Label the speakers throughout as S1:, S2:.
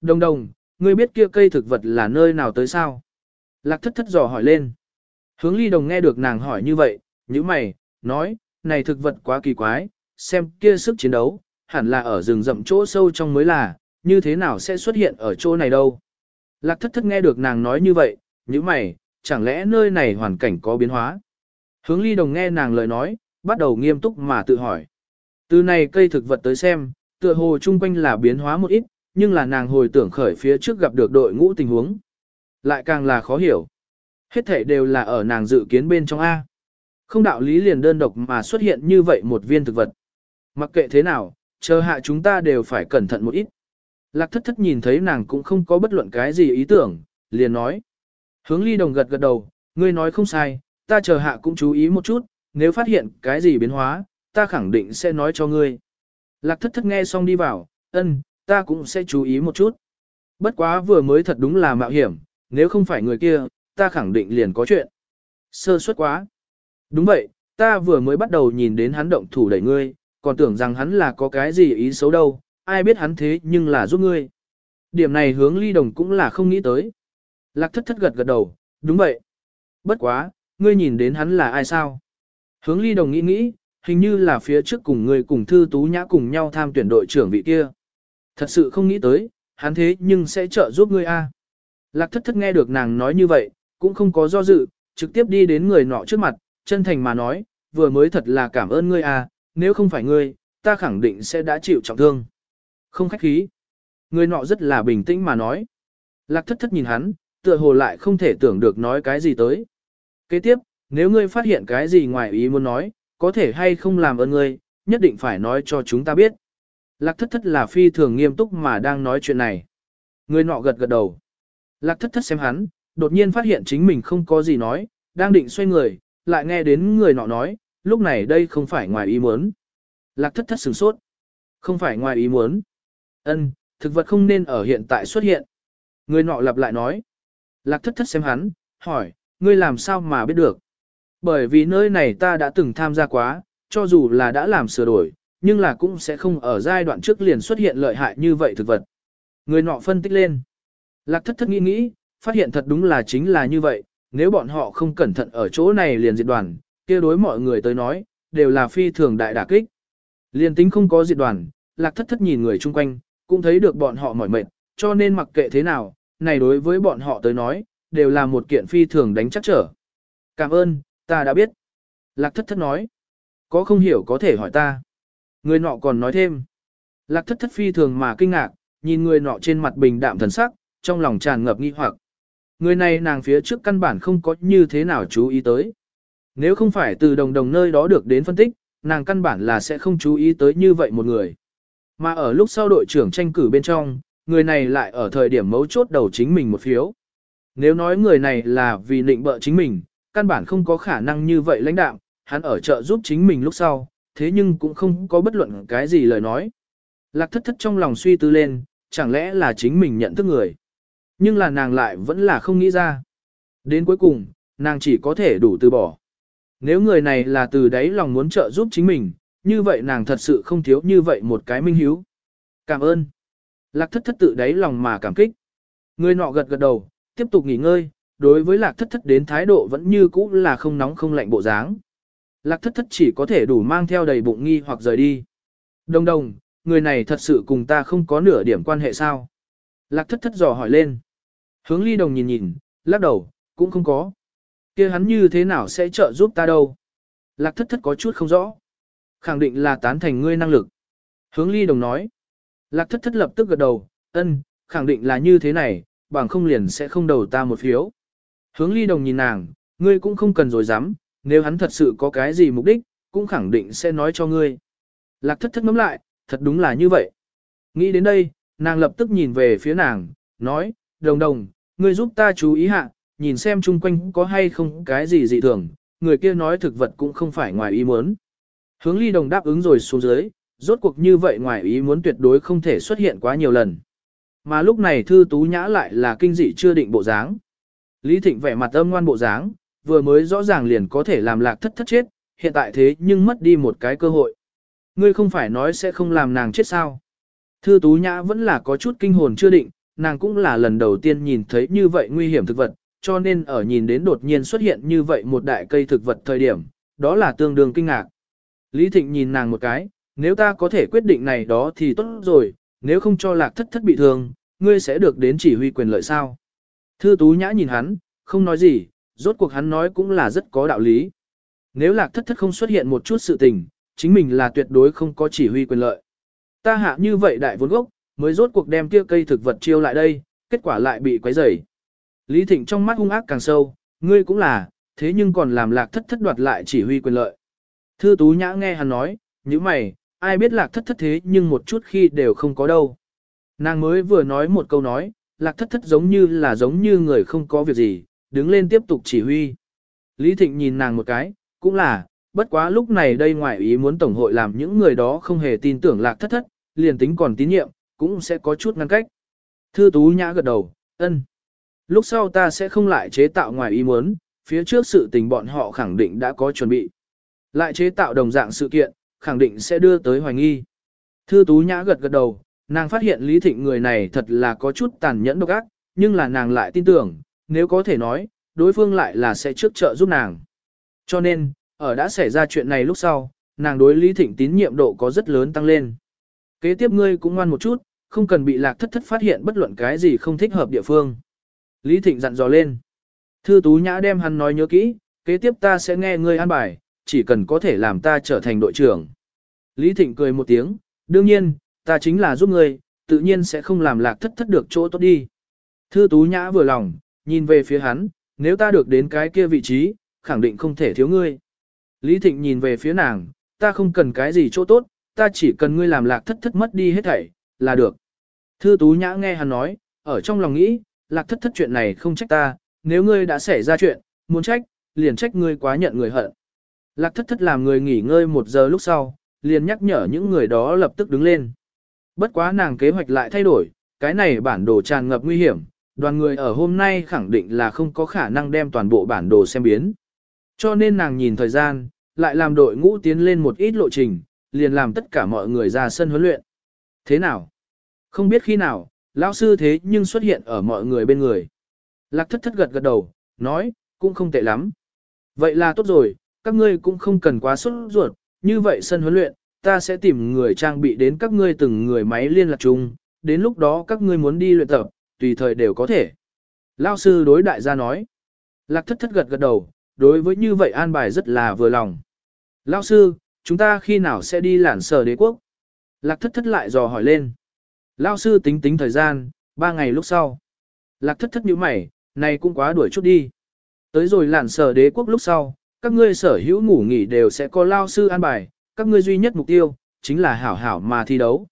S1: Đồng đồng, ngươi biết kia cây thực vật là nơi nào tới sao? Lạc thất thất dò hỏi lên. Hướng ly đồng nghe được nàng hỏi như vậy, như mày, nói, này thực vật quá kỳ quái, xem kia sức chiến đấu, hẳn là ở rừng rậm chỗ sâu trong mới là, như thế nào sẽ xuất hiện ở chỗ này đâu. Lạc thất thất nghe được nàng nói như vậy, như mày, chẳng lẽ nơi này hoàn cảnh có biến hóa. Hướng ly đồng nghe nàng lời nói, bắt đầu nghiêm túc mà tự hỏi. Từ này cây thực vật tới xem, tựa hồ chung quanh là biến hóa một ít, nhưng là nàng hồi tưởng khởi phía trước gặp được đội ngũ tình huống. Lại càng là khó hiểu. Hết thể đều là ở nàng dự kiến bên trong A. Không đạo lý liền đơn độc mà xuất hiện như vậy một viên thực vật. Mặc kệ thế nào, chờ hạ chúng ta đều phải cẩn thận một ít. Lạc thất thất nhìn thấy nàng cũng không có bất luận cái gì ý tưởng, liền nói. Hướng ly đồng gật gật đầu, ngươi nói không sai, ta chờ hạ cũng chú ý một chút, nếu phát hiện cái gì biến hóa, ta khẳng định sẽ nói cho ngươi. Lạc thất thất nghe xong đi vào, ân, ta cũng sẽ chú ý một chút. Bất quá vừa mới thật đúng là mạo hiểm, nếu không phải người kia, ta khẳng định liền có chuyện. Sơ suất quá. Đúng vậy, ta vừa mới bắt đầu nhìn đến hắn động thủ đẩy ngươi, còn tưởng rằng hắn là có cái gì ý xấu đâu, ai biết hắn thế nhưng là giúp ngươi. Điểm này hướng ly đồng cũng là không nghĩ tới. Lạc thất thất gật gật đầu, đúng vậy. Bất quá, ngươi nhìn đến hắn là ai sao? Hướng ly đồng nghĩ nghĩ, hình như là phía trước cùng ngươi cùng thư tú nhã cùng nhau tham tuyển đội trưởng vị kia. Thật sự không nghĩ tới, hắn thế nhưng sẽ trợ giúp ngươi a. Lạc thất thất nghe được nàng nói như vậy, cũng không có do dự, trực tiếp đi đến người nọ trước mặt, chân thành mà nói, vừa mới thật là cảm ơn ngươi a, nếu không phải ngươi, ta khẳng định sẽ đã chịu trọng thương. Không khách khí. Người nọ rất là bình tĩnh mà nói. Lạc thất thất nhìn hắn, tựa hồ lại không thể tưởng được nói cái gì tới. Kế tiếp, nếu ngươi phát hiện cái gì ngoài ý muốn nói, có thể hay không làm ơn ngươi, nhất định phải nói cho chúng ta biết. Lạc thất thất là phi thường nghiêm túc mà đang nói chuyện này. Người nọ gật gật đầu. Lạc thất thất xem hắn, đột nhiên phát hiện chính mình không có gì nói, đang định xoay người, lại nghe đến người nọ nói, lúc này đây không phải ngoài ý muốn. Lạc thất thất sửng sốt. Không phải ngoài ý muốn. Ân, thực vật không nên ở hiện tại xuất hiện. Người nọ lặp lại nói. Lạc thất thất xem hắn, hỏi, ngươi làm sao mà biết được? Bởi vì nơi này ta đã từng tham gia quá, cho dù là đã làm sửa đổi, nhưng là cũng sẽ không ở giai đoạn trước liền xuất hiện lợi hại như vậy thực vật. Người nọ phân tích lên. Lạc thất thất nghĩ nghĩ, phát hiện thật đúng là chính là như vậy, nếu bọn họ không cẩn thận ở chỗ này liền diệt đoàn, kia đối mọi người tới nói, đều là phi thường đại đả kích. Liền tính không có diệt đoàn, lạc thất thất nhìn người chung quanh, cũng thấy được bọn họ mỏi mệt, cho nên mặc kệ thế nào, này đối với bọn họ tới nói, đều là một kiện phi thường đánh chắc trở. Cảm ơn, ta đã biết. Lạc thất thất nói. Có không hiểu có thể hỏi ta. Người nọ còn nói thêm. Lạc thất thất phi thường mà kinh ngạc, nhìn người nọ trên mặt bình đạm thần sắc, trong lòng tràn ngập nghi hoặc. Người này nàng phía trước căn bản không có như thế nào chú ý tới. Nếu không phải từ đồng đồng nơi đó được đến phân tích, nàng căn bản là sẽ không chú ý tới như vậy một người. Mà ở lúc sau đội trưởng tranh cử bên trong, người này lại ở thời điểm mấu chốt đầu chính mình một phiếu. Nếu nói người này là vì định bợ chính mình, căn bản không có khả năng như vậy lãnh đạo, hắn ở chợ giúp chính mình lúc sau, thế nhưng cũng không có bất luận cái gì lời nói. Lạc thất thất trong lòng suy tư lên, chẳng lẽ là chính mình nhận thức người. Nhưng là nàng lại vẫn là không nghĩ ra. Đến cuối cùng, nàng chỉ có thể đủ từ bỏ. Nếu người này là từ đấy lòng muốn trợ giúp chính mình, như vậy nàng thật sự không thiếu như vậy một cái minh hiếu. Cảm ơn. Lạc thất thất tự đáy lòng mà cảm kích. Người nọ gật gật đầu, tiếp tục nghỉ ngơi, đối với lạc thất thất đến thái độ vẫn như cũ là không nóng không lạnh bộ dáng. Lạc thất thất chỉ có thể đủ mang theo đầy bụng nghi hoặc rời đi. Đồng đồng, người này thật sự cùng ta không có nửa điểm quan hệ sao? Lạc thất thất dò hỏi lên. Hướng ly đồng nhìn nhìn, lắc đầu, cũng không có. kia hắn như thế nào sẽ trợ giúp ta đâu? Lạc thất thất có chút không rõ. Khẳng định là tán thành ngươi năng lực. Hướng ly đồng nói. Lạc thất thất lập tức gật đầu, ân, khẳng định là như thế này, bằng không liền sẽ không đầu ta một phiếu. Hướng ly đồng nhìn nàng, ngươi cũng không cần rồi dám, nếu hắn thật sự có cái gì mục đích, cũng khẳng định sẽ nói cho ngươi. Lạc thất thất ngắm lại, thật đúng là như vậy. Nghĩ đến đây, nàng lập tức nhìn về phía nàng, nói, đồng đồng, ngươi giúp ta chú ý hạ, nhìn xem chung quanh có hay không cái gì dị thường, người kia nói thực vật cũng không phải ngoài ý muốn. Hướng ly đồng đáp ứng rồi xuống dưới, rốt cuộc như vậy ngoài ý muốn tuyệt đối không thể xuất hiện quá nhiều lần. Mà lúc này thư tú nhã lại là kinh dị chưa định bộ dáng. Lý Thịnh vẻ mặt âm ngoan bộ dáng, vừa mới rõ ràng liền có thể làm lạc thất thất chết, hiện tại thế nhưng mất đi một cái cơ hội. Ngươi không phải nói sẽ không làm nàng chết sao. Thư tú nhã vẫn là có chút kinh hồn chưa định, nàng cũng là lần đầu tiên nhìn thấy như vậy nguy hiểm thực vật, cho nên ở nhìn đến đột nhiên xuất hiện như vậy một đại cây thực vật thời điểm, đó là tương đương kinh ngạc. Lý Thịnh nhìn nàng một cái, nếu ta có thể quyết định này đó thì tốt rồi, nếu không cho lạc thất thất bị thương, ngươi sẽ được đến chỉ huy quyền lợi sao. Thư Tú Nhã nhìn hắn, không nói gì, rốt cuộc hắn nói cũng là rất có đạo lý. Nếu lạc thất thất không xuất hiện một chút sự tình, chính mình là tuyệt đối không có chỉ huy quyền lợi. Ta hạ như vậy đại vốn gốc, mới rốt cuộc đem kia cây thực vật chiêu lại đây, kết quả lại bị quấy rầy. Lý Thịnh trong mắt hung ác càng sâu, ngươi cũng là, thế nhưng còn làm lạc thất thất đoạt lại chỉ huy quyền lợi. Thư Tú Nhã nghe hắn nói, như mày, ai biết lạc thất thất thế nhưng một chút khi đều không có đâu. Nàng mới vừa nói một câu nói, lạc thất thất giống như là giống như người không có việc gì, đứng lên tiếp tục chỉ huy. Lý Thịnh nhìn nàng một cái, cũng là, bất quá lúc này đây ngoại ý muốn Tổng hội làm những người đó không hề tin tưởng lạc thất thất, liền tính còn tín nhiệm, cũng sẽ có chút ngăn cách. Thư Tú Nhã gật đầu, ân. Lúc sau ta sẽ không lại chế tạo ngoài ý muốn, phía trước sự tình bọn họ khẳng định đã có chuẩn bị. Lại chế tạo đồng dạng sự kiện, khẳng định sẽ đưa tới hoài nghi. Thư Tú Nhã gật gật đầu, nàng phát hiện Lý Thịnh người này thật là có chút tàn nhẫn độc ác, nhưng là nàng lại tin tưởng, nếu có thể nói, đối phương lại là sẽ trước trợ giúp nàng. Cho nên, ở đã xảy ra chuyện này lúc sau, nàng đối Lý Thịnh tín nhiệm độ có rất lớn tăng lên. Kế tiếp ngươi cũng ngoan một chút, không cần bị lạc thất thất phát hiện bất luận cái gì không thích hợp địa phương. Lý Thịnh dặn dò lên. Thư Tú Nhã đem hắn nói nhớ kỹ, kế tiếp ta sẽ nghe ngươi an bài, chỉ cần có thể làm ta trở thành đội trưởng. Lý Thịnh cười một tiếng, đương nhiên, ta chính là giúp ngươi, tự nhiên sẽ không làm lạc thất thất được chỗ tốt đi. Thư Tú Nhã vừa lòng, nhìn về phía hắn, nếu ta được đến cái kia vị trí, khẳng định không thể thiếu ngươi. Lý Thịnh nhìn về phía nàng, ta không cần cái gì chỗ tốt, ta chỉ cần ngươi làm lạc thất thất mất đi hết thảy, là được. Thư Tú Nhã nghe hắn nói, ở trong lòng nghĩ, lạc thất thất chuyện này không trách ta, nếu ngươi đã xảy ra chuyện, muốn trách, liền trách ngươi quá nhận người hận. Lạc thất thất làm người nghỉ ngơi một giờ lúc sau, liền nhắc nhở những người đó lập tức đứng lên. Bất quá nàng kế hoạch lại thay đổi, cái này bản đồ tràn ngập nguy hiểm, đoàn người ở hôm nay khẳng định là không có khả năng đem toàn bộ bản đồ xem biến. Cho nên nàng nhìn thời gian, lại làm đội ngũ tiến lên một ít lộ trình, liền làm tất cả mọi người ra sân huấn luyện. Thế nào? Không biết khi nào, lão sư thế nhưng xuất hiện ở mọi người bên người. Lạc thất thất gật gật đầu, nói, cũng không tệ lắm. Vậy là tốt rồi, các ngươi cũng không cần quá sốt ruột, như vậy sân huấn luyện, ta sẽ tìm người trang bị đến các ngươi từng người máy liên lạc chung, đến lúc đó các ngươi muốn đi luyện tập, tùy thời đều có thể. Lao sư đối đại gia nói. Lạc thất thất gật gật đầu, đối với như vậy an bài rất là vừa lòng. Lao sư, chúng ta khi nào sẽ đi lản sở đế quốc? Lạc thất thất lại dò hỏi lên. Lao sư tính tính thời gian, ba ngày lúc sau. Lạc thất thất như mày, này cũng quá đuổi chút đi. Tới rồi lản sở đế quốc lúc sau, các ngươi sở hữu ngủ nghỉ đều sẽ có lao sư an bài, các ngươi duy nhất mục tiêu, chính là hảo hảo mà thi đấu.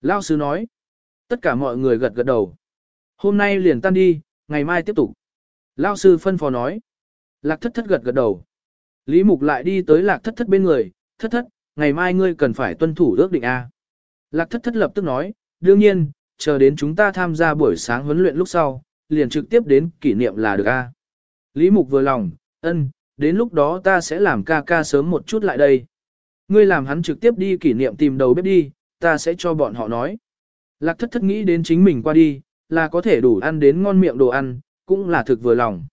S1: Lao sư nói, tất cả mọi người gật gật đầu. Hôm nay liền tan đi, ngày mai tiếp tục. Lao sư phân phó nói, lạc thất thất gật gật đầu. Lý mục lại đi tới lạc thất thất bên người, thất thất, ngày mai ngươi cần phải tuân thủ ước định A. Lạc thất thất lập tức nói, đương nhiên, chờ đến chúng ta tham gia buổi sáng huấn luyện lúc sau, liền trực tiếp đến kỷ niệm là được A. Lý mục vừa lòng, ân, đến lúc đó ta sẽ làm ca ca sớm một chút lại đây. Ngươi làm hắn trực tiếp đi kỷ niệm tìm đầu bếp đi, ta sẽ cho bọn họ nói. Lạc thất thất nghĩ đến chính mình qua đi, là có thể đủ ăn đến ngon miệng đồ ăn, cũng là thực vừa lòng.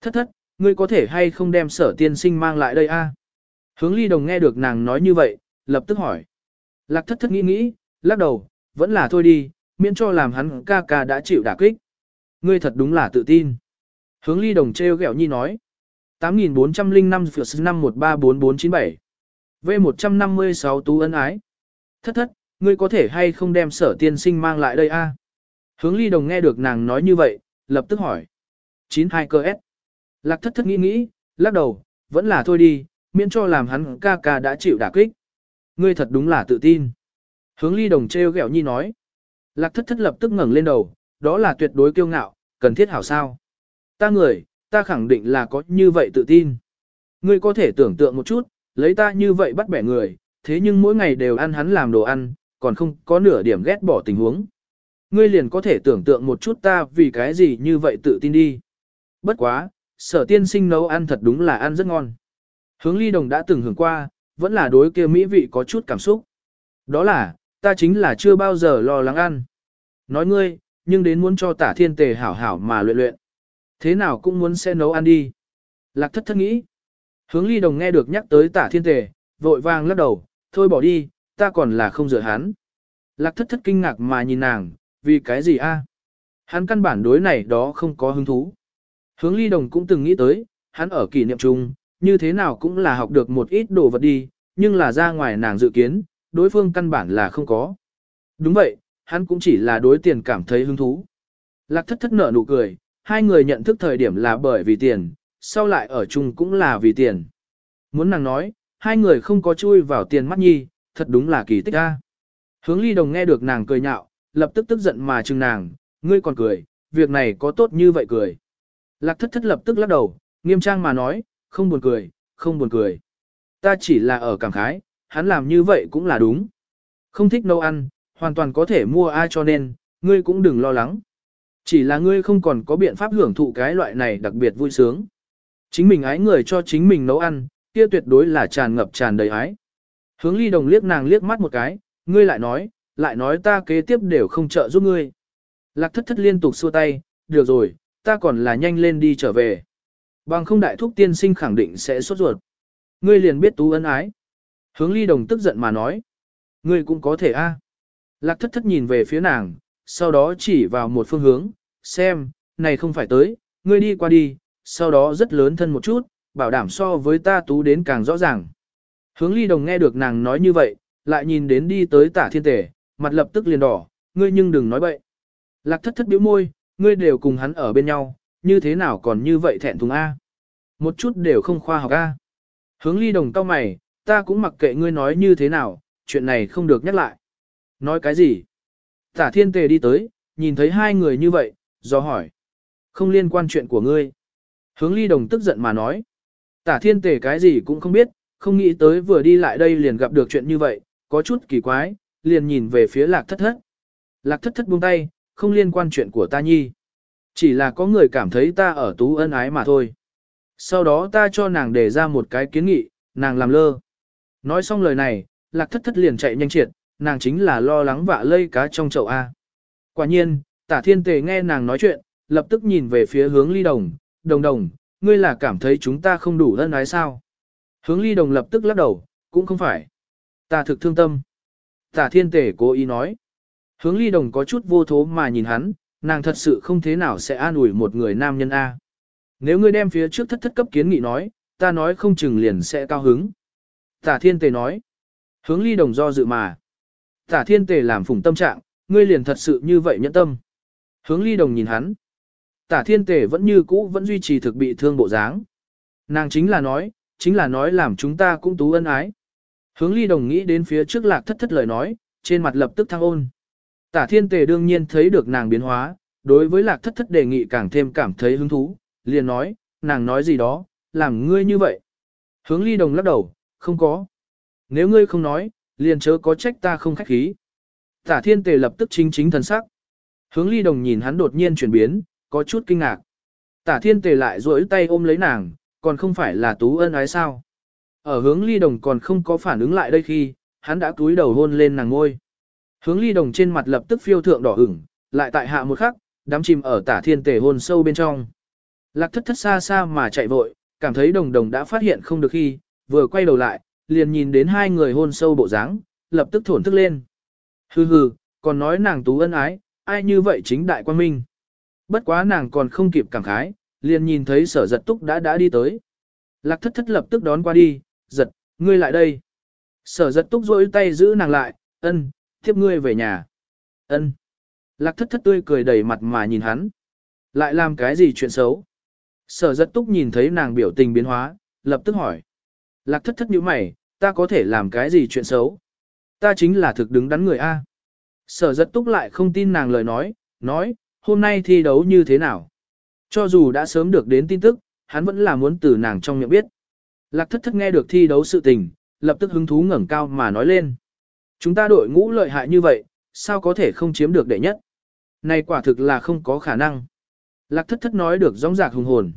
S1: Thất thất, ngươi có thể hay không đem sở tiên sinh mang lại đây a? Hướng ly đồng nghe được nàng nói như vậy, lập tức hỏi. Lạc thất thất nghĩ nghĩ, lắc đầu, vẫn là thôi đi, miễn cho làm hắn ca ca đã chịu đả kích. Ngươi thật đúng là tự tin. Hướng ly đồng treo gẹo nhi nói. 8405 phiểu năm 134497. V156 tú ân ái. Thất thất, ngươi có thể hay không đem sở tiên sinh mang lại đây a? Hướng ly đồng nghe được nàng nói như vậy, lập tức hỏi. 92 cơ S. Lạc thất thất nghĩ nghĩ, lắc đầu, vẫn là thôi đi, miễn cho làm hắn ca ca đã chịu đả kích. Ngươi thật đúng là tự tin. Hướng ly đồng treo gẹo nhi nói. Lạc thất thất lập tức ngẩng lên đầu, đó là tuyệt đối kiêu ngạo, cần thiết hảo sao. Ta người, ta khẳng định là có như vậy tự tin. Ngươi có thể tưởng tượng một chút, lấy ta như vậy bắt bẻ người, thế nhưng mỗi ngày đều ăn hắn làm đồ ăn, còn không có nửa điểm ghét bỏ tình huống. Ngươi liền có thể tưởng tượng một chút ta vì cái gì như vậy tự tin đi. Bất quá, sở tiên sinh nấu ăn thật đúng là ăn rất ngon. Hướng ly đồng đã từng hưởng qua, vẫn là đối kia mỹ vị có chút cảm xúc. Đó là, ta chính là chưa bao giờ lo lắng ăn. Nói ngươi, nhưng đến muốn cho tả thiên tề hảo hảo mà luyện luyện. Thế nào cũng muốn sẽ nấu ăn đi. Lạc thất thất nghĩ. Hướng ly đồng nghe được nhắc tới tả thiên tề, vội vàng lắc đầu, thôi bỏ đi, ta còn là không dựa hắn. Lạc thất thất kinh ngạc mà nhìn nàng, vì cái gì a? Hắn căn bản đối này đó không có hứng thú. Hướng ly đồng cũng từng nghĩ tới, hắn ở kỷ niệm chung, như thế nào cũng là học được một ít đồ vật đi, nhưng là ra ngoài nàng dự kiến, đối phương căn bản là không có. Đúng vậy, hắn cũng chỉ là đối tiền cảm thấy hứng thú. Lạc thất thất nở nụ cười, hai người nhận thức thời điểm là bởi vì tiền, sau lại ở chung cũng là vì tiền. Muốn nàng nói, hai người không có chui vào tiền mắt nhi, thật đúng là kỳ tích a. Hướng ly đồng nghe được nàng cười nhạo, lập tức tức giận mà chừng nàng, ngươi còn cười, việc này có tốt như vậy cười. Lạc thất thất lập tức lắc đầu, nghiêm trang mà nói, không buồn cười, không buồn cười. Ta chỉ là ở cảm khái, hắn làm như vậy cũng là đúng. Không thích nấu ăn, hoàn toàn có thể mua ai cho nên, ngươi cũng đừng lo lắng. Chỉ là ngươi không còn có biện pháp hưởng thụ cái loại này đặc biệt vui sướng. Chính mình ái người cho chính mình nấu ăn, kia tuyệt đối là tràn ngập tràn đầy ái. Hướng ly đồng liếc nàng liếc mắt một cái, ngươi lại nói, lại nói ta kế tiếp đều không trợ giúp ngươi. Lạc thất thất liên tục xua tay, được rồi, ta còn là nhanh lên đi trở về. Bằng không đại thúc tiên sinh khẳng định sẽ sốt ruột. Ngươi liền biết tú ân ái. Hướng ly đồng tức giận mà nói. Ngươi cũng có thể a. Lạc thất thất nhìn về phía nàng, sau đó chỉ vào một phương hướng, xem, này không phải tới, ngươi đi qua đi, sau đó rất lớn thân một chút, bảo đảm so với ta tú đến càng rõ ràng. Hướng ly đồng nghe được nàng nói như vậy, lại nhìn đến đi tới tả thiên tể, mặt lập tức liền đỏ, ngươi nhưng đừng nói bậy. Lạc thất thất biểu môi, ngươi đều cùng hắn ở bên nhau, như thế nào còn như vậy thẹn thùng A. Một chút đều không khoa học A. Hướng ly đồng cao mày, ta cũng mặc kệ ngươi nói như thế nào, chuyện này không được nhắc lại. Nói cái gì? Tả thiên tề đi tới, nhìn thấy hai người như vậy, do hỏi. Không liên quan chuyện của ngươi. Hướng ly đồng tức giận mà nói. Tả thiên tề cái gì cũng không biết, không nghĩ tới vừa đi lại đây liền gặp được chuyện như vậy, có chút kỳ quái, liền nhìn về phía lạc thất thất. Lạc thất thất buông tay, không liên quan chuyện của ta nhi. Chỉ là có người cảm thấy ta ở tú ân ái mà thôi. Sau đó ta cho nàng đề ra một cái kiến nghị, nàng làm lơ. Nói xong lời này, lạc thất thất liền chạy nhanh triệt, nàng chính là lo lắng vạ lây cá trong chậu A. Quả nhiên, tả thiên tề nghe nàng nói chuyện, lập tức nhìn về phía hướng ly đồng, đồng đồng, ngươi là cảm thấy chúng ta không đủ ân ái sao. Hướng ly đồng lập tức lắc đầu, cũng không phải. Ta thực thương tâm. Tả thiên tề cố ý nói. Hướng ly đồng có chút vô thố mà nhìn hắn, nàng thật sự không thế nào sẽ an ủi một người nam nhân A. Nếu ngươi đem phía trước thất thất cấp kiến nghị nói, ta nói không chừng liền sẽ cao hứng. Tả thiên tề nói. Hướng ly đồng do dự mà. Tả thiên tề làm phùng tâm trạng, ngươi liền thật sự như vậy nhẫn tâm. Hướng ly đồng nhìn hắn. Tả thiên tề vẫn như cũ vẫn duy trì thực bị thương bộ dáng. Nàng chính là nói, chính là nói làm chúng ta cũng tú ân ái. Hướng ly đồng nghĩ đến phía trước lạc thất thất lời nói, trên mặt lập tức thăng ôn. Tả thiên tề đương nhiên thấy được nàng biến hóa, đối với lạc thất thất đề nghị càng thêm cảm thấy hứng thú, liền nói, nàng nói gì đó, làm ngươi như vậy. Hướng ly đồng lắc đầu, không có. Nếu ngươi không nói, liền chớ có trách ta không khách khí. Tả thiên tề lập tức chính chính thần sắc. Hướng ly đồng nhìn hắn đột nhiên chuyển biến, có chút kinh ngạc. Tả thiên tề lại duỗi tay ôm lấy nàng, còn không phải là tú ân ái sao. Ở hướng ly đồng còn không có phản ứng lại đây khi, hắn đã cúi đầu hôn lên nàng ngôi. Hướng ly đồng trên mặt lập tức phiêu thượng đỏ ửng, lại tại hạ một khắc, đám chìm ở tả thiên tề hôn sâu bên trong. Lạc thất thất xa xa mà chạy vội, cảm thấy đồng đồng đã phát hiện không được khi, vừa quay đầu lại, liền nhìn đến hai người hôn sâu bộ dáng, lập tức thổn thức lên. Hừ hừ, còn nói nàng tú ân ái, ai như vậy chính đại quan minh. Bất quá nàng còn không kịp cảm khái, liền nhìn thấy sở giật túc đã đã đi tới. Lạc thất thất lập tức đón qua đi, giật, ngươi lại đây. Sở giật túc rỗi tay giữ nàng lại, ân, tiếp ngươi về nhà. ân. Lạc thất thất tươi cười đầy mặt mà nhìn hắn. Lại làm cái gì chuyện xấu? Sở giật túc nhìn thấy nàng biểu tình biến hóa, lập tức hỏi. Lạc thất thất như mày, ta có thể làm cái gì chuyện xấu? Ta chính là thực đứng đắn người A. Sở giật túc lại không tin nàng lời nói, nói, hôm nay thi đấu như thế nào? Cho dù đã sớm được đến tin tức, hắn vẫn là muốn từ nàng trong miệng biết. Lạc thất thất nghe được thi đấu sự tình, lập tức hứng thú ngẩng cao mà nói lên. Chúng ta đội ngũ lợi hại như vậy, sao có thể không chiếm được đệ nhất? Này quả thực là không có khả năng. Lạc thất thất nói được rong rạc hùng hồn.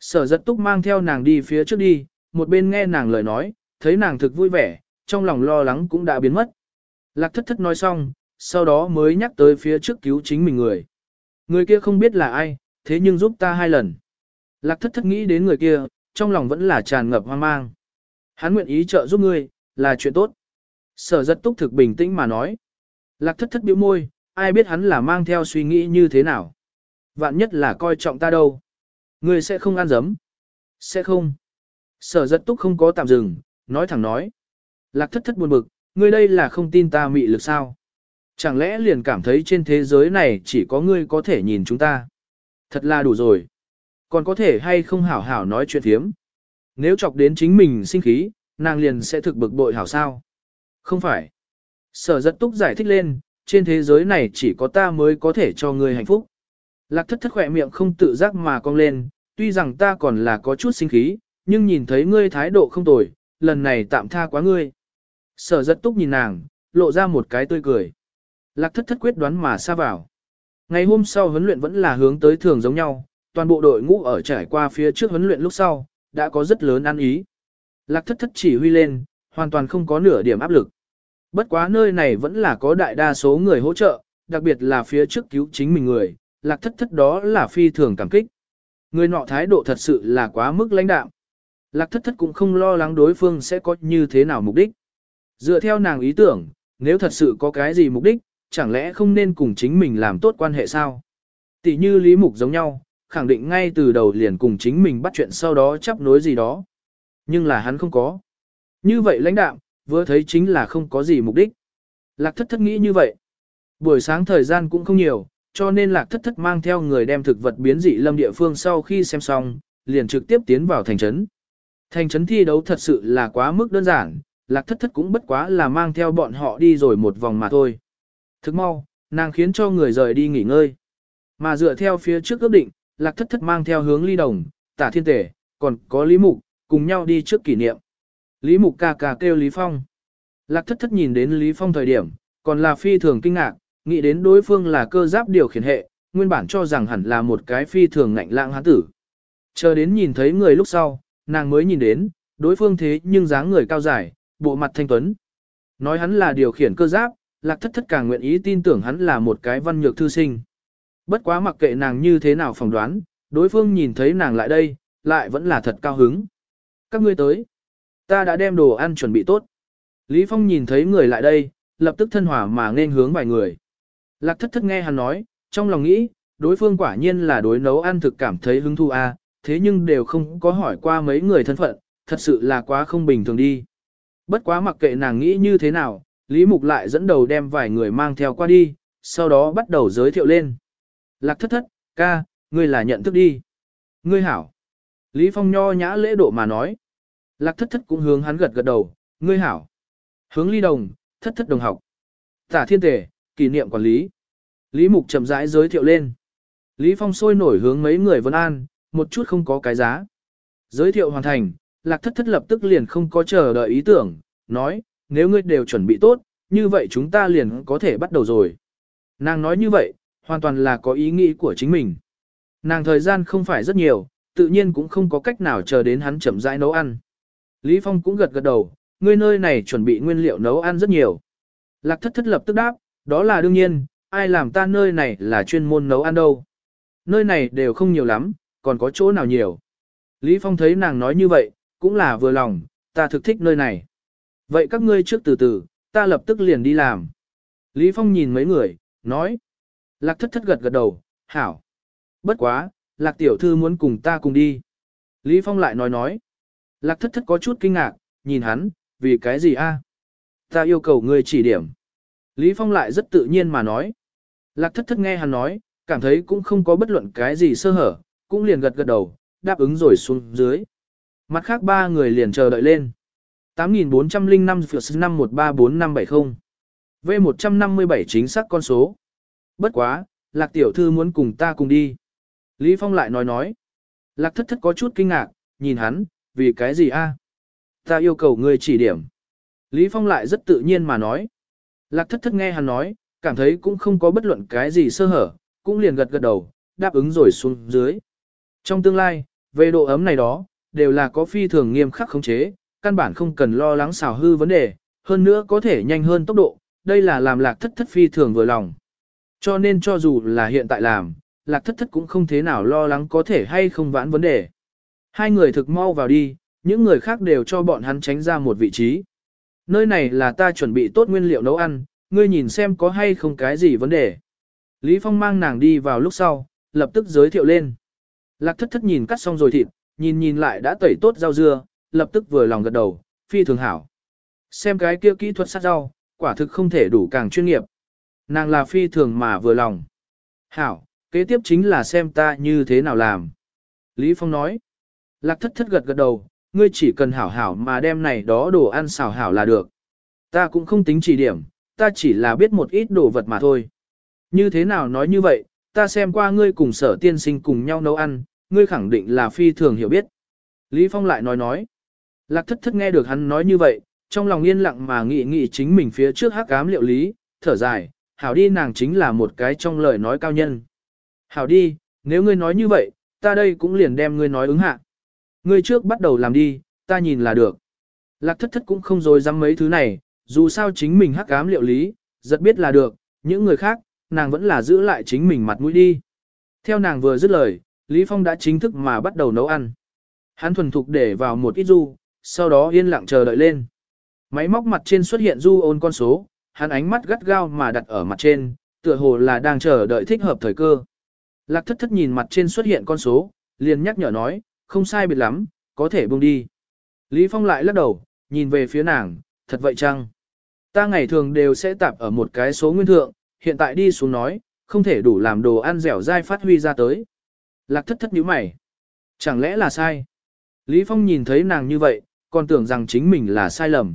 S1: Sở giật túc mang theo nàng đi phía trước đi, một bên nghe nàng lời nói, thấy nàng thực vui vẻ, trong lòng lo lắng cũng đã biến mất. Lạc thất thất nói xong, sau đó mới nhắc tới phía trước cứu chính mình người. Người kia không biết là ai, thế nhưng giúp ta hai lần. Lạc thất thất nghĩ đến người kia, trong lòng vẫn là tràn ngập hoang mang. Hắn nguyện ý trợ giúp ngươi, là chuyện tốt. Sở rất túc thực bình tĩnh mà nói. Lạc thất thất biểu môi, ai biết hắn là mang theo suy nghĩ như thế nào. Vạn nhất là coi trọng ta đâu. Ngươi sẽ không ăn dấm. Sẽ không. Sở rất túc không có tạm dừng, nói thẳng nói. Lạc thất thất buồn bực, ngươi đây là không tin ta mị lực sao. Chẳng lẽ liền cảm thấy trên thế giới này chỉ có ngươi có thể nhìn chúng ta. Thật là đủ rồi. Còn có thể hay không hảo hảo nói chuyện thiếm. Nếu chọc đến chính mình sinh khí, nàng liền sẽ thực bực bội hảo sao. Không phải. Sở giật túc giải thích lên, trên thế giới này chỉ có ta mới có thể cho ngươi hạnh phúc. Lạc thất thất khỏe miệng không tự giác mà cong lên, tuy rằng ta còn là có chút sinh khí, nhưng nhìn thấy ngươi thái độ không tồi, lần này tạm tha quá ngươi. Sở giật túc nhìn nàng, lộ ra một cái tươi cười. Lạc thất thất quyết đoán mà xa vào. Ngày hôm sau huấn luyện vẫn là hướng tới thường giống nhau, toàn bộ đội ngũ ở trải qua phía trước huấn luyện lúc sau, đã có rất lớn ăn ý. Lạc thất thất chỉ huy lên, hoàn toàn không có nửa điểm áp lực. Bất quá nơi này vẫn là có đại đa số người hỗ trợ, đặc biệt là phía trước cứu chính mình người, lạc thất thất đó là phi thường cảm kích. Người nọ thái độ thật sự là quá mức lãnh đạm. Lạc thất thất cũng không lo lắng đối phương sẽ có như thế nào mục đích. Dựa theo nàng ý tưởng, nếu thật sự có cái gì mục đích, chẳng lẽ không nên cùng chính mình làm tốt quan hệ sao? Tỷ như Lý Mục giống nhau, khẳng định ngay từ đầu liền cùng chính mình bắt chuyện sau đó chấp nối gì đó. Nhưng là hắn không có. Như vậy lãnh đạo, vừa thấy chính là không có gì mục đích. Lạc thất thất nghĩ như vậy. Buổi sáng thời gian cũng không nhiều, cho nên lạc thất thất mang theo người đem thực vật biến dị lâm địa phương sau khi xem xong, liền trực tiếp tiến vào thành trấn. Thành trấn thi đấu thật sự là quá mức đơn giản, lạc thất thất cũng bất quá là mang theo bọn họ đi rồi một vòng mà thôi. Thức mau, nàng khiến cho người rời đi nghỉ ngơi. Mà dựa theo phía trước ước định, lạc thất thất mang theo hướng ly đồng, tả thiên tể, còn có Lý Mục, cùng nhau đi trước kỷ niệm. Lý Mục ca ca kêu Lý Phong. Lạc thất thất nhìn đến Lý Phong thời điểm, còn là phi thường kinh ngạc, nghĩ đến đối phương là cơ giáp điều khiển hệ, nguyên bản cho rằng hẳn là một cái phi thường ngạnh lãng hán tử. Chờ đến nhìn thấy người lúc sau, nàng mới nhìn đến, đối phương thế nhưng dáng người cao dài, bộ mặt thanh tuấn. Nói hắn là điều khiển cơ giáp, lạc thất thất càng nguyện ý tin tưởng hắn là một cái văn nhược thư sinh. Bất quá mặc kệ nàng như thế nào phỏng đoán, đối phương nhìn thấy nàng lại đây, lại vẫn là thật cao hứng. Các ngươi tới. Ta đã đem đồ ăn chuẩn bị tốt. Lý Phong nhìn thấy người lại đây, lập tức thân hỏa mà nên hướng vài người. Lạc thất thất nghe hắn nói, trong lòng nghĩ, đối phương quả nhiên là đối nấu ăn thực cảm thấy hứng thú a, à, thế nhưng đều không có hỏi qua mấy người thân phận, thật sự là quá không bình thường đi. Bất quá mặc kệ nàng nghĩ như thế nào, Lý Mục lại dẫn đầu đem vài người mang theo qua đi, sau đó bắt đầu giới thiệu lên. Lạc thất thất, ca, ngươi là nhận thức đi. Ngươi hảo. Lý Phong nho nhã lễ độ mà nói. Lạc thất thất cũng hướng hắn gật gật đầu, ngươi hảo. Hướng ly đồng, thất thất đồng học. Tả thiên tể, kỷ niệm quản lý. Lý Mục chậm rãi giới thiệu lên. Lý Phong sôi nổi hướng mấy người vân an, một chút không có cái giá. Giới thiệu hoàn thành, lạc thất thất lập tức liền không có chờ đợi ý tưởng, nói, nếu ngươi đều chuẩn bị tốt, như vậy chúng ta liền có thể bắt đầu rồi. Nàng nói như vậy, hoàn toàn là có ý nghĩ của chính mình. Nàng thời gian không phải rất nhiều, tự nhiên cũng không có cách nào chờ đến hắn chậm rãi nấu ăn. Lý Phong cũng gật gật đầu, ngươi nơi này chuẩn bị nguyên liệu nấu ăn rất nhiều. Lạc thất thất lập tức đáp, đó là đương nhiên, ai làm ta nơi này là chuyên môn nấu ăn đâu. Nơi này đều không nhiều lắm, còn có chỗ nào nhiều. Lý Phong thấy nàng nói như vậy, cũng là vừa lòng, ta thực thích nơi này. Vậy các ngươi trước từ từ, ta lập tức liền đi làm. Lý Phong nhìn mấy người, nói. Lạc thất thất gật gật đầu, hảo. Bất quá, lạc tiểu thư muốn cùng ta cùng đi. Lý Phong lại nói nói. Lạc thất thất có chút kinh ngạc, nhìn hắn, vì cái gì a? Ta yêu cầu ngươi chỉ điểm. Lý Phong lại rất tự nhiên mà nói. Lạc thất thất nghe hắn nói, cảm thấy cũng không có bất luận cái gì sơ hở, cũng liền gật gật đầu, đáp ứng rồi xuống dưới. Mặt khác ba người liền chờ đợi lên. 8405 năm 5134570. V157 chính xác con số. Bất quá, Lạc tiểu thư muốn cùng ta cùng đi. Lý Phong lại nói nói. Lạc thất thất có chút kinh ngạc, nhìn hắn, vì cái gì a? Ta yêu cầu ngươi chỉ điểm. Lý Phong lại rất tự nhiên mà nói. Lạc thất thất nghe hắn nói, cảm thấy cũng không có bất luận cái gì sơ hở, cũng liền gật gật đầu, đáp ứng rồi xuống dưới. Trong tương lai, về độ ấm này đó, đều là có phi thường nghiêm khắc khống chế, căn bản không cần lo lắng xào hư vấn đề, hơn nữa có thể nhanh hơn tốc độ, đây là làm lạc thất thất phi thường vừa lòng. Cho nên cho dù là hiện tại làm, lạc thất thất cũng không thế nào lo lắng có thể hay không vãn vấn đề. Hai người thực mau vào đi, những người khác đều cho bọn hắn tránh ra một vị trí. Nơi này là ta chuẩn bị tốt nguyên liệu nấu ăn, ngươi nhìn xem có hay không cái gì vấn đề. Lý Phong mang nàng đi vào lúc sau, lập tức giới thiệu lên. Lạc thất thất nhìn cắt xong rồi thịt, nhìn nhìn lại đã tẩy tốt rau dưa, lập tức vừa lòng gật đầu, phi thường hảo. Xem cái kia kỹ thuật sát rau, quả thực không thể đủ càng chuyên nghiệp. Nàng là phi thường mà vừa lòng. Hảo, kế tiếp chính là xem ta như thế nào làm. Lý Phong nói. Lạc thất thất gật gật đầu, ngươi chỉ cần hảo hảo mà đem này đó đồ ăn xào hảo là được. Ta cũng không tính chỉ điểm, ta chỉ là biết một ít đồ vật mà thôi. Như thế nào nói như vậy, ta xem qua ngươi cùng sở tiên sinh cùng nhau nấu ăn, ngươi khẳng định là phi thường hiểu biết. Lý Phong lại nói nói. Lạc thất thất nghe được hắn nói như vậy, trong lòng yên lặng mà nghĩ nghĩ chính mình phía trước hắc ám liệu lý, thở dài, hảo đi nàng chính là một cái trong lời nói cao nhân. Hảo đi, nếu ngươi nói như vậy, ta đây cũng liền đem ngươi nói ứng hạ. Ngươi trước bắt đầu làm đi, ta nhìn là được. Lạc thất thất cũng không dối dám mấy thứ này, dù sao chính mình hắc ám liệu lý, rất biết là được, những người khác, nàng vẫn là giữ lại chính mình mặt mũi đi. Theo nàng vừa dứt lời, Lý Phong đã chính thức mà bắt đầu nấu ăn. Hắn thuần thục để vào một ít du, sau đó yên lặng chờ đợi lên. Máy móc mặt trên xuất hiện du ôn con số, hắn ánh mắt gắt gao mà đặt ở mặt trên, tựa hồ là đang chờ đợi thích hợp thời cơ. Lạc thất thất nhìn mặt trên xuất hiện con số, liền nhắc nhở nói, không sai biệt lắm, có thể buông đi. Lý Phong lại lắc đầu, nhìn về phía nàng, thật vậy chăng? Ta ngày thường đều sẽ tạp ở một cái số nguyên thượng, hiện tại đi xuống nói, không thể đủ làm đồ ăn dẻo dai phát huy ra tới. Lạc thất thất nhíu mày. Chẳng lẽ là sai? Lý Phong nhìn thấy nàng như vậy, còn tưởng rằng chính mình là sai lầm.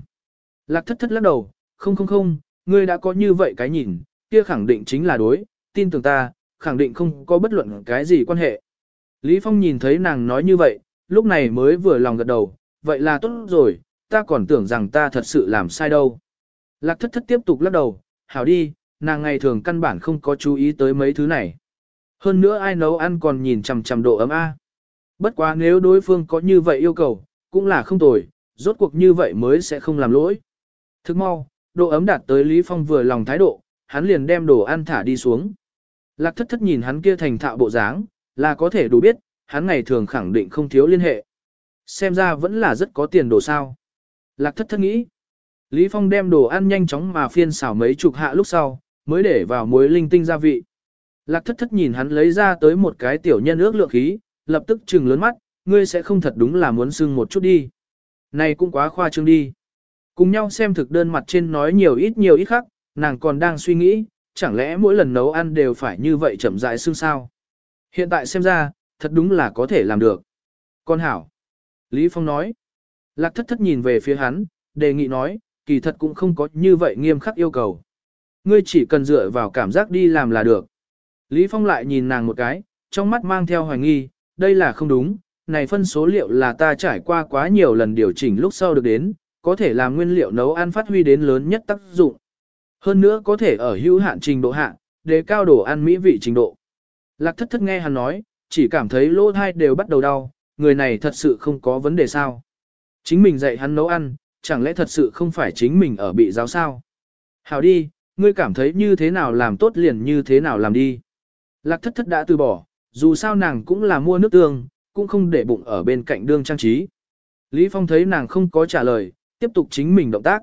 S1: Lạc thất thất lắc đầu, không không không, ngươi đã có như vậy cái nhìn, kia khẳng định chính là đối, tin tưởng ta, khẳng định không có bất luận cái gì quan hệ. Lý Phong nhìn thấy nàng nói như vậy, lúc này mới vừa lòng gật đầu, vậy là tốt rồi, ta còn tưởng rằng ta thật sự làm sai đâu. Lạc thất thất tiếp tục lắc đầu, hảo đi, nàng ngày thường căn bản không có chú ý tới mấy thứ này. Hơn nữa ai nấu ăn còn nhìn chằm chằm độ ấm A. Bất quá nếu đối phương có như vậy yêu cầu, cũng là không tồi, rốt cuộc như vậy mới sẽ không làm lỗi. Thức mau, độ ấm đạt tới Lý Phong vừa lòng thái độ, hắn liền đem đồ ăn thả đi xuống. Lạc thất thất nhìn hắn kia thành thạo bộ dáng, là có thể đủ biết, hắn ngày thường khẳng định không thiếu liên hệ. Xem ra vẫn là rất có tiền đồ sao. Lạc thất thất nghĩ. Lý Phong đem đồ ăn nhanh chóng mà phiên xào mấy chục hạ lúc sau, mới để vào muối linh tinh gia vị. Lạc thất thất nhìn hắn lấy ra tới một cái tiểu nhân ước lượng khí, lập tức trừng lớn mắt, ngươi sẽ không thật đúng là muốn sưng một chút đi. Này cũng quá khoa trương đi. Cùng nhau xem thực đơn mặt trên nói nhiều ít nhiều ít khác, nàng còn đang suy nghĩ, chẳng lẽ mỗi lần nấu ăn đều phải như vậy chậm rãi xương sao. Hiện tại xem ra, thật đúng là có thể làm được. Con hảo. Lý Phong nói. Lạc thất thất nhìn về phía hắn, đề nghị nói, kỳ thật cũng không có như vậy nghiêm khắc yêu cầu. Ngươi chỉ cần dựa vào cảm giác đi làm là được. Lý Phong lại nhìn nàng một cái, trong mắt mang theo hoài nghi, đây là không đúng, này phân số liệu là ta trải qua quá nhiều lần điều chỉnh lúc sau được đến, có thể làm nguyên liệu nấu ăn phát huy đến lớn nhất tác dụng. Hơn nữa có thể ở hữu hạn trình độ hạ, để cao đồ ăn mỹ vị trình độ. Lạc thất thất nghe hắn nói, chỉ cảm thấy lỗ thai đều bắt đầu đau, người này thật sự không có vấn đề sao. Chính mình dạy hắn nấu ăn, chẳng lẽ thật sự không phải chính mình ở bị giáo sao. Hào đi, ngươi cảm thấy như thế nào làm tốt liền như thế nào làm đi. Lạc thất thất đã từ bỏ, dù sao nàng cũng là mua nước tương, cũng không để bụng ở bên cạnh đương trang trí. Lý Phong thấy nàng không có trả lời, tiếp tục chính mình động tác.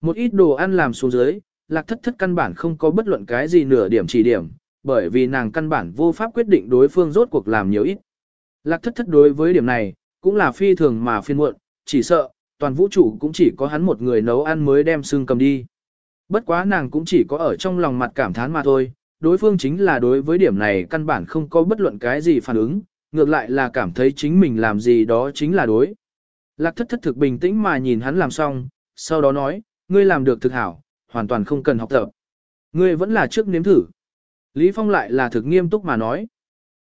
S1: Một ít đồ ăn làm xuống dưới, lạc thất thất căn bản không có bất luận cái gì nửa điểm chỉ điểm, bởi vì nàng căn bản vô pháp quyết định đối phương rốt cuộc làm nhiều ít. Lạc thất thất đối với điểm này, cũng là phi thường mà phiên muộn, chỉ sợ, toàn vũ trụ cũng chỉ có hắn một người nấu ăn mới đem xương cầm đi. Bất quá nàng cũng chỉ có ở trong lòng mặt cảm thán mà thôi, đối phương chính là đối với điểm này căn bản không có bất luận cái gì phản ứng, ngược lại là cảm thấy chính mình làm gì đó chính là đối. Lạc thất thất thực bình tĩnh mà nhìn hắn làm xong, sau đó nói, ngươi làm được thực hảo, hoàn toàn không cần học tập. Ngươi vẫn là trước nếm thử. Lý Phong lại là thực nghiêm túc mà nói.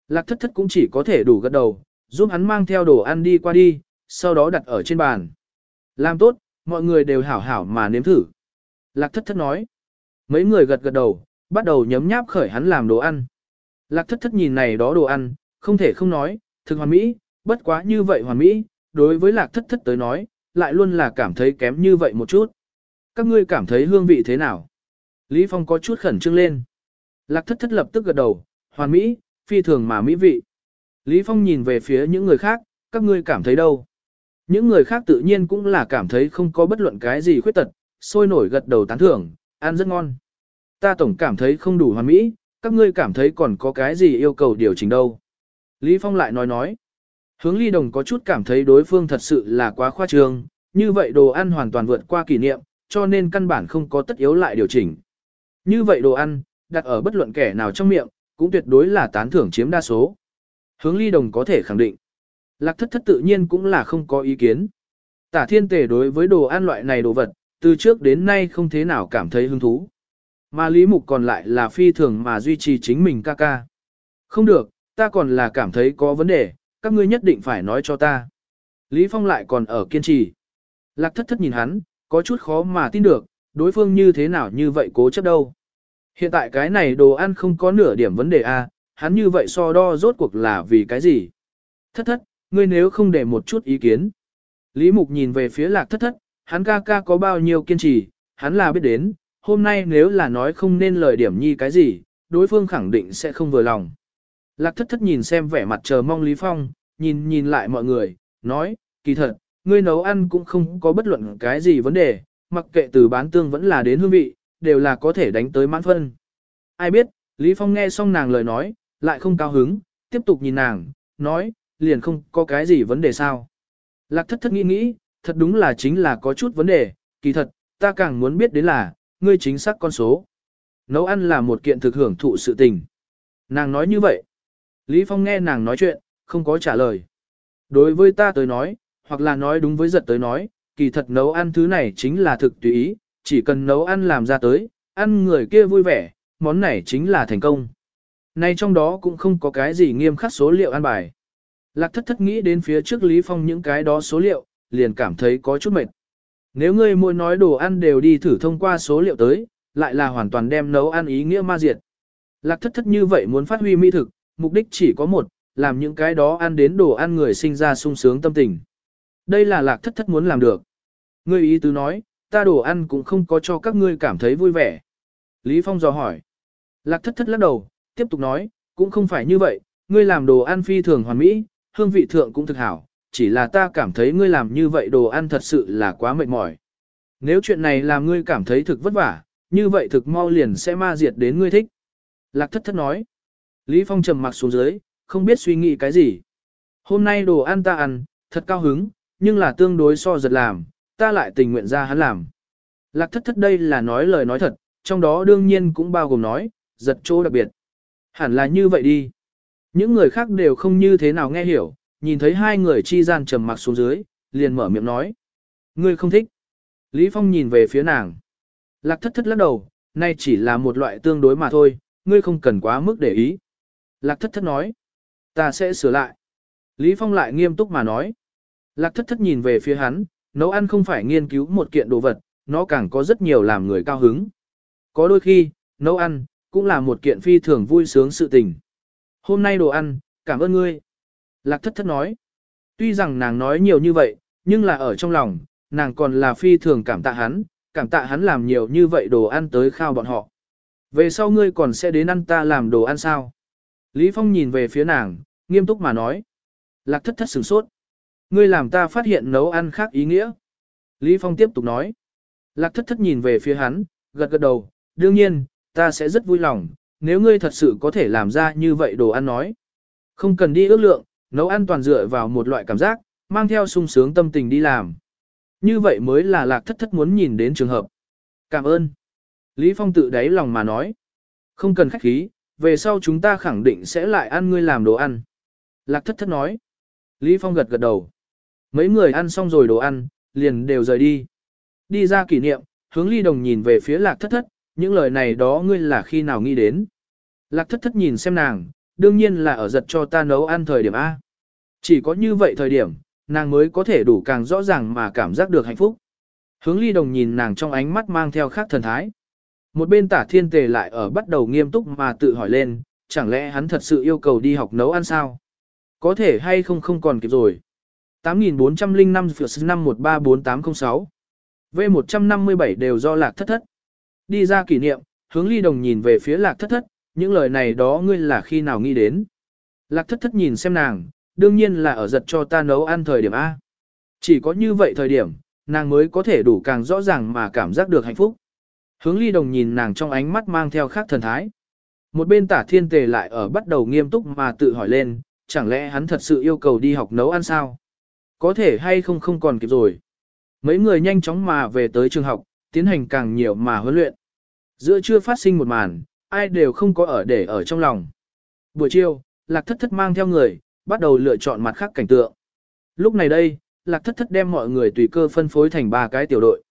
S1: Lạc thất thất cũng chỉ có thể đủ gật đầu, giúp hắn mang theo đồ ăn đi qua đi, sau đó đặt ở trên bàn. Làm tốt, mọi người đều hảo hảo mà nếm thử. Lạc thất thất nói. Mấy người gật gật đầu, bắt đầu nhấm nháp khởi hắn làm đồ ăn. Lạc thất thất nhìn này đó đồ ăn, không thể không nói, thực hoàn mỹ, bất quá như vậy hoàn mỹ, đối với lạc thất thất tới nói, lại luôn là cảm thấy kém như vậy một chút. Các ngươi cảm thấy hương vị thế nào? Lý Phong có chút khẩn trương lên. Lạc thất thất lập tức gật đầu, hoàn mỹ, phi thường mà mỹ vị. Lý Phong nhìn về phía những người khác, các ngươi cảm thấy đâu? Những người khác tự nhiên cũng là cảm thấy không có bất luận cái gì khuyết tật, sôi nổi gật đầu tán thưởng, ăn rất ngon. Ta tổng cảm thấy không đủ hoàn mỹ, các ngươi cảm thấy còn có cái gì yêu cầu điều chỉnh đâu. Lý Phong lại nói nói. Hướng ly đồng có chút cảm thấy đối phương thật sự là quá khoa trương, như vậy đồ ăn hoàn toàn vượt qua kỷ niệm, cho nên căn bản không có tất yếu lại điều chỉnh. Như vậy đồ ăn, đặt ở bất luận kẻ nào trong miệng, cũng tuyệt đối là tán thưởng chiếm đa số. Hướng ly đồng có thể khẳng định. Lạc thất thất tự nhiên cũng là không có ý kiến. Tả thiên tề đối với đồ ăn loại này đồ vật, từ trước đến nay không thế nào cảm thấy hứng thú. Mà Lý Mục còn lại là phi thường mà duy trì chính mình ca ca. Không được, ta còn là cảm thấy có vấn đề, các ngươi nhất định phải nói cho ta. Lý Phong lại còn ở kiên trì. Lạc thất thất nhìn hắn, có chút khó mà tin được, đối phương như thế nào như vậy cố chấp đâu. Hiện tại cái này đồ ăn không có nửa điểm vấn đề a, hắn như vậy so đo rốt cuộc là vì cái gì? Thất thất, ngươi nếu không để một chút ý kiến. Lý Mục nhìn về phía lạc thất thất, hắn ca ca có bao nhiêu kiên trì, hắn là biết đến, hôm nay nếu là nói không nên lời điểm nhi cái gì, đối phương khẳng định sẽ không vừa lòng. Lạc thất thất nhìn xem vẻ mặt chờ mong Lý Phong, nhìn nhìn lại mọi người, nói, kỳ thật, ngươi nấu ăn cũng không có bất luận cái gì vấn đề, mặc kệ từ bán tương vẫn là đến hương vị, đều là có thể đánh tới mãn phân. Ai biết, Lý Phong nghe xong nàng lời nói, lại không cao hứng, tiếp tục nhìn nàng, nói, liền không có cái gì vấn đề sao. Lạc thất thất nghĩ nghĩ, thật đúng là chính là có chút vấn đề, kỳ thật, ta càng muốn biết đến là, ngươi chính xác con số. Nấu ăn là một kiện thực hưởng thụ sự tình. Nàng nói như vậy. Lý Phong nghe nàng nói chuyện, không có trả lời. Đối với ta tới nói, hoặc là nói đúng với giật tới nói, kỳ thật nấu ăn thứ này chính là thực tùy ý, chỉ cần nấu ăn làm ra tới, ăn người kia vui vẻ, món này chính là thành công. Nay trong đó cũng không có cái gì nghiêm khắc số liệu ăn bài. Lạc thất thất nghĩ đến phía trước Lý Phong những cái đó số liệu, liền cảm thấy có chút mệt. Nếu ngươi mỗi nói đồ ăn đều đi thử thông qua số liệu tới, lại là hoàn toàn đem nấu ăn ý nghĩa ma diệt. Lạc thất thất như vậy muốn phát huy mỹ thực, mục đích chỉ có một, làm những cái đó ăn đến đồ ăn người sinh ra sung sướng tâm tình. Đây là lạc thất thất muốn làm được. Ngươi ý tứ nói, ta đồ ăn cũng không có cho các ngươi cảm thấy vui vẻ. Lý Phong dò hỏi. Lạc thất thất lắc đầu, tiếp tục nói, cũng không phải như vậy, ngươi làm đồ ăn phi thường hoàn mỹ, hương vị thượng cũng thực hảo, chỉ là ta cảm thấy ngươi làm như vậy đồ ăn thật sự là quá mệt mỏi. Nếu chuyện này làm ngươi cảm thấy thực vất vả, như vậy thực mau liền sẽ ma diệt đến ngươi thích. Lạc thất thất nói. Lý Phong trầm mặc xuống dưới, không biết suy nghĩ cái gì. Hôm nay đồ ăn ta ăn, thật cao hứng, nhưng là tương đối so giật làm, ta lại tình nguyện ra hắn làm. Lạc thất thất đây là nói lời nói thật, trong đó đương nhiên cũng bao gồm nói, giật chỗ đặc biệt. Hẳn là như vậy đi. Những người khác đều không như thế nào nghe hiểu, nhìn thấy hai người chi gian trầm mặc xuống dưới, liền mở miệng nói. Ngươi không thích. Lý Phong nhìn về phía nàng. Lạc thất thất lắc đầu, nay chỉ là một loại tương đối mà thôi, ngươi không cần quá mức để ý. Lạc thất thất nói. Ta sẽ sửa lại. Lý Phong lại nghiêm túc mà nói. Lạc thất thất nhìn về phía hắn, nấu ăn không phải nghiên cứu một kiện đồ vật, nó càng có rất nhiều làm người cao hứng. Có đôi khi, nấu ăn, cũng là một kiện phi thường vui sướng sự tình. Hôm nay đồ ăn, cảm ơn ngươi. Lạc thất thất nói. Tuy rằng nàng nói nhiều như vậy, nhưng là ở trong lòng, nàng còn là phi thường cảm tạ hắn, cảm tạ hắn làm nhiều như vậy đồ ăn tới khao bọn họ. Về sau ngươi còn sẽ đến ăn ta làm đồ ăn sao? Lý Phong nhìn về phía nàng, nghiêm túc mà nói. Lạc thất thất sửng sốt. Ngươi làm ta phát hiện nấu ăn khác ý nghĩa. Lý Phong tiếp tục nói. Lạc thất thất nhìn về phía hắn, gật gật đầu, đương nhiên, ta sẽ rất vui lòng, nếu ngươi thật sự có thể làm ra như vậy đồ ăn nói. Không cần đi ước lượng, nấu ăn toàn dựa vào một loại cảm giác, mang theo sung sướng tâm tình đi làm. Như vậy mới là lạc thất thất muốn nhìn đến trường hợp. Cảm ơn. Lý Phong tự đáy lòng mà nói. Không cần khách khí, về sau chúng ta khẳng định sẽ lại ăn ngươi làm đồ ăn. Lạc thất thất nói. Lý Phong gật gật đầu. Mấy người ăn xong rồi đồ ăn, liền đều rời đi. Đi ra kỷ niệm, hướng ly đồng nhìn về phía lạc thất thất, những lời này đó ngươi là khi nào nghĩ đến. Lạc thất thất nhìn xem nàng, đương nhiên là ở giật cho ta nấu ăn thời điểm A. Chỉ có như vậy thời điểm, nàng mới có thể đủ càng rõ ràng mà cảm giác được hạnh phúc. Hướng ly đồng nhìn nàng trong ánh mắt mang theo khác thần thái. Một bên tả thiên tề lại ở bắt đầu nghiêm túc mà tự hỏi lên, chẳng lẽ hắn thật sự yêu cầu đi học nấu ăn sao? Có thể hay không không còn kịp rồi. 8405 năm 134806 V157 đều do lạc thất thất. Đi ra kỷ niệm, hướng ly đồng nhìn về phía lạc thất thất, những lời này đó ngươi là khi nào nghĩ đến. Lạc thất thất nhìn xem nàng, đương nhiên là ở giật cho ta nấu ăn thời điểm A. Chỉ có như vậy thời điểm, nàng mới có thể đủ càng rõ ràng mà cảm giác được hạnh phúc. Hướng ly đồng nhìn nàng trong ánh mắt mang theo khác thần thái. Một bên tả thiên tề lại ở bắt đầu nghiêm túc mà tự hỏi lên, chẳng lẽ hắn thật sự yêu cầu đi học nấu ăn sao? Có thể hay không không còn kịp rồi. Mấy người nhanh chóng mà về tới trường học, tiến hành càng nhiều mà huấn luyện. Giữa trưa phát sinh một màn, ai đều không có ở để ở trong lòng. Buổi chiều, lạc thất thất mang theo người, bắt đầu lựa chọn mặt khác cảnh tượng. Lúc này đây, lạc thất thất đem mọi người tùy cơ phân phối thành ba cái tiểu đội.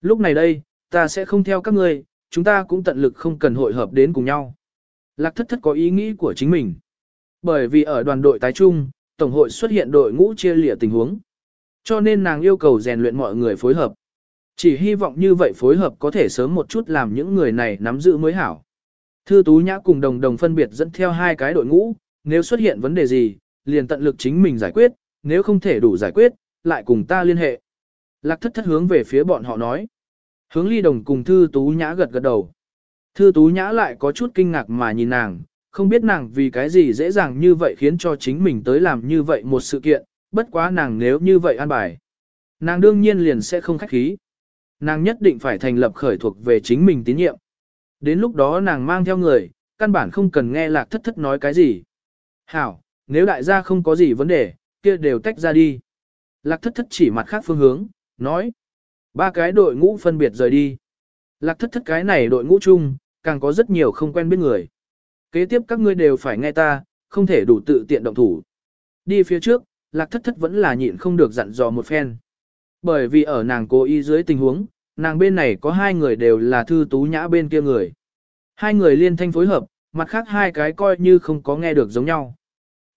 S1: Lúc này đây, ta sẽ không theo các ngươi, chúng ta cũng tận lực không cần hội hợp đến cùng nhau. Lạc thất thất có ý nghĩ của chính mình. Bởi vì ở đoàn đội tái trung, Tổng hội xuất hiện đội ngũ chia lịa tình huống. Cho nên nàng yêu cầu rèn luyện mọi người phối hợp. Chỉ hy vọng như vậy phối hợp có thể sớm một chút làm những người này nắm giữ mới hảo. Thư Tú Nhã cùng đồng đồng phân biệt dẫn theo hai cái đội ngũ, nếu xuất hiện vấn đề gì, liền tận lực chính mình giải quyết, nếu không thể đủ giải quyết, lại cùng ta liên hệ. Lạc thất thất hướng về phía bọn họ nói. Hướng ly đồng cùng Thư Tú Nhã gật gật đầu. Thư Tú Nhã lại có chút kinh ngạc mà nhìn nàng, không biết nàng vì cái gì dễ dàng như vậy khiến cho chính mình tới làm như vậy một sự kiện, bất quá nàng nếu như vậy an bài. Nàng đương nhiên liền sẽ không khách khí. Nàng nhất định phải thành lập khởi thuộc về chính mình tín nhiệm. Đến lúc đó nàng mang theo người, căn bản không cần nghe lạc thất thất nói cái gì. Hảo, nếu đại gia không có gì vấn đề, kia đều tách ra đi. Lạc thất thất chỉ mặt khác phương hướng, nói. Ba cái đội ngũ phân biệt rời đi. Lạc thất thất cái này đội ngũ chung, càng có rất nhiều không quen biết người. Kế tiếp các ngươi đều phải nghe ta, không thể đủ tự tiện động thủ. Đi phía trước, lạc thất thất vẫn là nhịn không được dặn dò một phen. Bởi vì ở nàng cố ý dưới tình huống, nàng bên này có hai người đều là thư tú nhã bên kia người. Hai người liên thanh phối hợp, mặt khác hai cái coi như không có nghe được giống nhau.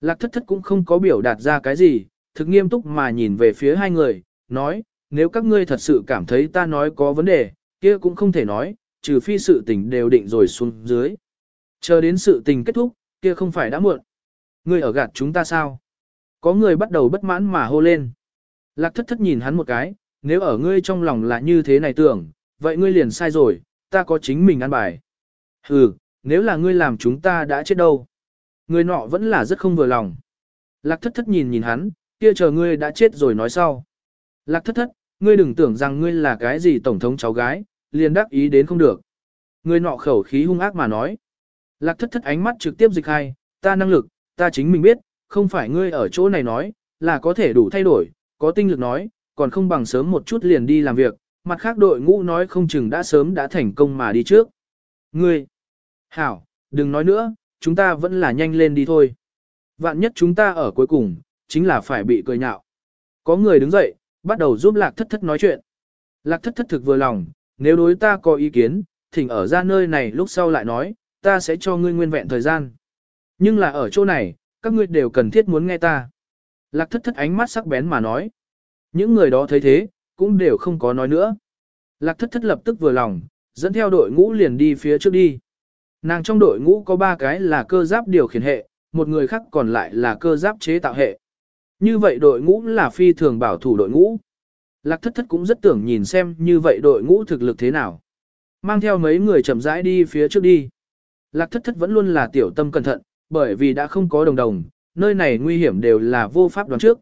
S1: Lạc thất thất cũng không có biểu đạt ra cái gì, thực nghiêm túc mà nhìn về phía hai người, nói, nếu các ngươi thật sự cảm thấy ta nói có vấn đề, kia cũng không thể nói, trừ phi sự tình đều định rồi xuống dưới. Chờ đến sự tình kết thúc, kia không phải đã muộn. Ngươi ở gạt chúng ta sao? Có người bắt đầu bất mãn mà hô lên. Lạc thất thất nhìn hắn một cái, nếu ở ngươi trong lòng là như thế này tưởng, vậy ngươi liền sai rồi, ta có chính mình ăn bài. Hừ, nếu là ngươi làm chúng ta đã chết đâu. Người nọ vẫn là rất không vừa lòng. Lạc thất thất nhìn nhìn hắn, kia chờ ngươi đã chết rồi nói sau. Lạc thất thất, ngươi đừng tưởng rằng ngươi là cái gì tổng thống cháu gái, liền đắc ý đến không được. Ngươi nọ khẩu khí hung ác mà nói. Lạc thất thất ánh mắt trực tiếp dịch hai, ta năng lực, ta chính mình biết, không phải ngươi ở chỗ này nói, là có thể đủ thay đổi, có tinh lực nói, còn không bằng sớm một chút liền đi làm việc, mặt khác đội ngũ nói không chừng đã sớm đã thành công mà đi trước. Ngươi, hảo, đừng nói nữa, chúng ta vẫn là nhanh lên đi thôi. Vạn nhất chúng ta ở cuối cùng, chính là phải bị cười nhạo. Có người đứng dậy, bắt đầu giúp lạc thất thất nói chuyện. Lạc thất thất thực vừa lòng, nếu đối ta có ý kiến, thỉnh ở ra nơi này lúc sau lại nói, ta sẽ cho ngươi nguyên vẹn thời gian. Nhưng là ở chỗ này, các ngươi đều cần thiết muốn nghe ta. Lạc thất thất ánh mắt sắc bén mà nói. Những người đó thấy thế, cũng đều không có nói nữa. Lạc thất thất lập tức vừa lòng, dẫn theo đội ngũ liền đi phía trước đi. Nàng trong đội ngũ có ba cái là cơ giáp điều khiển hệ, một người khác còn lại là cơ giáp chế tạo hệ. Như vậy đội ngũ là phi thường bảo thủ đội ngũ. Lạc thất thất cũng rất tưởng nhìn xem như vậy đội ngũ thực lực thế nào. Mang theo mấy người chậm rãi đi phía trước đi. Lạc thất thất vẫn luôn là tiểu tâm cẩn thận, bởi vì đã không có đồng đồng, nơi này nguy hiểm đều là vô pháp đoán trước.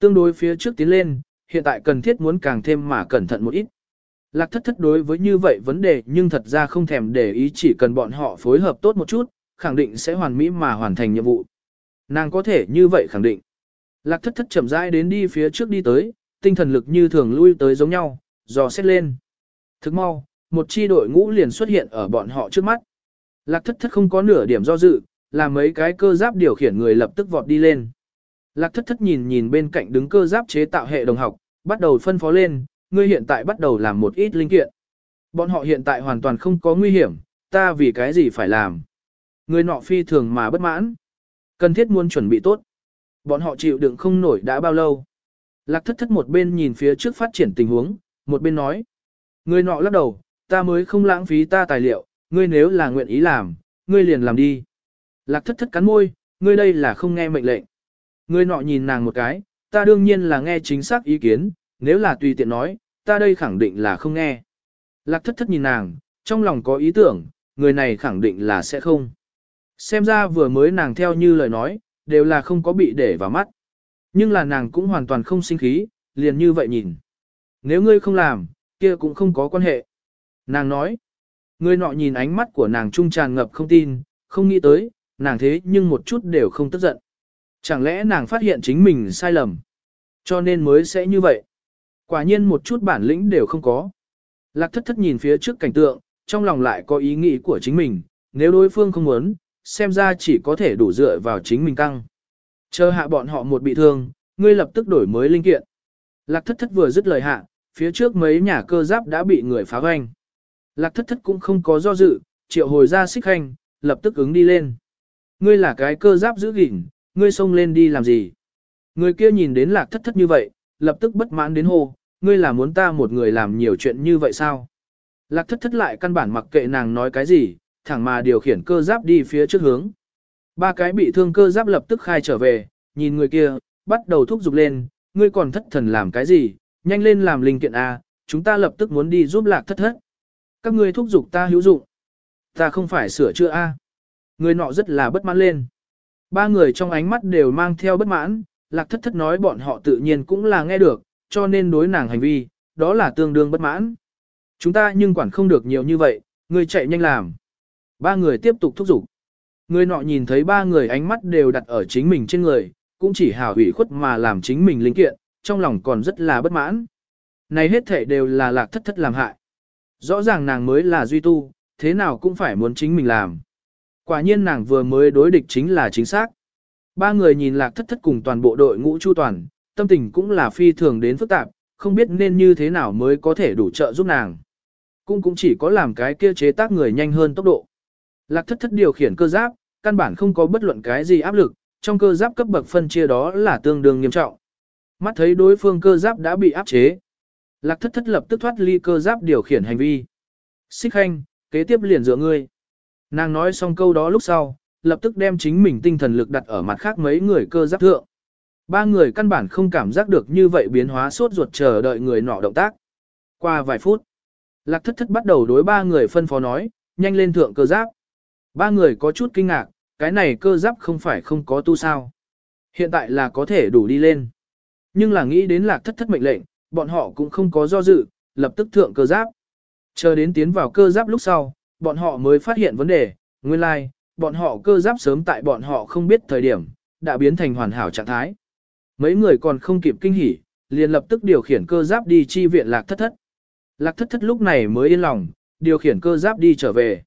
S1: Tương đối phía trước tiến lên, hiện tại cần thiết muốn càng thêm mà cẩn thận một ít. Lạc thất thất đối với như vậy vấn đề nhưng thật ra không thèm để ý chỉ cần bọn họ phối hợp tốt một chút, khẳng định sẽ hoàn mỹ mà hoàn thành nhiệm vụ. Nàng có thể như vậy khẳng định. Lạc thất thất chậm rãi đến đi phía trước đi tới, tinh thần lực như thường lui tới giống nhau, dò xét lên. Thức mau, một chi đội ngũ liền xuất hiện ở bọn họ trước mắt. Lạc thất thất không có nửa điểm do dự, là mấy cái cơ giáp điều khiển người lập tức vọt đi lên. Lạc thất thất nhìn nhìn bên cạnh đứng cơ giáp chế tạo hệ đồng học, bắt đầu phân phó lên, ngươi hiện tại bắt đầu làm một ít linh kiện. Bọn họ hiện tại hoàn toàn không có nguy hiểm, ta vì cái gì phải làm. Người nọ phi thường mà bất mãn. Cần thiết muốn chuẩn bị tốt. Bọn họ chịu đựng không nổi đã bao lâu. Lạc thất thất một bên nhìn phía trước phát triển tình huống, một bên nói. Người nọ lắc đầu, ta mới không lãng phí ta tài liệu, ngươi nếu là nguyện ý làm, ngươi liền làm đi. Lạc thất thất cắn môi, ngươi đây là không nghe mệnh lệnh. Người nọ nhìn nàng một cái, ta đương nhiên là nghe chính xác ý kiến, nếu là tùy tiện nói, ta đây khẳng định là không nghe. Lạc thất thất nhìn nàng, trong lòng có ý tưởng, người này khẳng định là sẽ không. Xem ra vừa mới nàng theo như lời nói, đều là không có bị để vào mắt. Nhưng là nàng cũng hoàn toàn không sinh khí, liền như vậy nhìn. Nếu ngươi không làm, kia cũng không có quan hệ. Nàng nói, người nọ nhìn ánh mắt của nàng trung tràn ngập không tin, không nghĩ tới, nàng thế nhưng một chút đều không tức giận. Chẳng lẽ nàng phát hiện chính mình sai lầm, cho nên mới sẽ như vậy. Quả nhiên một chút bản lĩnh đều không có. Lạc thất thất nhìn phía trước cảnh tượng, trong lòng lại có ý nghĩ của chính mình, nếu đối phương không muốn, xem ra chỉ có thể đủ dựa vào chính mình căng. Chờ hạ bọn họ một bị thương, ngươi lập tức đổi mới linh kiện. Lạc thất thất vừa dứt lời hạ, phía trước mấy nhà cơ giáp đã bị người phá hoành. Lạc thất thất cũng không có do dự, triệu hồi ra xích hành, lập tức ứng đi lên. Ngươi là cái cơ giáp giữ gìn, ngươi xông lên đi làm gì? Người kia nhìn đến lạc thất thất như vậy, lập tức bất mãn đến hô, ngươi là muốn ta một người làm nhiều chuyện như vậy sao? Lạc thất thất lại căn bản mặc kệ nàng nói cái gì, thẳng mà điều khiển cơ giáp đi phía trước hướng. Ba cái bị thương cơ giáp lập tức khai trở về, nhìn người kia, bắt đầu thúc giục lên, ngươi còn thất thần làm cái gì, nhanh lên làm linh kiện A, chúng ta lập tức muốn đi giúp lạc thất thất. Các ngươi thúc giục ta hữu dụng. Ta không phải sửa chữa A. Người nọ rất là bất mãn lên. Ba người trong ánh mắt đều mang theo bất mãn, lạc thất thất nói bọn họ tự nhiên cũng là nghe được, cho nên đối nàng hành vi, đó là tương đương bất mãn. Chúng ta nhưng quản không được nhiều như vậy, ngươi chạy nhanh làm. Ba người tiếp tục thúc giục. Người nọ nhìn thấy ba người ánh mắt đều đặt ở chính mình trên người, cũng chỉ hào hủy khuất mà làm chính mình linh kiện, trong lòng còn rất là bất mãn. Này hết thể đều là lạc thất thất làm hại. Rõ ràng nàng mới là duy tu, thế nào cũng phải muốn chính mình làm. Quả nhiên nàng vừa mới đối địch chính là chính xác. Ba người nhìn lạc thất thất cùng toàn bộ đội ngũ chu toàn, tâm tình cũng là phi thường đến phức tạp, không biết nên như thế nào mới có thể đủ trợ giúp nàng. Cũng cũng chỉ có làm cái kia chế tác người nhanh hơn tốc độ. Lạc thất thất điều khiển cơ giáp, căn bản không có bất luận cái gì áp lực, trong cơ giáp cấp bậc phân chia đó là tương đương nghiêm trọng. Mắt thấy đối phương cơ giáp đã bị áp chế. Lạc thất thất lập tức thoát ly cơ giáp điều khiển hành vi. Xích khanh, kế tiếp liền dựa ngươi. Nàng nói xong câu đó lúc sau, lập tức đem chính mình tinh thần lực đặt ở mặt khác mấy người cơ giáp thượng. Ba người căn bản không cảm giác được như vậy biến hóa sốt ruột chờ đợi người nọ động tác. Qua vài phút, lạc thất thất bắt đầu đối ba người phân phó nói, nhanh lên thượng cơ giáp. Ba người có chút kinh ngạc, cái này cơ giáp không phải không có tu sao. Hiện tại là có thể đủ đi lên. Nhưng là nghĩ đến lạc thất thất mệnh lệnh, bọn họ cũng không có do dự, lập tức thượng cơ giáp. Chờ đến tiến vào cơ giáp lúc sau, bọn họ mới phát hiện vấn đề, nguyên lai, like, bọn họ cơ giáp sớm tại bọn họ không biết thời điểm, đã biến thành hoàn hảo trạng thái. Mấy người còn không kịp kinh hỉ, liền lập tức điều khiển cơ giáp đi chi viện lạc thất thất. Lạc thất thất lúc này mới yên lòng, điều khiển cơ giáp đi trở về.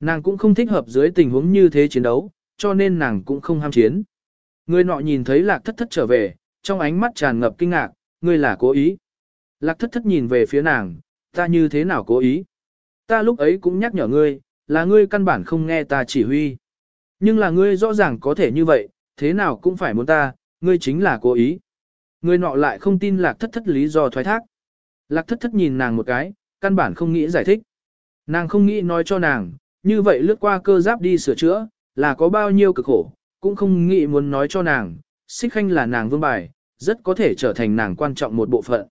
S1: Nàng cũng không thích hợp dưới tình huống như thế chiến đấu, cho nên nàng cũng không ham chiến. Người nọ nhìn thấy lạc thất thất trở về, trong ánh mắt tràn ngập kinh ngạc, ngươi là cố ý. Lạc thất thất nhìn về phía nàng, ta như thế nào cố ý. Ta lúc ấy cũng nhắc nhở ngươi, là ngươi căn bản không nghe ta chỉ huy. Nhưng là ngươi rõ ràng có thể như vậy, thế nào cũng phải muốn ta, ngươi chính là cố ý. Ngươi nọ lại không tin lạc thất thất lý do thoái thác. Lạc thất thất nhìn nàng một cái, căn bản không nghĩ giải thích. Nàng không nghĩ nói cho nàng, như vậy lướt qua cơ giáp đi sửa chữa, là có bao nhiêu cực khổ, cũng không nghĩ muốn nói cho nàng, xích khanh là nàng vương bài, rất có thể trở thành nàng quan trọng một bộ phận.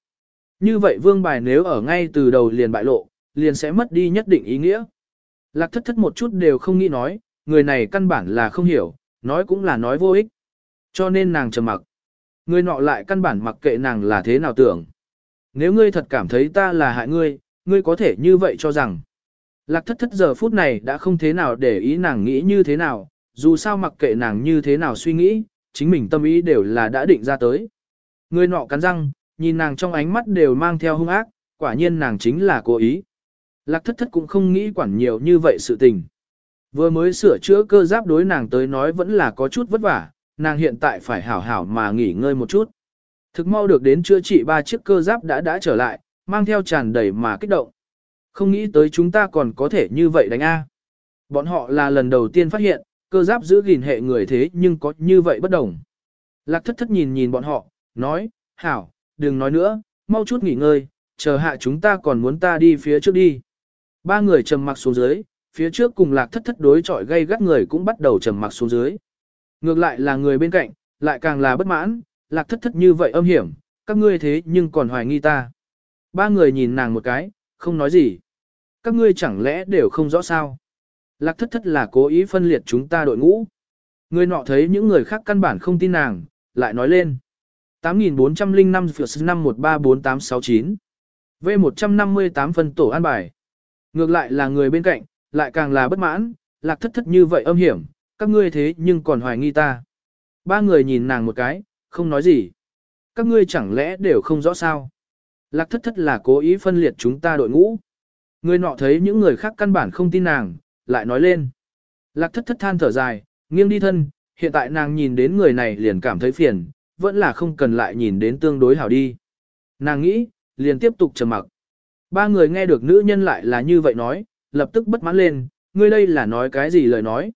S1: Như vậy vương bài nếu ở ngay từ đầu liền bại lộ, liền sẽ mất đi nhất định ý nghĩa. Lạc thất thất một chút đều không nghĩ nói, người này căn bản là không hiểu, nói cũng là nói vô ích. Cho nên nàng trầm mặc. Người nọ lại căn bản mặc kệ nàng là thế nào tưởng. Nếu ngươi thật cảm thấy ta là hại ngươi, ngươi có thể như vậy cho rằng. Lạc thất thất giờ phút này đã không thế nào để ý nàng nghĩ như thế nào, dù sao mặc kệ nàng như thế nào suy nghĩ, chính mình tâm ý đều là đã định ra tới. Người nọ cắn răng, nhìn nàng trong ánh mắt đều mang theo hung ác, quả nhiên nàng chính là cố ý. Lạc thất thất cũng không nghĩ quản nhiều như vậy sự tình. Vừa mới sửa chữa cơ giáp đối nàng tới nói vẫn là có chút vất vả, nàng hiện tại phải hảo hảo mà nghỉ ngơi một chút. Thực mau được đến chữa trị ba chiếc cơ giáp đã đã trở lại, mang theo tràn đầy mà kích động. Không nghĩ tới chúng ta còn có thể như vậy đánh A. Bọn họ là lần đầu tiên phát hiện, cơ giáp giữ gìn hệ người thế nhưng có như vậy bất đồng. Lạc thất thất nhìn nhìn bọn họ, nói, hảo, đừng nói nữa, mau chút nghỉ ngơi, chờ hạ chúng ta còn muốn ta đi phía trước đi. Ba người trầm mặc xuống dưới, phía trước cùng lạc thất thất đối chọi gây gắt người cũng bắt đầu trầm mặc xuống dưới. Ngược lại là người bên cạnh, lại càng là bất mãn, lạc thất thất như vậy âm hiểm, các ngươi thế nhưng còn hoài nghi ta. Ba người nhìn nàng một cái, không nói gì. Các ngươi chẳng lẽ đều không rõ sao? Lạc thất thất là cố ý phân liệt chúng ta đội ngũ. Người nọ thấy những người khác căn bản không tin nàng, lại nói lên. 8405 năm 134869 V158 phân tổ an bài. Ngược lại là người bên cạnh, lại càng là bất mãn, lạc thất thất như vậy âm hiểm, các ngươi thế nhưng còn hoài nghi ta. Ba người nhìn nàng một cái, không nói gì. Các ngươi chẳng lẽ đều không rõ sao. Lạc thất thất là cố ý phân liệt chúng ta đội ngũ. Người nọ thấy những người khác căn bản không tin nàng, lại nói lên. Lạc thất thất than thở dài, nghiêng đi thân, hiện tại nàng nhìn đến người này liền cảm thấy phiền, vẫn là không cần lại nhìn đến tương đối hảo đi. Nàng nghĩ, liền tiếp tục trầm mặc. Ba người nghe được nữ nhân lại là như vậy nói, lập tức bất mãn lên, ngươi đây là nói cái gì lời nói.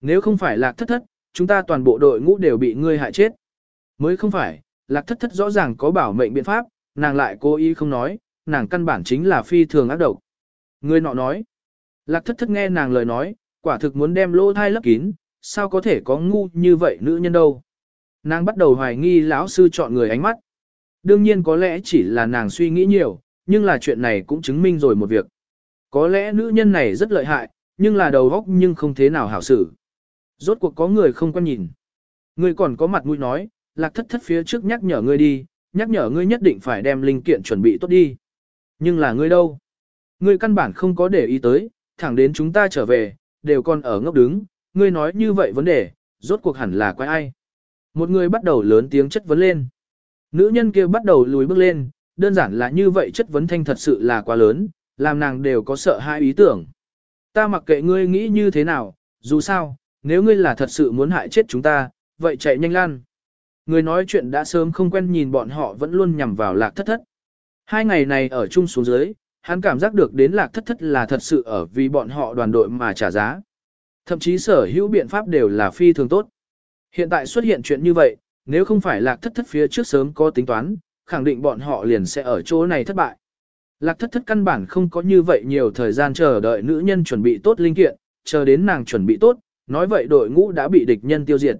S1: Nếu không phải lạc thất thất, chúng ta toàn bộ đội ngũ đều bị ngươi hại chết. Mới không phải, lạc thất thất rõ ràng có bảo mệnh biện pháp, nàng lại cố ý không nói, nàng căn bản chính là phi thường ác độc. Người nọ nói, lạc thất thất nghe nàng lời nói, quả thực muốn đem lỗ thai lấp kín, sao có thể có ngu như vậy nữ nhân đâu. Nàng bắt đầu hoài nghi lão sư chọn người ánh mắt. Đương nhiên có lẽ chỉ là nàng suy nghĩ nhiều, nhưng là chuyện này cũng chứng minh rồi một việc. Có lẽ nữ nhân này rất lợi hại, nhưng là đầu óc nhưng không thế nào hảo xử. Rốt cuộc có người không quan nhìn. người còn có mặt mũi nói, lạc thất thất phía trước nhắc nhở ngươi đi, nhắc nhở ngươi nhất định phải đem linh kiện chuẩn bị tốt đi. Nhưng là ngươi đâu? Ngươi căn bản không có để ý tới, thẳng đến chúng ta trở về, đều còn ở ngốc đứng, ngươi nói như vậy vấn đề, rốt cuộc hẳn là quái ai? Một người bắt đầu lớn tiếng chất vấn lên. Nữ nhân kia bắt đầu lùi bước lên, đơn giản là như vậy chất vấn thanh thật sự là quá lớn, làm nàng đều có sợ hai ý tưởng. Ta mặc kệ ngươi nghĩ như thế nào, dù sao, nếu ngươi là thật sự muốn hại chết chúng ta, vậy chạy nhanh lan. Người nói chuyện đã sớm không quen nhìn bọn họ vẫn luôn nhằm vào lạc thất thất. Hai ngày này ở chung xuống dưới, hắn cảm giác được đến lạc thất thất là thật sự ở vì bọn họ đoàn đội mà trả giá. Thậm chí sở hữu biện pháp đều là phi thường tốt. Hiện tại xuất hiện chuyện như vậy, nếu không phải lạc thất thất phía trước sớm có tính toán, khẳng định bọn họ liền sẽ ở chỗ này thất bại. Lạc thất thất căn bản không có như vậy nhiều thời gian chờ đợi nữ nhân chuẩn bị tốt linh kiện, chờ đến nàng chuẩn bị tốt, nói vậy đội ngũ đã bị địch nhân tiêu diệt.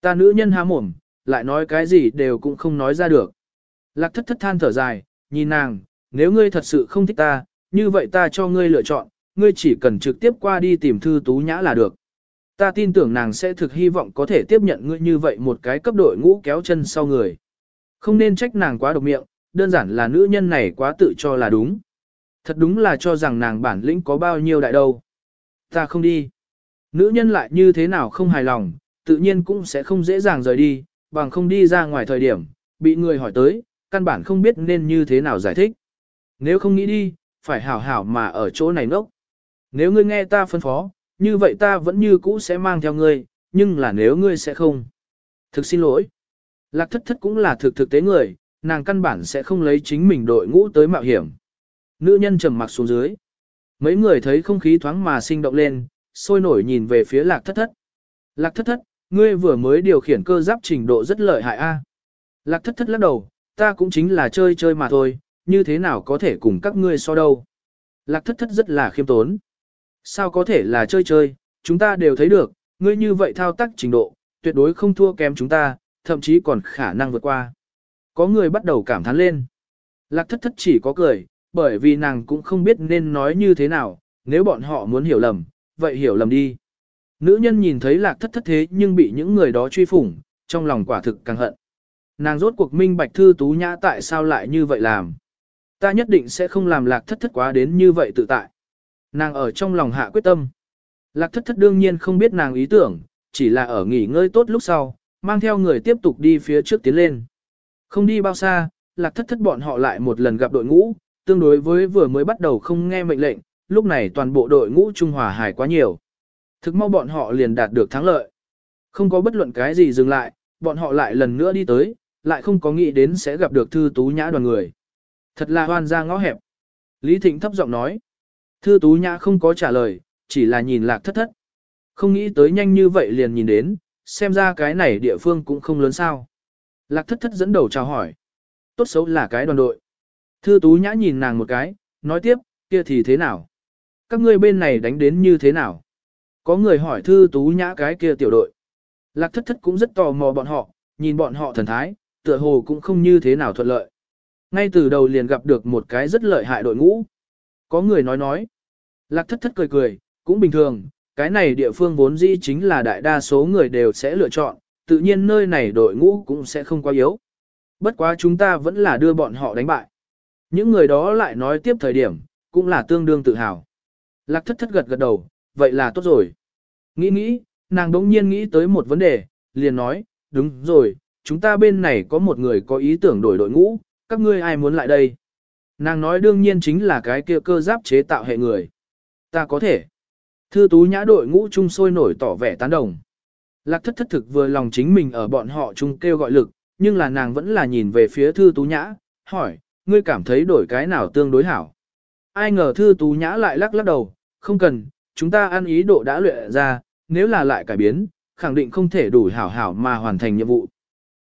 S1: Ta nữ nhân há mồm, lại nói cái gì đều cũng không nói ra được. Lạc thất thất than thở dài, nhìn nàng, nếu ngươi thật sự không thích ta, như vậy ta cho ngươi lựa chọn, ngươi chỉ cần trực tiếp qua đi tìm thư tú nhã là được. Ta tin tưởng nàng sẽ thực hy vọng có thể tiếp nhận ngươi như vậy một cái cấp đội ngũ kéo chân sau người. Không nên trách nàng quá độc miệng, đơn giản là nữ nhân này quá tự cho là đúng. Thật đúng là cho rằng nàng bản lĩnh có bao nhiêu đại đâu. Ta không đi. Nữ nhân lại như thế nào không hài lòng, tự nhiên cũng sẽ không dễ dàng rời đi, bằng không đi ra ngoài thời điểm, bị người hỏi tới, căn bản không biết nên như thế nào giải thích. Nếu không nghĩ đi, phải hảo hảo mà ở chỗ này nốc. Nếu ngươi nghe ta phân phó, như vậy ta vẫn như cũ sẽ mang theo ngươi, nhưng là nếu ngươi sẽ không. Thực xin lỗi. Lạc thất thất cũng là thực thực tế người, nàng căn bản sẽ không lấy chính mình đội ngũ tới mạo hiểm. Nữ nhân trầm mặc xuống dưới. Mấy người thấy không khí thoáng mà sinh động lên, sôi nổi nhìn về phía lạc thất thất. Lạc thất thất, ngươi vừa mới điều khiển cơ giáp trình độ rất lợi hại a. Lạc thất thất lắc đầu, ta cũng chính là chơi chơi mà thôi, như thế nào có thể cùng các ngươi so đâu. Lạc thất thất rất là khiêm tốn. Sao có thể là chơi chơi, chúng ta đều thấy được, ngươi như vậy thao tác trình độ, tuyệt đối không thua kém chúng ta, thậm chí còn khả năng vượt qua. Có người bắt đầu cảm thán lên. Lạc thất thất chỉ có cười, bởi vì nàng cũng không biết nên nói như thế nào, nếu bọn họ muốn hiểu lầm, vậy hiểu lầm đi. Nữ nhân nhìn thấy lạc thất thất thế nhưng bị những người đó truy phủng, trong lòng quả thực càng hận. Nàng rốt cuộc minh bạch thư tú nhã tại sao lại như vậy làm. Ta nhất định sẽ không làm lạc thất thất quá đến như vậy tự tại. Nàng ở trong lòng hạ quyết tâm. Lạc thất thất đương nhiên không biết nàng ý tưởng, chỉ là ở nghỉ ngơi tốt lúc sau, mang theo người tiếp tục đi phía trước tiến lên. Không đi bao xa, lạc thất thất bọn họ lại một lần gặp đội ngũ, tương đối với vừa mới bắt đầu không nghe mệnh lệnh, lúc này toàn bộ đội ngũ Trung Hòa hài quá nhiều. Thực mau bọn họ liền đạt được thắng lợi. Không có bất luận cái gì dừng lại, bọn họ lại lần nữa đi tới, lại không có nghĩ đến sẽ gặp được thư tú nhã đoàn người. Thật là hoan ra ngõ hẹp. Lý Thịnh thấp giọng nói. Thư tú nhã không có trả lời, chỉ là nhìn lạc thất thất. Không nghĩ tới nhanh như vậy liền nhìn đến, xem ra cái này địa phương cũng không lớn sao. Lạc thất thất dẫn đầu chào hỏi. Tốt xấu là cái đoàn đội. Thư tú nhã nhìn nàng một cái, nói tiếp, kia thì thế nào? Các ngươi bên này đánh đến như thế nào? Có người hỏi thư tú nhã cái kia tiểu đội. Lạc thất thất cũng rất tò mò bọn họ, nhìn bọn họ thần thái, tựa hồ cũng không như thế nào thuận lợi. Ngay từ đầu liền gặp được một cái rất lợi hại đội ngũ. Có người nói nói. Lạc thất thất cười cười, cũng bình thường, cái này địa phương vốn dĩ chính là đại đa số người đều sẽ lựa chọn, tự nhiên nơi này đội ngũ cũng sẽ không quá yếu. Bất quá chúng ta vẫn là đưa bọn họ đánh bại. Những người đó lại nói tiếp thời điểm, cũng là tương đương tự hào. Lạc thất thất gật gật đầu, vậy là tốt rồi. Nghĩ nghĩ, nàng đống nhiên nghĩ tới một vấn đề, liền nói, đúng rồi, chúng ta bên này có một người có ý tưởng đổi đội ngũ, các ngươi ai muốn lại đây? Nàng nói đương nhiên chính là cái kia cơ giáp chế tạo hệ người. Ta có thể. Thư tú nhã đội ngũ chung sôi nổi tỏ vẻ tán đồng. Lạc thất thất thực vừa lòng chính mình ở bọn họ chung kêu gọi lực, nhưng là nàng vẫn là nhìn về phía thư tú nhã, hỏi, ngươi cảm thấy đổi cái nào tương đối hảo. Ai ngờ thư tú nhã lại lắc lắc đầu, không cần, chúng ta ăn ý độ đã luyện ra, nếu là lại cải biến, khẳng định không thể đủ hảo hảo mà hoàn thành nhiệm vụ.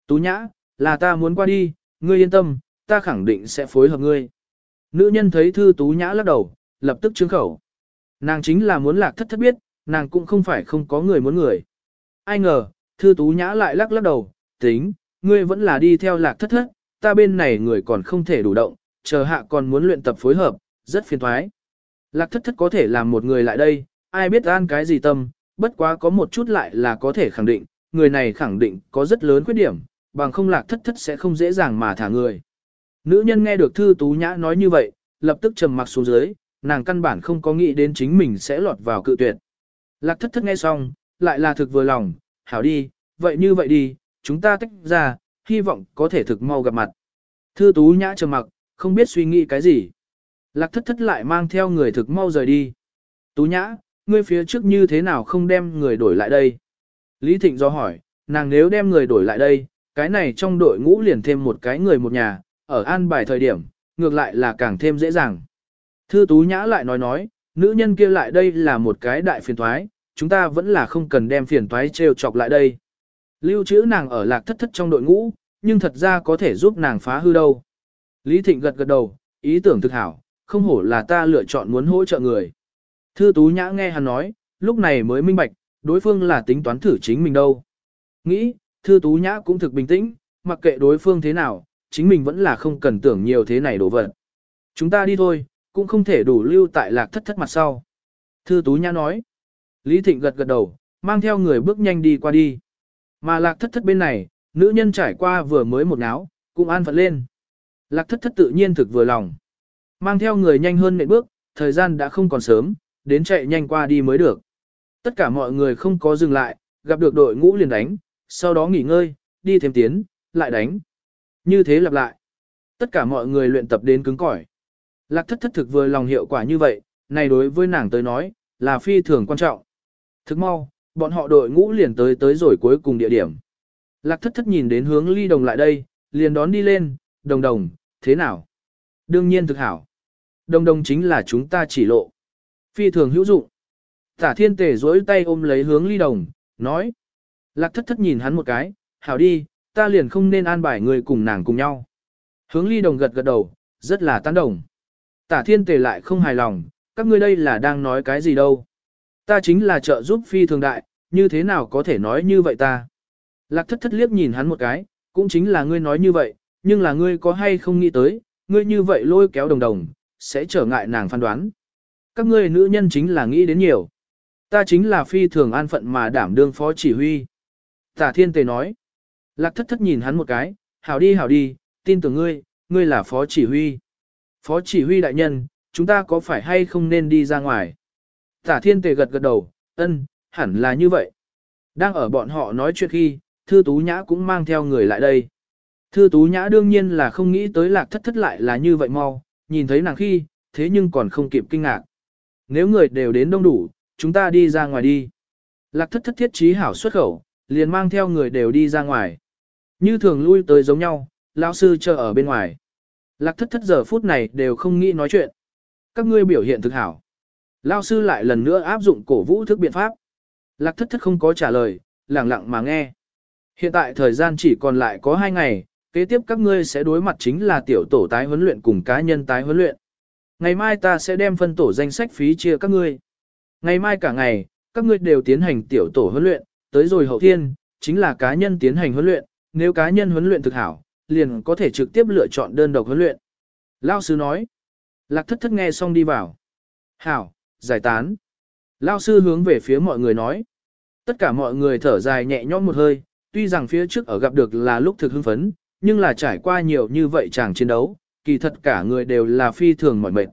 S1: Tú nhã, là ta muốn qua đi, ngươi yên tâm, ta khẳng định sẽ phối hợp ngươi. Nữ nhân thấy thư tú nhã lắc đầu, lập tức trương khẩu. Nàng chính là muốn lạc thất thất biết, nàng cũng không phải không có người muốn người. Ai ngờ, thư tú nhã lại lắc lắc đầu, tính, ngươi vẫn là đi theo lạc thất thất, ta bên này người còn không thể đủ động, chờ hạ còn muốn luyện tập phối hợp, rất phiền thoái. Lạc thất thất có thể làm một người lại đây, ai biết an cái gì tâm, bất quá có một chút lại là có thể khẳng định, người này khẳng định có rất lớn khuyết điểm, bằng không lạc thất thất sẽ không dễ dàng mà thả người. Nữ nhân nghe được thư tú nhã nói như vậy, lập tức trầm mặc xuống dưới, nàng căn bản không có nghĩ đến chính mình sẽ lọt vào cự tuyệt. Lạc thất thất nghe xong, lại là thực vừa lòng, hảo đi, vậy như vậy đi, chúng ta tách ra, hy vọng có thể thực mau gặp mặt. Thư tú nhã trầm mặc, không biết suy nghĩ cái gì. Lạc thất thất lại mang theo người thực mau rời đi. Tú nhã, ngươi phía trước như thế nào không đem người đổi lại đây? Lý Thịnh do hỏi, nàng nếu đem người đổi lại đây, cái này trong đội ngũ liền thêm một cái người một nhà, ở an bài thời điểm, ngược lại là càng thêm dễ dàng. Thư Tú Nhã lại nói nói, nữ nhân kia lại đây là một cái đại phiền toái, chúng ta vẫn là không cần đem phiền toái trêu chọc lại đây. Lưu trữ nàng ở lạc thất thất trong đội ngũ, nhưng thật ra có thể giúp nàng phá hư đâu. Lý Thịnh gật gật đầu, ý tưởng thực hảo, không hổ là ta lựa chọn muốn hỗ trợ người. Thư Tú Nhã nghe hắn nói, lúc này mới minh bạch, đối phương là tính toán thử chính mình đâu. Nghĩ, Thư Tú Nhã cũng thực bình tĩnh, mặc kệ đối phương thế nào, chính mình vẫn là không cần tưởng nhiều thế này đổ vật. Chúng ta đi thôi, cũng không thể đủ lưu tại lạc thất thất mặt sau. Thư Tú Nhã nói. Lý Thịnh gật gật đầu, mang theo người bước nhanh đi qua đi. Mà lạc thất thất bên này, nữ nhân trải qua vừa mới một áo, cũng an phận lên. Lạc thất thất tự nhiên thực vừa lòng. Mang theo người nhanh hơn nệm bước, thời gian đã không còn sớm, đến chạy nhanh qua đi mới được. Tất cả mọi người không có dừng lại, gặp được đội ngũ liền đánh, sau đó nghỉ ngơi, đi thêm tiến, lại đánh. Như thế lặp lại. Tất cả mọi người luyện tập đến cứng cỏi. Lạc thất thất thực vừa lòng hiệu quả như vậy, này đối với nàng tới nói, là phi thường quan trọng. Thức mau, bọn họ đội ngũ liền tới tới rồi cuối cùng địa điểm. Lạc thất thất nhìn đến hướng ly đồng lại đây, liền đón đi lên, đồng đồng, thế nào? Đương nhiên thực hảo. Đồng đồng chính là chúng ta chỉ lộ. Phi thường hữu dụng. Tả thiên tề dối tay ôm lấy hướng ly đồng, nói. Lạc thất thất nhìn hắn một cái, hảo đi, ta liền không nên an bài người cùng nàng cùng nhau. Hướng ly đồng gật gật đầu, rất là tán đồng. Tả thiên tề lại không hài lòng, các ngươi đây là đang nói cái gì đâu. Ta chính là trợ giúp phi thường đại, như thế nào có thể nói như vậy ta. Lạc thất thất liếc nhìn hắn một cái, cũng chính là ngươi nói như vậy, nhưng là ngươi có hay không nghĩ tới, ngươi như vậy lôi kéo đồng đồng, sẽ trở ngại nàng phán đoán. Các ngươi nữ nhân chính là nghĩ đến nhiều. Ta chính là phi thường an phận mà đảm đương phó chỉ huy. Tả thiên tề nói. Lạc thất thất nhìn hắn một cái, hảo đi hảo đi, tin tưởng ngươi, ngươi là phó chỉ huy. Phó chỉ huy đại nhân, chúng ta có phải hay không nên đi ra ngoài? Tả thiên tề gật gật đầu, ân, hẳn là như vậy. Đang ở bọn họ nói chuyện khi, thư tú nhã cũng mang theo người lại đây. Thư tú nhã đương nhiên là không nghĩ tới lạc thất thất lại là như vậy mau, nhìn thấy nàng khi, thế nhưng còn không kịp kinh ngạc. Nếu người đều đến đông đủ, chúng ta đi ra ngoài đi. Lạc thất thất thiết trí hảo xuất khẩu, liền mang theo người đều đi ra ngoài. Như thường lui tới giống nhau, lão sư chờ ở bên ngoài. Lạc thất thất giờ phút này đều không nghĩ nói chuyện. Các ngươi biểu hiện thực hảo. Lão sư lại lần nữa áp dụng cổ vũ thức biện pháp. Lạc thất thất không có trả lời, lặng lặng mà nghe. Hiện tại thời gian chỉ còn lại có 2 ngày, kế tiếp các ngươi sẽ đối mặt chính là tiểu tổ tái huấn luyện cùng cá nhân tái huấn luyện. Ngày mai ta sẽ đem phân tổ danh sách phí chia các ngươi. Ngày mai cả ngày, các ngươi đều tiến hành tiểu tổ huấn luyện, tới rồi hậu thiên, chính là cá nhân tiến hành huấn luyện, nếu cá nhân huấn luyện thực hảo, liền có thể trực tiếp lựa chọn đơn độc huấn luyện. Lao sư nói. Lạc thất thất nghe xong đi vào. Hảo, giải tán. Lao sư hướng về phía mọi người nói. Tất cả mọi người thở dài nhẹ nhõm một hơi, tuy rằng phía trước ở gặp được là lúc thực hưng phấn, nhưng là trải qua nhiều như vậy chàng chiến đấu, kỳ thật cả người đều là phi thường mỏi mệt.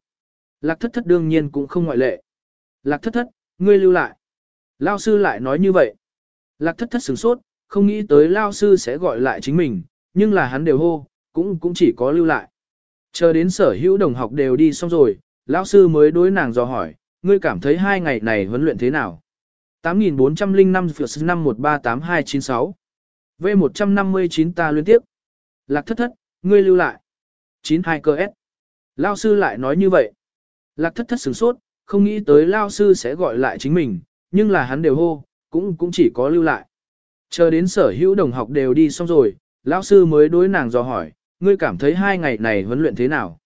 S1: Lạc thất thất đương nhiên cũng không ngoại lệ. Lạc thất thất, ngươi lưu lại. Lao sư lại nói như vậy. Lạc thất thất sửng sốt, không nghĩ tới Lao sư sẽ gọi lại chính mình, nhưng là hắn đều hô, cũng cũng chỉ có lưu lại. Chờ đến sở hữu đồng học đều đi xong rồi, lão sư mới đối nàng dò hỏi, ngươi cảm thấy hai ngày này huấn luyện thế nào? 8405 Phật 51389296 V159 ta liên tiếp. Lạc thất thất, ngươi lưu lại. 92 cơ S. Lao sư lại nói như vậy. Lạc thất thất sửng sốt, không nghĩ tới Lao sư sẽ gọi lại chính mình, nhưng là hắn đều hô, cũng cũng chỉ có lưu lại. Chờ đến sở hữu đồng học đều đi xong rồi, Lão sư mới đối nàng dò hỏi, ngươi cảm thấy hai ngày này huấn luyện thế nào?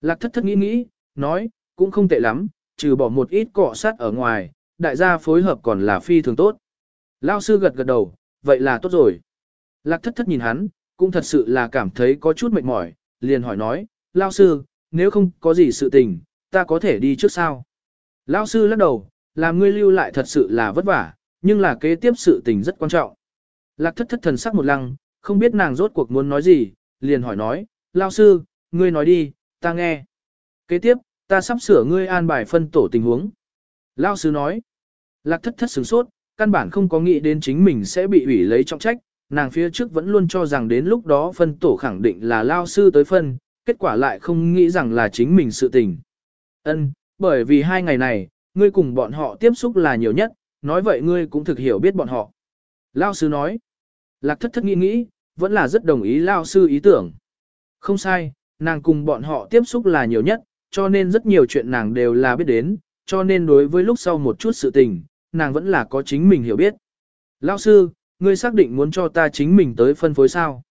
S1: Lạc thất thất nghĩ nghĩ, nói, cũng không tệ lắm, trừ bỏ một ít cọ sát ở ngoài, đại gia phối hợp còn là phi thường tốt. Lão sư gật gật đầu, vậy là tốt rồi. Lạc thất thất nhìn hắn, cũng thật sự là cảm thấy có chút mệt mỏi, liền hỏi nói, Lão sư, nếu không có gì sự tình, ta có thể đi trước sao? Lão sư lắc đầu, làm ngươi lưu lại thật sự là vất vả, nhưng là kế tiếp sự tình rất quan trọng. Lạc thất thất thần sắc một lăng, không biết nàng rốt cuộc muốn nói gì, liền hỏi nói, lao sư, ngươi nói đi, ta nghe. Kế tiếp, ta sắp sửa ngươi an bài phân tổ tình huống. Lao sư nói, lạc thất thất sửng sốt, căn bản không có nghĩ đến chính mình sẽ bị ủy lấy trọng trách, nàng phía trước vẫn luôn cho rằng đến lúc đó phân tổ khẳng định là lao sư tới phân, kết quả lại không nghĩ rằng là chính mình sự tình. Ân, bởi vì hai ngày này, ngươi cùng bọn họ tiếp xúc là nhiều nhất, nói vậy ngươi cũng thực hiểu biết bọn họ. Lao sư nói, lạc thất thất nghĩ nghĩ, vẫn là rất đồng ý lao sư ý tưởng. Không sai, nàng cùng bọn họ tiếp xúc là nhiều nhất, cho nên rất nhiều chuyện nàng đều là biết đến, cho nên đối với lúc sau một chút sự tình, nàng vẫn là có chính mình hiểu biết. Lao sư, ngươi xác định muốn cho ta chính mình tới phân phối sao?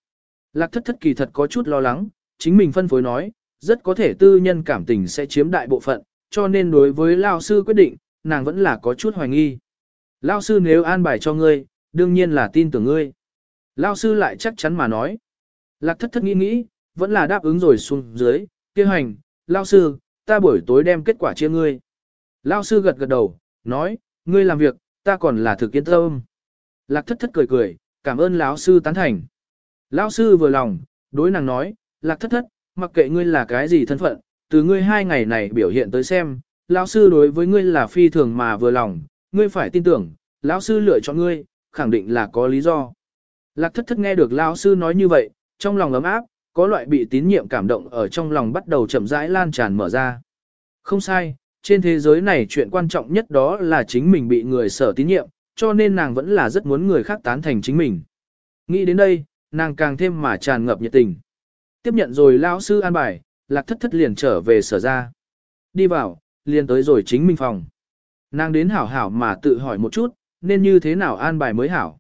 S1: Lạc thất thất kỳ thật có chút lo lắng, chính mình phân phối nói, rất có thể tư nhân cảm tình sẽ chiếm đại bộ phận, cho nên đối với Lao sư quyết định, nàng vẫn là có chút hoài nghi. Lao sư nếu an bài cho ngươi, đương nhiên là tin tưởng ngươi. Lao sư lại chắc chắn mà nói. Lạc thất thất nghĩ nghĩ, vẫn là đáp ứng rồi xuống dưới, kia hành, Lao sư, ta buổi tối đem kết quả chia ngươi. Lao sư gật gật đầu, nói, ngươi làm việc, ta còn là thực yên tâm. Lạc thất thất cười cười, cảm ơn lão sư tán thành. Lão sư vừa lòng, đối nàng nói, lạc thất thất, mặc kệ ngươi là cái gì thân phận, từ ngươi hai ngày này biểu hiện tới xem, lão sư đối với ngươi là phi thường mà vừa lòng, ngươi phải tin tưởng, lão sư lựa chọn ngươi, khẳng định là có lý do. Lạc thất thất nghe được lão sư nói như vậy, trong lòng ấm áp, có loại bị tín nhiệm cảm động ở trong lòng bắt đầu chậm rãi lan tràn mở ra. Không sai, trên thế giới này chuyện quan trọng nhất đó là chính mình bị người sở tín nhiệm, cho nên nàng vẫn là rất muốn người khác tán thành chính mình. Nghĩ đến đây, nàng càng thêm mà tràn ngập nhiệt tình. Tiếp nhận rồi lão sư an bài, lạc thất thất liền trở về sở ra. Đi vào, liền tới rồi chính mình phòng. Nàng đến hảo hảo mà tự hỏi một chút, nên như thế nào an bài mới hảo.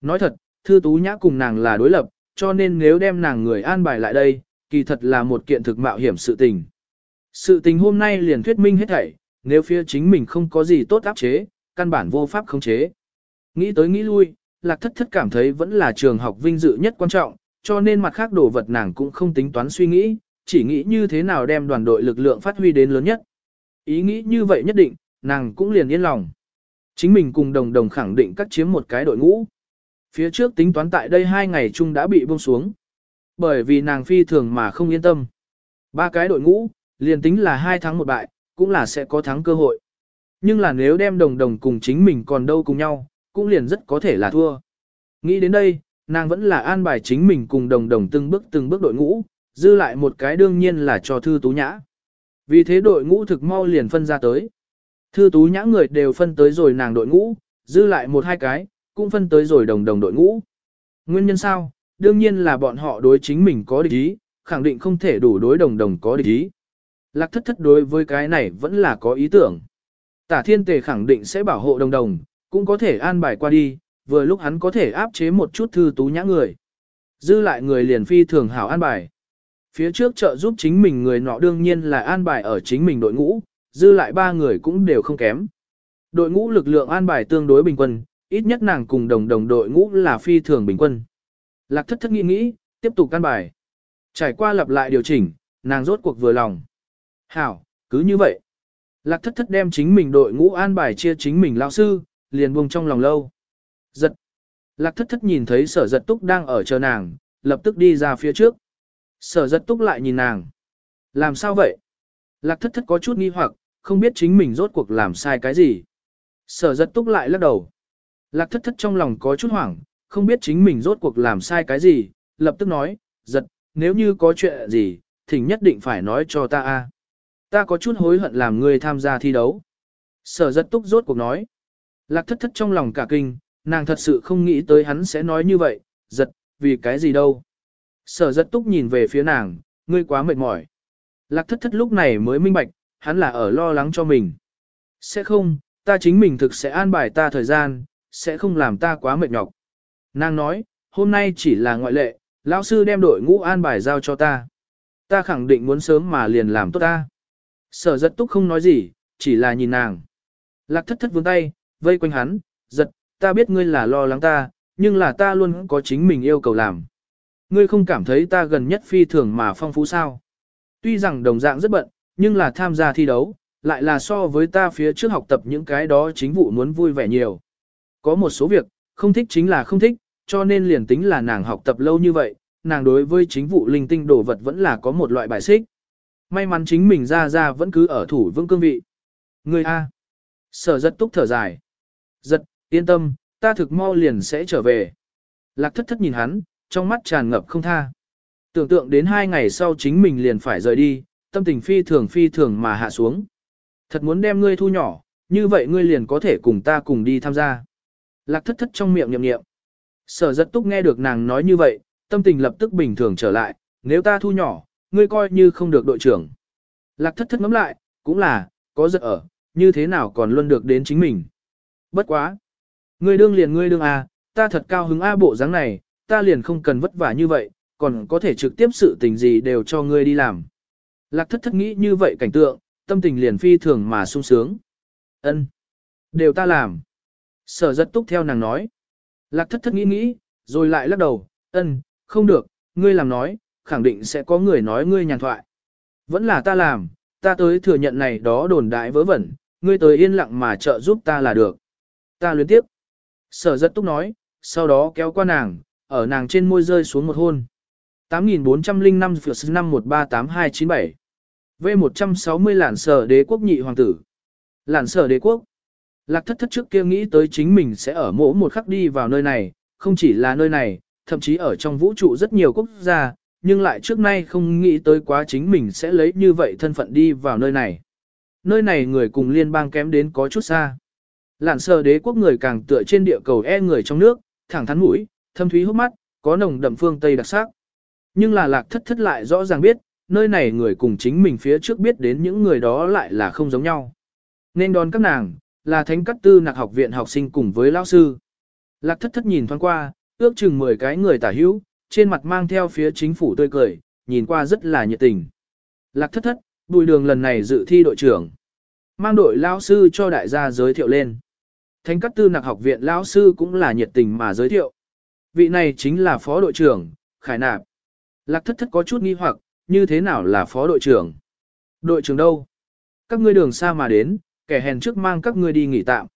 S1: Nói thật, Thư Tú Nhã cùng nàng là đối lập, cho nên nếu đem nàng người an bài lại đây, kỳ thật là một kiện thực mạo hiểm sự tình. Sự tình hôm nay liền thuyết minh hết thảy, nếu phía chính mình không có gì tốt áp chế, căn bản vô pháp khống chế. Nghĩ tới nghĩ lui, lạc thất thất cảm thấy vẫn là trường học vinh dự nhất quan trọng, cho nên mặt khác đồ vật nàng cũng không tính toán suy nghĩ, chỉ nghĩ như thế nào đem đoàn đội lực lượng phát huy đến lớn nhất. Ý nghĩ như vậy nhất định, nàng cũng liền yên lòng. Chính mình cùng đồng đồng khẳng định cắt chiếm một cái đội ngũ. Phía trước tính toán tại đây hai ngày chung đã bị buông xuống. Bởi vì nàng phi thường mà không yên tâm. Ba cái đội ngũ, liền tính là hai thắng một bại, cũng là sẽ có thắng cơ hội. Nhưng là nếu đem đồng đồng cùng chính mình còn đâu cùng nhau, cũng liền rất có thể là thua. Nghĩ đến đây, nàng vẫn là an bài chính mình cùng đồng đồng từng bước từng bước đội ngũ, dư lại một cái đương nhiên là cho thư tú nhã. Vì thế đội ngũ thực mau liền phân ra tới. Thư tú nhã người đều phân tới rồi nàng đội ngũ, dư lại một hai cái, cũng phân tới rồi đồng đồng đội ngũ. Nguyên nhân sao? Đương nhiên là bọn họ đối chính mình có địch ý, khẳng định không thể đủ đối đồng đồng có địch ý. Lạc thất thất đối với cái này vẫn là có ý tưởng. Tả thiên tề khẳng định sẽ bảo hộ đồng đồng, cũng có thể an bài qua đi, vừa lúc hắn có thể áp chế một chút thư tú nhã người. Dư lại người liền phi thường hảo an bài. Phía trước trợ giúp chính mình người nọ đương nhiên là an bài ở chính mình đội ngũ, dư lại ba người cũng đều không kém. Đội ngũ lực lượng an bài tương đối bình quân, ít nhất nàng cùng đồng đồng đội ngũ là phi thường bình quân. Lạc thất thất nghĩ nghĩ, tiếp tục căn bài. Trải qua lặp lại điều chỉnh, nàng rốt cuộc vừa lòng. Hảo, cứ như vậy. Lạc thất thất đem chính mình đội ngũ an bài chia chính mình lao sư, liền buông trong lòng lâu. Giật. Lạc thất thất nhìn thấy sở giật túc đang ở chờ nàng, lập tức đi ra phía trước. Sở giật túc lại nhìn nàng. Làm sao vậy? Lạc thất thất có chút nghi hoặc, không biết chính mình rốt cuộc làm sai cái gì. Sở giật túc lại lắc đầu. Lạc thất thất trong lòng có chút hoảng, không biết chính mình rốt cuộc làm sai cái gì, lập tức nói, giật, nếu như có chuyện gì, thỉnh nhất định phải nói cho ta a. Ta có chút hối hận làm ngươi tham gia thi đấu. Sở giật túc rốt cuộc nói. Lạc thất thất trong lòng cả kinh, nàng thật sự không nghĩ tới hắn sẽ nói như vậy, giật, vì cái gì đâu. Sở giật túc nhìn về phía nàng, ngươi quá mệt mỏi. Lạc thất thất lúc này mới minh bạch, hắn là ở lo lắng cho mình. Sẽ không, ta chính mình thực sẽ an bài ta thời gian, sẽ không làm ta quá mệt nhọc. Nàng nói, hôm nay chỉ là ngoại lệ, lão sư đem đội ngũ an bài giao cho ta. Ta khẳng định muốn sớm mà liền làm tốt ta. Sở giật túc không nói gì, chỉ là nhìn nàng. Lạc thất thất vươn tay, vây quanh hắn, giật, ta biết ngươi là lo lắng ta, nhưng là ta luôn có chính mình yêu cầu làm. Ngươi không cảm thấy ta gần nhất phi thường mà phong phú sao. Tuy rằng đồng dạng rất bận, nhưng là tham gia thi đấu, lại là so với ta phía trước học tập những cái đó chính vụ muốn vui vẻ nhiều. Có một số việc, không thích chính là không thích, cho nên liền tính là nàng học tập lâu như vậy, nàng đối với chính vụ linh tinh đồ vật vẫn là có một loại bài xích. May mắn chính mình ra ra vẫn cứ ở thủ vương cương vị. Người A. Sở giật túc thở dài. Giật, yên tâm, ta thực mau liền sẽ trở về. Lạc thất thất nhìn hắn, trong mắt tràn ngập không tha. Tưởng tượng đến hai ngày sau chính mình liền phải rời đi, tâm tình phi thường phi thường mà hạ xuống. Thật muốn đem ngươi thu nhỏ, như vậy ngươi liền có thể cùng ta cùng đi tham gia. Lạc thất thất trong miệng nhậm nghiệm. Sở Dật túc nghe được nàng nói như vậy, tâm tình lập tức bình thường trở lại, nếu ta thu nhỏ, ngươi coi như không được đội trưởng. Lạc thất thất ngắm lại, cũng là, có giật ở, như thế nào còn luôn được đến chính mình. Bất quá. Ngươi đương liền ngươi đương à, ta thật cao hứng A bộ dáng này, ta liền không cần vất vả như vậy, còn có thể trực tiếp sự tình gì đều cho ngươi đi làm. Lạc thất thất nghĩ như vậy cảnh tượng, tâm tình liền phi thường mà sung sướng. ân Đều ta làm. Sở rất túc theo nàng nói. Lạc thất thất nghĩ nghĩ, rồi lại lắc đầu, ân, không được, ngươi làm nói, khẳng định sẽ có người nói ngươi nhàn thoại. Vẫn là ta làm, ta tới thừa nhận này đó đồn đại vớ vẩn, ngươi tới yên lặng mà trợ giúp ta là được. Ta luyến tiếp. Sở rất túc nói, sau đó kéo qua nàng, ở nàng trên môi rơi xuống một hôn. 8405 năm 1382297 V160 lản sở đế quốc nhị hoàng tử. Lản sở đế quốc. Lạc thất thất trước kia nghĩ tới chính mình sẽ ở mỗi một khắc đi vào nơi này, không chỉ là nơi này, thậm chí ở trong vũ trụ rất nhiều quốc gia, nhưng lại trước nay không nghĩ tới quá chính mình sẽ lấy như vậy thân phận đi vào nơi này. Nơi này người cùng liên bang kém đến có chút xa. Lạn sờ đế quốc người càng tựa trên địa cầu e người trong nước, thẳng thắn mũi, thâm thúy hốc mắt, có nồng đậm phương Tây đặc sắc. Nhưng là lạc thất thất lại rõ ràng biết, nơi này người cùng chính mình phía trước biết đến những người đó lại là không giống nhau. Nên đón các nàng, là thánh cắt tư nạc học viện học sinh cùng với lao sư. Lạc thất thất nhìn thoáng qua, ước chừng 10 cái người tả hữu, trên mặt mang theo phía chính phủ tươi cười, nhìn qua rất là nhiệt tình. Lạc thất thất, bùi đường lần này dự thi đội trưởng. Mang đội lao sư cho đại gia giới thiệu lên. Thánh cắt tư nạc học viện lao sư cũng là nhiệt tình mà giới thiệu. Vị này chính là phó đội trưởng, Khải Nạp. Lạc thất thất có chút nghi hoặc, như thế nào là phó đội trưởng? Đội trưởng đâu? Các ngươi đường xa mà đến, kẻ hèn trước mang các ngươi đi nghỉ tạm.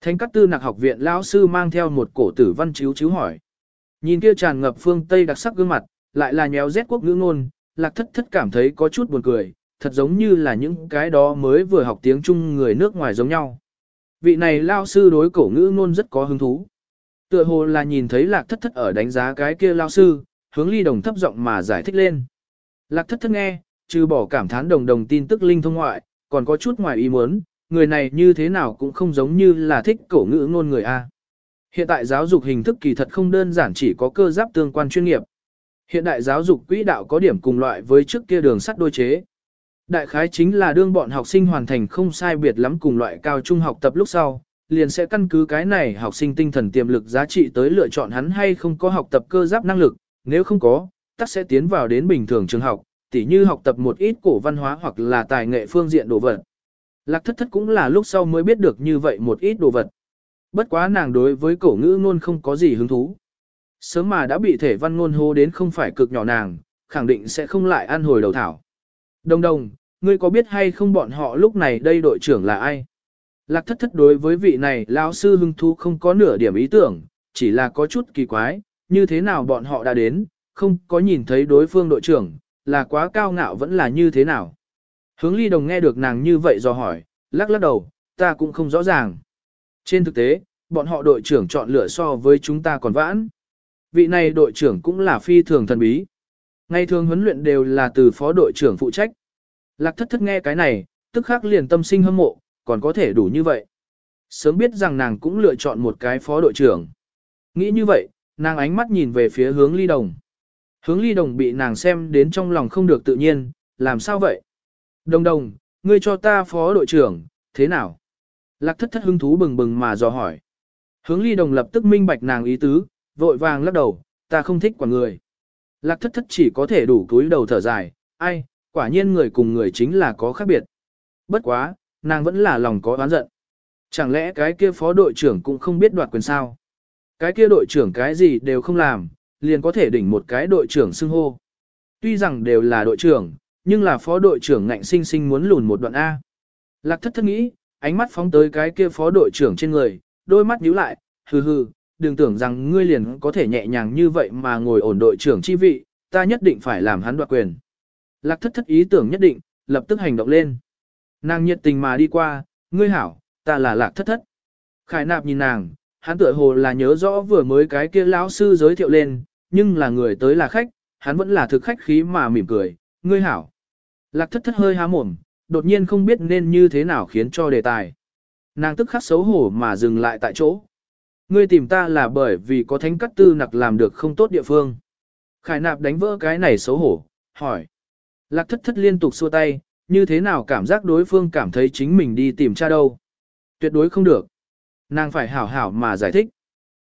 S1: Thánh cát tư nạc học viện lão sư mang theo một cổ tử văn chiếu chiếu hỏi. Nhìn kia tràn ngập phương Tây đặc sắc gương mặt, lại là nhéo rét quốc ngữ ngôn, lạc thất thất cảm thấy có chút buồn cười, thật giống như là những cái đó mới vừa học tiếng Trung người nước ngoài giống nhau. Vị này lão sư đối cổ ngữ ngôn rất có hứng thú. Tựa hồ là nhìn thấy lạc thất thất ở đánh giá cái kia lão sư, hướng ly đồng thấp giọng mà giải thích lên. Lạc thất thất nghe, trừ bỏ cảm thán đồng đồng tin tức linh thông ngoại, còn có chút ngoài ý muốn, người này như thế nào cũng không giống như là thích cổ ngữ ngôn người A. Hiện tại giáo dục hình thức kỳ thật không đơn giản chỉ có cơ giáp tương quan chuyên nghiệp. Hiện đại giáo dục quỹ đạo có điểm cùng loại với trước kia đường sắt đôi chế. Đại khái chính là đương bọn học sinh hoàn thành không sai biệt lắm cùng loại cao trung học tập lúc sau, liền sẽ căn cứ cái này học sinh tinh thần tiềm lực giá trị tới lựa chọn hắn hay không có học tập cơ giáp năng lực, nếu không có, tắc sẽ tiến vào đến bình thường trường học, tỉ như học tập một ít cổ văn hóa hoặc là tài nghệ phương diện đồ vật. Lạc thất thất cũng là lúc sau mới biết được như vậy một ít đồ vật. Bất quá nàng đối với cổ ngữ ngôn không có gì hứng thú. Sớm mà đã bị thể văn ngôn hô đến không phải cực nhỏ nàng, khẳng định sẽ không lại ăn hồi đầu thảo. Đồng đồng, ngươi có biết hay không bọn họ lúc này đây đội trưởng là ai? Lạc thất thất đối với vị này lão sư hưng thú không có nửa điểm ý tưởng, chỉ là có chút kỳ quái, như thế nào bọn họ đã đến, không có nhìn thấy đối phương đội trưởng, là quá cao ngạo vẫn là như thế nào. Hướng ly đồng nghe được nàng như vậy do hỏi, lắc lắc đầu, ta cũng không rõ ràng. Trên thực tế, bọn họ đội trưởng chọn lựa so với chúng ta còn vãn. Vị này đội trưởng cũng là phi thường thần bí. Ngày thường huấn luyện đều là từ phó đội trưởng phụ trách. Lạc thất thất nghe cái này, tức khắc liền tâm sinh hâm mộ, còn có thể đủ như vậy. Sớm biết rằng nàng cũng lựa chọn một cái phó đội trưởng. Nghĩ như vậy, nàng ánh mắt nhìn về phía hướng ly đồng. Hướng ly đồng bị nàng xem đến trong lòng không được tự nhiên, làm sao vậy? Đồng đồng, ngươi cho ta phó đội trưởng, thế nào? Lạc thất thất hứng thú bừng bừng mà dò hỏi. Hướng ly đồng lập tức minh bạch nàng ý tứ, vội vàng lắc đầu, ta không thích quả người. Lạc thất thất chỉ có thể đủ túi đầu thở dài, ai, quả nhiên người cùng người chính là có khác biệt. Bất quá, nàng vẫn là lòng có oán giận. Chẳng lẽ cái kia phó đội trưởng cũng không biết đoạt quyền sao? Cái kia đội trưởng cái gì đều không làm, liền có thể đỉnh một cái đội trưởng xưng hô. Tuy rằng đều là đội trưởng, nhưng là phó đội trưởng ngạnh sinh sinh muốn lùn một đoạn A. Lạc thất thất nghĩ, ánh mắt phóng tới cái kia phó đội trưởng trên người, đôi mắt nhíu lại, hừ hừ, đừng tưởng rằng ngươi liền có thể nhẹ nhàng như vậy mà ngồi ổn đội trưởng chi vị, ta nhất định phải làm hắn đoạt quyền. Lạc thất thất ý tưởng nhất định, lập tức hành động lên. Nàng nhiệt tình mà đi qua, ngươi hảo, ta là lạc thất thất. Khải nạp nhìn nàng, hắn tựa hồ là nhớ rõ vừa mới cái kia lão sư giới thiệu lên, nhưng là người tới là khách, hắn vẫn là thực khách khí mà mỉm cười, ngươi hảo. Lạc thất thất hơi há mồm, đột nhiên không biết nên như thế nào khiến cho đề tài. Nàng tức khắc xấu hổ mà dừng lại tại chỗ. Ngươi tìm ta là bởi vì có thánh cắt tư nặc làm được không tốt địa phương. Khải nạp đánh vỡ cái này xấu hổ, hỏi. Lạc thất thất liên tục xua tay, như thế nào cảm giác đối phương cảm thấy chính mình đi tìm cha đâu. Tuyệt đối không được. Nàng phải hảo hảo mà giải thích.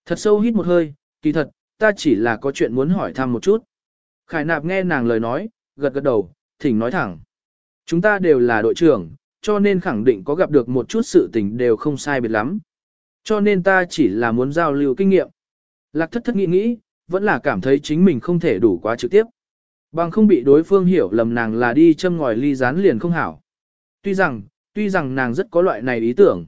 S1: Thật sâu hít một hơi, kỳ thật, ta chỉ là có chuyện muốn hỏi thăm một chút. Khải nạp nghe nàng lời nói, gật gật đầu, thỉnh nói thẳng. Chúng ta đều là đội trưởng, cho nên khẳng định có gặp được một chút sự tình đều không sai biệt lắm. Cho nên ta chỉ là muốn giao lưu kinh nghiệm. Lạc thất thất nghĩ nghĩ, vẫn là cảm thấy chính mình không thể đủ quá trực tiếp. Bằng không bị đối phương hiểu lầm nàng là đi châm ngòi ly rán liền không hảo. Tuy rằng, tuy rằng nàng rất có loại này ý tưởng.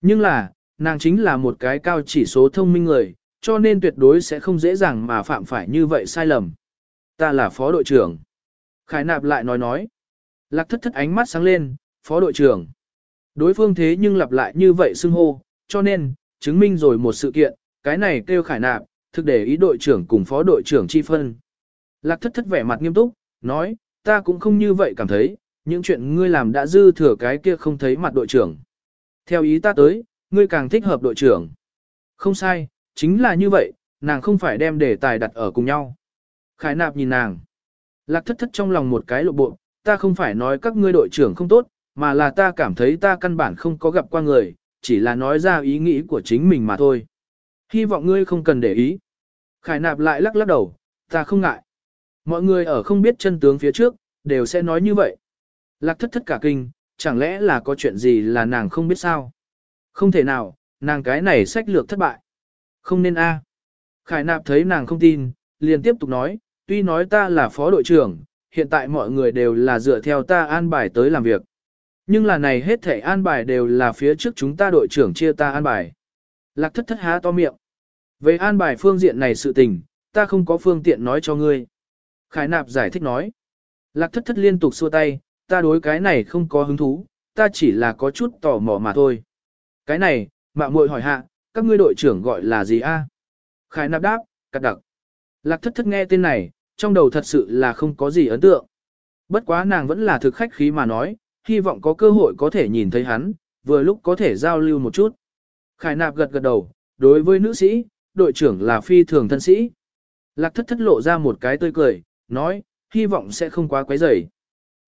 S1: Nhưng là, nàng chính là một cái cao chỉ số thông minh người, cho nên tuyệt đối sẽ không dễ dàng mà phạm phải như vậy sai lầm. Ta là phó đội trưởng. Khải nạp lại nói nói. Lạc thất thất ánh mắt sáng lên, phó đội trưởng. Đối phương thế nhưng lặp lại như vậy xưng hô, cho nên, chứng minh rồi một sự kiện, cái này kêu khải nạp, thực để ý đội trưởng cùng phó đội trưởng chi phân. Lạc thất thất vẻ mặt nghiêm túc, nói, ta cũng không như vậy cảm thấy, những chuyện ngươi làm đã dư thừa cái kia không thấy mặt đội trưởng. Theo ý ta tới, ngươi càng thích hợp đội trưởng. Không sai, chính là như vậy, nàng không phải đem đề tài đặt ở cùng nhau. Khải nạp nhìn nàng. Lạc thất thất trong lòng một cái lộ bộ, ta không phải nói các ngươi đội trưởng không tốt, mà là ta cảm thấy ta căn bản không có gặp qua người, chỉ là nói ra ý nghĩ của chính mình mà thôi. Hy vọng ngươi không cần để ý. Khải nạp lại lắc lắc đầu, ta không ngại. Mọi người ở không biết chân tướng phía trước, đều sẽ nói như vậy. Lạc thất thất cả kinh, chẳng lẽ là có chuyện gì là nàng không biết sao? Không thể nào, nàng cái này sách lược thất bại. Không nên a. Khải nạp thấy nàng không tin, liền tiếp tục nói, tuy nói ta là phó đội trưởng, hiện tại mọi người đều là dựa theo ta an bài tới làm việc. Nhưng là này hết thể an bài đều là phía trước chúng ta đội trưởng chia ta an bài. Lạc thất thất há to miệng. Về an bài phương diện này sự tình, ta không có phương tiện nói cho ngươi. Khải nạp giải thích nói. Lạc thất thất liên tục xua tay, ta đối cái này không có hứng thú, ta chỉ là có chút tò mò mà thôi. Cái này, mạng muội hỏi hạ, các ngươi đội trưởng gọi là gì a? Khải nạp đáp, cắt đặc. Lạc thất thất nghe tên này, trong đầu thật sự là không có gì ấn tượng. Bất quá nàng vẫn là thực khách khí mà nói, hy vọng có cơ hội có thể nhìn thấy hắn, vừa lúc có thể giao lưu một chút. Khải nạp gật gật đầu, đối với nữ sĩ, đội trưởng là phi thường thân sĩ. Lạc thất thất lộ ra một cái tươi cười, nói, hy vọng sẽ không quá quấy rầy.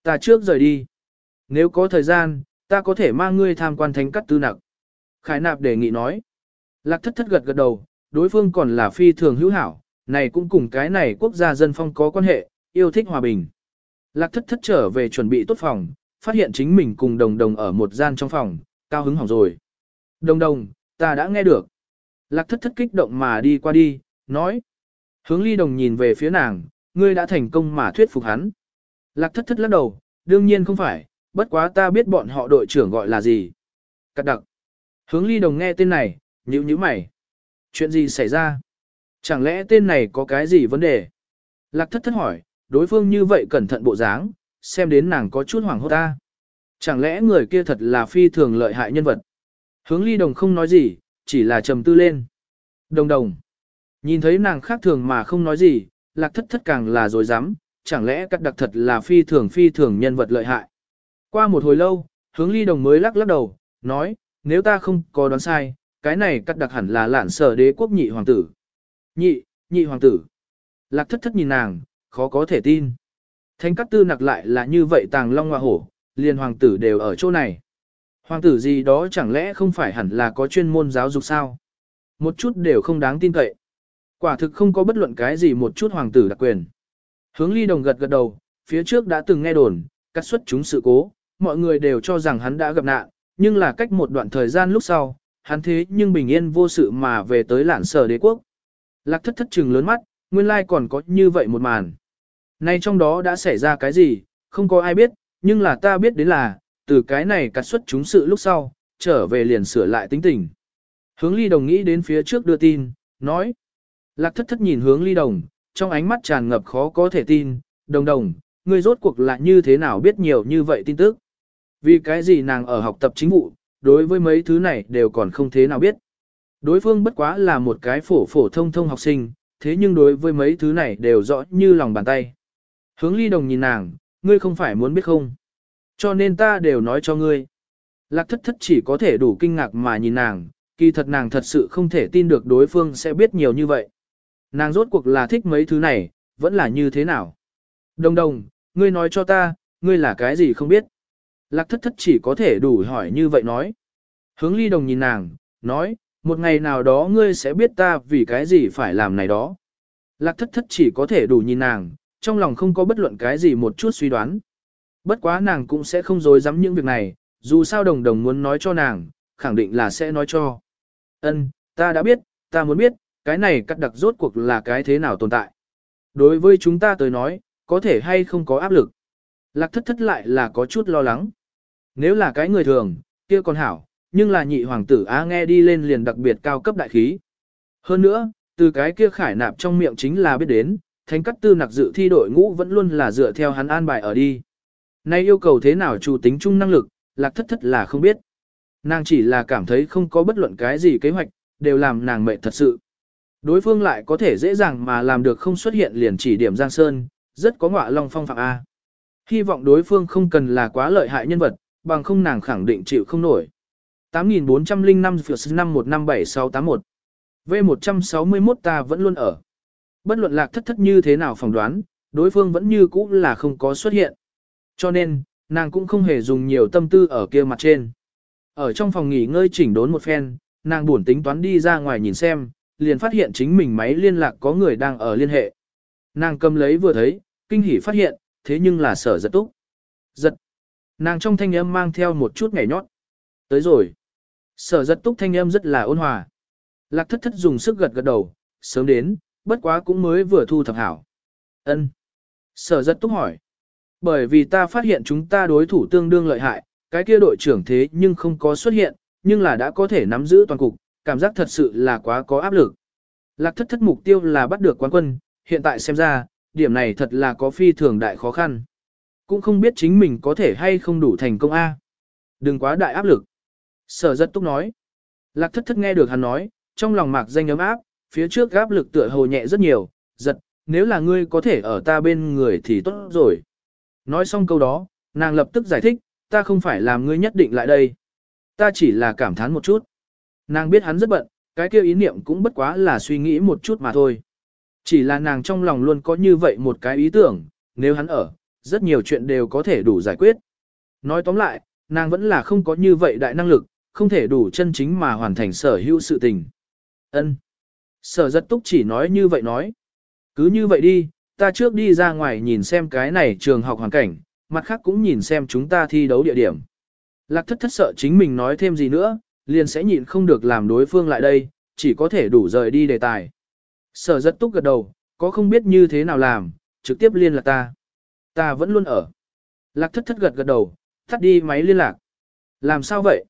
S1: Ta trước rời đi. Nếu có thời gian, ta có thể mang ngươi tham quan thánh cắt tư nặc. Khải nạp đề nghị nói. Lạc thất thất gật gật đầu, đối phương còn là phi thường hữu hảo, này cũng cùng cái này quốc gia dân phong có quan hệ, yêu thích hòa bình. Lạc thất thất trở về chuẩn bị tốt phòng, phát hiện chính mình cùng đồng đồng ở một gian trong phòng, cao hứng hỏng rồi. Đồng đồng, ta đã nghe được. Lạc thất thất kích động mà đi qua đi, nói. Hướng ly đồng nhìn về phía nàng, ngươi đã thành công mà thuyết phục hắn. Lạc thất thất lắc đầu, đương nhiên không phải, bất quá ta biết bọn họ đội trưởng gọi là gì. Cắt đặc. Hướng ly đồng nghe tên này, nhíu nhíu mày. Chuyện gì xảy ra? Chẳng lẽ tên này có cái gì vấn đề? Lạc thất thất hỏi, đối phương như vậy cẩn thận bộ dáng, xem đến nàng có chút hoảng hốt ta. Chẳng lẽ người kia thật là phi thường lợi hại nhân vật? Hướng ly đồng không nói gì, chỉ là trầm tư lên. Đồng đồng. Nhìn thấy nàng khác thường mà không nói gì, lạc thất thất càng là dối rắm chẳng lẽ các đặc thật là phi thường phi thường nhân vật lợi hại. Qua một hồi lâu, hướng ly đồng mới lắc lắc đầu, nói, nếu ta không có đoán sai, cái này các đặc hẳn là lạn sở đế quốc nhị hoàng tử. Nhị, nhị hoàng tử. Lạc thất thất nhìn nàng, khó có thể tin. Thánh cắt tư nặc lại là như vậy tàng long hoa hổ, liền hoàng tử đều ở chỗ này. Hoàng tử gì đó chẳng lẽ không phải hẳn là có chuyên môn giáo dục sao? Một chút đều không đáng tin cậy. Quả thực không có bất luận cái gì một chút hoàng tử đặc quyền. Hướng ly đồng gật gật đầu, phía trước đã từng nghe đồn, cắt xuất chúng sự cố, mọi người đều cho rằng hắn đã gặp nạn, nhưng là cách một đoạn thời gian lúc sau, hắn thế nhưng bình yên vô sự mà về tới lãn sở đế quốc. Lạc thất thất trừng lớn mắt, nguyên lai còn có như vậy một màn. Nay trong đó đã xảy ra cái gì, không có ai biết, nhưng là ta biết đến là, từ cái này cắt xuất chúng sự lúc sau, trở về liền sửa lại tính tình. Hướng ly đồng nghĩ đến phía trước đưa tin, nói. Lạc thất thất nhìn hướng ly đồng, trong ánh mắt tràn ngập khó có thể tin, đồng đồng, ngươi rốt cuộc là như thế nào biết nhiều như vậy tin tức. Vì cái gì nàng ở học tập chính vụ, đối với mấy thứ này đều còn không thế nào biết. Đối phương bất quá là một cái phổ phổ thông thông học sinh, thế nhưng đối với mấy thứ này đều rõ như lòng bàn tay. Hướng ly đồng nhìn nàng, ngươi không phải muốn biết không. Cho nên ta đều nói cho ngươi. Lạc thất thất chỉ có thể đủ kinh ngạc mà nhìn nàng, kỳ thật nàng thật sự không thể tin được đối phương sẽ biết nhiều như vậy. Nàng rốt cuộc là thích mấy thứ này, vẫn là như thế nào. Đồng đồng, ngươi nói cho ta, ngươi là cái gì không biết. Lạc thất thất chỉ có thể đủ hỏi như vậy nói. Hướng ly đồng nhìn nàng, nói, một ngày nào đó ngươi sẽ biết ta vì cái gì phải làm này đó. Lạc thất thất chỉ có thể đủ nhìn nàng, trong lòng không có bất luận cái gì một chút suy đoán. Bất quá nàng cũng sẽ không dối dám những việc này, dù sao đồng đồng muốn nói cho nàng, khẳng định là sẽ nói cho. Ân, ta đã biết, ta muốn biết, cái này cắt đặc rốt cuộc là cái thế nào tồn tại. Đối với chúng ta tới nói, có thể hay không có áp lực. Lạc thất thất lại là có chút lo lắng. Nếu là cái người thường, kia còn hảo, nhưng là nhị hoàng tử Á nghe đi lên liền đặc biệt cao cấp đại khí. Hơn nữa, từ cái kia khải nạp trong miệng chính là biết đến, thánh cắt tư nặc dự thi đội ngũ vẫn luôn là dựa theo hắn an bài ở đi. Nay yêu cầu thế nào chủ tính chung năng lực, lạc thất thất là không biết. Nàng chỉ là cảm thấy không có bất luận cái gì kế hoạch, đều làm nàng mệt thật sự. Đối phương lại có thể dễ dàng mà làm được không xuất hiện liền chỉ điểm Giang Sơn, rất có ngọa long phong phạm A. Hy vọng đối phương không cần là quá lợi hại nhân vật, bằng không nàng khẳng định chịu không nổi. 8405 phiệt năm 1578681 V161 ta vẫn luôn ở. Bất luận lạc thất thất như thế nào phỏng đoán, đối phương vẫn như cũ là không có xuất hiện. Cho nên, nàng cũng không hề dùng nhiều tâm tư ở kia mặt trên. Ở trong phòng nghỉ ngơi chỉnh đốn một phen, nàng buồn tính toán đi ra ngoài nhìn xem, liền phát hiện chính mình máy liên lạc có người đang ở liên hệ. Nàng cầm lấy vừa thấy, kinh hỉ phát hiện, thế nhưng là sở giật túc. Giật. Nàng trong thanh âm mang theo một chút ngày nhót. Tới rồi. Sở giật túc thanh âm rất là ôn hòa. Lạc thất thất dùng sức gật gật đầu, sớm đến, bất quá cũng mới vừa thu thập hảo. ân Sở giật túc hỏi. Bởi vì ta phát hiện chúng ta đối thủ tương đương lợi hại, cái kia đội trưởng thế nhưng không có xuất hiện, nhưng là đã có thể nắm giữ toàn cục, cảm giác thật sự là quá có áp lực. Lạc thất thất mục tiêu là bắt được quán quân, hiện tại xem ra, điểm này thật là có phi thường đại khó khăn. Cũng không biết chính mình có thể hay không đủ thành công A. Đừng quá đại áp lực. Sở rất túc nói. Lạc thất thất nghe được hắn nói, trong lòng mạc danh ấm áp, phía trước áp lực tựa hồ nhẹ rất nhiều, giật, nếu là ngươi có thể ở ta bên người thì tốt rồi. Nói xong câu đó, nàng lập tức giải thích, ta không phải làm ngươi nhất định lại đây. Ta chỉ là cảm thán một chút. Nàng biết hắn rất bận, cái kia ý niệm cũng bất quá là suy nghĩ một chút mà thôi. Chỉ là nàng trong lòng luôn có như vậy một cái ý tưởng, nếu hắn ở, rất nhiều chuyện đều có thể đủ giải quyết. Nói tóm lại, nàng vẫn là không có như vậy đại năng lực, không thể đủ chân chính mà hoàn thành sở hữu sự tình. Ân. Sở giật túc chỉ nói như vậy nói. Cứ như vậy đi, ta trước đi ra ngoài nhìn xem cái này trường học hoàn cảnh, mặt khác cũng nhìn xem chúng ta thi đấu địa điểm. Lạc thất thất sợ chính mình nói thêm gì nữa, liền sẽ nhịn không được làm đối phương lại đây, chỉ có thể đủ rời đi đề tài. Sở rất túc gật đầu, có không biết như thế nào làm, trực tiếp liên lạc ta. Ta vẫn luôn ở. Lạc thất thất gật gật đầu, thắt đi máy liên lạc. Làm sao vậy?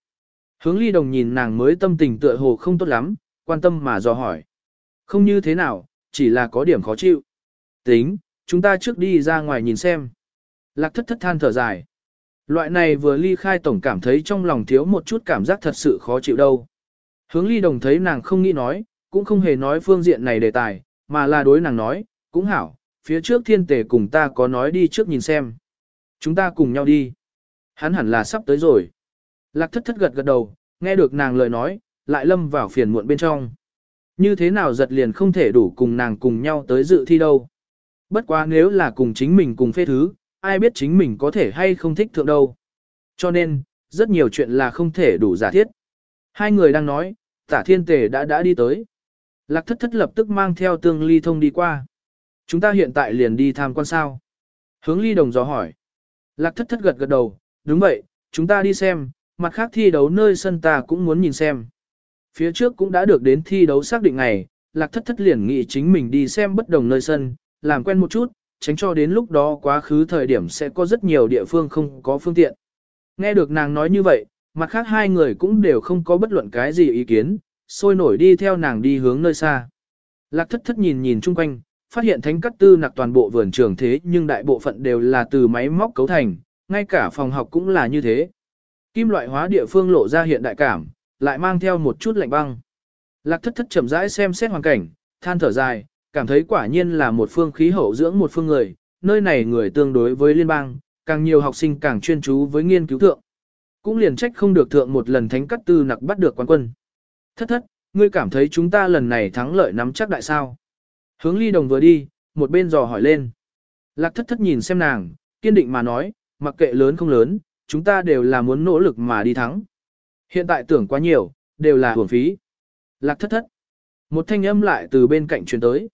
S1: Hướng ly đồng nhìn nàng mới tâm tình tựa hồ không tốt lắm, quan tâm mà dò hỏi. Không như thế nào, chỉ là có điểm khó chịu. Tính, chúng ta trước đi ra ngoài nhìn xem. Lạc thất thất than thở dài. Loại này vừa ly khai tổng cảm thấy trong lòng thiếu một chút cảm giác thật sự khó chịu đâu. Hướng ly đồng thấy nàng không nghĩ nói, cũng không hề nói phương diện này đề tài, mà là đối nàng nói, cũng hảo, phía trước thiên tề cùng ta có nói đi trước nhìn xem. Chúng ta cùng nhau đi. Hắn hẳn là sắp tới rồi. Lạc thất thất gật gật đầu, nghe được nàng lời nói, lại lâm vào phiền muộn bên trong. Như thế nào giật liền không thể đủ cùng nàng cùng nhau tới dự thi đâu. Bất quá nếu là cùng chính mình cùng phê thứ, ai biết chính mình có thể hay không thích thượng đâu. Cho nên, rất nhiều chuyện là không thể đủ giả thiết. Hai người đang nói, tả thiên tề đã đã đi tới. Lạc thất thất lập tức mang theo tương ly thông đi qua. Chúng ta hiện tại liền đi tham quan sao. Hướng ly đồng gió hỏi. Lạc thất thất gật gật đầu, đúng vậy, chúng ta đi xem, mặt khác thi đấu nơi sân ta cũng muốn nhìn xem. Phía trước cũng đã được đến thi đấu xác định ngày, lạc thất thất liền nghị chính mình đi xem bất đồng nơi sân, làm quen một chút, tránh cho đến lúc đó quá khứ thời điểm sẽ có rất nhiều địa phương không có phương tiện. Nghe được nàng nói như vậy, mặt khác hai người cũng đều không có bất luận cái gì ý kiến, sôi nổi đi theo nàng đi hướng nơi xa. Lạc thất thất nhìn nhìn chung quanh, phát hiện thánh cắt tư nặc toàn bộ vườn trường thế nhưng đại bộ phận đều là từ máy móc cấu thành, ngay cả phòng học cũng là như thế. Kim loại hóa địa phương lộ ra hiện đại cảm, lại mang theo một chút lạnh băng. Lạc thất thất chậm rãi xem xét hoàn cảnh, than thở dài, cảm thấy quả nhiên là một phương khí hậu dưỡng một phương người, nơi này người tương đối với liên bang, càng nhiều học sinh càng chuyên chú với nghiên cứu thượng. Cũng liền trách không được thượng một lần thánh cắt tư nặc bắt được quán quân. Thất thất, ngươi cảm thấy chúng ta lần này thắng lợi nắm chắc đại sao? Hướng ly đồng vừa đi, một bên dò hỏi lên. Lạc thất thất nhìn xem nàng, kiên định mà nói, mặc kệ lớn không lớn, chúng ta đều là muốn nỗ lực mà đi thắng. Hiện tại tưởng quá nhiều, đều là hưởng phí. Lạc thất thất. Một thanh âm lại từ bên cạnh truyền tới.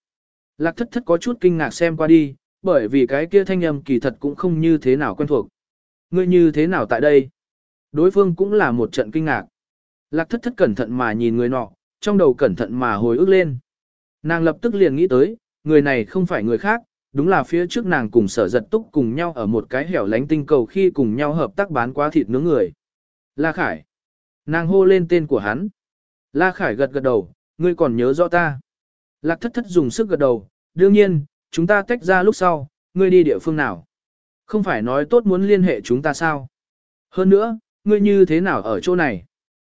S1: Lạc thất thất có chút kinh ngạc xem qua đi, bởi vì cái kia thanh âm kỳ thật cũng không như thế nào quen thuộc. Ngươi như thế nào tại đây? Đối phương cũng là một trận kinh ngạc. Lạc thất thất cẩn thận mà nhìn người nọ, trong đầu cẩn thận mà hồi ức lên. Nàng lập tức liền nghĩ tới, người này không phải người khác, đúng là phía trước nàng cùng sở giật túc cùng nhau ở một cái hẻo lánh tinh cầu khi cùng nhau hợp tác bán quá thịt nướng người. La Khải. Nàng hô lên tên của hắn. La Khải gật gật đầu, ngươi còn nhớ rõ ta. Lạc thất thất dùng sức gật đầu, đương nhiên, chúng ta tách ra lúc sau, ngươi đi địa phương nào. Không phải nói tốt muốn liên hệ chúng ta sao. Hơn nữa, ngươi như thế nào ở chỗ này.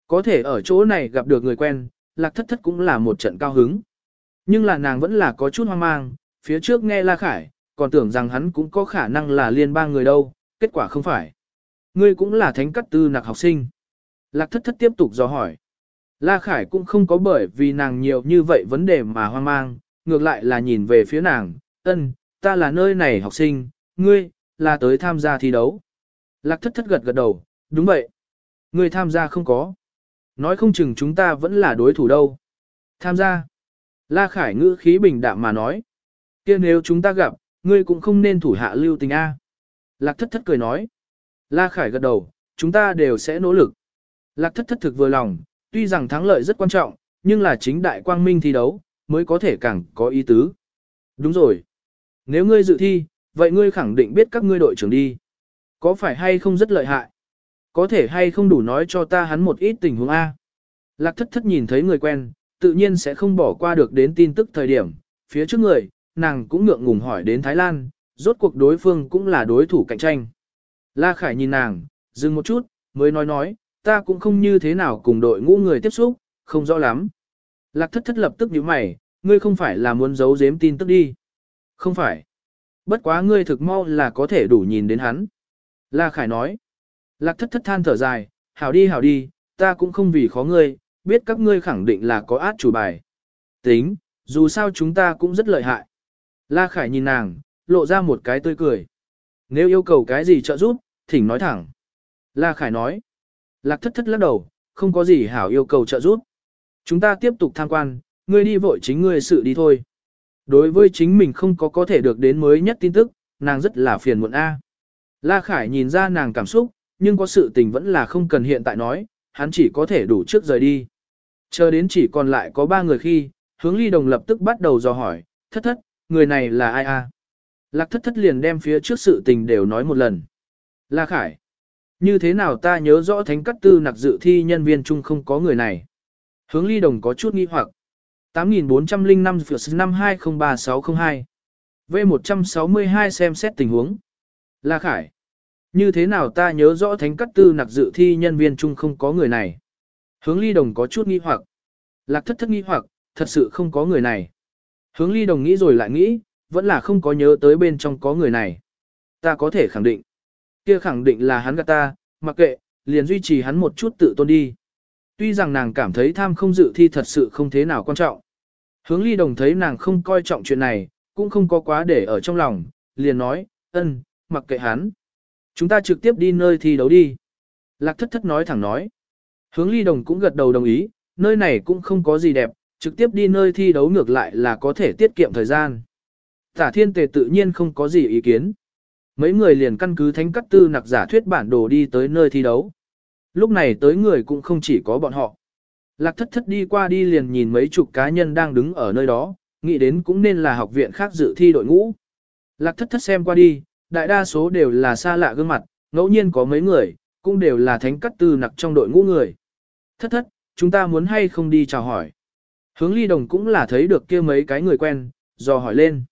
S1: Có thể ở chỗ này gặp được người quen, lạc thất thất cũng là một trận cao hứng. Nhưng là nàng vẫn là có chút hoang mang, phía trước nghe La Khải, còn tưởng rằng hắn cũng có khả năng là liên bang người đâu, kết quả không phải. Ngươi cũng là thánh cắt tư nặc học sinh. Lạc thất thất tiếp tục dò hỏi. La Khải cũng không có bởi vì nàng nhiều như vậy vấn đề mà hoang mang, ngược lại là nhìn về phía nàng, ân, ta là nơi này học sinh, ngươi, là tới tham gia thi đấu. Lạc thất thất gật gật đầu, đúng vậy. Ngươi tham gia không có. Nói không chừng chúng ta vẫn là đối thủ đâu. Tham gia. La Khải ngữ khí bình đạm mà nói kia nếu chúng ta gặp, ngươi cũng không nên thủ hạ lưu tình A. Lạc thất thất cười nói. La Khải gật đầu, chúng ta đều sẽ nỗ lực. Lạc thất thất thực vừa lòng, tuy rằng thắng lợi rất quan trọng, nhưng là chính đại quang minh thi đấu, mới có thể càng có ý tứ. Đúng rồi. Nếu ngươi dự thi, vậy ngươi khẳng định biết các ngươi đội trưởng đi. Có phải hay không rất lợi hại? Có thể hay không đủ nói cho ta hắn một ít tình huống A. Lạc thất thất nhìn thấy người quen, tự nhiên sẽ không bỏ qua được đến tin tức thời điểm. Phía trước người, nàng cũng ngượng ngùng hỏi đến Thái Lan, rốt cuộc đối phương cũng là đối thủ cạnh tranh. La Khải nhìn nàng, dừng một chút, mới nói nói, ta cũng không như thế nào cùng đội ngũ người tiếp xúc, không rõ lắm. Lạc thất thất lập tức nhíu mày, ngươi không phải là muốn giấu giếm tin tức đi. Không phải. Bất quá ngươi thực mau là có thể đủ nhìn đến hắn. La Khải nói. Lạc thất thất than thở dài, hảo đi hảo đi, ta cũng không vì khó ngươi, biết các ngươi khẳng định là có át chủ bài. Tính, dù sao chúng ta cũng rất lợi hại. La Khải nhìn nàng, lộ ra một cái tươi cười. Nếu yêu cầu cái gì trợ giúp, thỉnh nói thẳng. La Khải nói. Lạc thất thất lắc đầu, không có gì hảo yêu cầu trợ giúp. Chúng ta tiếp tục tham quan, ngươi đi vội chính ngươi sự đi thôi. Đối với chính mình không có có thể được đến mới nhất tin tức, nàng rất là phiền muộn A. La Khải nhìn ra nàng cảm xúc, nhưng có sự tình vẫn là không cần hiện tại nói, hắn chỉ có thể đủ trước rời đi. Chờ đến chỉ còn lại có ba người khi, hướng ly đồng lập tức bắt đầu dò hỏi, thất thất, người này là ai a? Lạc thất thất liền đem phía trước sự tình đều nói một lần. La Khải. Như thế nào ta nhớ rõ thánh cắt tư nặc dự thi nhân viên chung không có người này. Hướng ly đồng có chút nghi hoặc. 8405 năm 203602. V162 xem xét tình huống. La Khải. Như thế nào ta nhớ rõ thánh cắt tư nặc dự thi nhân viên chung không có người này. Hướng ly đồng có chút nghi hoặc. Lạc thất thất nghi hoặc, thật sự không có người này. Hướng ly đồng nghĩ rồi lại nghĩ, vẫn là không có nhớ tới bên trong có người này. Ta có thể khẳng định. Kia khẳng định là hắn gạt ta, mặc kệ, liền duy trì hắn một chút tự tôn đi. Tuy rằng nàng cảm thấy tham không dự thi thật sự không thế nào quan trọng. Hướng ly đồng thấy nàng không coi trọng chuyện này, cũng không có quá để ở trong lòng, liền nói, ân, mặc kệ hắn. Chúng ta trực tiếp đi nơi thi đấu đi. Lạc thất thất nói thẳng nói. Hướng ly đồng cũng gật đầu đồng ý, nơi này cũng không có gì đẹp, trực tiếp đi nơi thi đấu ngược lại là có thể tiết kiệm thời gian. Tả thiên tề tự nhiên không có gì ý kiến. Mấy người liền căn cứ thánh cắt tư nặc giả thuyết bản đồ đi tới nơi thi đấu. Lúc này tới người cũng không chỉ có bọn họ. Lạc thất thất đi qua đi liền nhìn mấy chục cá nhân đang đứng ở nơi đó, nghĩ đến cũng nên là học viện khác dự thi đội ngũ. Lạc thất thất xem qua đi, đại đa số đều là xa lạ gương mặt, ngẫu nhiên có mấy người, cũng đều là thánh cắt tư nặc trong đội ngũ người. Thất thất, chúng ta muốn hay không đi chào hỏi. Hướng ly đồng cũng là thấy được kia mấy cái người quen, do hỏi lên.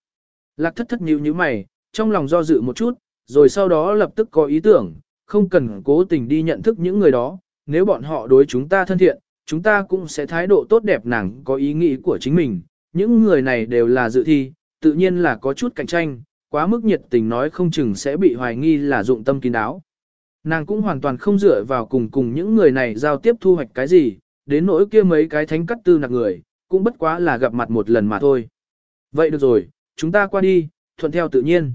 S1: Lạc thất thất nhíu như mày, trong lòng do dự một chút, rồi sau đó lập tức có ý tưởng, không cần cố tình đi nhận thức những người đó, nếu bọn họ đối chúng ta thân thiện, chúng ta cũng sẽ thái độ tốt đẹp nàng có ý nghĩ của chính mình. Những người này đều là dự thi, tự nhiên là có chút cạnh tranh, quá mức nhiệt tình nói không chừng sẽ bị hoài nghi là dụng tâm kín đáo. Nàng cũng hoàn toàn không dựa vào cùng cùng những người này giao tiếp thu hoạch cái gì, đến nỗi kia mấy cái thánh cắt tư nạc người, cũng bất quá là gặp mặt một lần mà thôi. Vậy được rồi, chúng ta qua đi, thuận theo tự nhiên.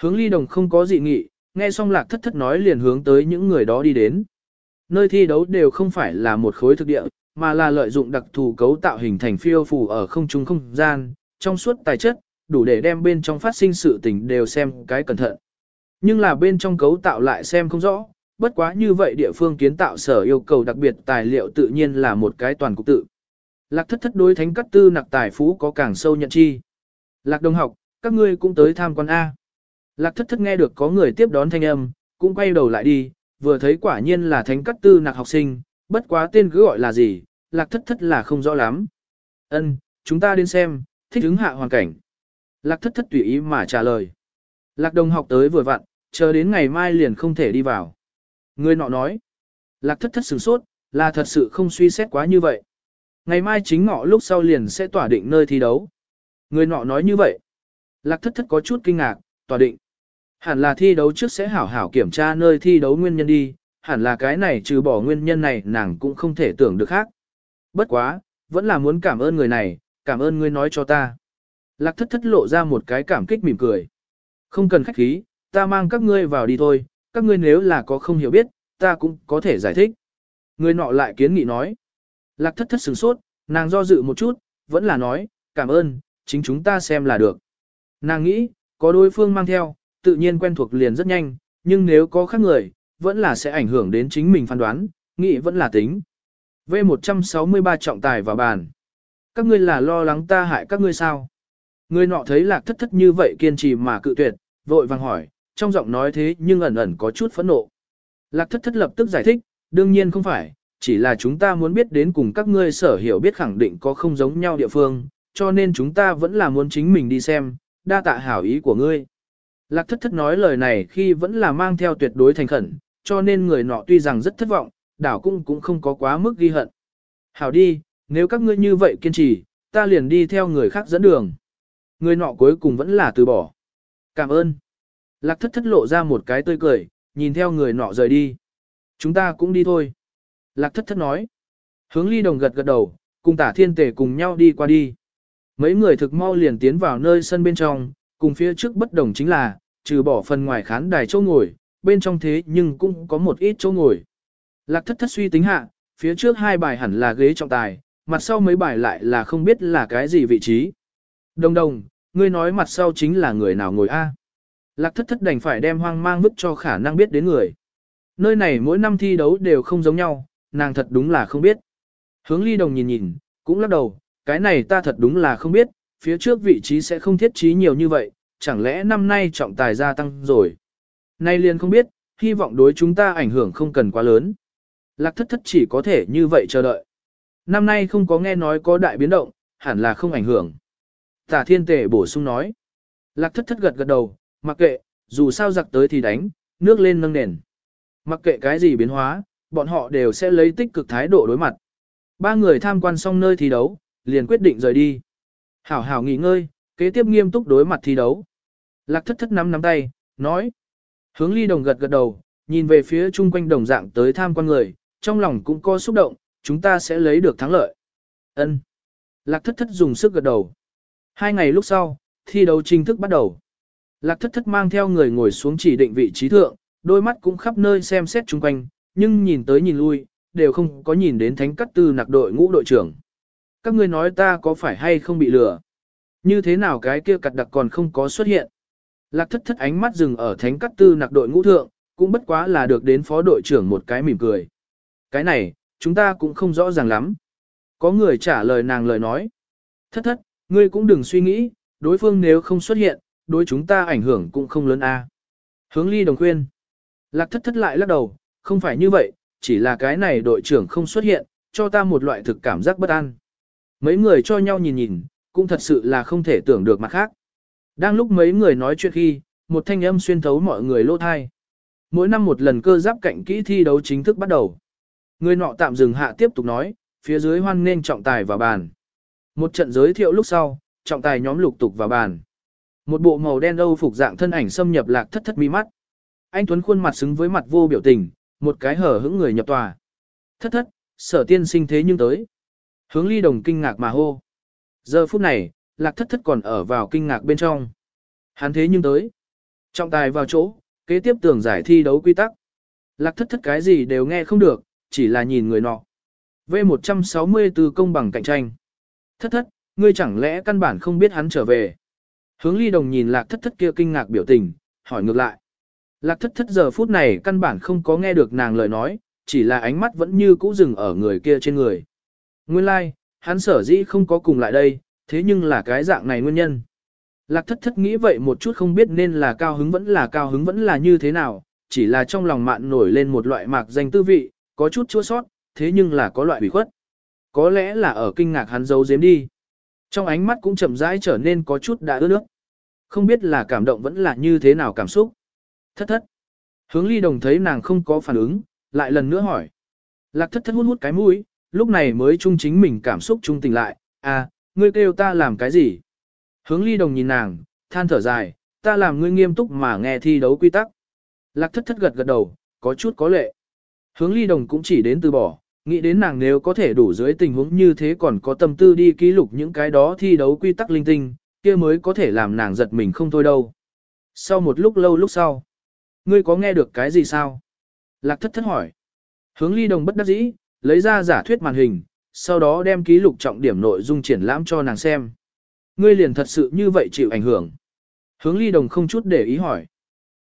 S1: Hướng ly đồng không có dị nghị, nghe xong lạc thất thất nói liền hướng tới những người đó đi đến. Nơi thi đấu đều không phải là một khối thực địa, mà là lợi dụng đặc thù cấu tạo hình thành phiêu phù ở không trung không gian, trong suốt tài chất, đủ để đem bên trong phát sinh sự tình đều xem cái cẩn thận. Nhưng là bên trong cấu tạo lại xem không rõ, bất quá như vậy địa phương kiến tạo sở yêu cầu đặc biệt tài liệu tự nhiên là một cái toàn cục tự. Lạc thất thất đối thánh cắt tư nặc tài phú có càng sâu nhận chi. Lạc đồng học, các ngươi cũng tới tham quan A. Lạc thất thất nghe được có người tiếp đón thanh âm, cũng quay đầu lại đi, vừa thấy quả nhiên là thánh cắt tư nặc học sinh, bất quá tên cứ gọi là gì, lạc thất thất là không rõ lắm. Ân, chúng ta đến xem, thích ứng hạ hoàn cảnh. Lạc thất thất tùy ý mà trả lời. Lạc đồng học tới vừa vặn, chờ đến ngày mai liền không thể đi vào. Người nọ nói. Lạc thất thất sửng sốt, là thật sự không suy xét quá như vậy. Ngày mai chính ngọ lúc sau liền sẽ tỏa định nơi thi đấu. Người nọ nói như vậy. Lạc thất thất có chút kinh ngạc, tỏa định. Hẳn là thi đấu trước sẽ hảo hảo kiểm tra nơi thi đấu nguyên nhân đi, hẳn là cái này trừ bỏ nguyên nhân này nàng cũng không thể tưởng được khác. Bất quá, vẫn là muốn cảm ơn người này, cảm ơn ngươi nói cho ta. Lạc thất thất lộ ra một cái cảm kích mỉm cười. Không cần khách khí, ta mang các ngươi vào đi thôi, các ngươi nếu là có không hiểu biết, ta cũng có thể giải thích. Người nọ lại kiến nghị nói. Lạc thất thất sửng sốt, nàng do dự một chút, vẫn là nói, cảm ơn, chính chúng ta xem là được. Nàng nghĩ, có đối phương mang theo, tự nhiên quen thuộc liền rất nhanh, nhưng nếu có khác người, vẫn là sẽ ảnh hưởng đến chính mình phán đoán, nghĩ vẫn là tính. V163 trọng tài vào bàn. Các ngươi là lo lắng ta hại các ngươi sao? Người nọ thấy lạc thất thất như vậy kiên trì mà cự tuyệt, vội vàng hỏi, trong giọng nói thế nhưng ẩn ẩn có chút phẫn nộ. Lạc thất thất lập tức giải thích, đương nhiên không phải, chỉ là chúng ta muốn biết đến cùng các ngươi sở hiểu biết khẳng định có không giống nhau địa phương, cho nên chúng ta vẫn là muốn chính mình đi xem, đa tạ hảo ý của ngươi. Lạc thất thất nói lời này khi vẫn là mang theo tuyệt đối thành khẩn, cho nên người nọ tuy rằng rất thất vọng, đảo cung cũng không có quá mức ghi hận. Hảo đi, nếu các ngươi như vậy kiên trì, ta liền đi theo người khác dẫn đường. Người nọ cuối cùng vẫn là từ bỏ. Cảm ơn. Lạc thất thất lộ ra một cái tươi cười, nhìn theo người nọ rời đi. Chúng ta cũng đi thôi. Lạc thất thất nói. Hướng ly đồng gật gật đầu, cùng tả thiên tể cùng nhau đi qua đi. Mấy người thực mau liền tiến vào nơi sân bên trong, cùng phía trước bất đồng chính là, trừ bỏ phần ngoài khán đài chỗ ngồi, bên trong thế nhưng cũng có một ít chỗ ngồi. Lạc thất thất suy tính hạ, phía trước hai bài hẳn là ghế trọng tài, mặt sau mấy bài lại là không biết là cái gì vị trí. Đồng đồng, ngươi nói mặt sau chính là người nào ngồi A. Lạc thất thất đành phải đem hoang mang vứt cho khả năng biết đến người. Nơi này mỗi năm thi đấu đều không giống nhau, nàng thật đúng là không biết. Hướng ly đồng nhìn nhìn, cũng lắc đầu, cái này ta thật đúng là không biết, phía trước vị trí sẽ không thiết trí nhiều như vậy, chẳng lẽ năm nay trọng tài gia tăng rồi. Nay liền không biết, hy vọng đối chúng ta ảnh hưởng không cần quá lớn. Lạc thất thất chỉ có thể như vậy chờ đợi. Năm nay không có nghe nói có đại biến động, hẳn là không ảnh hưởng. Tả thiên tề bổ sung nói. Lạc thất thất gật gật đầu, mặc kệ, dù sao giặc tới thì đánh, nước lên nâng nền. Mặc kệ cái gì biến hóa, bọn họ đều sẽ lấy tích cực thái độ đối mặt. Ba người tham quan xong nơi thi đấu, liền quyết định rời đi. Hảo hảo nghỉ ngơi, kế tiếp nghiêm túc đối mặt thi đấu. Lạc thất thất nắm nắm tay, nói. Hướng ly đồng gật gật đầu, nhìn về phía chung quanh đồng dạng tới tham quan người, trong lòng cũng có xúc động, chúng ta sẽ lấy được thắng lợi. Ân. Lạc thất thất dùng sức gật đầu. Hai ngày lúc sau, thi đấu chính thức bắt đầu. Lạc thất thất mang theo người ngồi xuống chỉ định vị trí thượng, đôi mắt cũng khắp nơi xem xét chung quanh, nhưng nhìn tới nhìn lui, đều không có nhìn đến thánh cắt tư nặc đội ngũ đội trưởng. Các ngươi nói ta có phải hay không bị lừa? Như thế nào cái kia cặt đặc còn không có xuất hiện? Lạc thất thất ánh mắt dừng ở thánh cắt tư nặc đội ngũ thượng, cũng bất quá là được đến phó đội trưởng một cái mỉm cười. Cái này, chúng ta cũng không rõ ràng lắm. Có người trả lời nàng lời nói. Thất thất, ngươi cũng đừng suy nghĩ, đối phương nếu không xuất hiện, đối chúng ta ảnh hưởng cũng không lớn a. Hướng ly đồng khuyên. Lạc thất thất lại lắc đầu, không phải như vậy, chỉ là cái này đội trưởng không xuất hiện, cho ta một loại thực cảm giác bất an. Mấy người cho nhau nhìn nhìn, cũng thật sự là không thể tưởng được mặt khác. Đang lúc mấy người nói chuyện khi, một thanh âm xuyên thấu mọi người lỗ thai. Mỗi năm một lần cơ giáp cạnh kỹ thi đấu chính thức bắt đầu. Người nọ tạm dừng hạ tiếp tục nói, phía dưới hoan nên trọng tài vào bàn. Một trận giới thiệu lúc sau, trọng tài nhóm lục tục vào bàn. Một bộ màu đen âu phục dạng thân ảnh xâm nhập lạc thất thất mi mắt. Anh Tuấn khuôn mặt xứng với mặt vô biểu tình, một cái hở hững người nhập tòa. Thất thất, sở tiên sinh thế nhưng tới. Hướng ly đồng kinh ngạc mà hô. Giờ phút này, lạc thất thất còn ở vào kinh ngạc bên trong. Hắn thế nhưng tới. Trọng tài vào chỗ, kế tiếp tưởng giải thi đấu quy tắc. Lạc thất thất cái gì đều nghe không được, chỉ là nhìn người nọ. V164 công bằng cạnh tranh. Thất thất, ngươi chẳng lẽ căn bản không biết hắn trở về. Hướng ly đồng nhìn lạc thất thất kia kinh ngạc biểu tình, hỏi ngược lại. Lạc thất thất giờ phút này căn bản không có nghe được nàng lời nói, chỉ là ánh mắt vẫn như cũ dừng ở người kia trên người. Nguyên lai, like, hắn sở dĩ không có cùng lại đây, thế nhưng là cái dạng này nguyên nhân. Lạc thất thất nghĩ vậy một chút không biết nên là cao hứng vẫn là cao hứng vẫn là như thế nào, chỉ là trong lòng mạn nổi lên một loại mạc danh tư vị, có chút chua sót, thế nhưng là có loại bị khuất. Có lẽ là ở kinh ngạc hắn giấu giếm đi. Trong ánh mắt cũng chậm rãi trở nên có chút đã ướt nước. Không biết là cảm động vẫn là như thế nào cảm xúc. Thất thất. Hướng ly đồng thấy nàng không có phản ứng, lại lần nữa hỏi. Lạc thất thất hút hút cái mũi, lúc này mới trung chính mình cảm xúc trung tình lại. À, ngươi kêu ta làm cái gì? Hướng ly đồng nhìn nàng, than thở dài, ta làm ngươi nghiêm túc mà nghe thi đấu quy tắc. Lạc thất thất gật gật đầu, có chút có lệ. Hướng ly đồng cũng chỉ đến từ bỏ, nghĩ đến nàng nếu có thể đủ dưới tình huống như thế còn có tâm tư đi ký lục những cái đó thi đấu quy tắc linh tinh, kia mới có thể làm nàng giật mình không thôi đâu. Sau một lúc lâu lúc sau, ngươi có nghe được cái gì sao? Lạc thất thất hỏi. Hướng ly đồng bất đắc dĩ, lấy ra giả thuyết màn hình, sau đó đem ký lục trọng điểm nội dung triển lãm cho nàng xem. Ngươi liền thật sự như vậy chịu ảnh hưởng. Hướng ly đồng không chút để ý hỏi.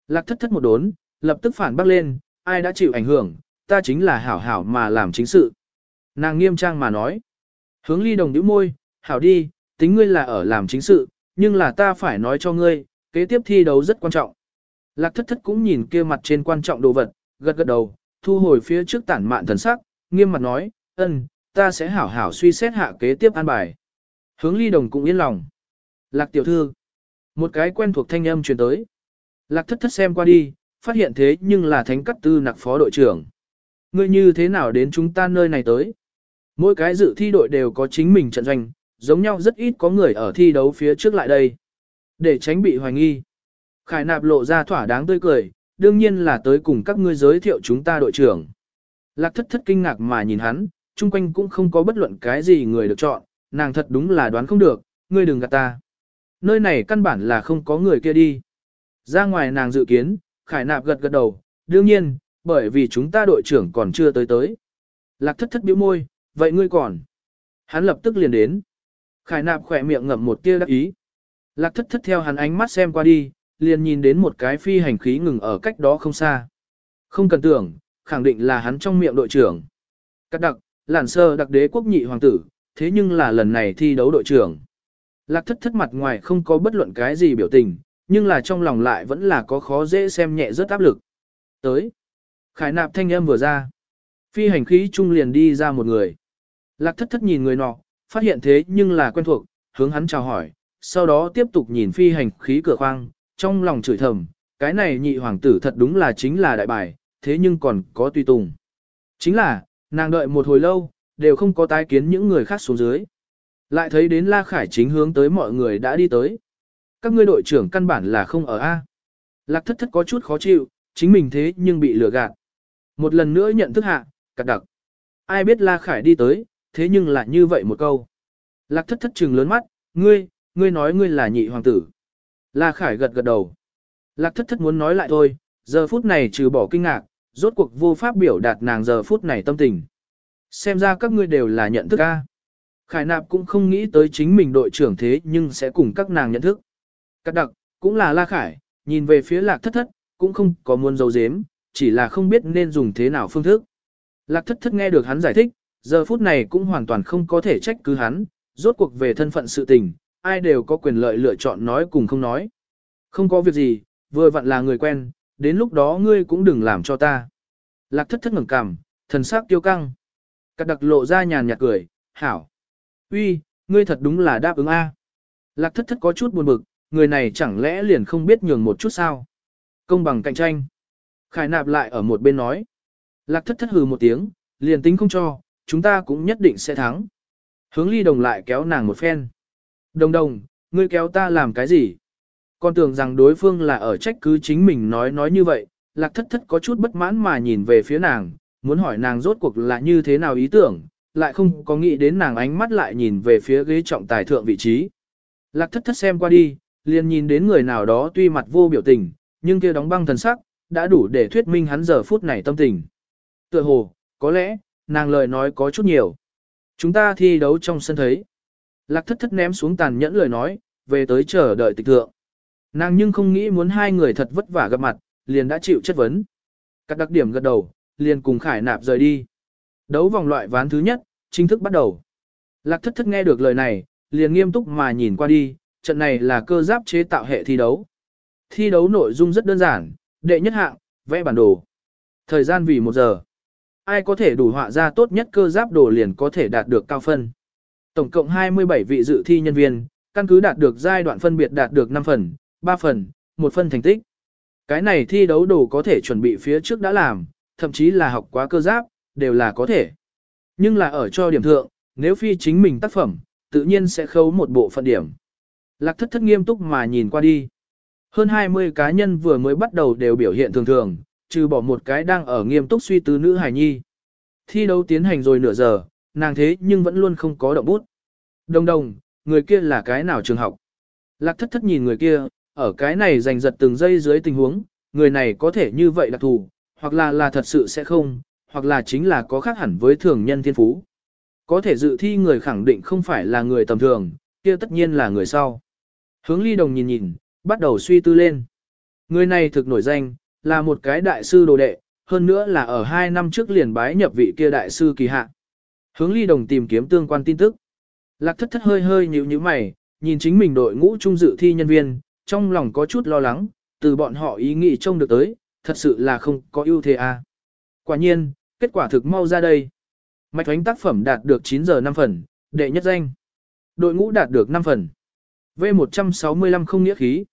S1: Lạc thất thất một đốn, lập tức phản bác lên, ai đã chịu ảnh hưởng, ta chính là hảo hảo mà làm chính sự. Nàng nghiêm trang mà nói. Hướng ly đồng nhíu môi, hảo đi, tính ngươi là ở làm chính sự, nhưng là ta phải nói cho ngươi, kế tiếp thi đấu rất quan trọng. Lạc thất thất cũng nhìn kia mặt trên quan trọng đồ vật, gật gật đầu, thu hồi phía trước tản mạn thần sắc, nghiêm mặt nói, ân, ta sẽ hảo hảo suy xét hạ kế tiếp an bài. Hướng ly đồng cũng yên lòng. Lạc tiểu thư. Một cái quen thuộc thanh âm truyền tới. Lạc thất thất xem qua đi, phát hiện thế nhưng là thánh cắt tư nặc phó đội trưởng. Ngươi như thế nào đến chúng ta nơi này tới? Mỗi cái dự thi đội đều có chính mình trận doanh, giống nhau rất ít có người ở thi đấu phía trước lại đây. Để tránh bị hoài nghi. Khải nạp lộ ra thỏa đáng tươi cười, đương nhiên là tới cùng các ngươi giới thiệu chúng ta đội trưởng. Lạc thất thất kinh ngạc mà nhìn hắn, chung quanh cũng không có bất luận cái gì người được chọn, nàng thật đúng là đoán không được, ngươi đừng gạt ta. Nơi này căn bản là không có người kia đi. Ra ngoài nàng dự kiến, khải nạp gật gật đầu, đương nhiên, bởi vì chúng ta đội trưởng còn chưa tới tới. Lạc thất thất biểu môi, vậy ngươi còn. Hắn lập tức liền đến. Khải nạp khỏe miệng ngậm một tia đắc ý. Lạc thất thất theo hắn ánh mắt xem qua đi, liền nhìn đến một cái phi hành khí ngừng ở cách đó không xa. Không cần tưởng, khẳng định là hắn trong miệng đội trưởng. Cắt đặc, lản sơ đặc đế quốc nhị hoàng tử, thế nhưng là lần này thi đấu đội trưởng. Lạc thất thất mặt ngoài không có bất luận cái gì biểu tình, nhưng là trong lòng lại vẫn là có khó dễ xem nhẹ rất áp lực. Tới. Khải nạp thanh âm vừa ra. Phi hành khí trung liền đi ra một người. Lạc thất thất nhìn người nọ, phát hiện thế nhưng là quen thuộc, hướng hắn chào hỏi, sau đó tiếp tục nhìn phi hành khí cửa khoang, trong lòng chửi thầm, cái này nhị hoàng tử thật đúng là chính là đại bài, thế nhưng còn có tùy tùng. Chính là, nàng đợi một hồi lâu, đều không có tái kiến những người khác xuống dưới. Lại thấy đến La Khải chính hướng tới mọi người đã đi tới. Các ngươi đội trưởng căn bản là không ở A. Lạc thất thất có chút khó chịu, chính mình thế nhưng bị lừa gạt. Một lần nữa nhận thức hạ, cắt đặc. Ai biết La Khải đi tới, thế nhưng lại như vậy một câu. Lạc thất thất trừng lớn mắt, ngươi, ngươi nói ngươi là nhị hoàng tử. La Khải gật gật đầu. Lạc thất thất muốn nói lại thôi, giờ phút này trừ bỏ kinh ngạc, rốt cuộc vô pháp biểu đạt nàng giờ phút này tâm tình. Xem ra các ngươi đều là nhận thức A. Khải nạp cũng không nghĩ tới chính mình đội trưởng thế nhưng sẽ cùng các nàng nhận thức. Cắt đặc, cũng là La Khải, nhìn về phía lạc thất thất, cũng không có muốn dấu dếm, chỉ là không biết nên dùng thế nào phương thức. Lạc thất thất nghe được hắn giải thích, giờ phút này cũng hoàn toàn không có thể trách cứ hắn, rốt cuộc về thân phận sự tình, ai đều có quyền lợi lựa chọn nói cùng không nói. Không có việc gì, vừa vặn là người quen, đến lúc đó ngươi cũng đừng làm cho ta. Lạc thất thất ngẩng cằm, thần sắc tiêu căng. Cắt đặc lộ ra nhàn nhạt cười, hảo. uy, ngươi thật đúng là đáp ứng A. Lạc thất thất có chút buồn bực, người này chẳng lẽ liền không biết nhường một chút sao. Công bằng cạnh tranh. Khải nạp lại ở một bên nói. Lạc thất thất hừ một tiếng, liền tính không cho, chúng ta cũng nhất định sẽ thắng. Hướng ly đồng lại kéo nàng một phen. Đồng đồng, ngươi kéo ta làm cái gì? Con tưởng rằng đối phương là ở trách cứ chính mình nói nói như vậy, lạc thất thất có chút bất mãn mà nhìn về phía nàng, muốn hỏi nàng rốt cuộc là như thế nào ý tưởng, lại không có nghĩ đến nàng ánh mắt lại nhìn về phía ghế trọng tài thượng vị trí. Lạc thất thất xem qua đi, liền nhìn đến người nào đó tuy mặt vô biểu tình, nhưng kia đóng băng thần sắc, đã đủ để thuyết minh hắn giờ phút này tâm tình. Tựa hồ, có lẽ, nàng lời nói có chút nhiều. Chúng ta thi đấu trong sân thấy. Lạc thất thất ném xuống tàn nhẫn lời nói, về tới chờ đợi tịch thượng. Nàng nhưng không nghĩ muốn hai người thật vất vả gặp mặt, liền đã chịu chất vấn. Các đặc điểm gật đầu, liền cùng khải nạp rời đi. Đấu vòng loại ván thứ nhất, chính thức bắt đầu. Lạc thất thất nghe được lời này, liền nghiêm túc mà nhìn qua đi, trận này là cơ giáp chế tạo hệ thi đấu. Thi đấu nội dung rất đơn giản, đệ nhất hạng, vẽ bản đồ. Thời gian vì một giờ. Ai có thể đủ họa ra tốt nhất cơ giáp đồ liền có thể đạt được cao phân. Tổng cộng 27 vị dự thi nhân viên, căn cứ đạt được giai đoạn phân biệt đạt được 5 phần, 3 phần, 1 phần thành tích. Cái này thi đấu đồ có thể chuẩn bị phía trước đã làm, thậm chí là học quá cơ giáp, đều là có thể. Nhưng là ở cho điểm thượng, nếu phi chính mình tác phẩm, tự nhiên sẽ khấu một bộ phận điểm. Lạc thất thất nghiêm túc mà nhìn qua đi. Hơn 20 cá nhân vừa mới bắt đầu đều biểu hiện thường thường, trừ bỏ một cái đang ở nghiêm túc suy tư nữ hài nhi. Thi đấu tiến hành rồi nửa giờ, nàng thế nhưng vẫn luôn không có động bút. Đồng đồng, người kia là cái nào trường học? Lạc thất thất nhìn người kia, ở cái này giành giật từng giây dưới tình huống, người này có thể như vậy đặc thù, hoặc là là thật sự sẽ không, hoặc là chính là có khác hẳn với thường nhân thiên phú. Có thể dự thi người khẳng định không phải là người tầm thường, kia tất nhiên là người sau. Hướng ly đồng nhìn nhìn, bắt đầu suy tư lên. Người này thực nổi danh, là một cái đại sư đồ đệ, hơn nữa là ở hai năm trước liền bái nhập vị kia đại sư kỳ hạ. Hướng ly đồng tìm kiếm tương quan tin tức. Lạc thất thất hơi hơi nhíu nhíu mày, nhìn chính mình đội ngũ trung dự thi nhân viên, trong lòng có chút lo lắng, từ bọn họ ý nghĩ trông được tới, thật sự là không có ưu thế à. Quả nhiên, kết quả thực mau ra đây. Mạch thoánh tác phẩm đạt được 9 giờ 5 phần, đệ nhất danh. Đội ngũ đạt được 5 phần. V165 không nghĩa khí.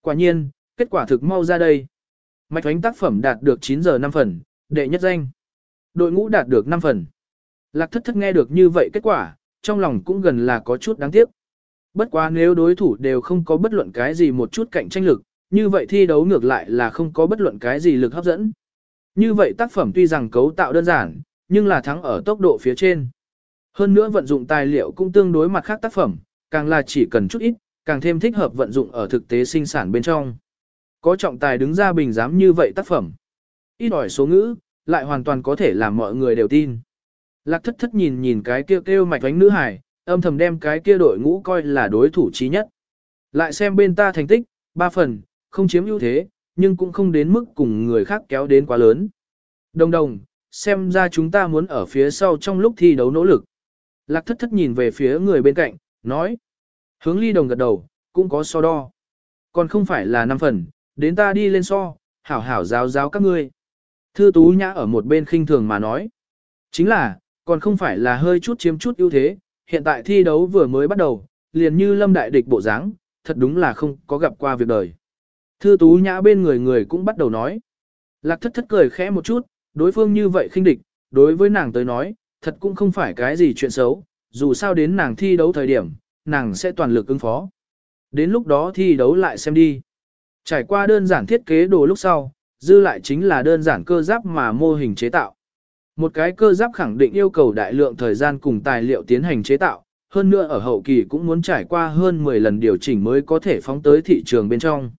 S1: Quả nhiên, kết quả thực mau ra đây. Mạch thoánh tác phẩm đạt được 9 giờ 5 phần, đệ nhất danh. Đội ngũ đạt được 5 phần. Lạc thất thất nghe được như vậy kết quả, trong lòng cũng gần là có chút đáng tiếc. Bất quá nếu đối thủ đều không có bất luận cái gì một chút cạnh tranh lực, như vậy thi đấu ngược lại là không có bất luận cái gì lực hấp dẫn. Như vậy tác phẩm tuy rằng cấu tạo đơn giản, nhưng là thắng ở tốc độ phía trên. Hơn nữa vận dụng tài liệu cũng tương đối mặt khác tác phẩm, càng là chỉ cần chút ít, càng thêm thích hợp vận dụng ở thực tế sinh sản bên trong. Có trọng tài đứng ra bình giám như vậy tác phẩm. Ít ỏi số ngữ, lại hoàn toàn có thể làm mọi người đều tin. Lạc thất thất nhìn nhìn cái kia kêu, kêu mạch vánh nữ hải, âm thầm đem cái kia đội ngũ coi là đối thủ trí nhất. Lại xem bên ta thành tích, ba phần, không chiếm ưu thế, nhưng cũng không đến mức cùng người khác kéo đến quá lớn. Đồng đồng, xem ra chúng ta muốn ở phía sau trong lúc thi đấu nỗ lực. Lạc thất thất nhìn về phía người bên cạnh, nói. Hướng ly đồng gật đầu, cũng có so đo. Còn không phải là năm phần, đến ta đi lên so, hảo hảo giáo giáo các ngươi. Thư tú nhã ở một bên khinh thường mà nói. Chính là, còn không phải là hơi chút chiếm chút ưu thế, hiện tại thi đấu vừa mới bắt đầu, liền như lâm đại địch bộ dáng, thật đúng là không có gặp qua việc đời. Thư tú nhã bên người người cũng bắt đầu nói. Lạc thất thất cười khẽ một chút, đối phương như vậy khinh địch, đối với nàng tới nói, thật cũng không phải cái gì chuyện xấu, dù sao đến nàng thi đấu thời điểm, nàng sẽ toàn lực ứng phó. Đến lúc đó thi đấu lại xem đi. Trải qua đơn giản thiết kế đồ lúc sau, dư lại chính là đơn giản cơ giáp mà mô hình chế tạo. Một cái cơ giáp khẳng định yêu cầu đại lượng thời gian cùng tài liệu tiến hành chế tạo, hơn nữa ở hậu kỳ cũng muốn trải qua hơn 10 lần điều chỉnh mới có thể phóng tới thị trường bên trong.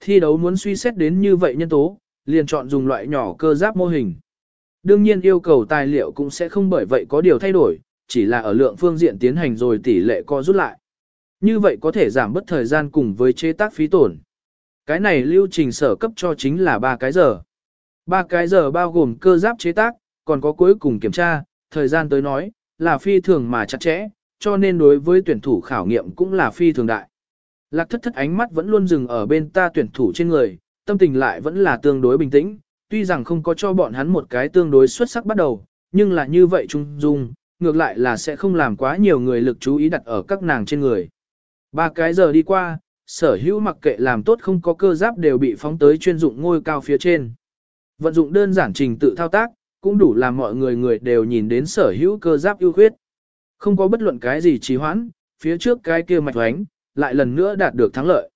S1: Thi đấu muốn suy xét đến như vậy nhân tố, liền chọn dùng loại nhỏ cơ giáp mô hình. Đương nhiên yêu cầu tài liệu cũng sẽ không bởi vậy có điều thay đổi, chỉ là ở lượng phương diện tiến hành rồi tỷ lệ co rút lại. Như vậy có thể giảm bớt thời gian cùng với chế tác phí tổn. Cái này lưu trình sở cấp cho chính là 3 cái giờ. 3 cái giờ bao gồm cơ giáp chế tác, còn có cuối cùng kiểm tra, thời gian tới nói, là phi thường mà chặt chẽ, cho nên đối với tuyển thủ khảo nghiệm cũng là phi thường đại. Lạc thất thất ánh mắt vẫn luôn dừng ở bên ta tuyển thủ trên người, tâm tình lại vẫn là tương đối bình tĩnh, tuy rằng không có cho bọn hắn một cái tương đối xuất sắc bắt đầu, nhưng là như vậy trung dung, ngược lại là sẽ không làm quá nhiều người lực chú ý đặt ở các nàng trên người. Ba cái giờ đi qua, sở hữu mặc kệ làm tốt không có cơ giáp đều bị phóng tới chuyên dụng ngôi cao phía trên. Vận dụng đơn giản trình tự thao tác, cũng đủ làm mọi người người đều nhìn đến sở hữu cơ giáp ưu khuyết. Không có bất luận cái gì trì hoãn, phía trước cái kia mạch hoánh, lại lần nữa đạt được thắng lợi.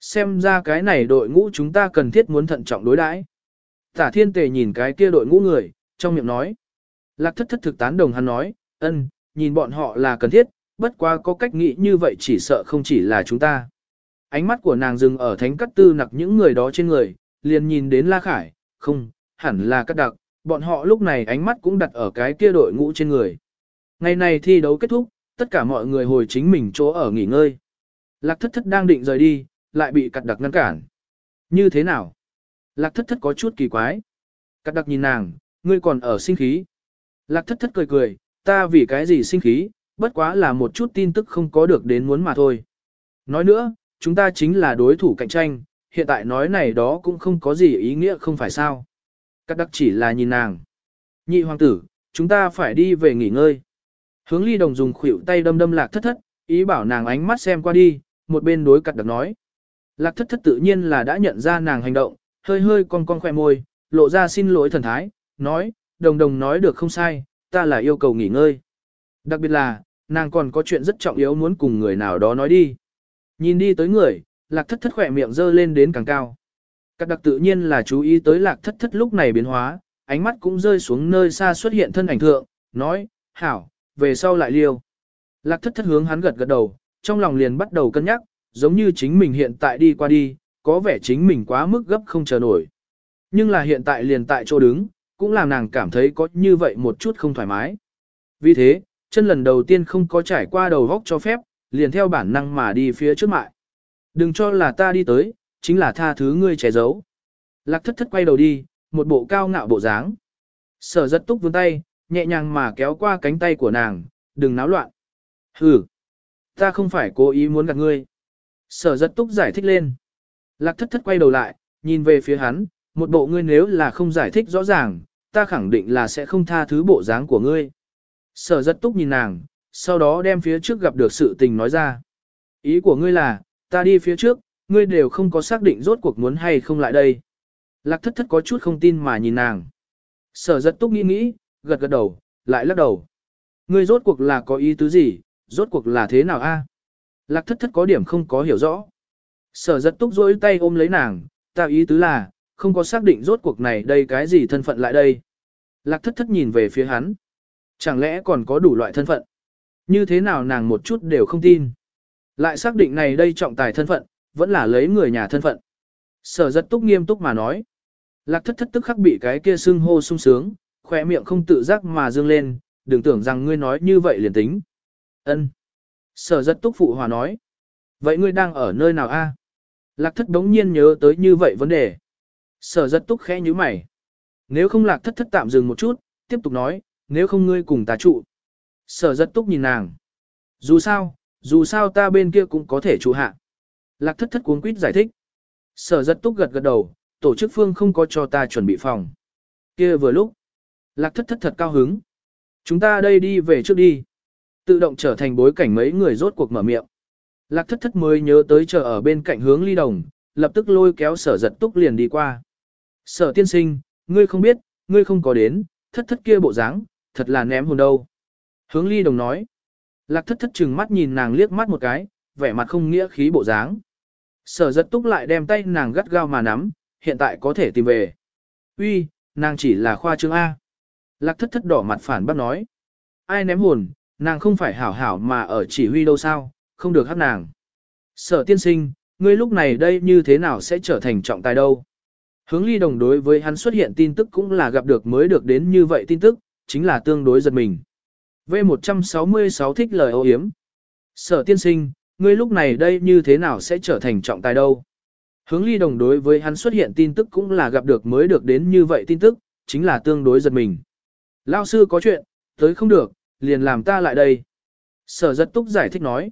S1: Xem ra cái này đội ngũ chúng ta cần thiết muốn thận trọng đối đãi. Tả thiên tề nhìn cái kia đội ngũ người, trong miệng nói. Lạc thất thất thực tán đồng hắn nói, ân, nhìn bọn họ là cần thiết, bất quá có cách nghĩ như vậy chỉ sợ không chỉ là chúng ta. Ánh mắt của nàng dừng ở thánh cắt tư nặc những người đó trên người, liền nhìn đến La Khải, không, hẳn là cắt đặc, bọn họ lúc này ánh mắt cũng đặt ở cái kia đội ngũ trên người. Ngày này thi đấu kết thúc, tất cả mọi người hồi chính mình chỗ ở nghỉ ngơi. Lạc thất thất đang định rời đi, lại bị cặt đặc ngăn cản. Như thế nào? Lạc thất thất có chút kỳ quái. Cặt đặc nhìn nàng, ngươi còn ở sinh khí. Lạc thất thất cười cười, ta vì cái gì sinh khí, bất quá là một chút tin tức không có được đến muốn mà thôi. Nói nữa, chúng ta chính là đối thủ cạnh tranh, hiện tại nói này đó cũng không có gì ý nghĩa không phải sao các đặc chỉ là nhìn nàng. Nhị hoàng tử, chúng ta phải đi về nghỉ ngơi. Hướng ly đồng dùng khuỷu tay đâm đâm lạc thất thất, ý bảo nàng ánh mắt xem qua đi, một bên đối cắt đặc nói. Lạc thất thất tự nhiên là đã nhận ra nàng hành động, hơi hơi con con khoe môi, lộ ra xin lỗi thần thái, nói, đồng đồng nói được không sai, ta là yêu cầu nghỉ ngơi. Đặc biệt là, nàng còn có chuyện rất trọng yếu muốn cùng người nào đó nói đi. Nhìn đi tới người, lạc thất thất khỏe miệng dơ lên đến càng cao. Các đặc tự nhiên là chú ý tới lạc thất thất lúc này biến hóa, ánh mắt cũng rơi xuống nơi xa xuất hiện thân ảnh thượng, nói, hảo, về sau lại liêu. Lạc thất thất hướng hắn gật gật đầu, trong lòng liền bắt đầu cân nhắc, giống như chính mình hiện tại đi qua đi, có vẻ chính mình quá mức gấp không chờ nổi. Nhưng là hiện tại liền tại chỗ đứng, cũng làm nàng cảm thấy có như vậy một chút không thoải mái. Vì thế, chân lần đầu tiên không có trải qua đầu góc cho phép, liền theo bản năng mà đi phía trước mại. Đừng cho là ta đi tới, chính là tha thứ ngươi che giấu. Lạc thất thất quay đầu đi, một bộ cao ngạo bộ dáng. Sở rất túc vươn tay, nhẹ nhàng mà kéo qua cánh tay của nàng, đừng náo loạn. Hừ, ta không phải cố ý muốn gạt ngươi. Sở rất túc giải thích lên. Lạc thất thất quay đầu lại, nhìn về phía hắn, một bộ ngươi nếu là không giải thích rõ ràng, ta khẳng định là sẽ không tha thứ bộ dáng của ngươi. Sở rất túc nhìn nàng, sau đó đem phía trước gặp được sự tình nói ra. Ý của ngươi là, ta đi phía trước, ngươi đều không có xác định rốt cuộc muốn hay không lại đây. Lạc thất thất có chút không tin mà nhìn nàng. Sở rất túc nghĩ nghĩ, gật gật đầu, lại lắc đầu. Ngươi rốt cuộc là có ý tứ gì, rốt cuộc là thế nào a? Lạc thất thất có điểm không có hiểu rõ. Sở rất túc dối tay ôm lấy nàng, ta ý tứ là, không có xác định rốt cuộc này đây cái gì thân phận lại đây. Lạc thất thất nhìn về phía hắn. Chẳng lẽ còn có đủ loại thân phận? Như thế nào nàng một chút đều không tin. Lại xác định này đây trọng tài thân phận, vẫn là lấy người nhà thân phận. Sở giật túc nghiêm túc mà nói. Lạc thất thất tức khắc bị cái kia sưng hô sung sướng, khỏe miệng không tự giác mà dương lên, đừng tưởng rằng ngươi nói như vậy liền tính. Ân. Sở giật túc phụ hòa nói. Vậy ngươi đang ở nơi nào a? Lạc thất đống nhiên nhớ tới như vậy vấn đề. Sở giật túc khẽ như mày. Nếu không lạc thất thất tạm dừng một chút, tiếp tục nói, nếu không ngươi cùng ta trụ. Sở giật túc nhìn nàng. Dù sao, dù sao ta bên kia cũng có thể trụ hạ. Lạc thất thất cuốn quýt giải thích. Sở giật túc gật gật đầu, tổ chức phương không có cho ta chuẩn bị phòng. kia vừa lúc. Lạc thất thất thật cao hứng. Chúng ta đây đi về trước đi. Tự động trở thành bối cảnh mấy người rốt cuộc mở miệng. Lạc thất thất mới nhớ tới chờ ở bên cạnh hướng ly đồng, lập tức lôi kéo sở giật túc liền đi qua. Sở tiên sinh, ngươi không biết, ngươi không có đến, thất thất kia bộ dáng, thật là ném hồn đâu. Hướng ly đồng nói. Lạc thất thất chừng mắt nhìn nàng liếc mắt một cái, vẻ mặt không nghĩa khí bộ dáng. Sở giật túc lại đem tay nàng gắt gao mà nắm, hiện tại có thể tìm về. Uy, nàng chỉ là khoa trương A. Lạc thất thất đỏ mặt phản bác nói. Ai ném hồn, nàng không phải hảo hảo mà ở chỉ huy đâu sao, không được hát nàng. Sở tiên sinh, ngươi lúc này đây như thế nào sẽ trở thành trọng tài đâu? Hướng ly đồng đối với hắn xuất hiện tin tức cũng là gặp được mới được đến như vậy tin tức, chính là tương đối giật mình. V166 thích lời ô hiếm. Sở tiên sinh, ngươi lúc này đây như thế nào sẽ trở thành trọng tài đâu? Hướng ly đồng đối với hắn xuất hiện tin tức cũng là gặp được mới được đến như vậy tin tức, chính là tương đối giật mình. Lao sư có chuyện, tới không được, liền làm ta lại đây. Sở giật túc giải thích nói.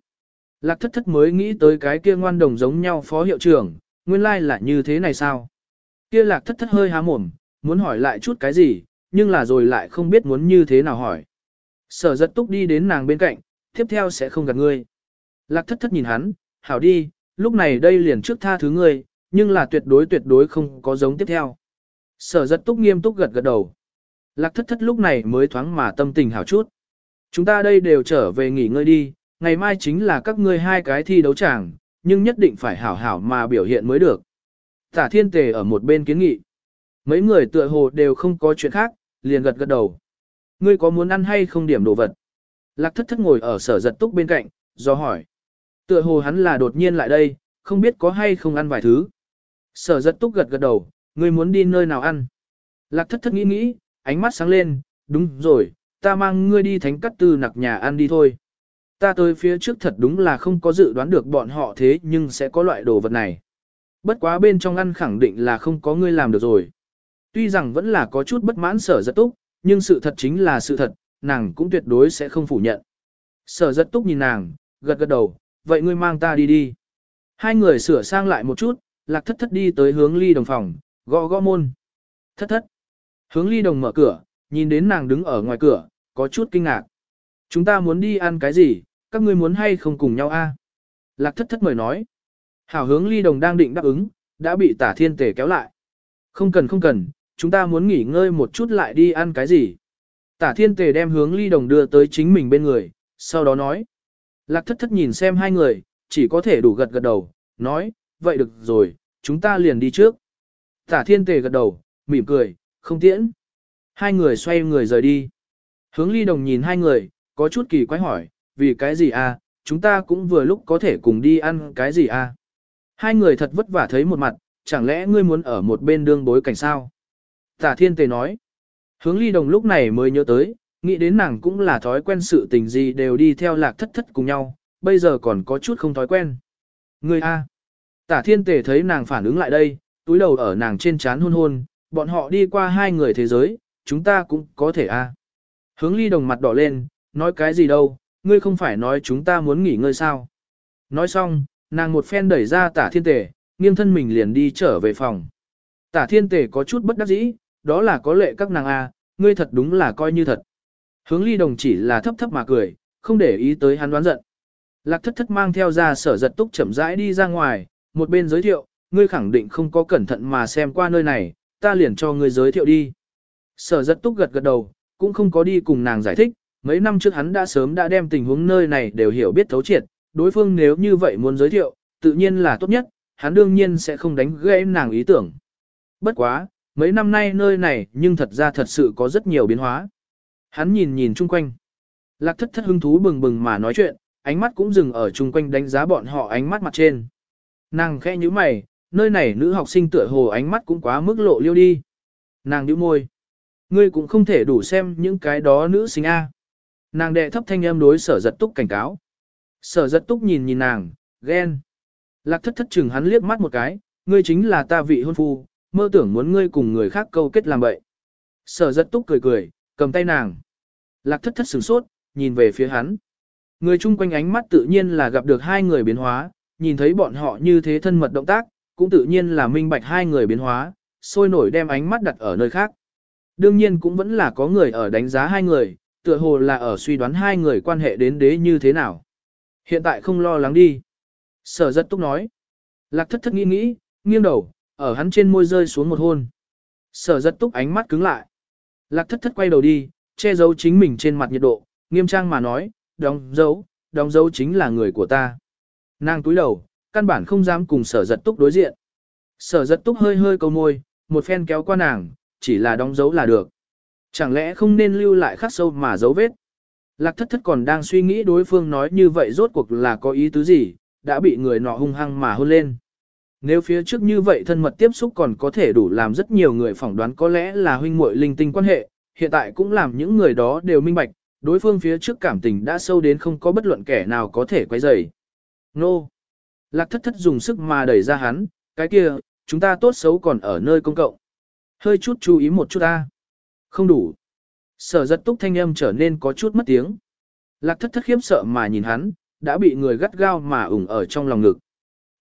S1: Lạc thất thất mới nghĩ tới cái kia ngoan đồng giống nhau phó hiệu trưởng, nguyên lai like là như thế này sao? Kia lạc thất thất hơi há mồm, muốn hỏi lại chút cái gì, nhưng là rồi lại không biết muốn như thế nào hỏi. Sở giật túc đi đến nàng bên cạnh, tiếp theo sẽ không gặp ngươi. Lạc thất thất nhìn hắn, hảo đi, lúc này đây liền trước tha thứ ngươi, nhưng là tuyệt đối tuyệt đối không có giống tiếp theo. Sở giật túc nghiêm túc gật gật đầu. Lạc thất thất lúc này mới thoáng mà tâm tình hảo chút. Chúng ta đây đều trở về nghỉ ngơi đi, ngày mai chính là các ngươi hai cái thi đấu tràng, nhưng nhất định phải hảo hảo mà biểu hiện mới được. Tả thiên tề ở một bên kiến nghị. Mấy người tựa hồ đều không có chuyện khác, liền gật gật đầu. Ngươi có muốn ăn hay không điểm đồ vật? Lạc thất thất ngồi ở sở giật túc bên cạnh, do hỏi. Tựa hồ hắn là đột nhiên lại đây, không biết có hay không ăn vài thứ. Sở giật túc gật gật đầu, ngươi muốn đi nơi nào ăn? Lạc thất thất nghĩ nghĩ, ánh mắt sáng lên, đúng rồi, ta mang ngươi đi thánh cắt tư nặc nhà ăn đi thôi. Ta tới phía trước thật đúng là không có dự đoán được bọn họ thế nhưng sẽ có loại đồ vật này. Bất quá bên trong ăn khẳng định là không có ngươi làm được rồi. Tuy rằng vẫn là có chút bất mãn sở giật túc, nhưng sự thật chính là sự thật, nàng cũng tuyệt đối sẽ không phủ nhận. Sở giật túc nhìn nàng, gật gật đầu, vậy ngươi mang ta đi đi. Hai người sửa sang lại một chút, lạc thất thất đi tới hướng ly đồng phòng, gõ gõ môn. Thất thất. Hướng ly đồng mở cửa, nhìn đến nàng đứng ở ngoài cửa, có chút kinh ngạc. Chúng ta muốn đi ăn cái gì, các ngươi muốn hay không cùng nhau a? Lạc thất thất mời nói. Hảo hướng ly đồng đang định đáp ứng, đã bị tả thiên tề kéo lại. Không cần không cần, chúng ta muốn nghỉ ngơi một chút lại đi ăn cái gì. Tả thiên tề đem hướng ly đồng đưa tới chính mình bên người, sau đó nói. Lạc thất thất nhìn xem hai người, chỉ có thể đủ gật gật đầu, nói, vậy được rồi, chúng ta liền đi trước. Tả thiên tề gật đầu, mỉm cười, không tiễn. Hai người xoay người rời đi. Hướng ly đồng nhìn hai người, có chút kỳ quái hỏi, vì cái gì à, chúng ta cũng vừa lúc có thể cùng đi ăn cái gì à. Hai người thật vất vả thấy một mặt, chẳng lẽ ngươi muốn ở một bên đương bối cảnh sao? Tả thiên tề nói. Hướng ly đồng lúc này mới nhớ tới, nghĩ đến nàng cũng là thói quen sự tình gì đều đi theo lạc thất thất cùng nhau, bây giờ còn có chút không thói quen. người a. Tả thiên tề thấy nàng phản ứng lại đây, túi đầu ở nàng trên chán hôn hôn, bọn họ đi qua hai người thế giới, chúng ta cũng có thể a. Hướng ly đồng mặt đỏ lên, nói cái gì đâu, ngươi không phải nói chúng ta muốn nghỉ ngơi sao. Nói xong, nàng một phen đẩy ra tả thiên tề, nghiêng thân mình liền đi trở về phòng. Tả thiên tề có chút bất đắc dĩ, đó là có lệ các nàng a, ngươi thật đúng là coi như thật. Hướng ly đồng chỉ là thấp thấp mà cười, không để ý tới hắn đoán giận. Lạc thất thất mang theo ra sở giật túc chậm rãi đi ra ngoài, một bên giới thiệu, ngươi khẳng định không có cẩn thận mà xem qua nơi này, ta liền cho ngươi giới thiệu đi. Sở giật túc gật gật đầu, cũng không có đi cùng nàng giải thích, mấy năm trước hắn đã sớm đã đem tình huống nơi này đều hiểu biết thấu triệt, đối phương nếu như vậy muốn giới thiệu, tự nhiên là tốt nhất, hắn đương nhiên sẽ không đánh gãy nàng ý tưởng. Bất quá, mấy năm nay nơi này nhưng thật ra thật sự có rất nhiều biến hóa. Hắn nhìn nhìn chung quanh. Lạc thất thất hứng thú bừng bừng mà nói chuyện, ánh mắt cũng dừng ở chung quanh đánh giá bọn họ ánh mắt mặt trên. Nàng khẽ như mày, nơi này nữ học sinh tựa hồ ánh mắt cũng quá mức lộ liêu đi. Nàng nhíu môi. Ngươi cũng không thể đủ xem những cái đó nữ sinh A. Nàng đệ thấp thanh âm đối sở giật túc cảnh cáo. Sở giật túc nhìn nhìn nàng, ghen. Lạc thất thất chừng hắn liếc mắt một cái, ngươi chính là ta vị hôn phu, mơ tưởng muốn ngươi cùng người khác câu kết làm bậy. Sở giật túc cười cười, cầm tay nàng. Lạc thất thất sửng sốt, nhìn về phía hắn. Người chung quanh ánh mắt tự nhiên là gặp được hai người biến hóa, nhìn thấy bọn họ như thế thân mật động tác, cũng tự nhiên là minh bạch hai người biến hóa, sôi nổi đem ánh mắt đặt ở nơi khác. Đương nhiên cũng vẫn là có người ở đánh giá hai người, tựa hồ là ở suy đoán hai người quan hệ đến đế như thế nào. Hiện tại không lo lắng đi. Sở rất túc nói. Lạc thất thất nghĩ nghĩ, nghiêng đầu, ở hắn trên môi rơi xuống một hôn. Sở rất túc ánh mắt cứng lại. Lạc thất thất quay đầu đi, che giấu chính mình trên mặt nhiệt độ, nghiêm trang mà nói, đóng dấu, đóng dấu chính là người của ta. Nàng túi đầu, căn bản không dám cùng sở giật túc đối diện. Sở giật túc hơi hơi cầu môi, một phen kéo qua nàng, chỉ là đóng dấu là được. Chẳng lẽ không nên lưu lại khắc sâu mà dấu vết? Lạc thất thất còn đang suy nghĩ đối phương nói như vậy rốt cuộc là có ý tứ gì, đã bị người nọ hung hăng mà hôn lên. Nếu phía trước như vậy thân mật tiếp xúc còn có thể đủ làm rất nhiều người phỏng đoán có lẽ là huynh muội linh tinh quan hệ, hiện tại cũng làm những người đó đều minh bạch, đối phương phía trước cảm tình đã sâu đến không có bất luận kẻ nào có thể quay rầy. Nô! Lạc thất thất dùng sức mà đẩy ra hắn, cái kia, chúng ta tốt xấu còn ở nơi công cộng. Hơi chút chú ý một chút ta. Không đủ. Sở giật túc thanh âm trở nên có chút mất tiếng. Lạc thất thất khiếp sợ mà nhìn hắn, đã bị người gắt gao mà ủng ở trong lòng ngực.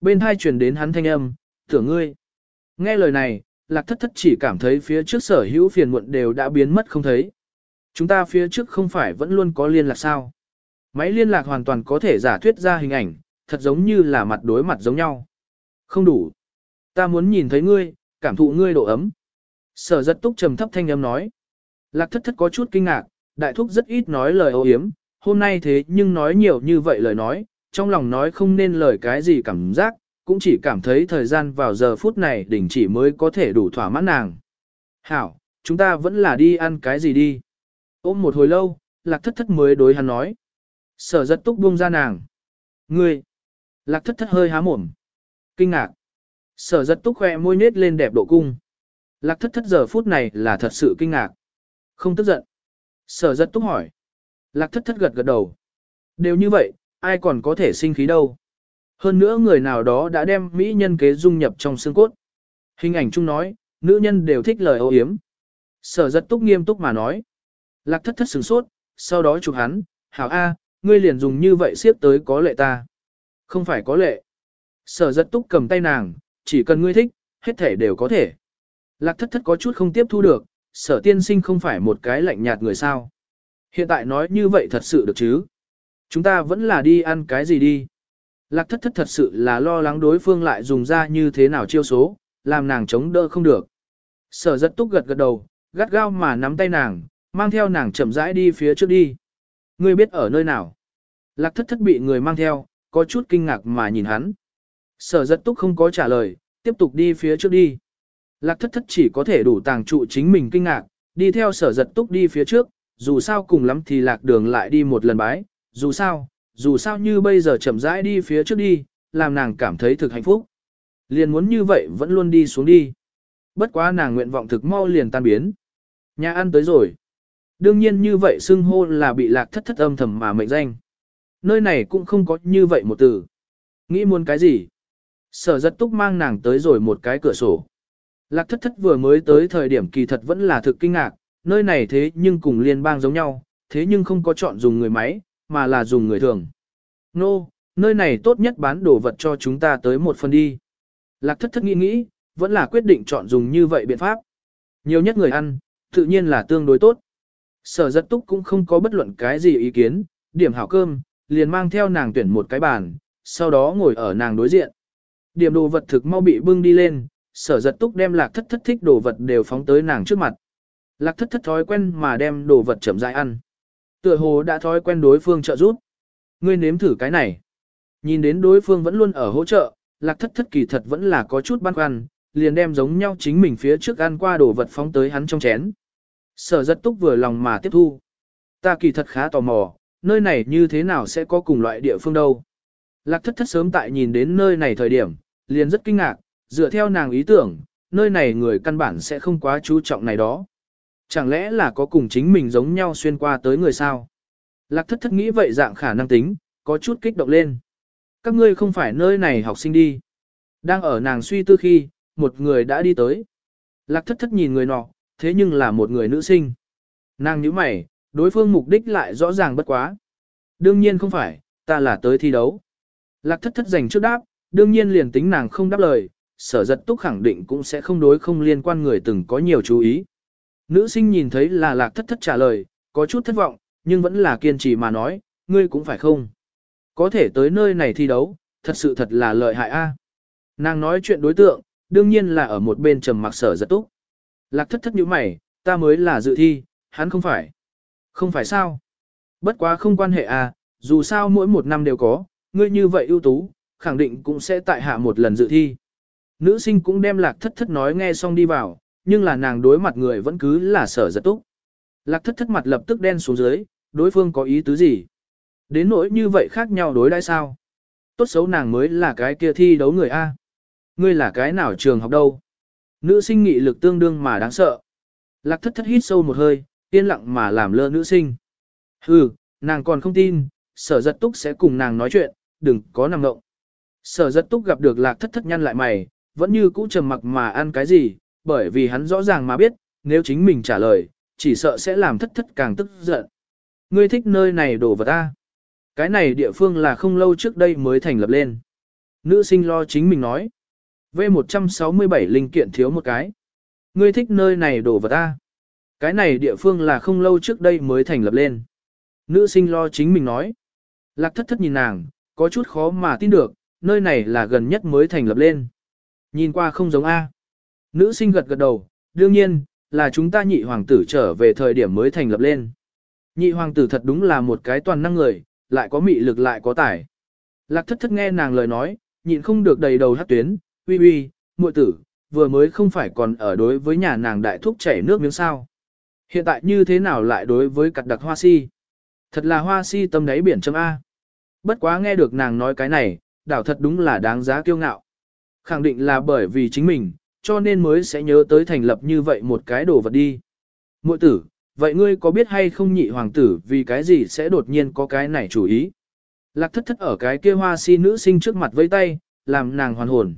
S1: Bên thai truyền đến hắn thanh âm, tưởng ngươi. Nghe lời này, lạc thất thất chỉ cảm thấy phía trước sở hữu phiền muộn đều đã biến mất không thấy. Chúng ta phía trước không phải vẫn luôn có liên lạc sao. Máy liên lạc hoàn toàn có thể giả thuyết ra hình ảnh, thật giống như là mặt đối mặt giống nhau. Không đủ. Ta muốn nhìn thấy ngươi, cảm thụ ngươi độ ấm. Sở giật túc trầm thấp thanh âm nói. Lạc thất thất có chút kinh ngạc, đại thúc rất ít nói lời ô hiếm, hôm nay thế nhưng nói nhiều như vậy lời nói, trong lòng nói không nên lời cái gì cảm giác, cũng chỉ cảm thấy thời gian vào giờ phút này đỉnh chỉ mới có thể đủ thỏa mãn nàng. Hảo, chúng ta vẫn là đi ăn cái gì đi. Ôm một hồi lâu, lạc thất thất mới đối hắn nói. Sở giật túc buông ra nàng. Ngươi! Lạc thất thất hơi há mồm. Kinh ngạc. Sở giật túc khoe môi nết lên đẹp độ cung. Lạc thất thất giờ phút này là thật sự kinh ngạc. Không tức giận. Sở giật túc hỏi. Lạc thất thất gật gật đầu. Đều như vậy, ai còn có thể sinh khí đâu. Hơn nữa người nào đó đã đem mỹ nhân kế dung nhập trong xương cốt. Hình ảnh chung nói, nữ nhân đều thích lời ô hiếm. Sở giật túc nghiêm túc mà nói. Lạc thất thất sửng sốt, sau đó chụp hắn, hảo A, ngươi liền dùng như vậy siết tới có lệ ta. Không phải có lệ. Sở giật túc cầm tay nàng, chỉ cần ngươi thích, hết thể đều có thể. Lạc thất thất có chút không tiếp thu được, sở tiên sinh không phải một cái lạnh nhạt người sao. Hiện tại nói như vậy thật sự được chứ. Chúng ta vẫn là đi ăn cái gì đi. Lạc thất thất thật sự là lo lắng đối phương lại dùng ra như thế nào chiêu số, làm nàng chống đỡ không được. Sở rất túc gật gật đầu, gắt gao mà nắm tay nàng, mang theo nàng chậm rãi đi phía trước đi. Ngươi biết ở nơi nào? Lạc thất thất bị người mang theo, có chút kinh ngạc mà nhìn hắn. Sở rất túc không có trả lời, tiếp tục đi phía trước đi. Lạc thất thất chỉ có thể đủ tàng trụ chính mình kinh ngạc, đi theo sở giật túc đi phía trước, dù sao cùng lắm thì lạc đường lại đi một lần bái, dù sao, dù sao như bây giờ chậm rãi đi phía trước đi, làm nàng cảm thấy thực hạnh phúc. Liền muốn như vậy vẫn luôn đi xuống đi. Bất quá nàng nguyện vọng thực mau liền tan biến. Nhà ăn tới rồi. Đương nhiên như vậy xưng hô là bị lạc thất thất âm thầm mà mệnh danh. Nơi này cũng không có như vậy một từ. Nghĩ muốn cái gì? Sở giật túc mang nàng tới rồi một cái cửa sổ. Lạc thất thất vừa mới tới thời điểm kỳ thật vẫn là thực kinh ngạc, nơi này thế nhưng cùng liên bang giống nhau, thế nhưng không có chọn dùng người máy, mà là dùng người thường. Nô, no, nơi này tốt nhất bán đồ vật cho chúng ta tới một phần đi. Lạc thất thất nghĩ nghĩ, vẫn là quyết định chọn dùng như vậy biện pháp. Nhiều nhất người ăn, tự nhiên là tương đối tốt. Sở giật túc cũng không có bất luận cái gì ý kiến, điểm hảo cơm, liền mang theo nàng tuyển một cái bàn, sau đó ngồi ở nàng đối diện. Điểm đồ vật thực mau bị bưng đi lên, sở giật túc đem lạc thất thất thích đồ vật đều phóng tới nàng trước mặt. Lạc thất thất thói quen mà đem đồ vật chậm rãi ăn. Tựa hồ đã thói quen đối phương trợ giúp. Ngươi nếm thử cái này. Nhìn đến đối phương vẫn luôn ở hỗ trợ, lạc thất thất kỳ thật vẫn là có chút băn khoăn, liền đem giống nhau chính mình phía trước ăn qua đồ vật phóng tới hắn trong chén. Sở rất túc vừa lòng mà tiếp thu. Ta kỳ thật khá tò mò, nơi này như thế nào sẽ có cùng loại địa phương đâu. Lạc thất thất sớm tại nhìn đến nơi này thời điểm, liền rất kinh ngạc, dựa theo nàng ý tưởng, nơi này người căn bản sẽ không quá chú trọng này đó. Chẳng lẽ là có cùng chính mình giống nhau xuyên qua tới người sao? Lạc thất thất nghĩ vậy dạng khả năng tính, có chút kích động lên. Các ngươi không phải nơi này học sinh đi. Đang ở nàng suy tư khi, một người đã đi tới. Lạc thất thất nhìn người nọ, thế nhưng là một người nữ sinh. Nàng nhíu mày, đối phương mục đích lại rõ ràng bất quá. Đương nhiên không phải, ta là tới thi đấu. Lạc thất thất dành trước đáp, đương nhiên liền tính nàng không đáp lời, sở giật túc khẳng định cũng sẽ không đối không liên quan người từng có nhiều chú ý. Nữ sinh nhìn thấy là lạc thất thất trả lời, có chút thất vọng, nhưng vẫn là kiên trì mà nói, ngươi cũng phải không. Có thể tới nơi này thi đấu, thật sự thật là lợi hại a. Nàng nói chuyện đối tượng, đương nhiên là ở một bên trầm mặc sở giật túc. Lạc thất thất như mày, ta mới là dự thi, hắn không phải. Không phải sao? Bất quá không quan hệ à, dù sao mỗi một năm đều có, ngươi như vậy ưu tú, khẳng định cũng sẽ tại hạ một lần dự thi. Nữ sinh cũng đem lạc thất thất nói nghe xong đi vào, nhưng là nàng đối mặt người vẫn cứ là sở giật túc. Lạc thất thất mặt lập tức đen xuống dưới, đối phương có ý tứ gì? Đến nỗi như vậy khác nhau đối đãi sao? Tốt xấu nàng mới là cái kia thi đấu người A. Ngươi là cái nào trường học đâu? Nữ sinh nghị lực tương đương mà đáng sợ. Lạc thất thất hít sâu một hơi, yên lặng mà làm lơ nữ sinh. Hừ, nàng còn không tin, sở giật túc sẽ cùng nàng nói chuyện, đừng có nằm ngộng. Sở giật túc gặp được lạc thất thất nhăn lại mày, vẫn như cũ trầm mặc mà ăn cái gì, bởi vì hắn rõ ràng mà biết, nếu chính mình trả lời, chỉ sợ sẽ làm thất thất càng tức giận. Ngươi thích nơi này đổ vào ta. Cái này địa phương là không lâu trước đây mới thành lập lên. Nữ sinh lo chính mình nói. V167 linh kiện thiếu một cái. Ngươi thích nơi này đổ vào ta. Cái này địa phương là không lâu trước đây mới thành lập lên. Nữ sinh lo chính mình nói. Lạc thất thất nhìn nàng, có chút khó mà tin được, nơi này là gần nhất mới thành lập lên. Nhìn qua không giống A. Nữ sinh gật gật đầu, đương nhiên, là chúng ta nhị hoàng tử trở về thời điểm mới thành lập lên. Nhị hoàng tử thật đúng là một cái toàn năng người, lại có mị lực lại có tài. Lạc thất thất nghe nàng lời nói, nhịn không được đầy đầu hát tuyến, uy uy, muội tử, vừa mới không phải còn ở đối với nhà nàng đại thúc chảy nước miếng sao. Hiện tại như thế nào lại đối với cặt đặc hoa si? Thật là hoa si tâm đáy biển chấm A. Bất quá nghe được nàng nói cái này, đảo thật đúng là đáng giá kiêu ngạo. Khẳng định là bởi vì chính mình, cho nên mới sẽ nhớ tới thành lập như vậy một cái đồ vật đi. Muội tử, vậy ngươi có biết hay không nhị hoàng tử vì cái gì sẽ đột nhiên có cái này chủ ý? Lạc thất thất ở cái kia hoa si nữ sinh trước mặt vây tay, làm nàng hoàn hồn.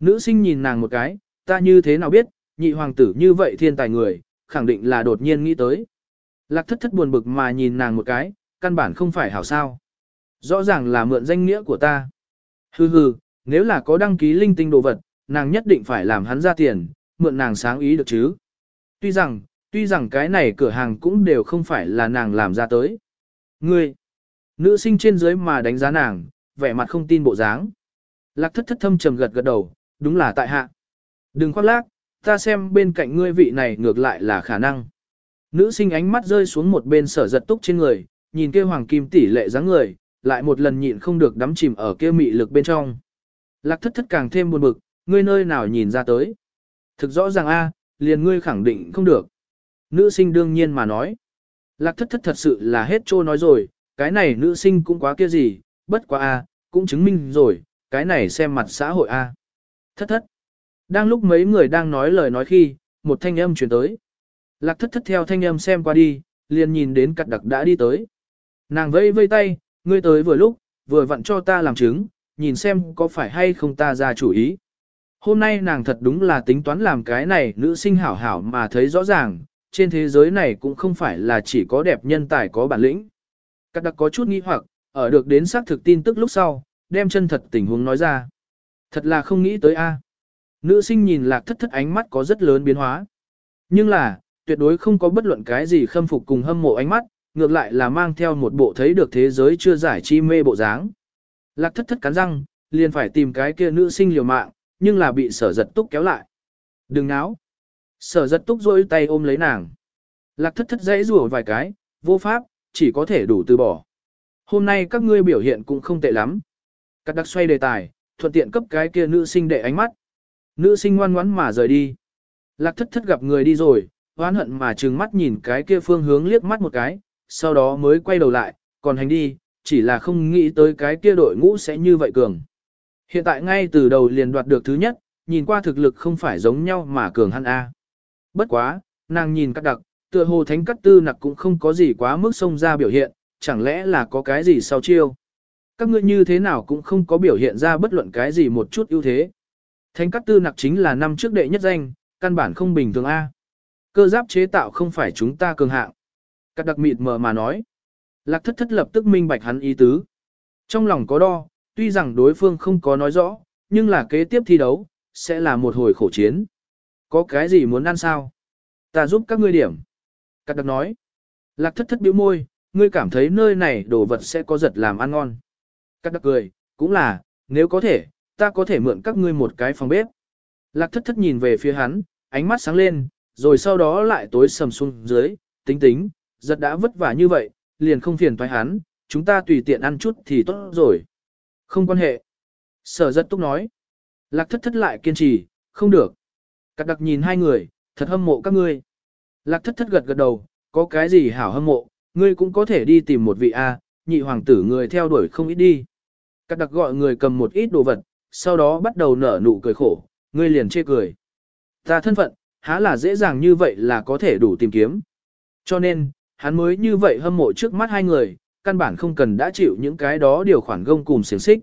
S1: Nữ sinh nhìn nàng một cái, ta như thế nào biết, nhị hoàng tử như vậy thiên tài người, khẳng định là đột nhiên nghĩ tới. Lạc thất thất buồn bực mà nhìn nàng một cái, căn bản không phải hảo sao. Rõ ràng là mượn danh nghĩa của ta. Hừ hừ, nếu là có đăng ký linh tinh đồ vật, nàng nhất định phải làm hắn ra tiền, mượn nàng sáng ý được chứ. Tuy rằng, tuy rằng cái này cửa hàng cũng đều không phải là nàng làm ra tới. Ngươi, nữ sinh trên dưới mà đánh giá nàng, vẻ mặt không tin bộ dáng. Lạc thất thất thâm trầm gật gật đầu, đúng là tại hạ. Đừng khoác lác, ta xem bên cạnh ngươi vị này ngược lại là khả năng. Nữ sinh ánh mắt rơi xuống một bên sở giật túc trên người, nhìn kia hoàng kim tỷ lệ dáng người, lại một lần nhịn không được đắm chìm ở kia mị lực bên trong. Lạc thất thất càng thêm buồn bực, ngươi nơi nào nhìn ra tới. Thực rõ ràng a, liền ngươi khẳng định không được. Nữ sinh đương nhiên mà nói. Lạc thất thất thật sự là hết trô nói rồi, cái này nữ sinh cũng quá kia gì, bất quá a, cũng chứng minh rồi, cái này xem mặt xã hội a. Thất thất. Đang lúc mấy người đang nói lời nói khi, một thanh âm chuyển tới. Lạc thất thất theo thanh âm xem qua đi, liền nhìn đến cặt đặc đã đi tới. Nàng vây vây tay, ngươi tới vừa lúc, vừa vặn cho ta làm chứng, nhìn xem có phải hay không ta ra chủ ý. Hôm nay nàng thật đúng là tính toán làm cái này nữ sinh hảo hảo mà thấy rõ ràng, trên thế giới này cũng không phải là chỉ có đẹp nhân tài có bản lĩnh. Các đặc có chút nghi hoặc, ở được đến xác thực tin tức lúc sau, đem chân thật tình huống nói ra. Thật là không nghĩ tới a. Nữ sinh nhìn lạc thất thất ánh mắt có rất lớn biến hóa. Nhưng là, tuyệt đối không có bất luận cái gì khâm phục cùng hâm mộ ánh mắt, ngược lại là mang theo một bộ thấy được thế giới chưa giải chi mê bộ dáng. Lạc thất thất cắn răng, liền phải tìm cái kia nữ sinh liều mạng, nhưng là bị sở giật túc kéo lại. Đừng náo. Sở giật túc rôi tay ôm lấy nàng. Lạc thất thất dãy rùa vài cái, vô pháp, chỉ có thể đủ từ bỏ. Hôm nay các ngươi biểu hiện cũng không tệ lắm. Cắt đặc xoay đề tài, thuận tiện cấp cái kia nữ sinh để ánh mắt. Nữ sinh ngoan ngoãn mà rời đi. Lạc thất thất gặp người đi rồi, oán hận mà trừng mắt nhìn cái kia phương hướng liếc mắt một cái, sau đó mới quay đầu lại, còn hành đi, chỉ là không nghĩ tới cái kia đội ngũ sẽ như vậy cường. Hiện tại ngay từ đầu liền đoạt được thứ nhất, nhìn qua thực lực không phải giống nhau mà cường hắn A. Bất quá, nàng nhìn các đặc, tựa hồ thánh cắt tư nặc cũng không có gì quá mức xông ra biểu hiện, chẳng lẽ là có cái gì sau chiêu. Các ngươi như thế nào cũng không có biểu hiện ra bất luận cái gì một chút ưu thế. Thánh cắt tư nặc chính là năm trước đệ nhất danh, căn bản không bình thường A. Cơ giáp chế tạo không phải chúng ta cường hạng. Các đặc mịt mờ mà nói. Lạc thất thất lập tức minh bạch hắn ý tứ. Trong lòng có đo, tuy rằng đối phương không có nói rõ, nhưng là kế tiếp thi đấu, sẽ là một hồi khổ chiến. Có cái gì muốn ăn sao? Ta giúp các ngươi điểm. Cắt đặc nói. Lạc thất thất biểu môi, ngươi cảm thấy nơi này đồ vật sẽ có giật làm ăn ngon. Cắt đặc cười, cũng là, nếu có thể, ta có thể mượn các ngươi một cái phòng bếp. Lạc thất thất nhìn về phía hắn, ánh mắt sáng lên, rồi sau đó lại tối sầm xuống dưới, tính tính, giật đã vất vả như vậy, liền không phiền thoái hắn, chúng ta tùy tiện ăn chút thì tốt rồi. Không quan hệ. Sở rất túc nói. Lạc thất thất lại kiên trì, không được. Cắt đặc nhìn hai người, thật hâm mộ các ngươi. Lạc thất thất gật gật đầu, có cái gì hảo hâm mộ, ngươi cũng có thể đi tìm một vị A, nhị hoàng tử người theo đuổi không ít đi. Cắt đặc gọi người cầm một ít đồ vật, sau đó bắt đầu nở nụ cười khổ, ngươi liền chê cười. Ta thân phận, há là dễ dàng như vậy là có thể đủ tìm kiếm. Cho nên, hắn mới như vậy hâm mộ trước mắt hai người, căn bản không cần đã chịu những cái đó điều khoản gông cùng xiềng xích.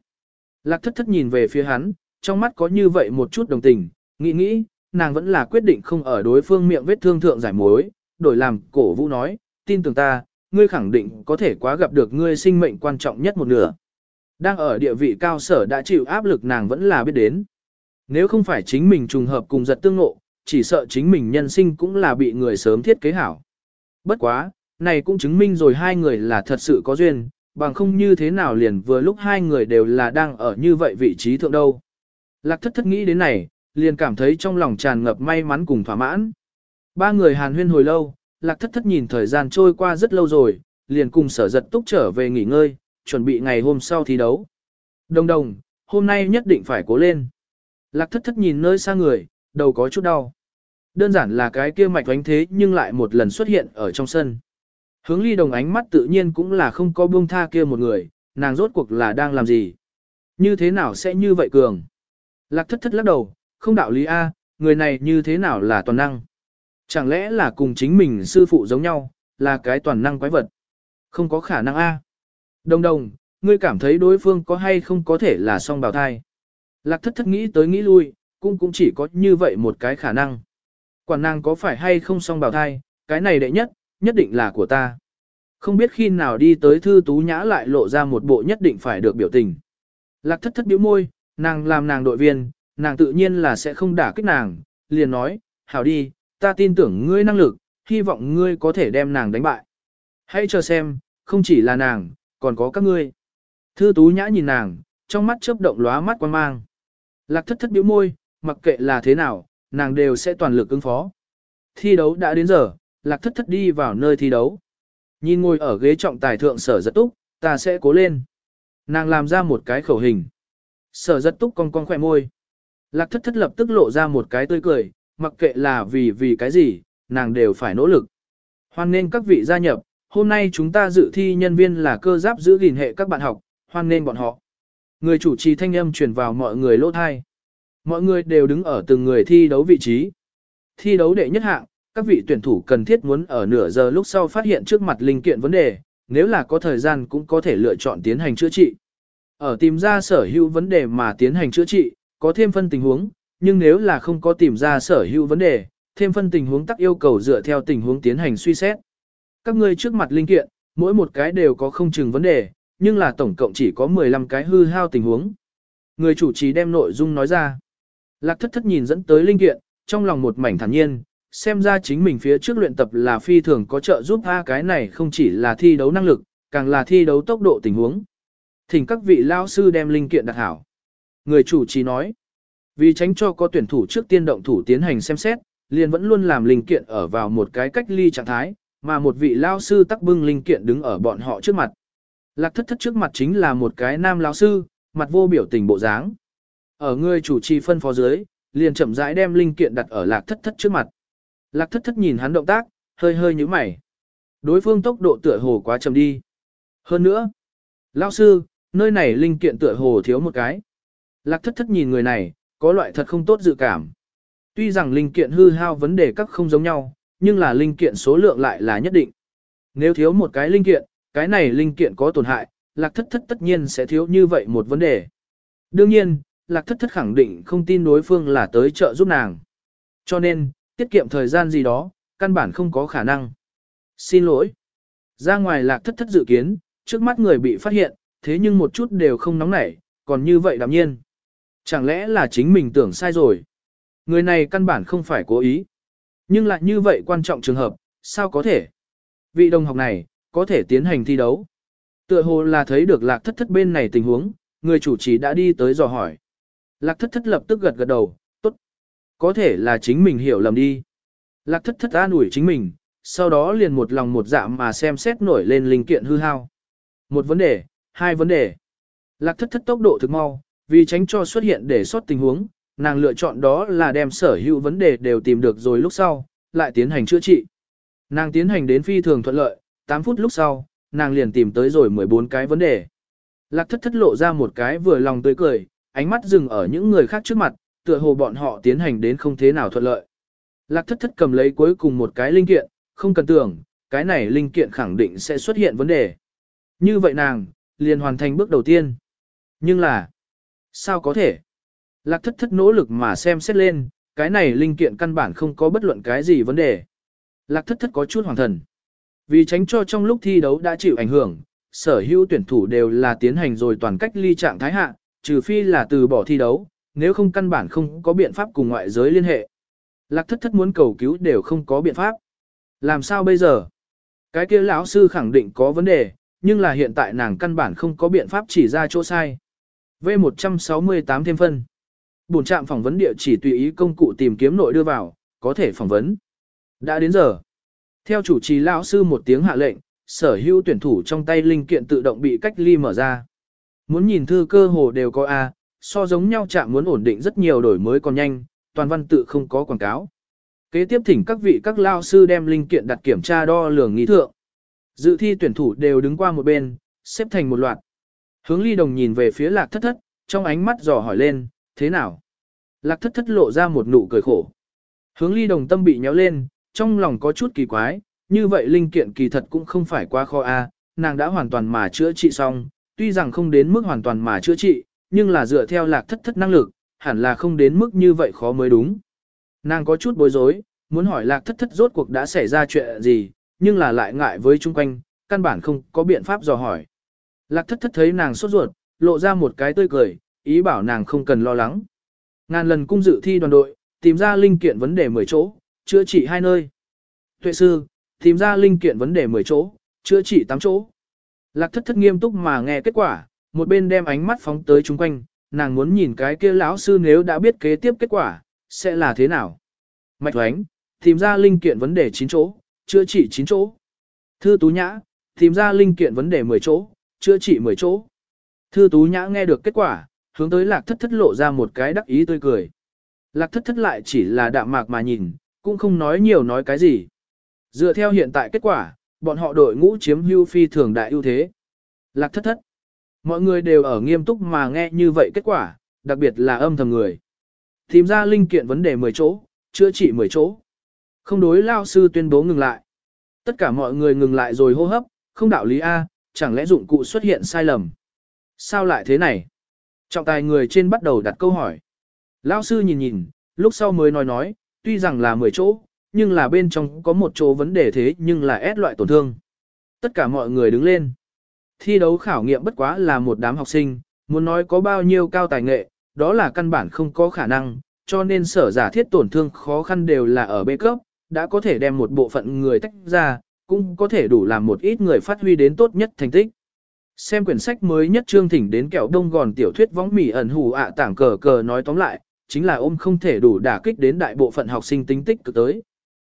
S1: Lạc thất thất nhìn về phía hắn, trong mắt có như vậy một chút đồng tình, nghĩ nghĩ, nàng vẫn là quyết định không ở đối phương miệng vết thương thượng giải mối, đổi làm cổ vũ nói, tin tưởng ta, ngươi khẳng định có thể quá gặp được ngươi sinh mệnh quan trọng nhất một nửa. Đang ở địa vị cao sở đã chịu áp lực nàng vẫn là biết đến. Nếu không phải chính mình trùng hợp cùng giật tương ngộ, chỉ sợ chính mình nhân sinh cũng là bị người sớm thiết kế hảo. Bất quá, này cũng chứng minh rồi hai người là thật sự có duyên, bằng không như thế nào liền vừa lúc hai người đều là đang ở như vậy vị trí thượng đâu. Lạc thất thất nghĩ đến này, liền cảm thấy trong lòng tràn ngập may mắn cùng thỏa mãn. Ba người hàn huyên hồi lâu, lạc thất thất nhìn thời gian trôi qua rất lâu rồi, liền cùng sở giật túc trở về nghỉ ngơi, chuẩn bị ngày hôm sau thi đấu. Đồng đồng, hôm nay nhất định phải cố lên. Lạc thất thất nhìn nơi xa người, đầu có chút đau. Đơn giản là cái kia mạch oánh thế nhưng lại một lần xuất hiện ở trong sân. Hướng ly đồng ánh mắt tự nhiên cũng là không có buông tha kia một người, nàng rốt cuộc là đang làm gì. Như thế nào sẽ như vậy cường? Lạc thất thất lắc đầu, không đạo lý A, người này như thế nào là toàn năng? Chẳng lẽ là cùng chính mình sư phụ giống nhau, là cái toàn năng quái vật? Không có khả năng A. Đồng đồng, ngươi cảm thấy đối phương có hay không có thể là song bào thai? Lạc thất thất nghĩ tới nghĩ lui, cũng cũng chỉ có như vậy một cái khả năng. Quản nàng có phải hay không song bào thai, cái này đệ nhất, nhất định là của ta. Không biết khi nào đi tới thư tú nhã lại lộ ra một bộ nhất định phải được biểu tình. Lạc thất thất biểu môi, nàng làm nàng đội viên, nàng tự nhiên là sẽ không đả kích nàng, liền nói, hảo đi, ta tin tưởng ngươi năng lực, hy vọng ngươi có thể đem nàng đánh bại. Hãy chờ xem, không chỉ là nàng, còn có các ngươi. Thư tú nhã nhìn nàng, trong mắt chớp động lóa mắt quan mang. Lạc thất thất biểu môi, mặc kệ là thế nào, nàng đều sẽ toàn lực ứng phó. Thi đấu đã đến giờ, lạc thất thất đi vào nơi thi đấu. Nhìn ngồi ở ghế trọng tài thượng sở giật túc, ta sẽ cố lên. Nàng làm ra một cái khẩu hình. Sở giật túc cong cong khỏe môi. Lạc thất thất lập tức lộ ra một cái tươi cười, mặc kệ là vì vì cái gì, nàng đều phải nỗ lực. Hoan nên các vị gia nhập, hôm nay chúng ta dự thi nhân viên là cơ giáp giữ gìn hệ các bạn học, hoan nên bọn họ. Người chủ trì thanh âm truyền vào mọi người lỗ thai. Mọi người đều đứng ở từng người thi đấu vị trí. Thi đấu đệ nhất hạng, các vị tuyển thủ cần thiết muốn ở nửa giờ lúc sau phát hiện trước mặt linh kiện vấn đề, nếu là có thời gian cũng có thể lựa chọn tiến hành chữa trị. Ở tìm ra sở hữu vấn đề mà tiến hành chữa trị, có thêm phân tình huống, nhưng nếu là không có tìm ra sở hữu vấn đề, thêm phân tình huống tắc yêu cầu dựa theo tình huống tiến hành suy xét. Các ngươi trước mặt linh kiện, mỗi một cái đều có không chừng vấn đề, nhưng là tổng cộng chỉ có 15 cái hư hao tình huống. Người chủ trì đem nội dung nói ra. Lạc thất thất nhìn dẫn tới linh kiện, trong lòng một mảnh thản nhiên, xem ra chính mình phía trước luyện tập là phi thường có trợ giúp A cái này không chỉ là thi đấu năng lực, càng là thi đấu tốc độ tình huống. Thỉnh các vị lao sư đem linh kiện đặt hảo. Người chủ trì nói, vì tránh cho có tuyển thủ trước tiên động thủ tiến hành xem xét, liền vẫn luôn làm linh kiện ở vào một cái cách ly trạng thái, mà một vị lao sư tắc bưng linh kiện đứng ở bọn họ trước mặt. Lạc thất thất trước mặt chính là một cái nam lao sư, mặt vô biểu tình bộ dáng. Ở người chủ trì phân phó dưới, liền chậm rãi đem linh kiện đặt ở lạc thất thất trước mặt. Lạc thất thất nhìn hắn động tác, hơi hơi nhíu mày. Đối phương tốc độ tựa hồ quá chậm đi. Hơn nữa, lão sư, nơi này linh kiện tựa hồ thiếu một cái. Lạc thất thất nhìn người này, có loại thật không tốt dự cảm. Tuy rằng linh kiện hư hao vấn đề các không giống nhau, nhưng là linh kiện số lượng lại là nhất định. Nếu thiếu một cái linh kiện, cái này linh kiện có tổn hại, lạc thất thất tất nhiên sẽ thiếu như vậy một vấn đề. Đương nhiên, lạc thất thất khẳng định không tin đối phương là tới trợ giúp nàng. Cho nên, tiết kiệm thời gian gì đó, căn bản không có khả năng. Xin lỗi. Ra ngoài lạc thất thất dự kiến, trước mắt người bị phát hiện, thế nhưng một chút đều không nóng nảy, còn như vậy đạm nhiên. Chẳng lẽ là chính mình tưởng sai rồi? Người này căn bản không phải cố ý. Nhưng lại như vậy quan trọng trường hợp, sao có thể? Vị đồng học này, có thể tiến hành thi đấu. Tựa hồ là thấy được lạc thất thất bên này tình huống, người chủ trì đã đi tới dò hỏi. Lạc thất thất lập tức gật gật đầu. Có thể là chính mình hiểu lầm đi. Lạc thất thất an ủi chính mình, sau đó liền một lòng một dạ mà xem xét nổi lên linh kiện hư hao. Một vấn đề, hai vấn đề. Lạc thất thất tốc độ thực mau, vì tránh cho xuất hiện để sót tình huống, nàng lựa chọn đó là đem sở hữu vấn đề đều tìm được rồi lúc sau, lại tiến hành chữa trị. Nàng tiến hành đến phi thường thuận lợi, 8 phút lúc sau, nàng liền tìm tới rồi 14 cái vấn đề. Lạc thất thất lộ ra một cái vừa lòng tươi cười, ánh mắt dừng ở những người khác trước mặt, tựa hồ bọn họ tiến hành đến không thế nào thuận lợi. Lạc thất thất cầm lấy cuối cùng một cái linh kiện, không cần tưởng, cái này linh kiện khẳng định sẽ xuất hiện vấn đề. Như vậy nàng, liền hoàn thành bước đầu tiên. Nhưng là, sao có thể? Lạc thất thất nỗ lực mà xem xét lên, cái này linh kiện căn bản không có bất luận cái gì vấn đề. Lạc thất thất có chút hoàng thần. Vì tránh cho trong lúc thi đấu đã chịu ảnh hưởng, sở hữu tuyển thủ đều là tiến hành rồi toàn cách ly trạng thái hạ, trừ phi là từ bỏ thi đấu, nếu không căn bản không có biện pháp cùng ngoại giới liên hệ. Lạc thất thất muốn cầu cứu đều không có biện pháp. Làm sao bây giờ? Cái kia lão sư khẳng định có vấn đề, nhưng là hiện tại nàng căn bản không có biện pháp chỉ ra chỗ sai. V168 thêm phân. Bổn trạm phỏng vấn địa chỉ tùy ý công cụ tìm kiếm nội đưa vào, có thể phỏng vấn. Đã đến giờ. Theo chủ trì lão sư một tiếng hạ lệnh, sở hữu tuyển thủ trong tay linh kiện tự động bị cách ly mở ra. Muốn nhìn thư cơ hồ đều có A, so giống nhau chạm muốn ổn định rất nhiều đổi mới còn nhanh, toàn văn tự không có quảng cáo. Kế tiếp thỉnh các vị các lao sư đem linh kiện đặt kiểm tra đo lường nghi thượng. Dự thi tuyển thủ đều đứng qua một bên, xếp thành một loạt. Hướng ly đồng nhìn về phía lạc thất thất, trong ánh mắt dò hỏi lên, thế nào? Lạc thất thất lộ ra một nụ cười khổ. Hướng ly đồng tâm bị nhéo lên, trong lòng có chút kỳ quái, như vậy linh kiện kỳ thật cũng không phải quá kho A, à, nàng đã hoàn toàn mà chữa trị xong, tuy rằng không đến mức hoàn toàn mà chữa trị, nhưng là dựa theo lạc thất thất năng lực, hẳn là không đến mức như vậy khó mới đúng. Nàng có chút bối rối, muốn hỏi lạc thất thất rốt cuộc đã xảy ra chuyện gì, nhưng là lại ngại với chung quanh, căn bản không có biện pháp dò hỏi. Lạc thất thất thấy nàng sốt ruột, lộ ra một cái tươi cười, ý bảo nàng không cần lo lắng. Ngàn lần cung dự thi đoàn đội, tìm ra linh kiện vấn đề 10 chỗ, chữa trị hai nơi. Tuệ sư, tìm ra linh kiện vấn đề 10 chỗ, chữa trị 8 chỗ. Lạc thất thất nghiêm túc mà nghe kết quả, một bên đem ánh mắt phóng tới chung quanh, nàng muốn nhìn cái kia lão sư nếu đã biết kế tiếp kết quả, sẽ là thế nào. Mạch thoánh, tìm ra linh kiện vấn đề 9 chỗ, chữa trị 9 chỗ. Thư Tú Nhã, tìm ra linh kiện vấn đề 10 chỗ, chữa trị 10 chỗ. Thư Tú Nhã nghe được kết quả, hướng tới lạc thất thất lộ ra một cái đắc ý tươi cười. Lạc thất thất lại chỉ là đạm mạc mà nhìn, cũng không nói nhiều nói cái gì. Dựa theo hiện tại kết quả, bọn họ đội ngũ chiếm hưu phi thường đại ưu thế. Lạc thất thất. Mọi người đều ở nghiêm túc mà nghe như vậy kết quả, đặc biệt là âm thầm người. Tìm ra linh kiện vấn đề 10 chỗ, chữa trị 10 chỗ. Không đối lao sư tuyên bố ngừng lại. Tất cả mọi người ngừng lại rồi hô hấp, không đạo lý A, chẳng lẽ dụng cụ xuất hiện sai lầm. Sao lại thế này? Trọng tài người trên bắt đầu đặt câu hỏi. Lao sư nhìn nhìn, lúc sau mới nói nói, tuy rằng là 10 chỗ, nhưng là bên trong có một chỗ vấn đề thế nhưng là S loại tổn thương. Tất cả mọi người đứng lên. Thi đấu khảo nghiệm bất quá là một đám học sinh, muốn nói có bao nhiêu cao tài nghệ, đó là căn bản không có khả năng, cho nên sở giả thiết tổn thương khó khăn đều là ở bê cấp, đã có thể đem một bộ phận người tách ra, cũng có thể đủ làm một ít người phát huy đến tốt nhất thành tích. Xem quyển sách mới nhất chương thỉnh đến kẹo đông gòn tiểu thuyết võng mỉ ẩn hù ạ tảng cờ cờ nói tóm lại, chính là ôm không thể đủ đả kích đến đại bộ phận học sinh tính tích cực tới.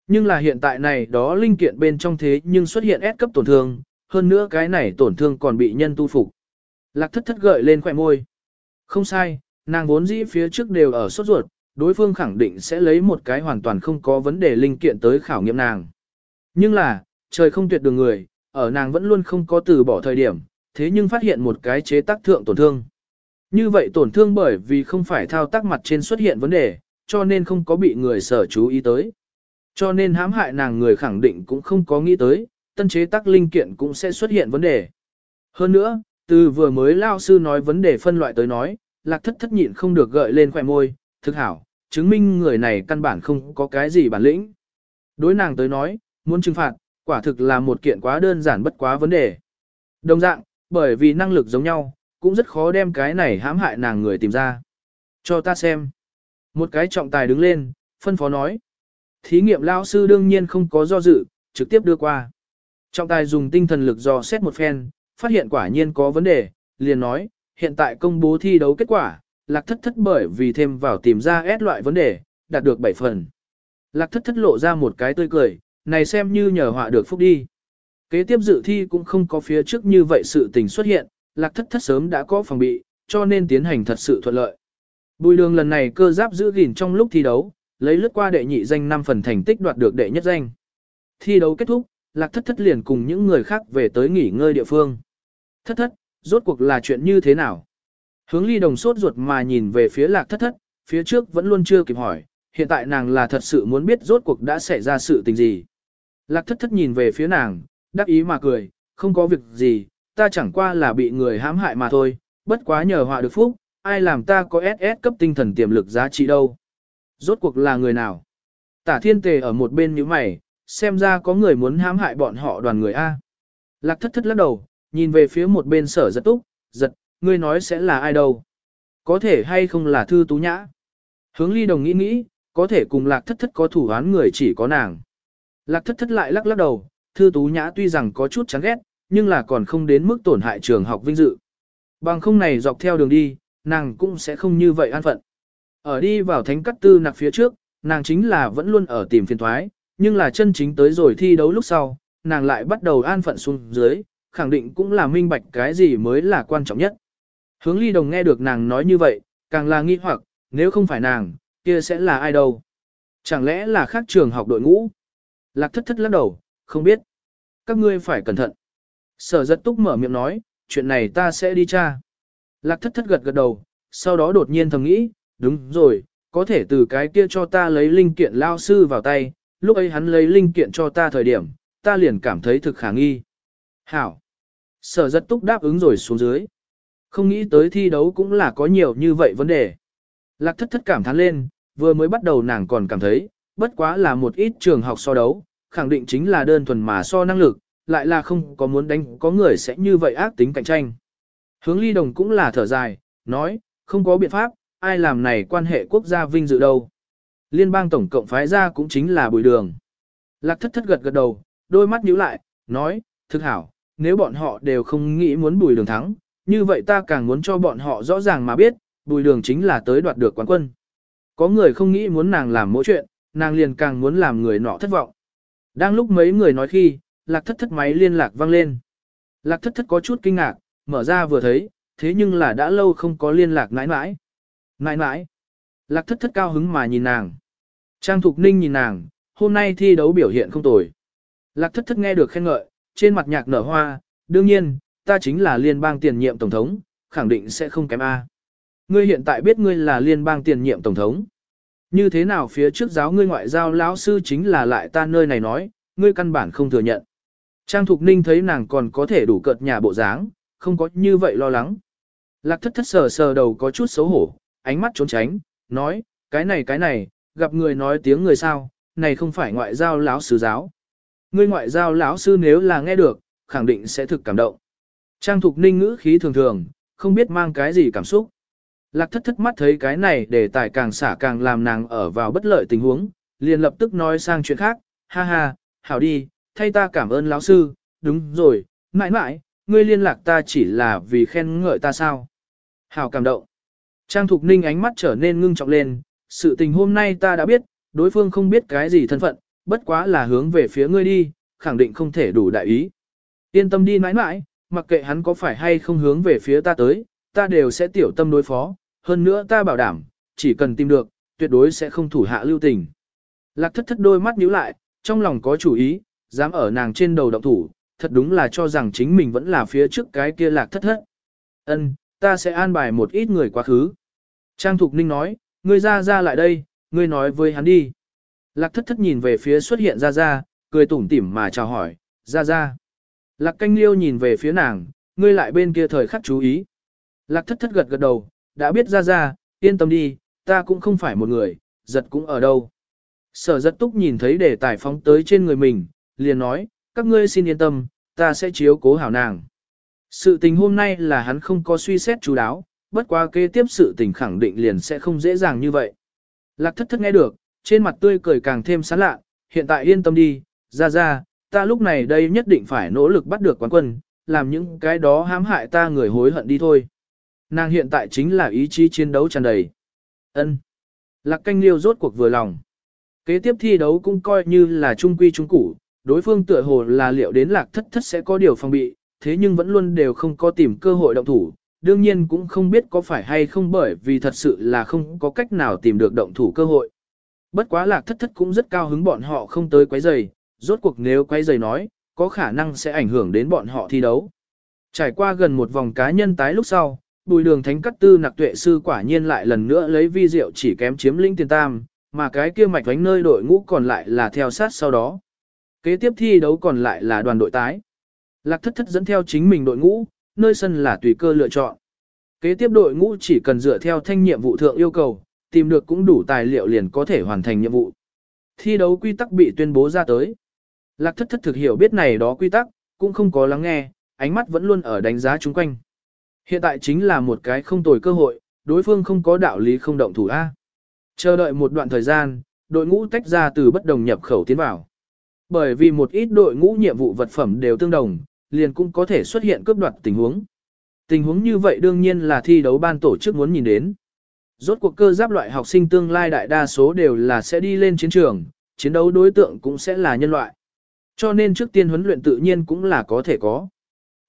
S1: Nhưng là hiện tại này đó linh kiện bên trong thế nhưng xuất hiện S cấp tổn thương, hơn nữa cái này tổn thương còn bị nhân tu phục. Lạc thất thất gợi lên khỏe môi. Không sai, nàng vốn dĩ phía trước đều ở sốt ruột, đối phương khẳng định sẽ lấy một cái hoàn toàn không có vấn đề linh kiện tới khảo nghiệm nàng. Nhưng là, trời không tuyệt đường người, ở nàng vẫn luôn không có từ bỏ thời điểm, thế nhưng phát hiện một cái chế tác thượng tổn thương. Như vậy tổn thương bởi vì không phải thao tác mặt trên xuất hiện vấn đề, cho nên không có bị người sở chú ý tới. Cho nên hãm hại nàng người khẳng định cũng không có nghĩ tới, tân chế tác linh kiện cũng sẽ xuất hiện vấn đề. Hơn nữa, từ vừa mới lao sư nói vấn đề phân loại tới nói, lạc thất thất nhịn không được gợi lên khỏe môi, thực hảo, chứng minh người này căn bản không có cái gì bản lĩnh. Đối nàng tới nói, muốn trừng phạt, quả thực là một kiện quá đơn giản bất quá vấn đề. Đồng dạng, bởi vì năng lực giống nhau, cũng rất khó đem cái này hãm hại nàng người tìm ra. Cho ta xem. Một cái trọng tài đứng lên, phân phó nói. Thí nghiệm lao sư đương nhiên không có do dự, trực tiếp đưa qua. Trọng tài dùng tinh thần lực dò xét một phen, phát hiện quả nhiên có vấn đề, liền nói, hiện tại công bố thi đấu kết quả, lạc thất thất bởi vì thêm vào tìm ra S loại vấn đề, đạt được 7 phần. Lạc thất thất lộ ra một cái tươi cười, này xem như nhờ họa được phúc đi. Kế tiếp dự thi cũng không có phía trước như vậy sự tình xuất hiện, lạc thất thất sớm đã có phòng bị, cho nên tiến hành thật sự thuận lợi. Bùi đường lần này cơ giáp giữ gìn trong lúc thi đấu, lấy lướt qua đệ nhị danh 5 phần thành tích đoạt được đệ nhất danh. Thi đấu kết thúc, lạc thất thất liền cùng những người khác về tới nghỉ ngơi địa phương. Thất thất, rốt cuộc là chuyện như thế nào? Hướng ly đồng sốt ruột mà nhìn về phía lạc thất thất, phía trước vẫn luôn chưa kịp hỏi, hiện tại nàng là thật sự muốn biết rốt cuộc đã xảy ra sự tình gì. Lạc thất thất nhìn về phía nàng, đắc ý mà cười, không có việc gì, ta chẳng qua là bị người hãm hại mà thôi, bất quá nhờ họa được phúc, ai làm ta có SS cấp tinh thần tiềm lực giá trị đâu. Rốt cuộc là người nào? Tả thiên tề ở một bên như mày, xem ra có người muốn hãm hại bọn họ đoàn người A. Lạc thất thất lắc đầu, nhìn về phía một bên sở giật túc, giật, ngươi nói sẽ là ai đâu? Có thể hay không là thư tú nhã? Hướng ly đồng nghĩ nghĩ, có thể cùng lạc thất thất có thủ án người chỉ có nàng. Lạc thất thất lại lắc lắc đầu, thư tú nhã tuy rằng có chút chán ghét, nhưng là còn không đến mức tổn hại trường học vinh dự. Bằng không này dọc theo đường đi, nàng cũng sẽ không như vậy an phận. Ở đi vào thánh cắt tư nặc phía trước, nàng chính là vẫn luôn ở tìm phiền thoái, nhưng là chân chính tới rồi thi đấu lúc sau, nàng lại bắt đầu an phận xuống dưới, khẳng định cũng là minh bạch cái gì mới là quan trọng nhất. Hướng ly đồng nghe được nàng nói như vậy, càng là nghi hoặc, nếu không phải nàng, kia sẽ là ai đâu? Chẳng lẽ là khác trường học đội ngũ? Lạc thất thất lắc đầu, không biết. Các ngươi phải cẩn thận. Sở giật túc mở miệng nói, chuyện này ta sẽ đi tra. Lạc thất thất gật gật đầu, sau đó đột nhiên thầm nghĩ, đúng rồi, có thể từ cái kia cho ta lấy linh kiện lao sư vào tay, lúc ấy hắn lấy linh kiện cho ta thời điểm, ta liền cảm thấy thực khả nghi. Hảo. Sở giật túc đáp ứng rồi xuống dưới. Không nghĩ tới thi đấu cũng là có nhiều như vậy vấn đề. Lạc thất thất cảm thán lên, vừa mới bắt đầu nàng còn cảm thấy, bất quá là một ít trường học so đấu, khẳng định chính là đơn thuần mà so năng lực, lại là không có muốn đánh có người sẽ như vậy ác tính cạnh tranh. Hướng ly đồng cũng là thở dài, nói, không có biện pháp, ai làm này quan hệ quốc gia vinh dự đâu. Liên bang tổng cộng phái ra cũng chính là bùi đường. Lạc thất thất gật gật đầu, đôi mắt nhíu lại, nói, thực hảo, nếu bọn họ đều không nghĩ muốn bùi đường thắng, như vậy ta càng muốn cho bọn họ rõ ràng mà biết, bùi đường chính là tới đoạt được quán quân. Có người không nghĩ muốn nàng làm mỗi chuyện, nàng liền càng muốn làm người nọ thất vọng. Đang lúc mấy người nói khi, lạc thất thất máy liên lạc vang lên. Lạc thất thất có chút kinh ngạc, mở ra vừa thấy, thế nhưng là đã lâu không có liên lạc mãi mãi. Mãi mãi. Lạc thất thất cao hứng mà nhìn nàng. Trang Thục Ninh nhìn nàng, hôm nay thi đấu biểu hiện không tồi. Lạc thất thất nghe được khen ngợi, trên mặt nhạc nở hoa, đương nhiên, ta chính là liên bang tiền nhiệm tổng thống, khẳng định sẽ không kém A. Ngươi hiện tại biết ngươi là liên bang tiền nhiệm tổng thống. Như thế nào phía trước giáo ngươi ngoại giao lão sư chính là lại ta nơi này nói, ngươi căn bản không thừa nhận. Trang Thục Ninh thấy nàng còn có thể đủ cợt nhà bộ dáng, không có như vậy lo lắng. Lạc thất thất sờ sờ đầu có chút xấu hổ, ánh mắt trốn tránh, nói, cái này cái này, gặp người nói tiếng người sao, này không phải ngoại giao lão sư giáo. Ngươi ngoại giao lão sư nếu là nghe được, khẳng định sẽ thực cảm động. Trang Thục Ninh ngữ khí thường thường, không biết mang cái gì cảm xúc. Lạc thất thất mắt thấy cái này để tài càng xả càng làm nàng ở vào bất lợi tình huống, liền lập tức nói sang chuyện khác, ha ha, hảo đi, thay ta cảm ơn lão sư, đúng rồi, mãi mãi, ngươi liên lạc ta chỉ là vì khen ngợi ta sao. Hảo cảm động. Trang Thục Ninh ánh mắt trở nên ngưng trọng lên, sự tình hôm nay ta đã biết, đối phương không biết cái gì thân phận, bất quá là hướng về phía ngươi đi, khẳng định không thể đủ đại ý. Yên tâm đi mãi mãi, mặc kệ hắn có phải hay không hướng về phía ta tới, ta đều sẽ tiểu tâm đối phó, hơn nữa ta bảo đảm, chỉ cần tìm được, tuyệt đối sẽ không thủ hạ lưu tình. Lạc thất thất đôi mắt nhíu lại, trong lòng có chủ ý, dám ở nàng trên đầu động thủ, thật đúng là cho rằng chính mình vẫn là phía trước cái kia lạc thất thất. Ân, ta sẽ an bài một ít người quá khứ. Trang Thục Ninh nói, ngươi ra ra lại đây, ngươi nói với hắn đi. Lạc thất thất nhìn về phía xuất hiện ra ra, cười tủm tỉm mà chào hỏi, ra ra. Lạc canh liêu nhìn về phía nàng, ngươi lại bên kia thời khắc chú ý. Lạc thất thất gật gật đầu, đã biết ra ra, yên tâm đi, ta cũng không phải một người, giật cũng ở đâu. Sở giật túc nhìn thấy đề tài phóng tới trên người mình, liền nói, các ngươi xin yên tâm, ta sẽ chiếu cố hảo nàng. Sự tình hôm nay là hắn không có suy xét chú đáo, bất quá kế tiếp sự tình khẳng định liền sẽ không dễ dàng như vậy. Lạc thất thất nghe được, trên mặt tươi cười càng thêm sán lạ, hiện tại yên tâm đi, ra ra, ta lúc này đây nhất định phải nỗ lực bắt được quán quân, làm những cái đó hãm hại ta người hối hận đi thôi. Nàng hiện tại chính là ý chí chiến đấu tràn đầy. Ân. Lạc canh liêu rốt cuộc vừa lòng. Kế tiếp thi đấu cũng coi như là trung quy trung củ, đối phương tựa hồ là liệu đến lạc thất thất sẽ có điều phòng bị, thế nhưng vẫn luôn đều không có tìm cơ hội động thủ, đương nhiên cũng không biết có phải hay không bởi vì thật sự là không có cách nào tìm được động thủ cơ hội. Bất quá lạc thất thất cũng rất cao hứng bọn họ không tới quấy giày, rốt cuộc nếu quấy giày nói, có khả năng sẽ ảnh hưởng đến bọn họ thi đấu. Trải qua gần một vòng cá nhân tái lúc sau, bùi đường thánh cắt tư nặc tuệ sư quả nhiên lại lần nữa lấy vi diệu chỉ kém chiếm lĩnh tiền tam, mà cái kia mạch vánh nơi đội ngũ còn lại là theo sát sau đó. Kế tiếp thi đấu còn lại là đoàn đội tái. Lạc thất thất dẫn theo chính mình đội ngũ, nơi sân là tùy cơ lựa chọn. Kế tiếp đội ngũ chỉ cần dựa theo thanh nhiệm vụ thượng yêu cầu, tìm được cũng đủ tài liệu liền có thể hoàn thành nhiệm vụ. Thi đấu quy tắc bị tuyên bố ra tới. Lạc thất thất thực hiểu biết này đó quy tắc, cũng không có lắng nghe, ánh mắt vẫn luôn ở đánh giá chung quanh. Hiện tại chính là một cái không tồi cơ hội, đối phương không có đạo lý không động thủ A. Chờ đợi một đoạn thời gian, đội ngũ tách ra từ bất đồng nhập khẩu tiến vào. Bởi vì một ít đội ngũ nhiệm vụ vật phẩm đều tương đồng, liền cũng có thể xuất hiện cướp đoạt tình huống. Tình huống như vậy đương nhiên là thi đấu ban tổ chức muốn nhìn đến. Rốt cuộc cơ giáp loại học sinh tương lai đại đa số đều là sẽ đi lên chiến trường, chiến đấu đối tượng cũng sẽ là nhân loại. Cho nên trước tiên huấn luyện tự nhiên cũng là có thể có.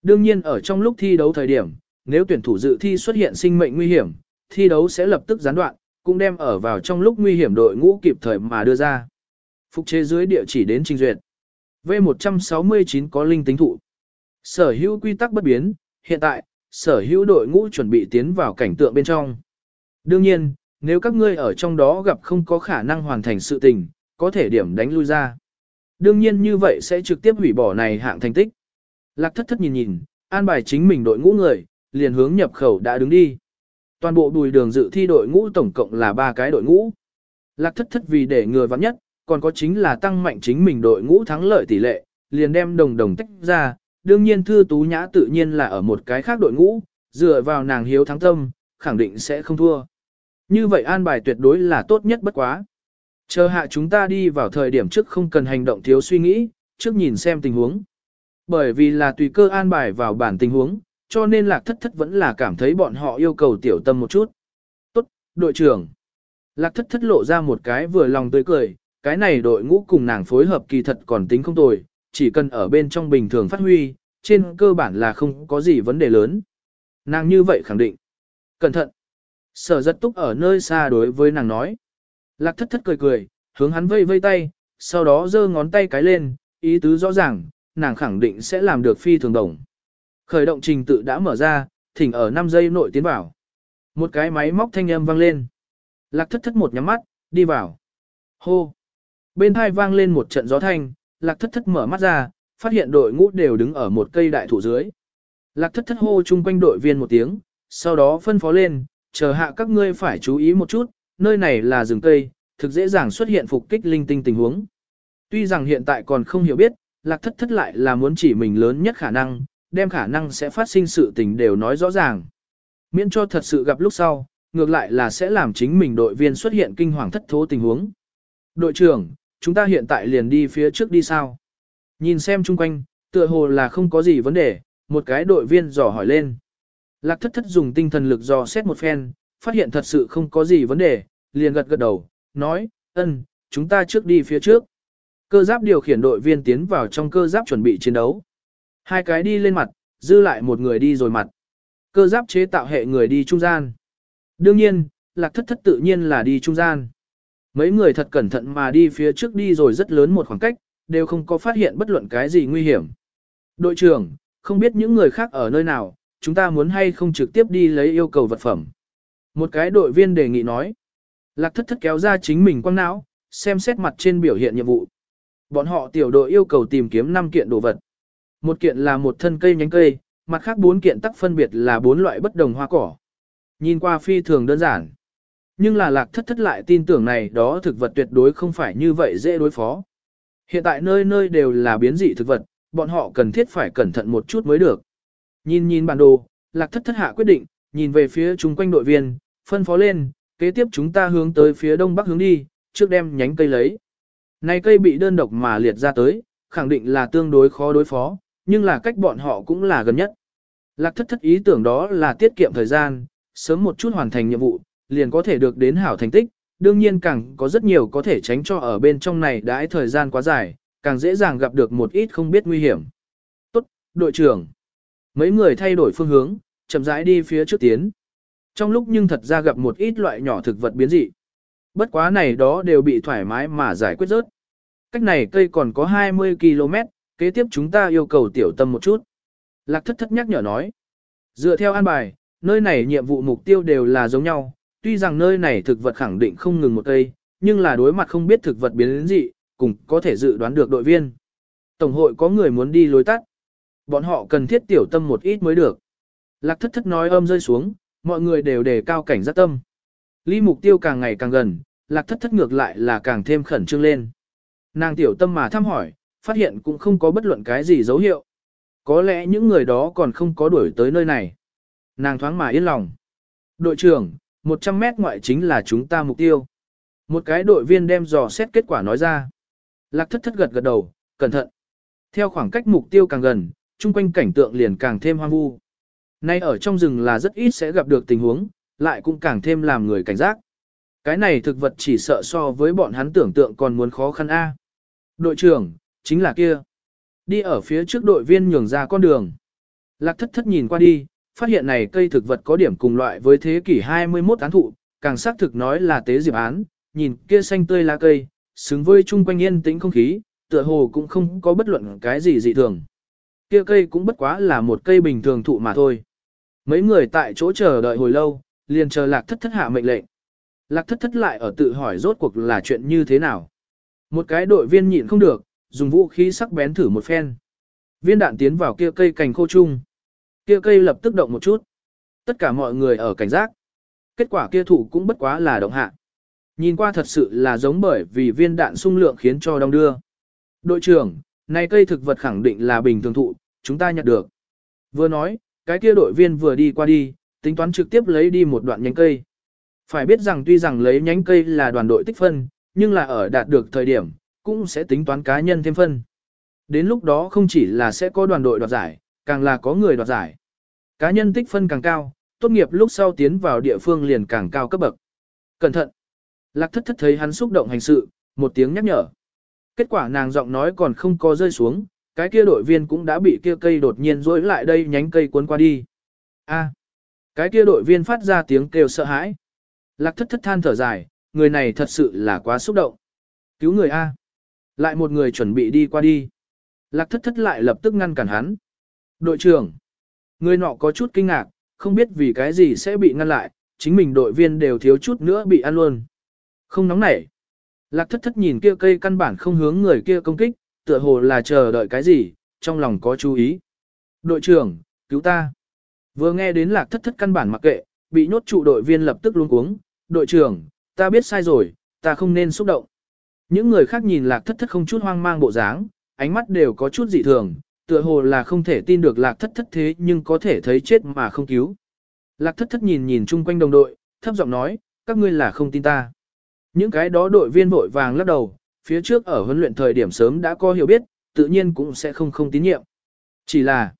S1: Đương nhiên ở trong lúc thi đấu thời điểm, nếu tuyển thủ dự thi xuất hiện sinh mệnh nguy hiểm, thi đấu sẽ lập tức gián đoạn, cũng đem ở vào trong lúc nguy hiểm đội ngũ kịp thời mà đưa ra. Phục chế dưới địa chỉ đến trình duyệt. V169 có linh tính thụ. Sở hữu quy tắc bất biến, hiện tại, sở hữu đội ngũ chuẩn bị tiến vào cảnh tượng bên trong. Đương nhiên, nếu các ngươi ở trong đó gặp không có khả năng hoàn thành sự tình, có thể điểm đánh lui ra. Đương nhiên như vậy sẽ trực tiếp hủy bỏ này hạng thành tích. Lạc thất thất nhìn nhìn, an bài chính mình đội ngũ người, liền hướng nhập khẩu đã đứng đi. Toàn bộ đùi đường dự thi đội ngũ tổng cộng là 3 cái đội ngũ. Lạc thất thất vì để người vắng nhất, còn có chính là tăng mạnh chính mình đội ngũ thắng lợi tỷ lệ, liền đem đồng đồng tách ra. Đương nhiên thư tú nhã tự nhiên là ở một cái khác đội ngũ, dựa vào nàng hiếu thắng tâm, khẳng định sẽ không thua. Như vậy an bài tuyệt đối là tốt nhất bất quá. Chờ hạ chúng ta đi vào thời điểm trước không cần hành động thiếu suy nghĩ, trước nhìn xem tình huống. Bởi vì là tùy cơ an bài vào bản tình huống, cho nên lạc thất thất vẫn là cảm thấy bọn họ yêu cầu tiểu tâm một chút. Tốt, đội trưởng. Lạc thất thất lộ ra một cái vừa lòng tươi cười, cái này đội ngũ cùng nàng phối hợp kỳ thật còn tính không tồi, chỉ cần ở bên trong bình thường phát huy, trên cơ bản là không có gì vấn đề lớn. Nàng như vậy khẳng định. Cẩn thận. Sở giật túc ở nơi xa đối với nàng nói. Lạc thất thất cười cười, hướng hắn vây vây tay, sau đó giơ ngón tay cái lên, ý tứ rõ ràng, nàng khẳng định sẽ làm được phi thường đồng. Khởi động trình tự đã mở ra, thỉnh ở 5 giây nội tiến vào. Một cái máy móc thanh âm vang lên. Lạc thất thất một nhắm mắt, đi vào. Hô. Bên thai vang lên một trận gió thanh, lạc thất thất mở mắt ra, phát hiện đội ngũ đều đứng ở một cây đại thụ dưới. Lạc thất thất hô chung quanh đội viên một tiếng, sau đó phân phó lên, chờ hạ các ngươi phải chú ý một chút, nơi này là rừng cây, thực dễ dàng xuất hiện phục kích linh tinh tình huống. Tuy rằng hiện tại còn không hiểu biết, lạc thất thất lại là muốn chỉ mình lớn nhất khả năng, đem khả năng sẽ phát sinh sự tình đều nói rõ ràng. Miễn cho thật sự gặp lúc sau, ngược lại là sẽ làm chính mình đội viên xuất hiện kinh hoàng thất thố tình huống. Đội trưởng, chúng ta hiện tại liền đi phía trước đi sao? Nhìn xem chung quanh, tựa hồ là không có gì vấn đề, một cái đội viên dò hỏi lên. Lạc thất thất dùng tinh thần lực dò xét một phen, phát hiện thật sự không có gì vấn đề, liền gật gật đầu, nói, ân, chúng ta trước đi phía trước. Cơ giáp điều khiển đội viên tiến vào trong cơ giáp chuẩn bị chiến đấu. Hai cái đi lên mặt, dư lại một người đi rồi mặt. Cơ giáp chế tạo hệ người đi trung gian. Đương nhiên, lạc thất thất tự nhiên là đi trung gian. Mấy người thật cẩn thận mà đi phía trước đi rồi rất lớn một khoảng cách, đều không có phát hiện bất luận cái gì nguy hiểm. Đội trưởng, không biết những người khác ở nơi nào, chúng ta muốn hay không trực tiếp đi lấy yêu cầu vật phẩm. Một cái đội viên đề nghị nói. Lạc thất thất kéo ra chính mình quăng não, xem xét mặt trên biểu hiện nhiệm vụ. Bọn họ tiểu đội yêu cầu tìm kiếm 5 kiện đồ vật. Một kiện là một thân cây nhánh cây, mặt khác bốn kiện tắc phân biệt là bốn loại bất đồng hoa cỏ. Nhìn qua phi thường đơn giản. Nhưng là lạc thất thất lại tin tưởng này đó thực vật tuyệt đối không phải như vậy dễ đối phó. Hiện tại nơi nơi đều là biến dị thực vật, bọn họ cần thiết phải cẩn thận một chút mới được. Nhìn nhìn bản đồ, lạc thất thất hạ quyết định, nhìn về phía chung quanh đội viên, phân phó lên, kế tiếp chúng ta hướng tới phía đông bắc hướng đi, trước đem nhánh cây lấy. Này cây bị đơn độc mà liệt ra tới, khẳng định là tương đối khó đối phó, nhưng là cách bọn họ cũng là gần nhất. Lạc thất thất ý tưởng đó là tiết kiệm thời gian, sớm một chút hoàn thành nhiệm vụ, liền có thể được đến hảo thành tích, đương nhiên càng có rất nhiều có thể tránh cho ở bên trong này đãi thời gian quá dài, càng dễ dàng gặp được một ít không biết nguy hiểm. Tốt, đội trưởng. Mấy người thay đổi phương hướng, chậm rãi đi phía trước tiến. Trong lúc nhưng thật ra gặp một ít loại nhỏ thực vật biến dị. Bất quá này đó đều bị thoải mái mà giải quyết rớt. Cách này cây còn có 20 km, kế tiếp chúng ta yêu cầu tiểu tâm một chút. Lạc thất thất nhắc nhở nói. Dựa theo an bài, nơi này nhiệm vụ mục tiêu đều là giống nhau, tuy rằng nơi này thực vật khẳng định không ngừng một cây, nhưng là đối mặt không biết thực vật biến đến gì, cùng có thể dự đoán được đội viên. Tổng hội có người muốn đi lối tắt. Bọn họ cần thiết tiểu tâm một ít mới được. Lạc thất thất nói âm rơi xuống, mọi người đều đề cao cảnh giác tâm. Ly mục tiêu càng ngày càng gần, lạc thất thất ngược lại là càng thêm khẩn trương lên. Nàng tiểu tâm mà thăm hỏi, phát hiện cũng không có bất luận cái gì dấu hiệu. Có lẽ những người đó còn không có đuổi tới nơi này. Nàng thoáng mà yên lòng. Đội trưởng, 100 mét ngoại chính là chúng ta mục tiêu. Một cái đội viên đem dò xét kết quả nói ra. Lạc thất thất gật gật đầu, cẩn thận. Theo khoảng cách mục tiêu càng gần, chung quanh cảnh tượng liền càng thêm hoang vu. Nay ở trong rừng là rất ít sẽ gặp được tình huống, lại cũng càng thêm làm người cảnh giác. Cái này thực vật chỉ sợ so với bọn hắn tưởng tượng còn muốn khó khăn a. Đội trưởng, chính là kia. Đi ở phía trước đội viên nhường ra con đường. Lạc thất thất nhìn qua đi, phát hiện này cây thực vật có điểm cùng loại với thế kỷ 21 án thụ, càng xác thực nói là tế diệp án, nhìn kia xanh tươi lá cây, xứng với chung quanh yên tĩnh không khí, tựa hồ cũng không có bất luận cái gì dị thường. Kia cây cũng bất quá là một cây bình thường thụ mà thôi. Mấy người tại chỗ chờ đợi hồi lâu, liền chờ lạc thất thất hạ mệnh lệnh. Lạc thất thất lại ở tự hỏi rốt cuộc là chuyện như thế nào. Một cái đội viên nhịn không được, dùng vũ khí sắc bén thử một phen. Viên đạn tiến vào kia cây cành khô chung. Kia cây lập tức động một chút. Tất cả mọi người ở cảnh giác. Kết quả kia thủ cũng bất quá là động hạ. Nhìn qua thật sự là giống bởi vì viên đạn sung lượng khiến cho đông đưa. Đội trưởng, này cây thực vật khẳng định là bình thường thụ, chúng ta nhặt được. Vừa nói, cái kia đội viên vừa đi qua đi, tính toán trực tiếp lấy đi một đoạn nhánh cây. Phải biết rằng tuy rằng lấy nhánh cây là đoàn đội tích phân, nhưng là ở đạt được thời điểm, cũng sẽ tính toán cá nhân thêm phân. Đến lúc đó không chỉ là sẽ có đoàn đội đoạt giải, càng là có người đoạt giải. Cá nhân tích phân càng cao, tốt nghiệp lúc sau tiến vào địa phương liền càng cao cấp bậc. Cẩn thận! Lạc thất thất thấy hắn xúc động hành sự, một tiếng nhắc nhở. Kết quả nàng giọng nói còn không có rơi xuống, cái kia đội viên cũng đã bị kia cây đột nhiên rối lại đây nhánh cây cuốn qua đi. A, cái kia đội viên phát ra tiếng kêu sợ hãi. Lạc thất thất than thở dài, người này thật sự là quá xúc động. Cứu người A. Lại một người chuẩn bị đi qua đi. Lạc thất thất lại lập tức ngăn cản hắn. Đội trưởng. Người nọ có chút kinh ngạc, không biết vì cái gì sẽ bị ngăn lại, chính mình đội viên đều thiếu chút nữa bị ăn luôn. Không nóng nảy. Lạc thất thất nhìn kia cây căn bản không hướng người kia công kích, tựa hồ là chờ đợi cái gì, trong lòng có chú ý. Đội trưởng, cứu ta. Vừa nghe đến lạc thất thất căn bản mặc kệ, bị nhốt trụ đội viên lập tức luống cuống. Đội trưởng, ta biết sai rồi, ta không nên xúc động. Những người khác nhìn lạc thất thất không chút hoang mang bộ dáng, ánh mắt đều có chút dị thường, tựa hồ là không thể tin được lạc thất thất thế nhưng có thể thấy chết mà không cứu. Lạc thất thất nhìn nhìn chung quanh đồng đội, thấp giọng nói, các ngươi là không tin ta. Những cái đó đội viên vội vàng lắc đầu, phía trước ở huấn luyện thời điểm sớm đã có hiểu biết, tự nhiên cũng sẽ không không tín nhiệm. Chỉ là,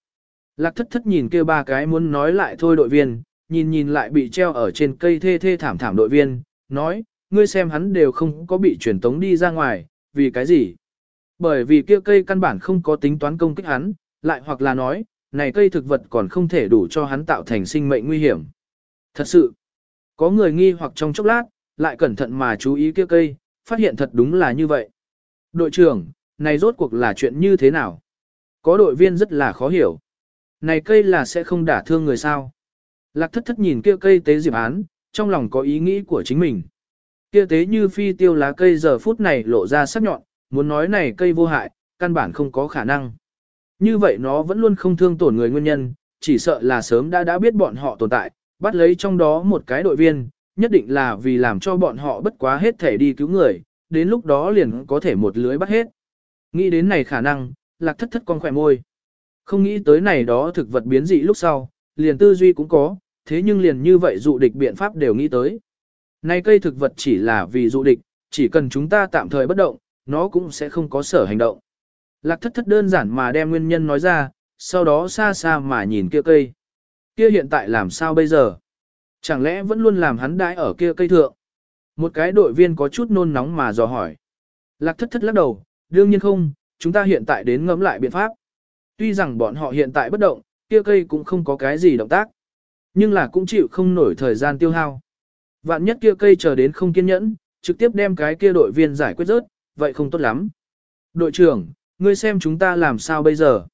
S1: lạc thất thất nhìn kêu ba cái muốn nói lại thôi đội viên, nhìn nhìn lại bị treo ở trên cây thê thê thảm thảm đội viên, nói, ngươi xem hắn đều không có bị truyền tống đi ra ngoài, vì cái gì? Bởi vì kia cây căn bản không có tính toán công kích hắn, lại hoặc là nói, này cây thực vật còn không thể đủ cho hắn tạo thành sinh mệnh nguy hiểm. Thật sự, có người nghi hoặc trong chốc lát, lại cẩn thận mà chú ý kia cây, phát hiện thật đúng là như vậy. Đội trưởng, này rốt cuộc là chuyện như thế nào? Có đội viên rất là khó hiểu. Này cây là sẽ không đả thương người sao? Lạc thất thất nhìn kia cây tế diệp án, trong lòng có ý nghĩ của chính mình. Kia tế như phi tiêu lá cây giờ phút này lộ ra sắc nhọn, muốn nói này cây vô hại, căn bản không có khả năng. Như vậy nó vẫn luôn không thương tổn người nguyên nhân, chỉ sợ là sớm đã đã biết bọn họ tồn tại, bắt lấy trong đó một cái đội viên, nhất định là vì làm cho bọn họ bất quá hết thể đi cứu người, đến lúc đó liền có thể một lưới bắt hết. Nghĩ đến này khả năng, lạc thất thất con khỏe môi. Không nghĩ tới này đó thực vật biến dị lúc sau, liền tư duy cũng có, thế nhưng liền như vậy dụ địch biện pháp đều nghĩ tới. Này cây thực vật chỉ là vì dụ địch, chỉ cần chúng ta tạm thời bất động, nó cũng sẽ không có sở hành động. Lạc thất thất đơn giản mà đem nguyên nhân nói ra, sau đó xa xa mà nhìn kia cây. Kia hiện tại làm sao bây giờ? Chẳng lẽ vẫn luôn làm hắn đãi ở kia cây thượng? Một cái đội viên có chút nôn nóng mà dò hỏi. Lạc thất thất lắc đầu, đương nhiên không, chúng ta hiện tại đến ngẫm lại biện pháp. Tuy rằng bọn họ hiện tại bất động, kia cây cũng không có cái gì động tác. Nhưng là cũng chịu không nổi thời gian tiêu hao. Vạn nhất kia cây chờ đến không kiên nhẫn, trực tiếp đem cái kia đội viên giải quyết rớt, vậy không tốt lắm. Đội trưởng, ngươi xem chúng ta làm sao bây giờ?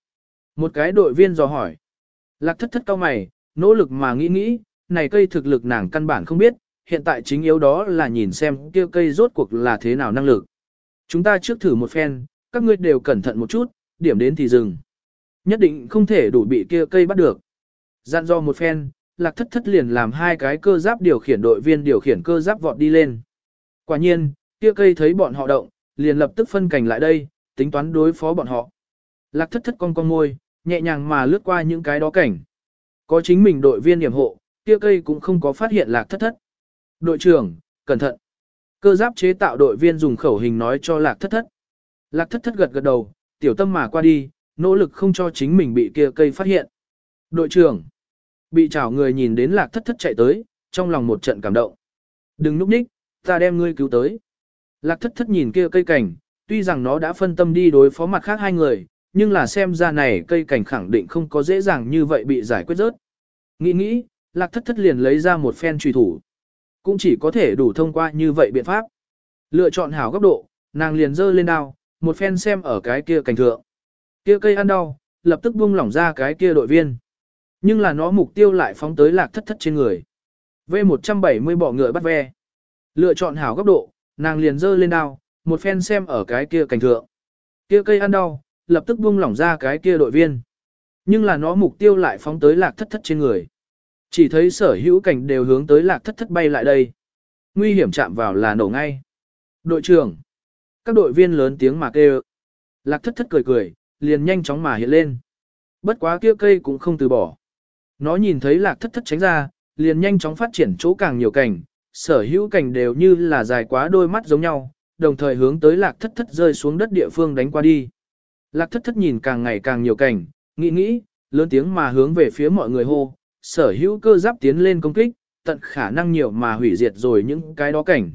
S1: Một cái đội viên dò hỏi. Lạc thất thất cao mày, nỗ lực mà nghĩ nghĩ, này cây thực lực nàng căn bản không biết, hiện tại chính yếu đó là nhìn xem kia cây rốt cuộc là thế nào năng lực. Chúng ta trước thử một phen, các ngươi đều cẩn thận một chút, điểm đến thì dừng. Nhất định không thể đủ bị kia cây bắt được. Dặn do một phen, lạc thất thất liền làm hai cái cơ giáp điều khiển đội viên điều khiển cơ giáp vọt đi lên. Quả nhiên, kia cây thấy bọn họ động, liền lập tức phân cảnh lại đây, tính toán đối phó bọn họ. Lạc thất thất con con môi, nhẹ nhàng mà lướt qua những cái đó cảnh. Có chính mình đội viên điểm hộ, kia cây cũng không có phát hiện lạc thất thất. Đội trưởng, cẩn thận. Cơ giáp chế tạo đội viên dùng khẩu hình nói cho lạc thất thất. Lạc thất thất gật gật đầu, tiểu tâm mà qua đi, nỗ lực không cho chính mình bị kia cây phát hiện. Đội trưởng, bị chảo người nhìn đến lạc thất thất chạy tới, trong lòng một trận cảm động. Đừng núp ních, ta đem ngươi cứu tới. Lạc thất thất nhìn kia cây cảnh, tuy rằng nó đã phân tâm đi đối phó mặt khác hai người, nhưng là xem ra này cây cảnh khẳng định không có dễ dàng như vậy bị giải quyết rớt. Nghĩ nghĩ, lạc thất thất liền lấy ra một phen truy thủ. Cũng chỉ có thể đủ thông qua như vậy biện pháp. Lựa chọn hảo góc độ, nàng liền giơ lên đao, một phen xem ở cái kia cảnh thượng. Kia cây ăn đau, lập tức buông lỏng ra cái kia đội viên. Nhưng là nó mục tiêu lại phóng tới lạc thất thất trên người. V170 bỏ ngựa bắt ve. Lựa chọn hảo góc độ, nàng liền giơ lên đao, một phen xem ở cái kia cảnh thượng. Kia cây ăn đau, lập tức buông lỏng ra cái kia đội viên. Nhưng là nó mục tiêu lại phóng tới lạc thất thất trên người. Chỉ thấy sở hữu cảnh đều hướng tới lạc thất thất bay lại đây. Nguy hiểm chạm vào là nổ ngay. Đội trưởng. Các đội viên lớn tiếng mà kêu. Lạc thất thất cười cười, liền nhanh chóng mà hiện lên. Bất quá kia cây cũng không từ bỏ. Nó nhìn thấy lạc thất thất tránh ra, liền nhanh chóng phát triển chỗ càng nhiều cảnh, sở hữu cảnh đều như là dài quá đôi mắt giống nhau, đồng thời hướng tới lạc thất thất rơi xuống đất địa phương đánh qua đi. Lạc thất thất nhìn càng ngày càng nhiều cảnh, nghĩ nghĩ, lớn tiếng mà hướng về phía mọi người hô, sở hữu cơ giáp tiến lên công kích, tận khả năng nhiều mà hủy diệt rồi những cái đó cảnh.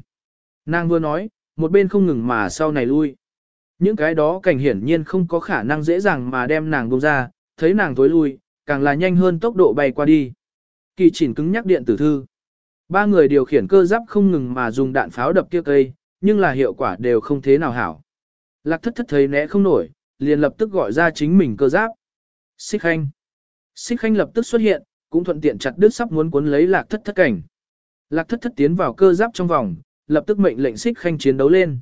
S1: Nàng vừa nói, một bên không ngừng mà sau này lui. Những cái đó cảnh hiển nhiên không có khả năng dễ dàng mà đem nàng bông ra, thấy nàng tối lui, càng là nhanh hơn tốc độ bay qua đi. Kỳ chỉnh cứng nhắc điện tử thư. Ba người điều khiển cơ giáp không ngừng mà dùng đạn pháo đập kia cây, nhưng là hiệu quả đều không thế nào hảo. Lạc thất thất thấy né không nổi, liền lập tức gọi ra chính mình cơ giáp. Xích khanh. Xích khanh lập tức xuất hiện, cũng thuận tiện chặt đứt sắp muốn cuốn lấy lạc thất thất cảnh. Lạc thất thất tiến vào cơ giáp trong vòng, lập tức mệnh lệnh xích khanh chiến đấu lên.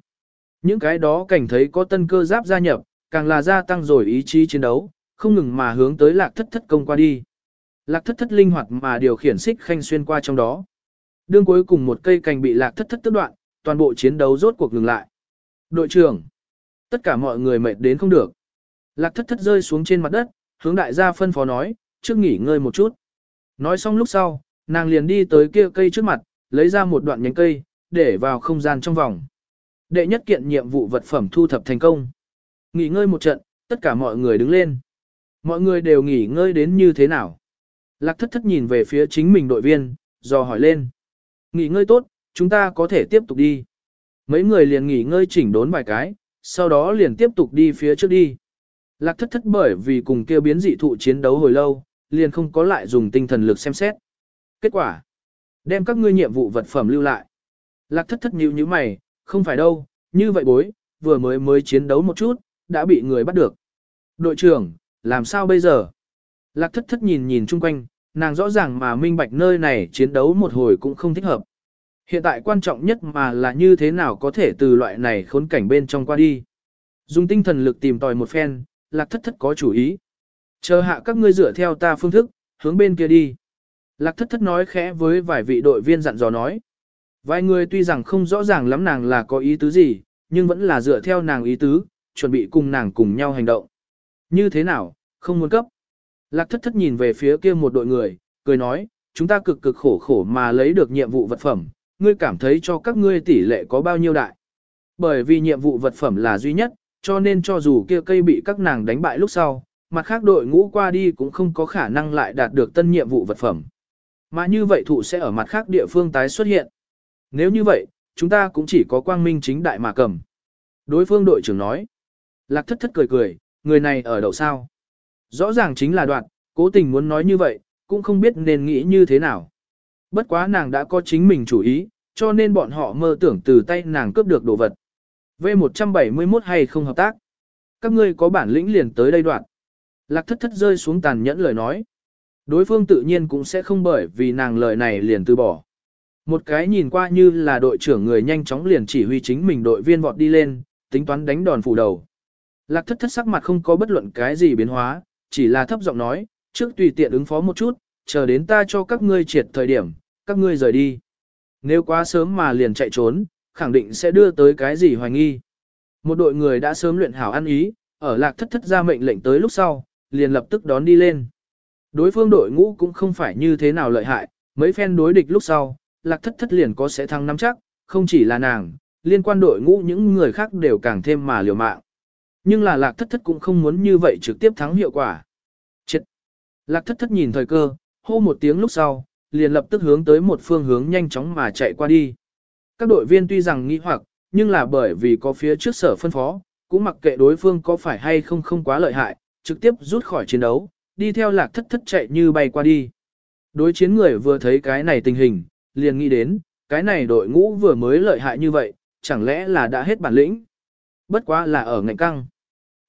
S1: Những cái đó cảnh thấy có tân cơ giáp gia nhập, càng là gia tăng rồi ý chí chiến đấu, không ngừng mà hướng tới lạc thất thất công qua đi. Lạc thất thất linh hoạt mà điều khiển xích khanh xuyên qua trong đó. Đương cuối cùng một cây cành bị lạc thất thất tức đoạn, toàn bộ chiến đấu rốt cuộc ngừng lại. Đội trưởng, tất cả mọi người mệt đến không được. Lạc thất thất rơi xuống trên mặt đất, hướng đại gia phân phó nói, trước nghỉ ngơi một chút. Nói xong lúc sau, nàng liền đi tới kia cây trước mặt, lấy ra một đoạn nhánh cây, để vào không gian trong vòng. Đệ nhất kiện nhiệm vụ vật phẩm thu thập thành công. Nghỉ ngơi một trận, tất cả mọi người đứng lên. Mọi người đều nghỉ ngơi đến như thế nào? Lạc thất thất nhìn về phía chính mình đội viên, dò hỏi lên. Nghỉ ngơi tốt, chúng ta có thể tiếp tục đi. Mấy người liền nghỉ ngơi chỉnh đốn vài cái, sau đó liền tiếp tục đi phía trước đi. Lạc thất thất bởi vì cùng kêu biến dị thụ chiến đấu hồi lâu, liền không có lại dùng tinh thần lực xem xét. Kết quả, đem các ngươi nhiệm vụ vật phẩm lưu lại. Lạc thất thất nhíu như mày, không phải đâu, như vậy bối, vừa mới mới chiến đấu một chút, đã bị người bắt được. Đội trưởng, làm sao bây giờ? Lạc thất thất nhìn nhìn chung quanh, nàng rõ ràng mà minh bạch nơi này chiến đấu một hồi cũng không thích hợp. Hiện tại quan trọng nhất mà là như thế nào có thể từ loại này khốn cảnh bên trong qua đi. Dùng tinh thần lực tìm tòi một phen, lạc thất thất có chủ ý. Chờ hạ các ngươi dựa theo ta phương thức, hướng bên kia đi. Lạc thất thất nói khẽ với vài vị đội viên dặn dò nói. Vài người tuy rằng không rõ ràng lắm nàng là có ý tứ gì, nhưng vẫn là dựa theo nàng ý tứ, chuẩn bị cùng nàng cùng nhau hành động. Như thế nào, không muốn cấp. Lạc thất thất nhìn về phía kia một đội người, cười nói, chúng ta cực cực khổ khổ mà lấy được nhiệm vụ vật phẩm, ngươi cảm thấy cho các ngươi tỷ lệ có bao nhiêu đại. Bởi vì nhiệm vụ vật phẩm là duy nhất, cho nên cho dù kia cây bị các nàng đánh bại lúc sau, mặt khác đội ngũ qua đi cũng không có khả năng lại đạt được tân nhiệm vụ vật phẩm. Mà như vậy thụ sẽ ở mặt khác địa phương tái xuất hiện. Nếu như vậy, chúng ta cũng chỉ có quang minh chính đại mà cầm. Đối phương đội trưởng nói. Lạc thất thất cười cười, người này ở đầu sao. Rõ ràng chính là đoạn, cố tình muốn nói như vậy, cũng không biết nên nghĩ như thế nào. Bất quá nàng đã có chính mình chủ ý, cho nên bọn họ mơ tưởng từ tay nàng cướp được đồ vật. V171 hay không hợp tác? Các ngươi có bản lĩnh liền tới đây đoạn. Lạc thất thất rơi xuống tàn nhẫn lời nói. Đối phương tự nhiên cũng sẽ không bởi vì nàng lời này liền từ bỏ. Một cái nhìn qua như là đội trưởng người nhanh chóng liền chỉ huy chính mình đội viên vọt đi lên, tính toán đánh đòn phủ đầu. Lạc thất thất sắc mặt không có bất luận cái gì biến hóa, chỉ là thấp giọng nói, trước tùy tiện ứng phó một chút, chờ đến ta cho các ngươi triệt thời điểm, các ngươi rời đi. Nếu quá sớm mà liền chạy trốn, khẳng định sẽ đưa tới cái gì hoài nghi. Một đội người đã sớm luyện hảo ăn ý, ở lạc thất thất ra mệnh lệnh tới lúc sau, liền lập tức đón đi lên. Đối phương đội ngũ cũng không phải như thế nào lợi hại, mấy phen đối địch lúc sau, lạc thất thất liền có sẽ thăng nắm chắc, không chỉ là nàng, liên quan đội ngũ những người khác đều càng thêm mà liều mạng. Nhưng là lạc thất thất cũng không muốn như vậy trực tiếp thắng hiệu quả. Chết! Lạc thất thất nhìn thời cơ, hô một tiếng lúc sau, liền lập tức hướng tới một phương hướng nhanh chóng mà chạy qua đi. Các đội viên tuy rằng nghi hoặc, nhưng là bởi vì có phía trước sở phân phó, cũng mặc kệ đối phương có phải hay không không quá lợi hại, trực tiếp rút khỏi chiến đấu, đi theo lạc thất thất chạy như bay qua đi. Đối chiến người vừa thấy cái này tình hình, liền nghĩ đến, cái này đội ngũ vừa mới lợi hại như vậy, chẳng lẽ là đã hết bản lĩnh. Bất quá là ở ngạnh căng.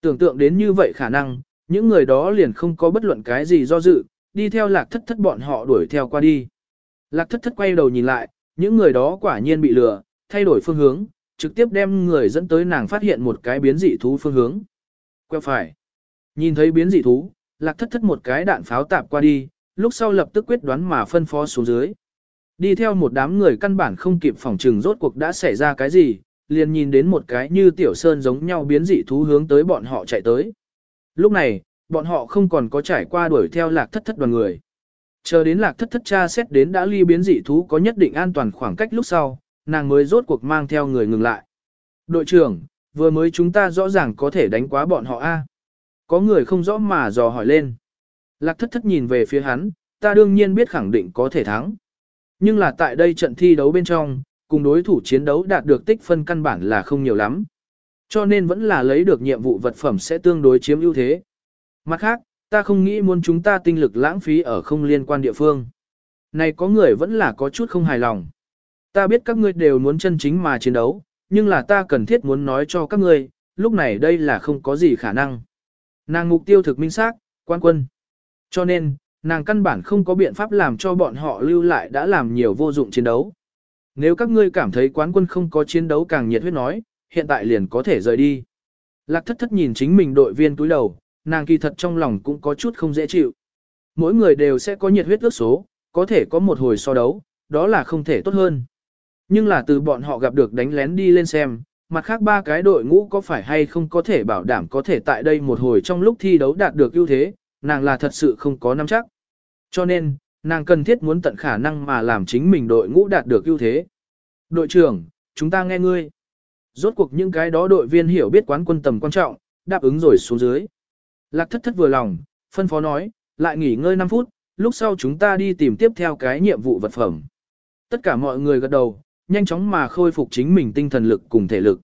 S1: Tưởng tượng đến như vậy khả năng, những người đó liền không có bất luận cái gì do dự, đi theo lạc thất thất bọn họ đuổi theo qua đi. Lạc thất thất quay đầu nhìn lại, những người đó quả nhiên bị lừa, thay đổi phương hướng, trực tiếp đem người dẫn tới nàng phát hiện một cái biến dị thú phương hướng. Quẹo phải. Nhìn thấy biến dị thú, lạc thất thất một cái đạn pháo tạp qua đi, lúc sau lập tức quyết đoán mà phân phó xuống dưới. Đi theo một đám người căn bản không kịp phòng trừng rốt cuộc đã xảy ra cái gì, liền nhìn đến một cái như tiểu sơn giống nhau biến dị thú hướng tới bọn họ chạy tới. Lúc này, bọn họ không còn có trải qua đuổi theo lạc thất thất đoàn người. Chờ đến lạc thất thất cha xét đến đã ly biến dị thú có nhất định an toàn khoảng cách lúc sau, nàng mới rốt cuộc mang theo người ngừng lại. Đội trưởng, vừa mới chúng ta rõ ràng có thể đánh quá bọn họ a. Có người không rõ mà dò hỏi lên. Lạc thất thất nhìn về phía hắn, ta đương nhiên biết khẳng định có thể thắng. Nhưng là tại đây trận thi đấu bên trong, cùng đối thủ chiến đấu đạt được tích phân căn bản là không nhiều lắm. Cho nên vẫn là lấy được nhiệm vụ vật phẩm sẽ tương đối chiếm ưu thế. Mặt khác, ta không nghĩ muốn chúng ta tinh lực lãng phí ở không liên quan địa phương. Này có người vẫn là có chút không hài lòng. Ta biết các ngươi đều muốn chân chính mà chiến đấu, nhưng là ta cần thiết muốn nói cho các ngươi, lúc này đây là không có gì khả năng. Nàng mục tiêu thực minh xác, quan quân. Cho nên, nàng căn bản không có biện pháp làm cho bọn họ lưu lại đã làm nhiều vô dụng chiến đấu. Nếu các ngươi cảm thấy quán quân không có chiến đấu càng nhiệt huyết nói, hiện tại liền có thể rời đi. Lạc thất thất nhìn chính mình đội viên túi đầu, nàng kỳ thật trong lòng cũng có chút không dễ chịu. Mỗi người đều sẽ có nhiệt huyết ước số, có thể có một hồi so đấu, đó là không thể tốt hơn. Nhưng là từ bọn họ gặp được đánh lén đi lên xem, mặt khác ba cái đội ngũ có phải hay không có thể bảo đảm có thể tại đây một hồi trong lúc thi đấu đạt được ưu thế, nàng là thật sự không có nắm chắc. Cho nên, nàng cần thiết muốn tận khả năng mà làm chính mình đội ngũ đạt được ưu thế. Đội trưởng, chúng ta nghe ngươi. Rốt cuộc những cái đó đội viên hiểu biết quán quân tầm quan trọng, đáp ứng rồi xuống dưới. Lạc thất thất vừa lòng, phân phó nói, lại nghỉ ngơi 5 phút, lúc sau chúng ta đi tìm tiếp theo cái nhiệm vụ vật phẩm. Tất cả mọi người gật đầu, nhanh chóng mà khôi phục chính mình tinh thần lực cùng thể lực.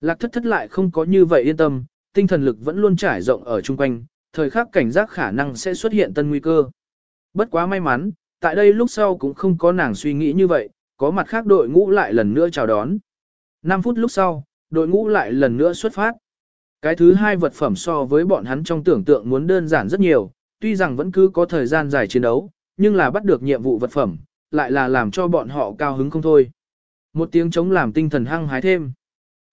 S1: Lạc thất thất lại không có như vậy yên tâm, tinh thần lực vẫn luôn trải rộng ở chung quanh, thời khắc cảnh giác khả năng sẽ xuất hiện tân nguy cơ. Bất quá may mắn, tại đây lúc sau cũng không có nàng suy nghĩ như vậy, có mặt khác đội ngũ lại lần nữa chào đón. 5 phút lúc sau, đội ngũ lại lần nữa xuất phát. Cái thứ hai vật phẩm so với bọn hắn trong tưởng tượng muốn đơn giản rất nhiều, tuy rằng vẫn cứ có thời gian dài chiến đấu, nhưng là bắt được nhiệm vụ vật phẩm, lại là làm cho bọn họ cao hứng không thôi. Một tiếng chống làm tinh thần hăng hái thêm.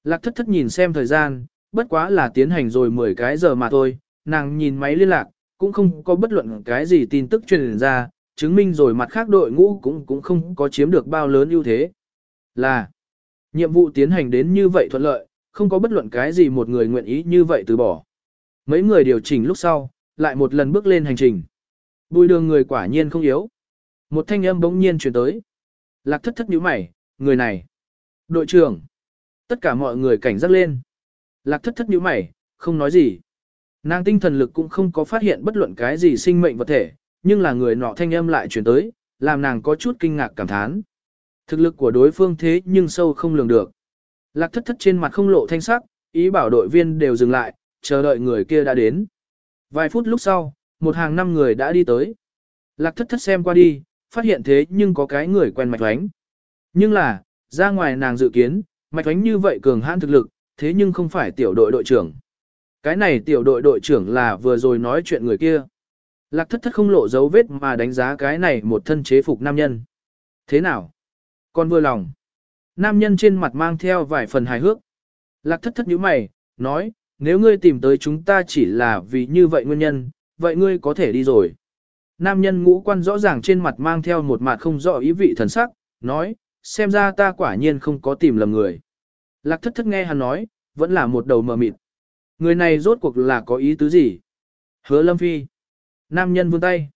S1: Lạc thất thất nhìn xem thời gian, bất quá là tiến hành rồi 10 cái giờ mà thôi, nàng nhìn máy liên lạc, cũng không có bất luận cái gì tin tức truyền ra, chứng minh rồi mặt khác đội ngũ cũng cũng không có chiếm được bao lớn ưu thế. Là, nhiệm vụ tiến hành đến như vậy thuận lợi, không có bất luận cái gì một người nguyện ý như vậy từ bỏ. Mấy người điều chỉnh lúc sau, lại một lần bước lên hành trình. Bùi đường người quả nhiên không yếu. Một thanh âm bỗng nhiên truyền tới. Lạc thất thất nhíu mày, người này. Đội trưởng. Tất cả mọi người cảnh giác lên. Lạc thất thất nhíu mày, không nói gì. Nàng tinh thần lực cũng không có phát hiện bất luận cái gì sinh mệnh vật thể, nhưng là người nọ thanh âm lại chuyển tới, làm nàng có chút kinh ngạc cảm thán. Thực lực của đối phương thế nhưng sâu không lường được. Lạc thất thất trên mặt không lộ thanh sắc, ý bảo đội viên đều dừng lại, chờ đợi người kia đã đến. Vài phút lúc sau, một hàng năm người đã đi tới. Lạc thất thất xem qua đi, phát hiện thế nhưng có cái người quen mạch thoánh. Nhưng là, ra ngoài nàng dự kiến, mạch thoánh như vậy cường hãn thực lực, thế nhưng không phải tiểu đội đội trưởng. Cái này tiểu đội đội trưởng là vừa rồi nói chuyện người kia. Lạc thất thất không lộ dấu vết mà đánh giá cái này một thân chế phục nam nhân. Thế nào? Con vừa lòng. Nam nhân trên mặt mang theo vài phần hài hước. Lạc thất thất nhíu mày, nói, nếu ngươi tìm tới chúng ta chỉ là vì như vậy nguyên nhân, vậy ngươi có thể đi rồi. Nam nhân ngũ quan rõ ràng trên mặt mang theo một mặt không rõ ý vị thần sắc, nói, xem ra ta quả nhiên không có tìm lầm người. Lạc thất thất nghe hắn nói, vẫn là một đầu mờ mịt. Người này rốt cuộc là có ý tứ gì? Hứa lâm phi. Nam nhân vươn tay.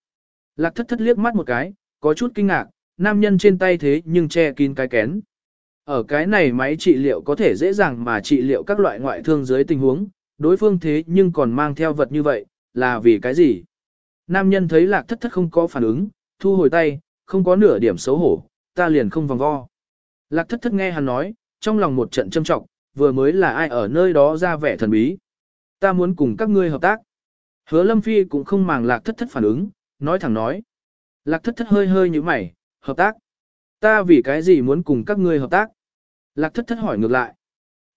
S1: Lạc thất thất liếc mắt một cái, có chút kinh ngạc, nam nhân trên tay thế nhưng che kín cái kén. Ở cái này máy trị liệu có thể dễ dàng mà trị liệu các loại ngoại thương dưới tình huống, đối phương thế nhưng còn mang theo vật như vậy, là vì cái gì? Nam nhân thấy lạc thất thất không có phản ứng, thu hồi tay, không có nửa điểm xấu hổ, ta liền không vòng vo. Lạc thất thất nghe hắn nói, trong lòng một trận châm trọng, vừa mới là ai ở nơi đó ra vẻ thần bí. Ta muốn cùng các ngươi hợp tác. Hứa Lâm Phi cũng không màng lạc thất thất phản ứng, nói thẳng nói. Lạc thất thất hơi hơi như mày, hợp tác. Ta vì cái gì muốn cùng các ngươi hợp tác? Lạc thất thất hỏi ngược lại.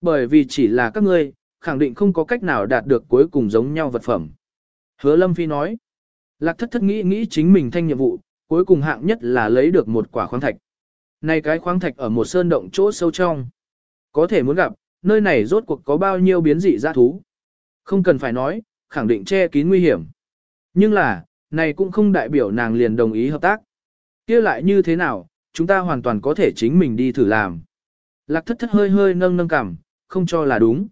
S1: Bởi vì chỉ là các ngươi, khẳng định không có cách nào đạt được cuối cùng giống nhau vật phẩm. Hứa Lâm Phi nói. Lạc thất thất nghĩ nghĩ chính mình thanh nhiệm vụ, cuối cùng hạng nhất là lấy được một quả khoáng thạch. Này cái khoáng thạch ở một sơn động chỗ sâu trong. Có thể muốn gặp, nơi này rốt cuộc có bao nhiêu biến dị ra thú. Không cần phải nói, khẳng định che kín nguy hiểm. Nhưng là, này cũng không đại biểu nàng liền đồng ý hợp tác. kia lại như thế nào, chúng ta hoàn toàn có thể chính mình đi thử làm. Lạc thất thất hơi hơi nâng nâng cảm không cho là đúng.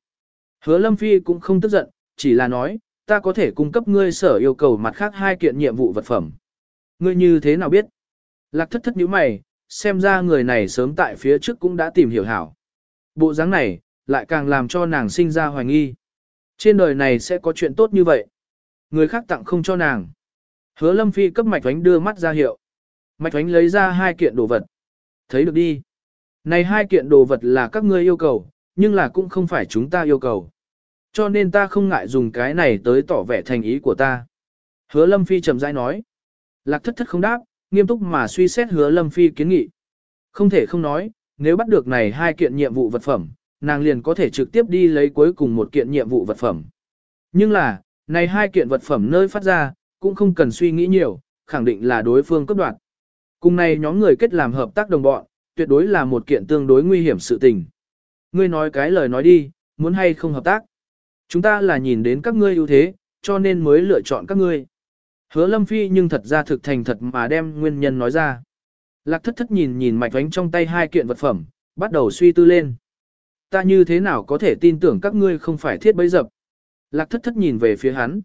S1: Hứa Lâm Phi cũng không tức giận, chỉ là nói, ta có thể cung cấp ngươi sở yêu cầu mặt khác hai kiện nhiệm vụ vật phẩm. Ngươi như thế nào biết? Lạc thất thất nhíu mày, xem ra người này sớm tại phía trước cũng đã tìm hiểu hảo. Bộ dáng này, lại càng làm cho nàng sinh ra hoài nghi. Trên đời này sẽ có chuyện tốt như vậy. Người khác tặng không cho nàng. Hứa Lâm Phi cấp Mạch Thoánh đưa mắt ra hiệu. Mạch Thoánh lấy ra hai kiện đồ vật. Thấy được đi. Này hai kiện đồ vật là các ngươi yêu cầu, nhưng là cũng không phải chúng ta yêu cầu. Cho nên ta không ngại dùng cái này tới tỏ vẻ thành ý của ta. Hứa Lâm Phi chậm rãi nói. Lạc thất thất không đáp, nghiêm túc mà suy xét hứa Lâm Phi kiến nghị. Không thể không nói, nếu bắt được này hai kiện nhiệm vụ vật phẩm, nàng liền có thể trực tiếp đi lấy cuối cùng một kiện nhiệm vụ vật phẩm. Nhưng là, này hai kiện vật phẩm nơi phát ra, cũng không cần suy nghĩ nhiều, khẳng định là đối phương cấp đoạt. Cùng này nhóm người kết làm hợp tác đồng bọn, tuyệt đối là một kiện tương đối nguy hiểm sự tình. Ngươi nói cái lời nói đi, muốn hay không hợp tác. Chúng ta là nhìn đến các ngươi ưu thế, cho nên mới lựa chọn các ngươi. Hứa Lâm Phi nhưng thật ra thực thành thật mà đem nguyên nhân nói ra. Lạc thất thất nhìn nhìn mạch vánh trong tay hai kiện vật phẩm, bắt đầu suy tư lên. Ta như thế nào có thể tin tưởng các ngươi không phải thiết bấy dập. Lạc thất thất nhìn về phía hắn.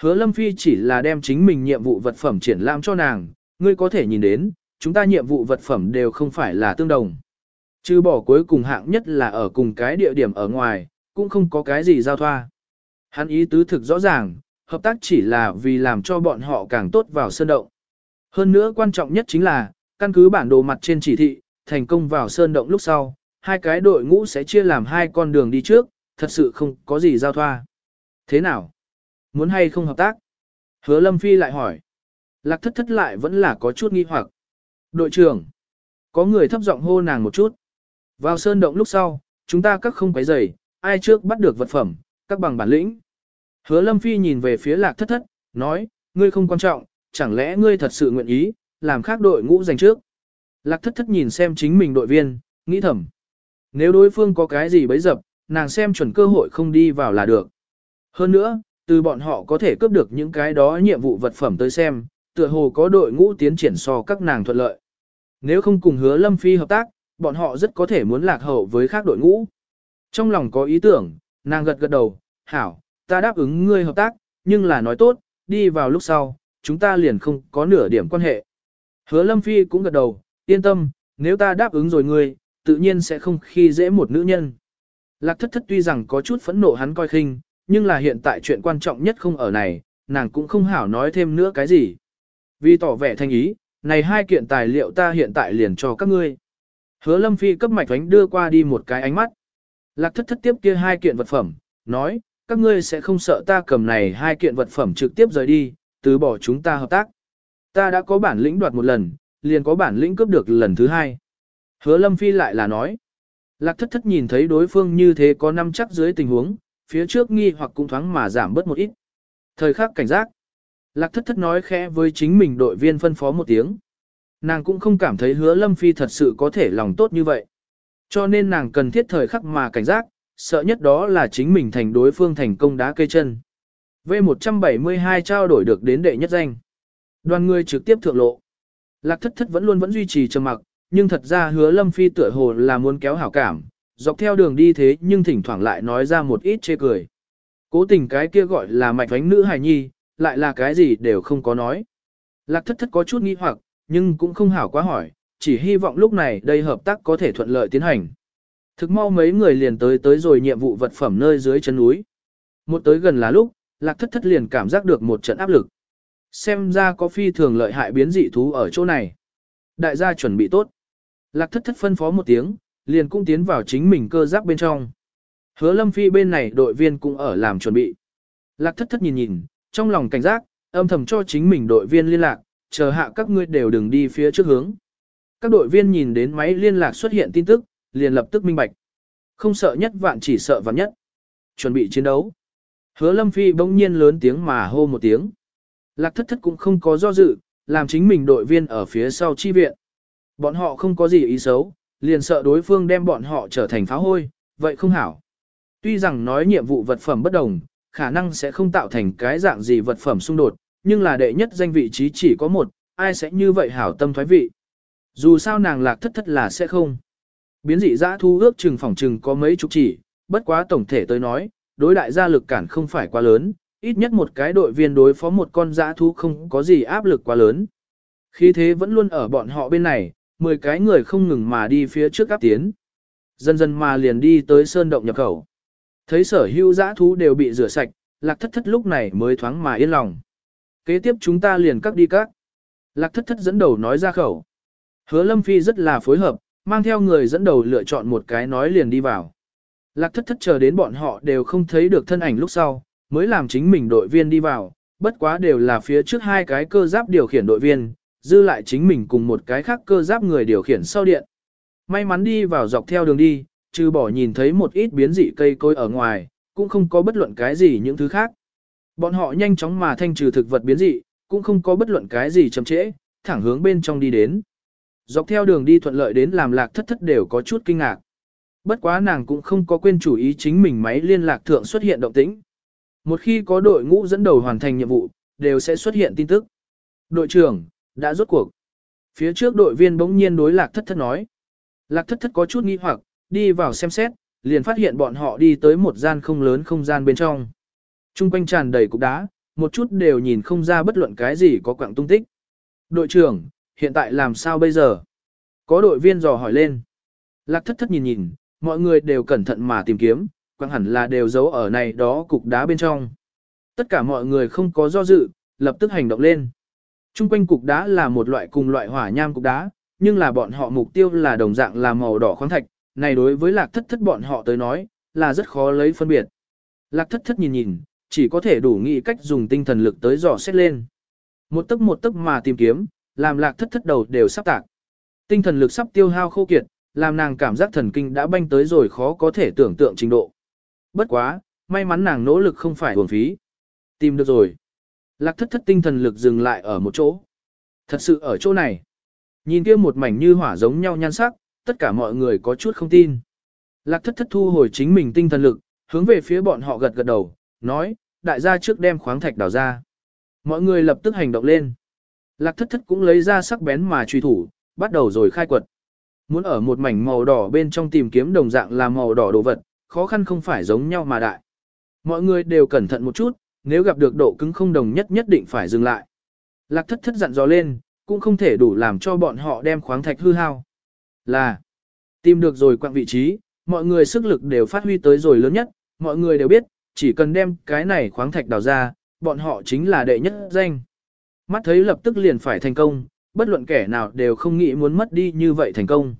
S1: Hứa Lâm Phi chỉ là đem chính mình nhiệm vụ vật phẩm triển lãm cho nàng, ngươi có thể nhìn đến, chúng ta nhiệm vụ vật phẩm đều không phải là tương đồng. Chứ bỏ cuối cùng hạng nhất là ở cùng cái địa điểm ở ngoài, cũng không có cái gì giao thoa. Hắn ý tứ thực rõ ràng, hợp tác chỉ là vì làm cho bọn họ càng tốt vào sơn động. Hơn nữa quan trọng nhất chính là, căn cứ bản đồ mặt trên chỉ thị, thành công vào sơn động lúc sau, hai cái đội ngũ sẽ chia làm hai con đường đi trước, thật sự không có gì giao thoa. Thế nào? Muốn hay không hợp tác? Hứa Lâm Phi lại hỏi. Lạc thất thất lại vẫn là có chút nghi hoặc. Đội trưởng. Có người thấp giọng hô nàng một chút. Vào sơn động lúc sau, chúng ta các không quấy rầy, ai trước bắt được vật phẩm, các bằng bản lĩnh. Hứa Lâm Phi nhìn về phía lạc thất thất, nói, ngươi không quan trọng, chẳng lẽ ngươi thật sự nguyện ý, làm khác đội ngũ giành trước. Lạc thất thất nhìn xem chính mình đội viên, nghĩ thầm. Nếu đối phương có cái gì bấy dập, nàng xem chuẩn cơ hội không đi vào là được. Hơn nữa, từ bọn họ có thể cướp được những cái đó nhiệm vụ vật phẩm tới xem, tựa hồ có đội ngũ tiến triển so các nàng thuận lợi. Nếu không cùng hứa Lâm Phi hợp tác, bọn họ rất có thể muốn lạc hậu với khác đội ngũ. Trong lòng có ý tưởng, nàng gật gật đầu, hảo, ta đáp ứng ngươi hợp tác, nhưng là nói tốt, đi vào lúc sau, chúng ta liền không có nửa điểm quan hệ. Hứa Lâm Phi cũng gật đầu, yên tâm, nếu ta đáp ứng rồi ngươi, tự nhiên sẽ không khi dễ một nữ nhân. Lạc thất thất tuy rằng có chút phẫn nộ hắn coi khinh, nhưng là hiện tại chuyện quan trọng nhất không ở này, nàng cũng không hảo nói thêm nữa cái gì. Vì tỏ vẻ thanh ý, này hai kiện tài liệu ta hiện tại liền cho các ngươi. Hứa lâm phi cấp mạch thoánh đưa qua đi một cái ánh mắt. Lạc thất thất tiếp kia hai kiện vật phẩm, nói, các ngươi sẽ không sợ ta cầm này hai kiện vật phẩm trực tiếp rời đi, từ bỏ chúng ta hợp tác. Ta đã có bản lĩnh đoạt một lần, liền có bản lĩnh cướp được lần thứ hai. Hứa lâm phi lại là nói. Lạc thất thất nhìn thấy đối phương như thế có năm chắc dưới tình huống, phía trước nghi hoặc cũng thoáng mà giảm bớt một ít. Thời khắc cảnh giác. Lạc thất thất nói khẽ với chính mình đội viên phân phó một tiếng. Nàng cũng không cảm thấy hứa lâm phi thật sự có thể lòng tốt như vậy. Cho nên nàng cần thiết thời khắc mà cảnh giác, sợ nhất đó là chính mình thành đối phương thành công đá cây chân. V172 trao đổi được đến đệ nhất danh. Đoàn người trực tiếp thượng lộ. Lạc thất thất vẫn luôn vẫn duy trì trầm mặc, nhưng thật ra hứa lâm phi tựa hồ là muốn kéo hảo cảm, dọc theo đường đi thế nhưng thỉnh thoảng lại nói ra một ít chê cười. Cố tình cái kia gọi là mạch vánh nữ hài nhi, lại là cái gì đều không có nói. Lạc thất thất có chút nghi hoặc, nhưng cũng không hảo quá hỏi, chỉ hy vọng lúc này đây hợp tác có thể thuận lợi tiến hành. Thực mau mấy người liền tới tới rồi nhiệm vụ vật phẩm nơi dưới chân núi. Một tới gần là lúc, lạc thất thất liền cảm giác được một trận áp lực. Xem ra có phi thường lợi hại biến dị thú ở chỗ này. Đại gia chuẩn bị tốt. Lạc thất thất phân phó một tiếng, liền cũng tiến vào chính mình cơ giáp bên trong. Hứa lâm phi bên này đội viên cũng ở làm chuẩn bị. Lạc thất thất nhìn nhìn, trong lòng cảnh giác, âm thầm cho chính mình đội viên liên lạc, chờ hạ các ngươi đều đừng đi phía trước hướng. Các đội viên nhìn đến máy liên lạc xuất hiện tin tức, liền lập tức minh bạch. Không sợ nhất vạn chỉ sợ vạn nhất. Chuẩn bị chiến đấu. Hứa lâm phi bỗng nhiên lớn tiếng mà hô một tiếng. Lạc thất thất cũng không có do dự, làm chính mình đội viên ở phía sau chi viện. Bọn họ không có gì ý xấu, liền sợ đối phương đem bọn họ trở thành phá hôi, vậy không hảo. Tuy rằng nói nhiệm vụ vật phẩm bất đồng, khả năng sẽ không tạo thành cái dạng gì vật phẩm xung đột, nhưng là đệ nhất danh vị trí chỉ có một, ai sẽ như vậy hảo tâm thoái vị. Dù sao nàng lạc thất thất là sẽ không. Biến dị giã thu ước chừng phòng chừng có mấy chục chỉ, bất quá tổng thể tới nói, đối đại gia lực cản không phải quá lớn, ít nhất một cái đội viên đối phó một con giã thú không có gì áp lực quá lớn. Khi thế vẫn luôn ở bọn họ bên này, 10 cái người không ngừng mà đi phía trước áp tiến. Dần dần mà liền đi tới sơn động nhập khẩu. Thấy sở hữu giã thú đều bị rửa sạch, lạc thất thất lúc này mới thoáng mà yên lòng. Kế tiếp chúng ta liền cắt đi các. Lạc thất thất dẫn đầu nói ra khẩu. Hứa lâm phi rất là phối hợp, mang theo người dẫn đầu lựa chọn một cái nói liền đi vào. Lạc thất thất chờ đến bọn họ đều không thấy được thân ảnh lúc sau, mới làm chính mình đội viên đi vào, bất quá đều là phía trước hai cái cơ giáp điều khiển đội viên, dư lại chính mình cùng một cái khác cơ giáp người điều khiển sau điện. May mắn đi vào dọc theo đường đi, trừ bỏ nhìn thấy một ít biến dị cây cối ở ngoài, cũng không có bất luận cái gì những thứ khác. Bọn họ nhanh chóng mà thanh trừ thực vật biến dị, cũng không có bất luận cái gì chậm trễ, thẳng hướng bên trong đi đến. Dọc theo đường đi thuận lợi đến làm lạc thất thất đều có chút kinh ngạc. Bất quá nàng cũng không có quên chủ ý chính mình máy liên lạc thượng xuất hiện động tĩnh. Một khi có đội ngũ dẫn đầu hoàn thành nhiệm vụ, đều sẽ xuất hiện tin tức. Đội trưởng, đã rốt cuộc. Phía trước đội viên bỗng nhiên đối lạc thất thất nói. Lạc thất thất có chút nghi hoặc, đi vào xem xét, liền phát hiện bọn họ đi tới một gian không lớn không gian bên trong. Trung quanh tràn đầy cục đá, một chút đều nhìn không ra bất luận cái gì có quặng tung tích. Đội trưởng, hiện tại làm sao bây giờ? Có đội viên dò hỏi lên. Lạc thất thất nhìn nhìn, mọi người đều cẩn thận mà tìm kiếm, quặng hẳn là đều giấu ở này đó cục đá bên trong. Tất cả mọi người không có do dự, lập tức hành động lên. Trung quanh cục đá là một loại cùng loại hỏa nham cục đá, nhưng là bọn họ mục tiêu là đồng dạng là màu đỏ khoáng thạch, này đối với lạc thất thất bọn họ tới nói, là rất khó lấy phân biệt. Lạc thất thất nhìn nhìn, chỉ có thể đủ nghĩ cách dùng tinh thần lực tới dò xét lên. Một tấc một tấc mà tìm kiếm, làm lạc thất thất đầu đều sắp tạc. Tinh thần lực sắp tiêu hao khô kiệt, làm nàng cảm giác thần kinh đã banh tới rồi khó có thể tưởng tượng trình độ. Bất quá, may mắn nàng nỗ lực không phải uổng phí. Tìm được rồi. Lạc thất thất tinh thần lực dừng lại ở một chỗ. Thật sự ở chỗ này. Nhìn kia một mảnh như hỏa giống nhau nhan sắc, tất cả mọi người có chút không tin. Lạc thất thất thu hồi chính mình tinh thần lực, hướng về phía bọn họ gật gật đầu, nói, đại gia trước đem khoáng thạch đào ra. Mọi người lập tức hành động lên. Lạc thất thất cũng lấy ra sắc bén mà truy thủ, bắt đầu rồi khai quật. Muốn ở một mảnh màu đỏ bên trong tìm kiếm đồng dạng là màu đỏ đồ vật, khó khăn không phải giống nhau mà đại. Mọi người đều cẩn thận một chút, nếu gặp được độ cứng không đồng nhất nhất định phải dừng lại. Lạc thất thất dặn dò lên, cũng không thể đủ làm cho bọn họ đem khoáng thạch hư hao. Là, tìm được rồi quạng vị trí, mọi người sức lực đều phát huy tới rồi lớn nhất, mọi người đều biết, chỉ cần đem cái này khoáng thạch đào ra, bọn họ chính là đệ nhất danh. Mắt thấy lập tức liền phải thành công, bất luận kẻ nào đều không nghĩ muốn mất đi như vậy thành công.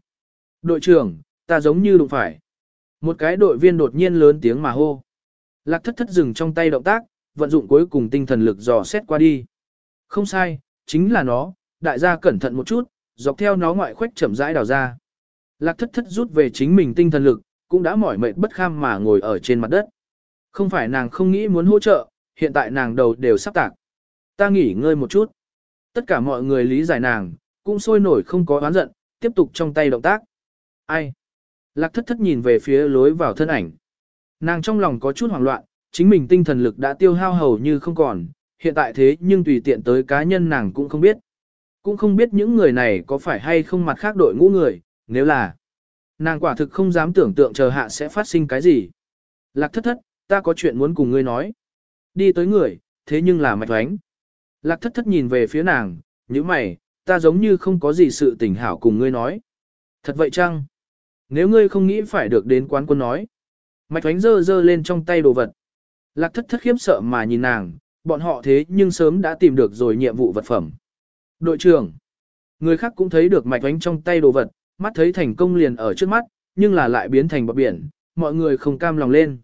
S1: Đội trưởng, ta giống như đụng phải. Một cái đội viên đột nhiên lớn tiếng mà hô. Lạc thất thất dừng trong tay động tác, vận dụng cuối cùng tinh thần lực dò xét qua đi. Không sai, chính là nó, đại gia cẩn thận một chút, dọc theo nó ngoại khuếch chậm rãi đào ra. Lạc thất thất rút về chính mình tinh thần lực, cũng đã mỏi mệt bất kham mà ngồi ở trên mặt đất. Không phải nàng không nghĩ muốn hỗ trợ, hiện tại nàng đầu đều sắp tạc. Ta nghỉ ngơi một chút. Tất cả mọi người lý giải nàng, cũng sôi nổi không có oán giận, tiếp tục trong tay động tác. Ai? Lạc thất thất nhìn về phía lối vào thân ảnh. Nàng trong lòng có chút hoảng loạn, chính mình tinh thần lực đã tiêu hao hầu như không còn, hiện tại thế nhưng tùy tiện tới cá nhân nàng cũng không biết. Cũng không biết những người này có phải hay không mặt khác đội ngũ người, nếu là nàng quả thực không dám tưởng tượng chờ hạ sẽ phát sinh cái gì. Lạc thất thất, ta có chuyện muốn cùng ngươi nói. Đi tới người, thế nhưng là mạch thoánh. Lạc thất thất nhìn về phía nàng, như mày, ta giống như không có gì sự tình hảo cùng ngươi nói. Thật vậy chăng? Nếu ngươi không nghĩ phải được đến quán quân nói. Mạch thoánh dơ dơ lên trong tay đồ vật. Lạc thất thất khiếp sợ mà nhìn nàng, bọn họ thế nhưng sớm đã tìm được rồi nhiệm vụ vật phẩm. Đội trưởng, người khác cũng thấy được mạch thoánh trong tay đồ vật, mắt thấy thành công liền ở trước mắt, nhưng là lại biến thành bọc biển, mọi người không cam lòng lên.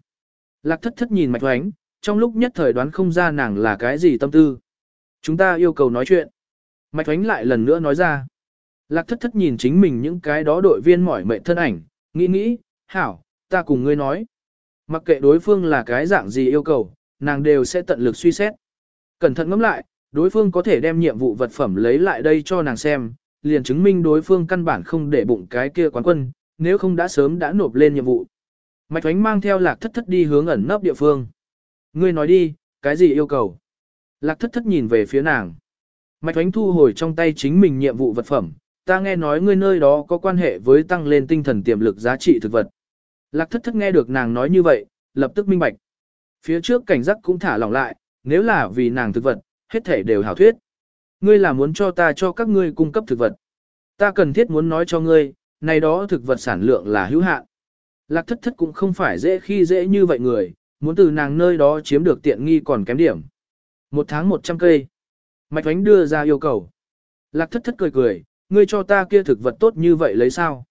S1: Lạc thất thất nhìn mạch thoánh, trong lúc nhất thời đoán không ra nàng là cái gì tâm tư. Chúng ta yêu cầu nói chuyện. Mạch thoánh lại lần nữa nói ra. Lạc thất thất nhìn chính mình những cái đó đội viên mỏi mệt thân ảnh, nghĩ nghĩ, hảo, ta cùng ngươi nói. Mặc kệ đối phương là cái dạng gì yêu cầu, nàng đều sẽ tận lực suy xét. Cẩn thận ngẫm lại, đối phương có thể đem nhiệm vụ vật phẩm lấy lại đây cho nàng xem, liền chứng minh đối phương căn bản không để bụng cái kia quán quân, nếu không đã sớm đã nộp lên nhiệm vụ. Mạch Thoánh mang theo lạc thất thất đi hướng ẩn nấp địa phương. Ngươi nói đi, cái gì yêu cầu? Lạc thất thất nhìn về phía nàng. Mạch Thoánh thu hồi trong tay chính mình nhiệm vụ vật phẩm, ta nghe nói ngươi nơi đó có quan hệ với tăng lên tinh thần tiềm lực giá trị thực vật. Lạc thất thất nghe được nàng nói như vậy, lập tức minh bạch. Phía trước cảnh giác cũng thả lỏng lại, nếu là vì nàng thực vật, hết thể đều hảo thuyết. Ngươi là muốn cho ta cho các ngươi cung cấp thực vật. Ta cần thiết muốn nói cho ngươi, này đó thực vật sản lượng là hữu hạn. Lạc thất thất cũng không phải dễ khi dễ như vậy người, muốn từ nàng nơi đó chiếm được tiện nghi còn kém điểm. Một tháng 100 cây. Mạch Thoánh đưa ra yêu cầu. Lạc thất thất cười cười, ngươi cho ta kia thực vật tốt như vậy lấy sao?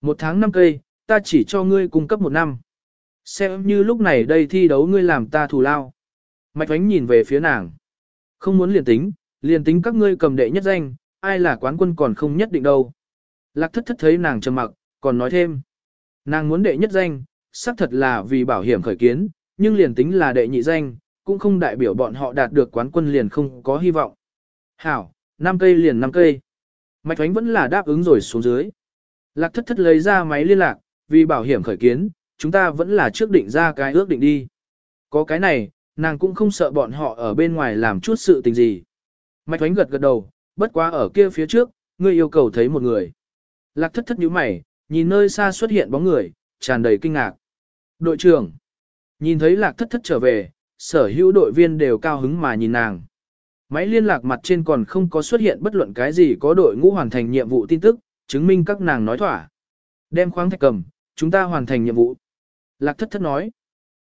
S1: Một tháng 5 cây, ta chỉ cho ngươi cung cấp một năm. Xem như lúc này đây thi đấu ngươi làm ta thù lao. Mạch Thoánh nhìn về phía nàng. Không muốn liền tính, liền tính các ngươi cầm đệ nhất danh, ai là quán quân còn không nhất định đâu. Lạc thất thất thấy nàng trầm mặc, còn nói thêm. Nàng muốn đệ nhất danh, xác thật là vì bảo hiểm khởi kiến, nhưng liền tính là đệ nhị danh, cũng không đại biểu bọn họ đạt được quán quân liền không có hy vọng. Hảo, 5 cây liền 5 cây. Mạch Thoánh vẫn là đáp ứng rồi xuống dưới. Lạc thất thất lấy ra máy liên lạc, vì bảo hiểm khởi kiến, chúng ta vẫn là trước định ra cái ước định đi. Có cái này, nàng cũng không sợ bọn họ ở bên ngoài làm chút sự tình gì. Mạch Thoánh gật gật đầu, bất quá ở kia phía trước, ngươi yêu cầu thấy một người. Lạc thất thất nhíu mày, nhìn nơi xa xuất hiện bóng người, tràn đầy kinh ngạc. Đội trưởng, nhìn thấy lạc thất thất trở về, sở hữu đội viên đều cao hứng mà nhìn nàng. Máy liên lạc mặt trên còn không có xuất hiện bất luận cái gì có đội ngũ hoàn thành nhiệm vụ tin tức, chứng minh các nàng nói thỏa. Đem khoáng thạch cầm, chúng ta hoàn thành nhiệm vụ. Lạc thất thất nói.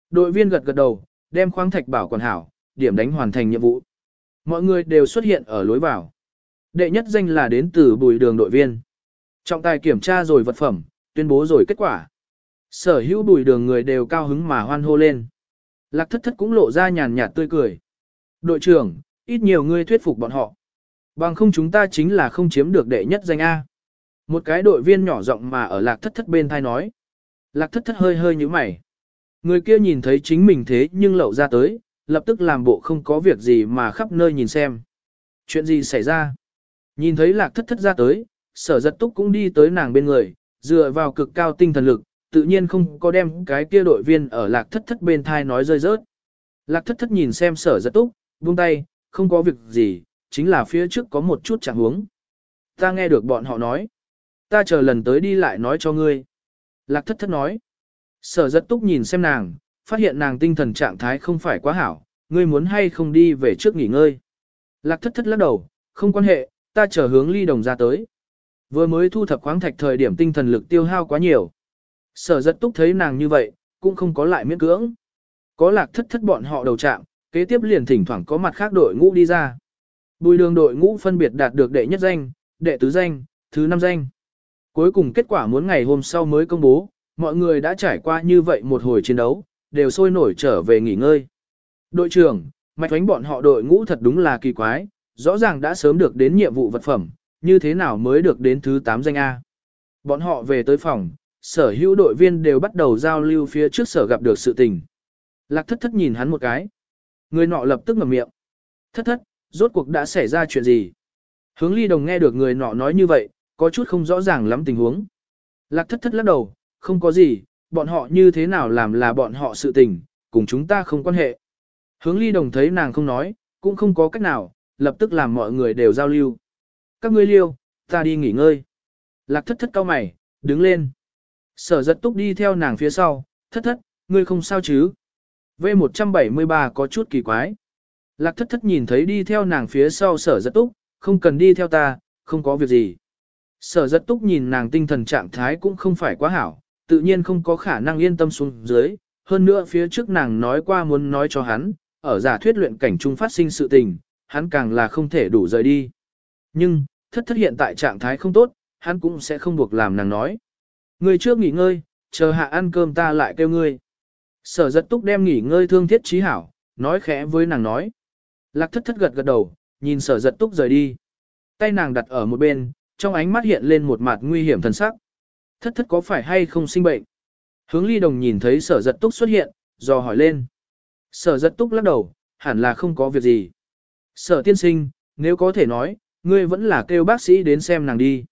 S1: Đội viên gật gật đầu, đem khoáng thạch bảo quản hảo, điểm đánh hoàn thành nhiệm vụ. Mọi người đều xuất hiện ở lối vào. Đệ nhất danh là đến từ bùi đường đội viên. Trọng tài kiểm tra rồi vật phẩm, tuyên bố rồi kết quả. Sở hữu bùi đường người đều cao hứng mà hoan hô lên. Lạc thất thất cũng lộ ra nhàn nhạt tươi cười. Đội trưởng, ít nhiều người thuyết phục bọn họ. Bằng không chúng ta chính là không chiếm được đệ nhất danh A. Một cái đội viên nhỏ giọng mà ở lạc thất thất bên thai nói. Lạc thất thất hơi hơi như mày. Người kia nhìn thấy chính mình thế nhưng lậu ra tới, lập tức làm bộ không có việc gì mà khắp nơi nhìn xem. Chuyện gì xảy ra? Nhìn thấy lạc thất thất ra tới, sở giật túc cũng đi tới nàng bên người, dựa vào cực cao tinh thần lực, tự nhiên không có đem cái kia đội viên ở lạc thất thất bên thai nói rơi rớt. Lạc thất thất nhìn xem sở giật túc, buông tay, không có việc gì, chính là phía trước có một chút chẳng huống. Ta nghe được bọn họ nói. Ta chờ lần tới đi lại nói cho ngươi. Lạc thất thất nói. Sở giật túc nhìn xem nàng, phát hiện nàng tinh thần trạng thái không phải quá hảo, ngươi muốn hay không đi về trước nghỉ ngơi. Lạc thất thất lắc đầu, không quan hệ, ta chờ hướng ly đồng ra tới. Vừa mới thu thập khoáng thạch thời điểm tinh thần lực tiêu hao quá nhiều. Sở giật túc thấy nàng như vậy, cũng không có lại miễn cưỡng. Có lạc thất thất bọn họ đầu chạm, kế tiếp liền thỉnh thoảng có mặt khác đội ngũ đi ra. Bùi đường đội ngũ phân biệt đạt được đệ nhất danh, đệ tứ danh, thứ năm danh. Cuối cùng kết quả muốn ngày hôm sau mới công bố, mọi người đã trải qua như vậy một hồi chiến đấu, đều sôi nổi trở về nghỉ ngơi. Đội trưởng, mạch thoánh bọn họ đội ngũ thật đúng là kỳ quái, rõ ràng đã sớm được đến nhiệm vụ vật phẩm, như thế nào mới được đến thứ 8 danh A. Bọn họ về tới phòng, sở hữu đội viên đều bắt đầu giao lưu phía trước sở gặp được sự tình. Lạc thất thất nhìn hắn một cái. Người nọ lập tức ngậm miệng. Thất thất, rốt cuộc đã xảy ra chuyện gì? Hướng ly đồng nghe được người nọ nói như vậy, có chút không rõ ràng lắm tình huống. Lạc thất thất lắc đầu, không có gì, bọn họ như thế nào làm là bọn họ sự tình, cùng chúng ta không quan hệ. Hướng ly đồng thấy nàng không nói, cũng không có cách nào, lập tức làm mọi người đều giao lưu. Các ngươi liêu, ta đi nghỉ ngơi. Lạc thất thất cao mày, đứng lên. Sở giật túc đi theo nàng phía sau, thất thất, ngươi không sao chứ. V173 có chút kỳ quái. Lạc thất thất nhìn thấy đi theo nàng phía sau sở giật túc, không cần đi theo ta, không có việc gì. Sở giật túc nhìn nàng tinh thần trạng thái cũng không phải quá hảo, tự nhiên không có khả năng yên tâm xuống dưới. Hơn nữa phía trước nàng nói qua muốn nói cho hắn, ở giả thuyết luyện cảnh trung phát sinh sự tình, hắn càng là không thể đủ rời đi. Nhưng, thất thất hiện tại trạng thái không tốt, hắn cũng sẽ không buộc làm nàng nói. Người trước nghỉ ngơi, chờ hạ ăn cơm ta lại kêu ngươi. Sở giật túc đem nghỉ ngơi thương thiết trí hảo, nói khẽ với nàng nói. Lạc thất thất gật gật đầu, nhìn sở giật túc rời đi. Tay nàng đặt ở một bên, trong ánh mắt hiện lên một mặt nguy hiểm thần sắc. Thất thất có phải hay không sinh bệnh? Hướng ly đồng nhìn thấy sở giật túc xuất hiện, dò hỏi lên. Sở giật túc lắc đầu, hẳn là không có việc gì. Sở tiên sinh, nếu có thể nói, ngươi vẫn là kêu bác sĩ đến xem nàng đi.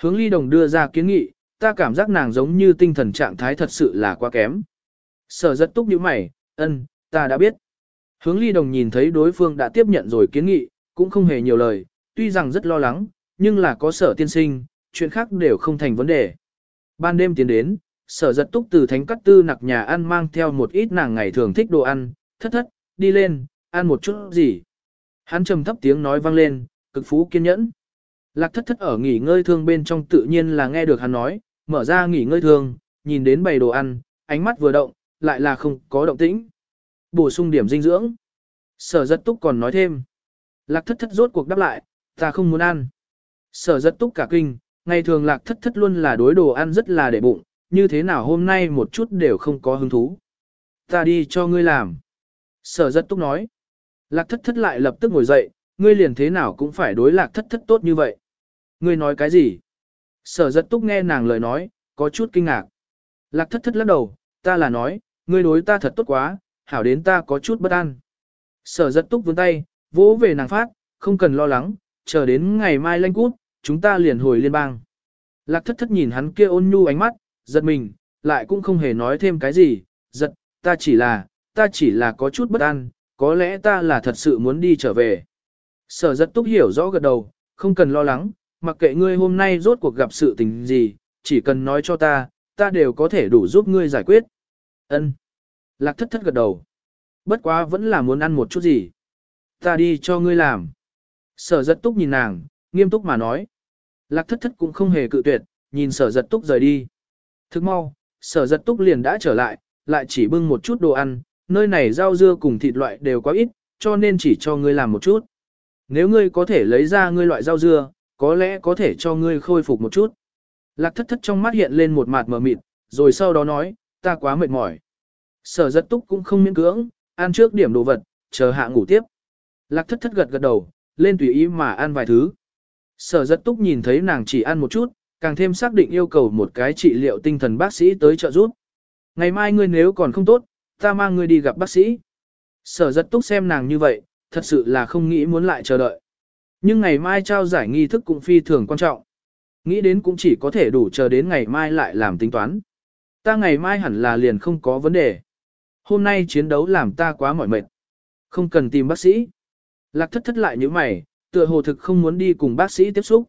S1: Hướng ly đồng đưa ra kiến nghị, ta cảm giác nàng giống như tinh thần trạng thái thật sự là quá kém. Sở giật túc như mày, ân, ta đã biết. Hướng ly đồng nhìn thấy đối phương đã tiếp nhận rồi kiến nghị, cũng không hề nhiều lời, tuy rằng rất lo lắng, nhưng là có sở tiên sinh, chuyện khác đều không thành vấn đề. Ban đêm tiến đến, sở giật túc từ thánh cắt tư nặc nhà ăn mang theo một ít nàng ngày thường thích đồ ăn, thất thất, đi lên, ăn một chút gì. Hắn trầm thấp tiếng nói vang lên, cực phú kiên nhẫn. Lạc thất thất ở nghỉ ngơi thương bên trong tự nhiên là nghe được hắn nói, mở ra nghỉ ngơi thương, nhìn đến bầy đồ ăn, ánh mắt vừa động, lại là không có động tĩnh. Bổ sung điểm dinh dưỡng. Sở giật túc còn nói thêm. Lạc thất thất rốt cuộc đáp lại, ta không muốn ăn. Sở rất túc cả kinh, ngày thường lạc thất thất luôn là đối đồ ăn rất là để bụng, như thế nào hôm nay một chút đều không có hứng thú. Ta đi cho ngươi làm. Sở rất túc nói. Lạc thất thất lại lập tức ngồi dậy, ngươi liền thế nào cũng phải đối lạc thất thất tốt như vậy. Ngươi nói cái gì? Sở rất túc nghe nàng lời nói, có chút kinh ngạc. Lạc thất thất lắc đầu, ta là nói, ngươi đối ta thật tốt quá, hảo đến ta có chút bất an. Sở rất túc vươn tay, vỗ về nàng phát, không cần lo lắng, chờ đến ngày mai lanh cút, chúng ta liền hồi liên bang. Lạc thất thất nhìn hắn kia ôn nhu ánh mắt, giật mình, lại cũng không hề nói thêm cái gì, giật, ta chỉ là, ta chỉ là có chút bất an, có lẽ ta là thật sự muốn đi trở về. Sở giật túc hiểu rõ gật đầu, không cần lo lắng, mặc kệ ngươi hôm nay rốt cuộc gặp sự tình gì, chỉ cần nói cho ta, ta đều có thể đủ giúp ngươi giải quyết. Ân. Lạc thất thất gật đầu. Bất quá vẫn là muốn ăn một chút gì. Ta đi cho ngươi làm. Sở giật túc nhìn nàng, nghiêm túc mà nói. Lạc thất thất cũng không hề cự tuyệt, nhìn sở giật túc rời đi. Thức mau, sở giật túc liền đã trở lại, lại chỉ bưng một chút đồ ăn, nơi này rau dưa cùng thịt loại đều quá ít, cho nên chỉ cho ngươi làm một chút. Nếu ngươi có thể lấy ra ngươi loại rau dưa, có lẽ có thể cho ngươi khôi phục một chút. Lạc thất thất trong mắt hiện lên một mặt mờ mịt, rồi sau đó nói, ta quá mệt mỏi. Sở giật túc cũng không miễn cưỡng, ăn trước điểm đồ vật, chờ hạ ngủ tiếp. Lạc thất thất gật gật đầu, lên tùy ý mà ăn vài thứ. Sở giật túc nhìn thấy nàng chỉ ăn một chút, càng thêm xác định yêu cầu một cái trị liệu tinh thần bác sĩ tới trợ giúp. Ngày mai ngươi nếu còn không tốt, ta mang ngươi đi gặp bác sĩ. Sở giật túc xem nàng như vậy, thật sự là không nghĩ muốn lại chờ đợi. Nhưng ngày mai trao giải nghi thức cũng phi thường quan trọng. Nghĩ đến cũng chỉ có thể đủ chờ đến ngày mai lại làm tính toán. Ta ngày mai hẳn là liền không có vấn đề. Hôm nay chiến đấu làm ta quá mỏi mệt. Không cần tìm bác sĩ. Lạc thất thất lại như mày, tựa hồ thực không muốn đi cùng bác sĩ tiếp xúc.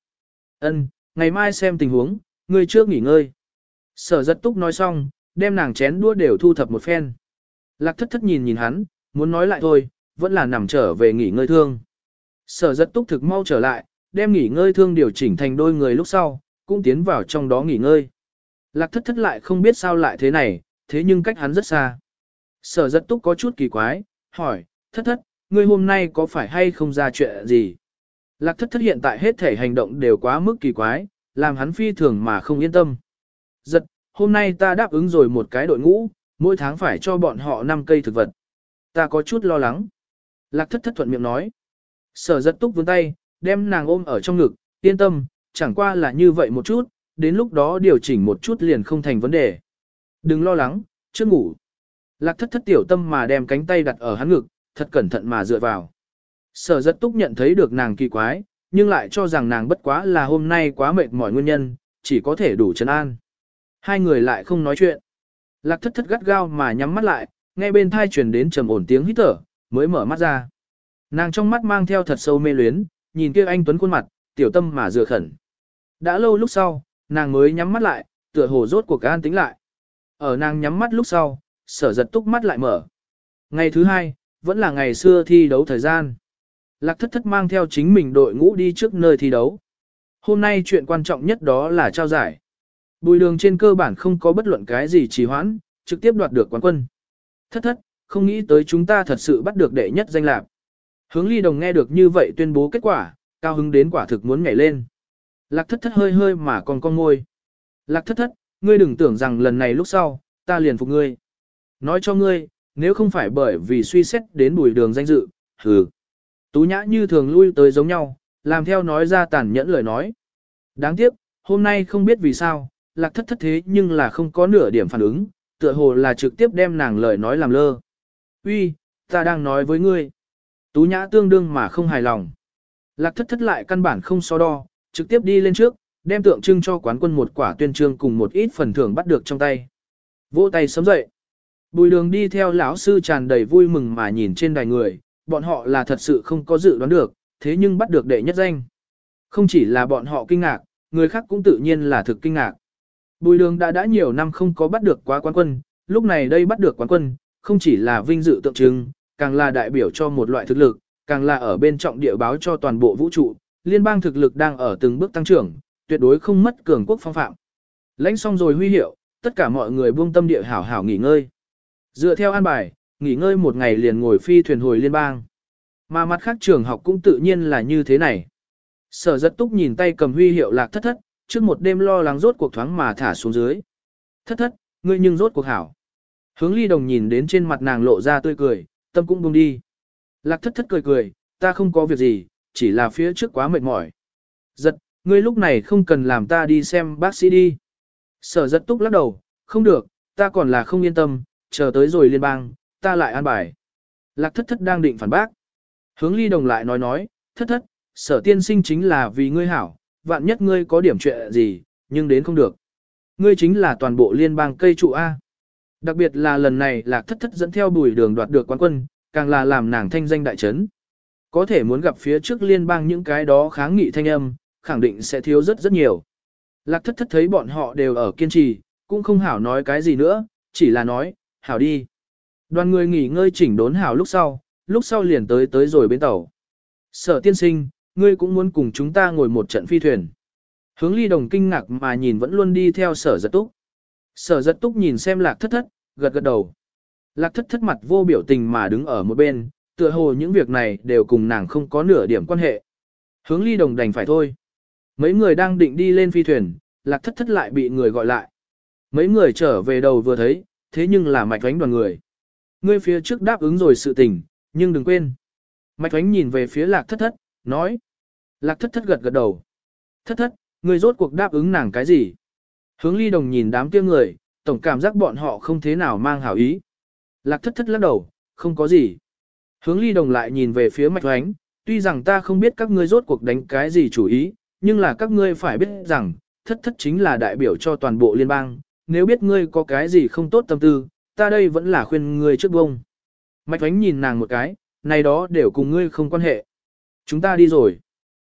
S1: Ân, ngày mai xem tình huống, ngươi trước nghỉ ngơi. Sở giật túc nói xong, đem nàng chén đua đều thu thập một phen. Lạc thất thất nhìn nhìn hắn, muốn nói lại thôi, vẫn là nằm trở về nghỉ ngơi thương. Sở giật túc thực mau trở lại, đem nghỉ ngơi thương điều chỉnh thành đôi người lúc sau, cũng tiến vào trong đó nghỉ ngơi. Lạc thất thất lại không biết sao lại thế này, thế nhưng cách hắn rất xa. Sở giật túc có chút kỳ quái, hỏi, thất thất, ngươi hôm nay có phải hay không ra chuyện gì? Lạc thất thất hiện tại hết thể hành động đều quá mức kỳ quái, làm hắn phi thường mà không yên tâm. Giật, hôm nay ta đáp ứng rồi một cái đội ngũ, mỗi tháng phải cho bọn họ 5 cây thực vật. Ta có chút lo lắng. Lạc thất thất thuận miệng nói. Sở giật túc vươn tay, đem nàng ôm ở trong ngực, yên tâm, chẳng qua là như vậy một chút, đến lúc đó điều chỉnh một chút liền không thành vấn đề. Đừng lo lắng, chưa ngủ. Lạc thất thất tiểu tâm mà đem cánh tay đặt ở hắn ngực, thật cẩn thận mà dựa vào. Sở giật túc nhận thấy được nàng kỳ quái, nhưng lại cho rằng nàng bất quá là hôm nay quá mệt mỏi nguyên nhân, chỉ có thể đủ trấn an. Hai người lại không nói chuyện. Lạc thất thất gắt gao mà nhắm mắt lại, nghe bên thai truyền đến trầm ổn tiếng hít thở, mới mở mắt ra. Nàng trong mắt mang theo thật sâu mê luyến, nhìn kia anh tuấn khuôn mặt, tiểu tâm mà dựa khẩn. Đã lâu lúc sau, nàng mới nhắm mắt lại, tựa hồ rốt cuộc an tính lại. Ở nàng nhắm mắt lúc sau, sở giật túc mắt lại mở. Ngày thứ hai, vẫn là ngày xưa thi đấu thời gian. Lạc thất thất mang theo chính mình đội ngũ đi trước nơi thi đấu. Hôm nay chuyện quan trọng nhất đó là trao giải. Bùi đường trên cơ bản không có bất luận cái gì trì hoãn, trực tiếp đoạt được quán quân. Thất thất, không nghĩ tới chúng ta thật sự bắt được đệ nhất danh lạc. Hướng ly đồng nghe được như vậy tuyên bố kết quả, cao hứng đến quả thực muốn nhảy lên. Lạc thất thất hơi hơi mà còn con ngôi. Lạc thất thất, ngươi đừng tưởng rằng lần này lúc sau, ta liền phục ngươi. Nói cho ngươi, nếu không phải bởi vì suy xét đến bùi đường danh dự, hừ. Tú nhã như thường lui tới giống nhau, làm theo nói ra tàn nhẫn lời nói. Đáng tiếc, hôm nay không biết vì sao, lạc thất thất thế nhưng là không có nửa điểm phản ứng, tựa hồ là trực tiếp đem nàng lời nói làm lơ. Uy, ta đang nói với ngươi. Tú nhã tương đương mà không hài lòng. Lạc thất thất lại căn bản không so đo, trực tiếp đi lên trước, đem tượng trưng cho quán quân một quả tuyên trương cùng một ít phần thưởng bắt được trong tay. Vỗ tay sớm dậy. Bùi đường đi theo lão sư tràn đầy vui mừng mà nhìn trên đài người, bọn họ là thật sự không có dự đoán được, thế nhưng bắt được đệ nhất danh. Không chỉ là bọn họ kinh ngạc, người khác cũng tự nhiên là thực kinh ngạc. Bùi đường đã đã nhiều năm không có bắt được quá quán quân, lúc này đây bắt được quán quân, không chỉ là vinh dự tượng trưng, càng là đại biểu cho một loại thực lực, càng là ở bên trọng địa báo cho toàn bộ vũ trụ, liên bang thực lực đang ở từng bước tăng trưởng, tuyệt đối không mất cường quốc phong phạm. Lãnh xong rồi huy hiệu, tất cả mọi người buông tâm địa hảo hảo nghỉ ngơi. Dựa theo an bài, nghỉ ngơi một ngày liền ngồi phi thuyền hồi liên bang. Mà mặt khác trường học cũng tự nhiên là như thế này. Sở giật túc nhìn tay cầm huy hiệu lạc thất thất, trước một đêm lo lắng rốt cuộc thoáng mà thả xuống dưới. Thất thất, ngươi nhưng rốt cuộc hảo. Hướng ly đồng nhìn đến trên mặt nàng lộ ra tươi cười, tâm cũng buông đi. Lạc thất thất cười cười, ta không có việc gì, chỉ là phía trước quá mệt mỏi. Giật, ngươi lúc này không cần làm ta đi xem bác sĩ đi. Sở giật túc lắc đầu, không được, ta còn là không yên tâm, chờ tới rồi liên bang, ta lại an bài. Lạc thất thất đang định phản bác. Hướng ly đồng lại nói nói, thất thất, sở tiên sinh chính là vì ngươi hảo, vạn nhất ngươi có điểm chuyện gì, nhưng đến không được. Ngươi chính là toàn bộ liên bang cây trụ A. Đặc biệt là lần này lạc thất thất dẫn theo bùi đường đoạt được quán quân, càng là làm nàng thanh danh đại chấn. Có thể muốn gặp phía trước liên bang những cái đó kháng nghị thanh âm, khẳng định sẽ thiếu rất rất nhiều. Lạc thất thất thấy bọn họ đều ở kiên trì, cũng không hảo nói cái gì nữa, chỉ là nói, hảo đi. Đoàn người nghỉ ngơi chỉnh đốn hảo lúc sau, lúc sau liền tới tới rồi bên tàu. Sở tiên sinh, ngươi cũng muốn cùng chúng ta ngồi một trận phi thuyền. Hướng ly đồng kinh ngạc mà nhìn vẫn luôn đi theo sở giật túc. Sở giật túc nhìn xem lạc thất thất, gật gật đầu. Lạc thất thất mặt vô biểu tình mà đứng ở một bên, tựa hồ những việc này đều cùng nàng không có nửa điểm quan hệ. Hướng ly đồng đành phải thôi. Mấy người đang định đi lên phi thuyền, lạc thất thất lại bị người gọi lại. Mấy người trở về đầu vừa thấy, thế nhưng là mạch vánh đoàn người. Ngươi phía trước đáp ứng rồi sự tình, nhưng đừng quên. Mạch Thoánh nhìn về phía lạc thất thất, nói. Lạc thất thất gật gật đầu. Thất thất, ngươi rốt cuộc đáp ứng nàng cái gì? Hướng ly đồng nhìn đám kia người, tổng cảm giác bọn họ không thế nào mang hảo ý. Lạc thất thất lắc đầu, không có gì. Hướng ly đồng lại nhìn về phía mạch thoánh, tuy rằng ta không biết các ngươi rốt cuộc đánh cái gì chủ ý, nhưng là các ngươi phải biết rằng, thất thất chính là đại biểu cho toàn bộ liên bang, nếu biết ngươi có cái gì không tốt tâm tư, ta đây vẫn là khuyên ngươi trước bông. Mạch ánh nhìn nàng một cái, này đó đều cùng ngươi không quan hệ. Chúng ta đi rồi.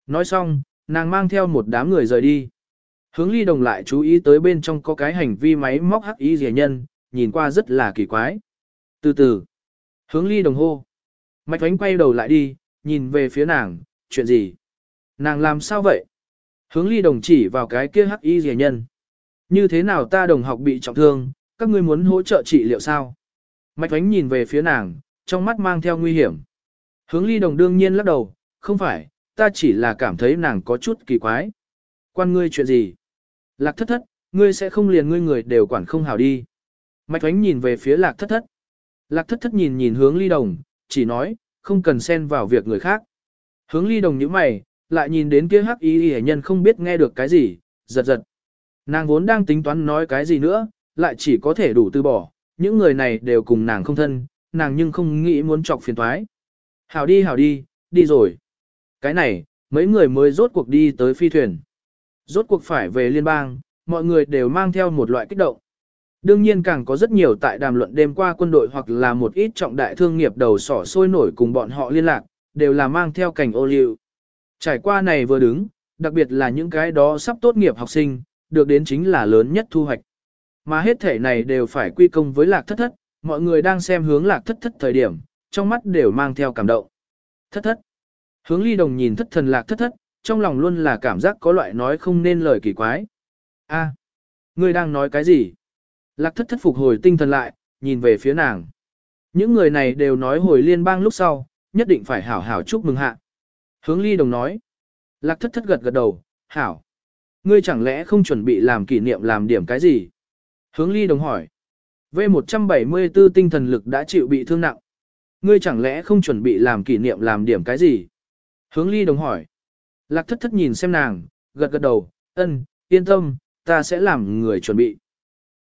S1: Nói xong, nàng mang theo một đám người rời đi. Hướng ly đồng lại chú ý tới bên trong có cái hành vi máy móc hắc ý rẻ nhân, nhìn qua rất là kỳ quái. Từ từ, hướng ly đồng hô. Mạch ánh quay đầu lại đi, nhìn về phía nàng, chuyện gì? Nàng làm sao vậy? Hướng ly đồng chỉ vào cái kia hắc y rẻ nhân. Như thế nào ta đồng học bị trọng thương, các ngươi muốn hỗ trợ trị liệu sao? Mạch Ánh nhìn về phía nàng, trong mắt mang theo nguy hiểm. Hướng ly đồng đương nhiên lắc đầu, không phải, ta chỉ là cảm thấy nàng có chút kỳ quái. Quan ngươi chuyện gì? Lạc thất thất, ngươi sẽ không liền ngươi người đều quản không hảo đi. Mạch Ánh nhìn về phía lạc thất thất. Lạc thất thất nhìn nhìn hướng ly đồng, chỉ nói, không cần xen vào việc người khác. Hướng ly đồng như mày, lại nhìn đến kia hắc ý y nhân không biết nghe được cái gì, giật giật. Nàng vốn đang tính toán nói cái gì nữa, lại chỉ có thể đủ từ bỏ, những người này đều cùng nàng không thân, nàng nhưng không nghĩ muốn chọc phiền toái. Hảo đi hảo đi, đi rồi. Cái này, mấy người mới rốt cuộc đi tới phi thuyền. Rốt cuộc phải về liên bang, mọi người đều mang theo một loại kích động. Đương nhiên càng có rất nhiều tại đàm luận đêm qua quân đội hoặc là một ít trọng đại thương nghiệp đầu sỏ sôi nổi cùng bọn họ liên lạc, đều là mang theo cảnh ô liu. Trải qua này vừa đứng, đặc biệt là những cái đó sắp tốt nghiệp học sinh, được đến chính là lớn nhất thu hoạch. Mà hết thể này đều phải quy công với lạc thất thất, mọi người đang xem hướng lạc thất thất thời điểm, trong mắt đều mang theo cảm động. Thất thất. Hướng ly đồng nhìn thất thần lạc thất thất, trong lòng luôn là cảm giác có loại nói không nên lời kỳ quái. a à, ngươi đang nói cái gì? Lạc thất thất phục hồi tinh thần lại, nhìn về phía nàng. Những người này đều nói hồi liên bang lúc sau, nhất định phải hảo hảo chúc mừng hạ. Hướng ly đồng nói. Lạc thất thất gật gật đầu, hảo. Ngươi chẳng lẽ không chuẩn bị làm kỷ niệm làm điểm cái gì? Hướng ly đồng hỏi. V174 tinh thần lực đã chịu bị thương nặng. Ngươi chẳng lẽ không chuẩn bị làm kỷ niệm làm điểm cái gì? Hướng ly đồng hỏi. Lạc thất thất nhìn xem nàng, gật gật đầu, ân, yên tâm, ta sẽ làm người chuẩn bị.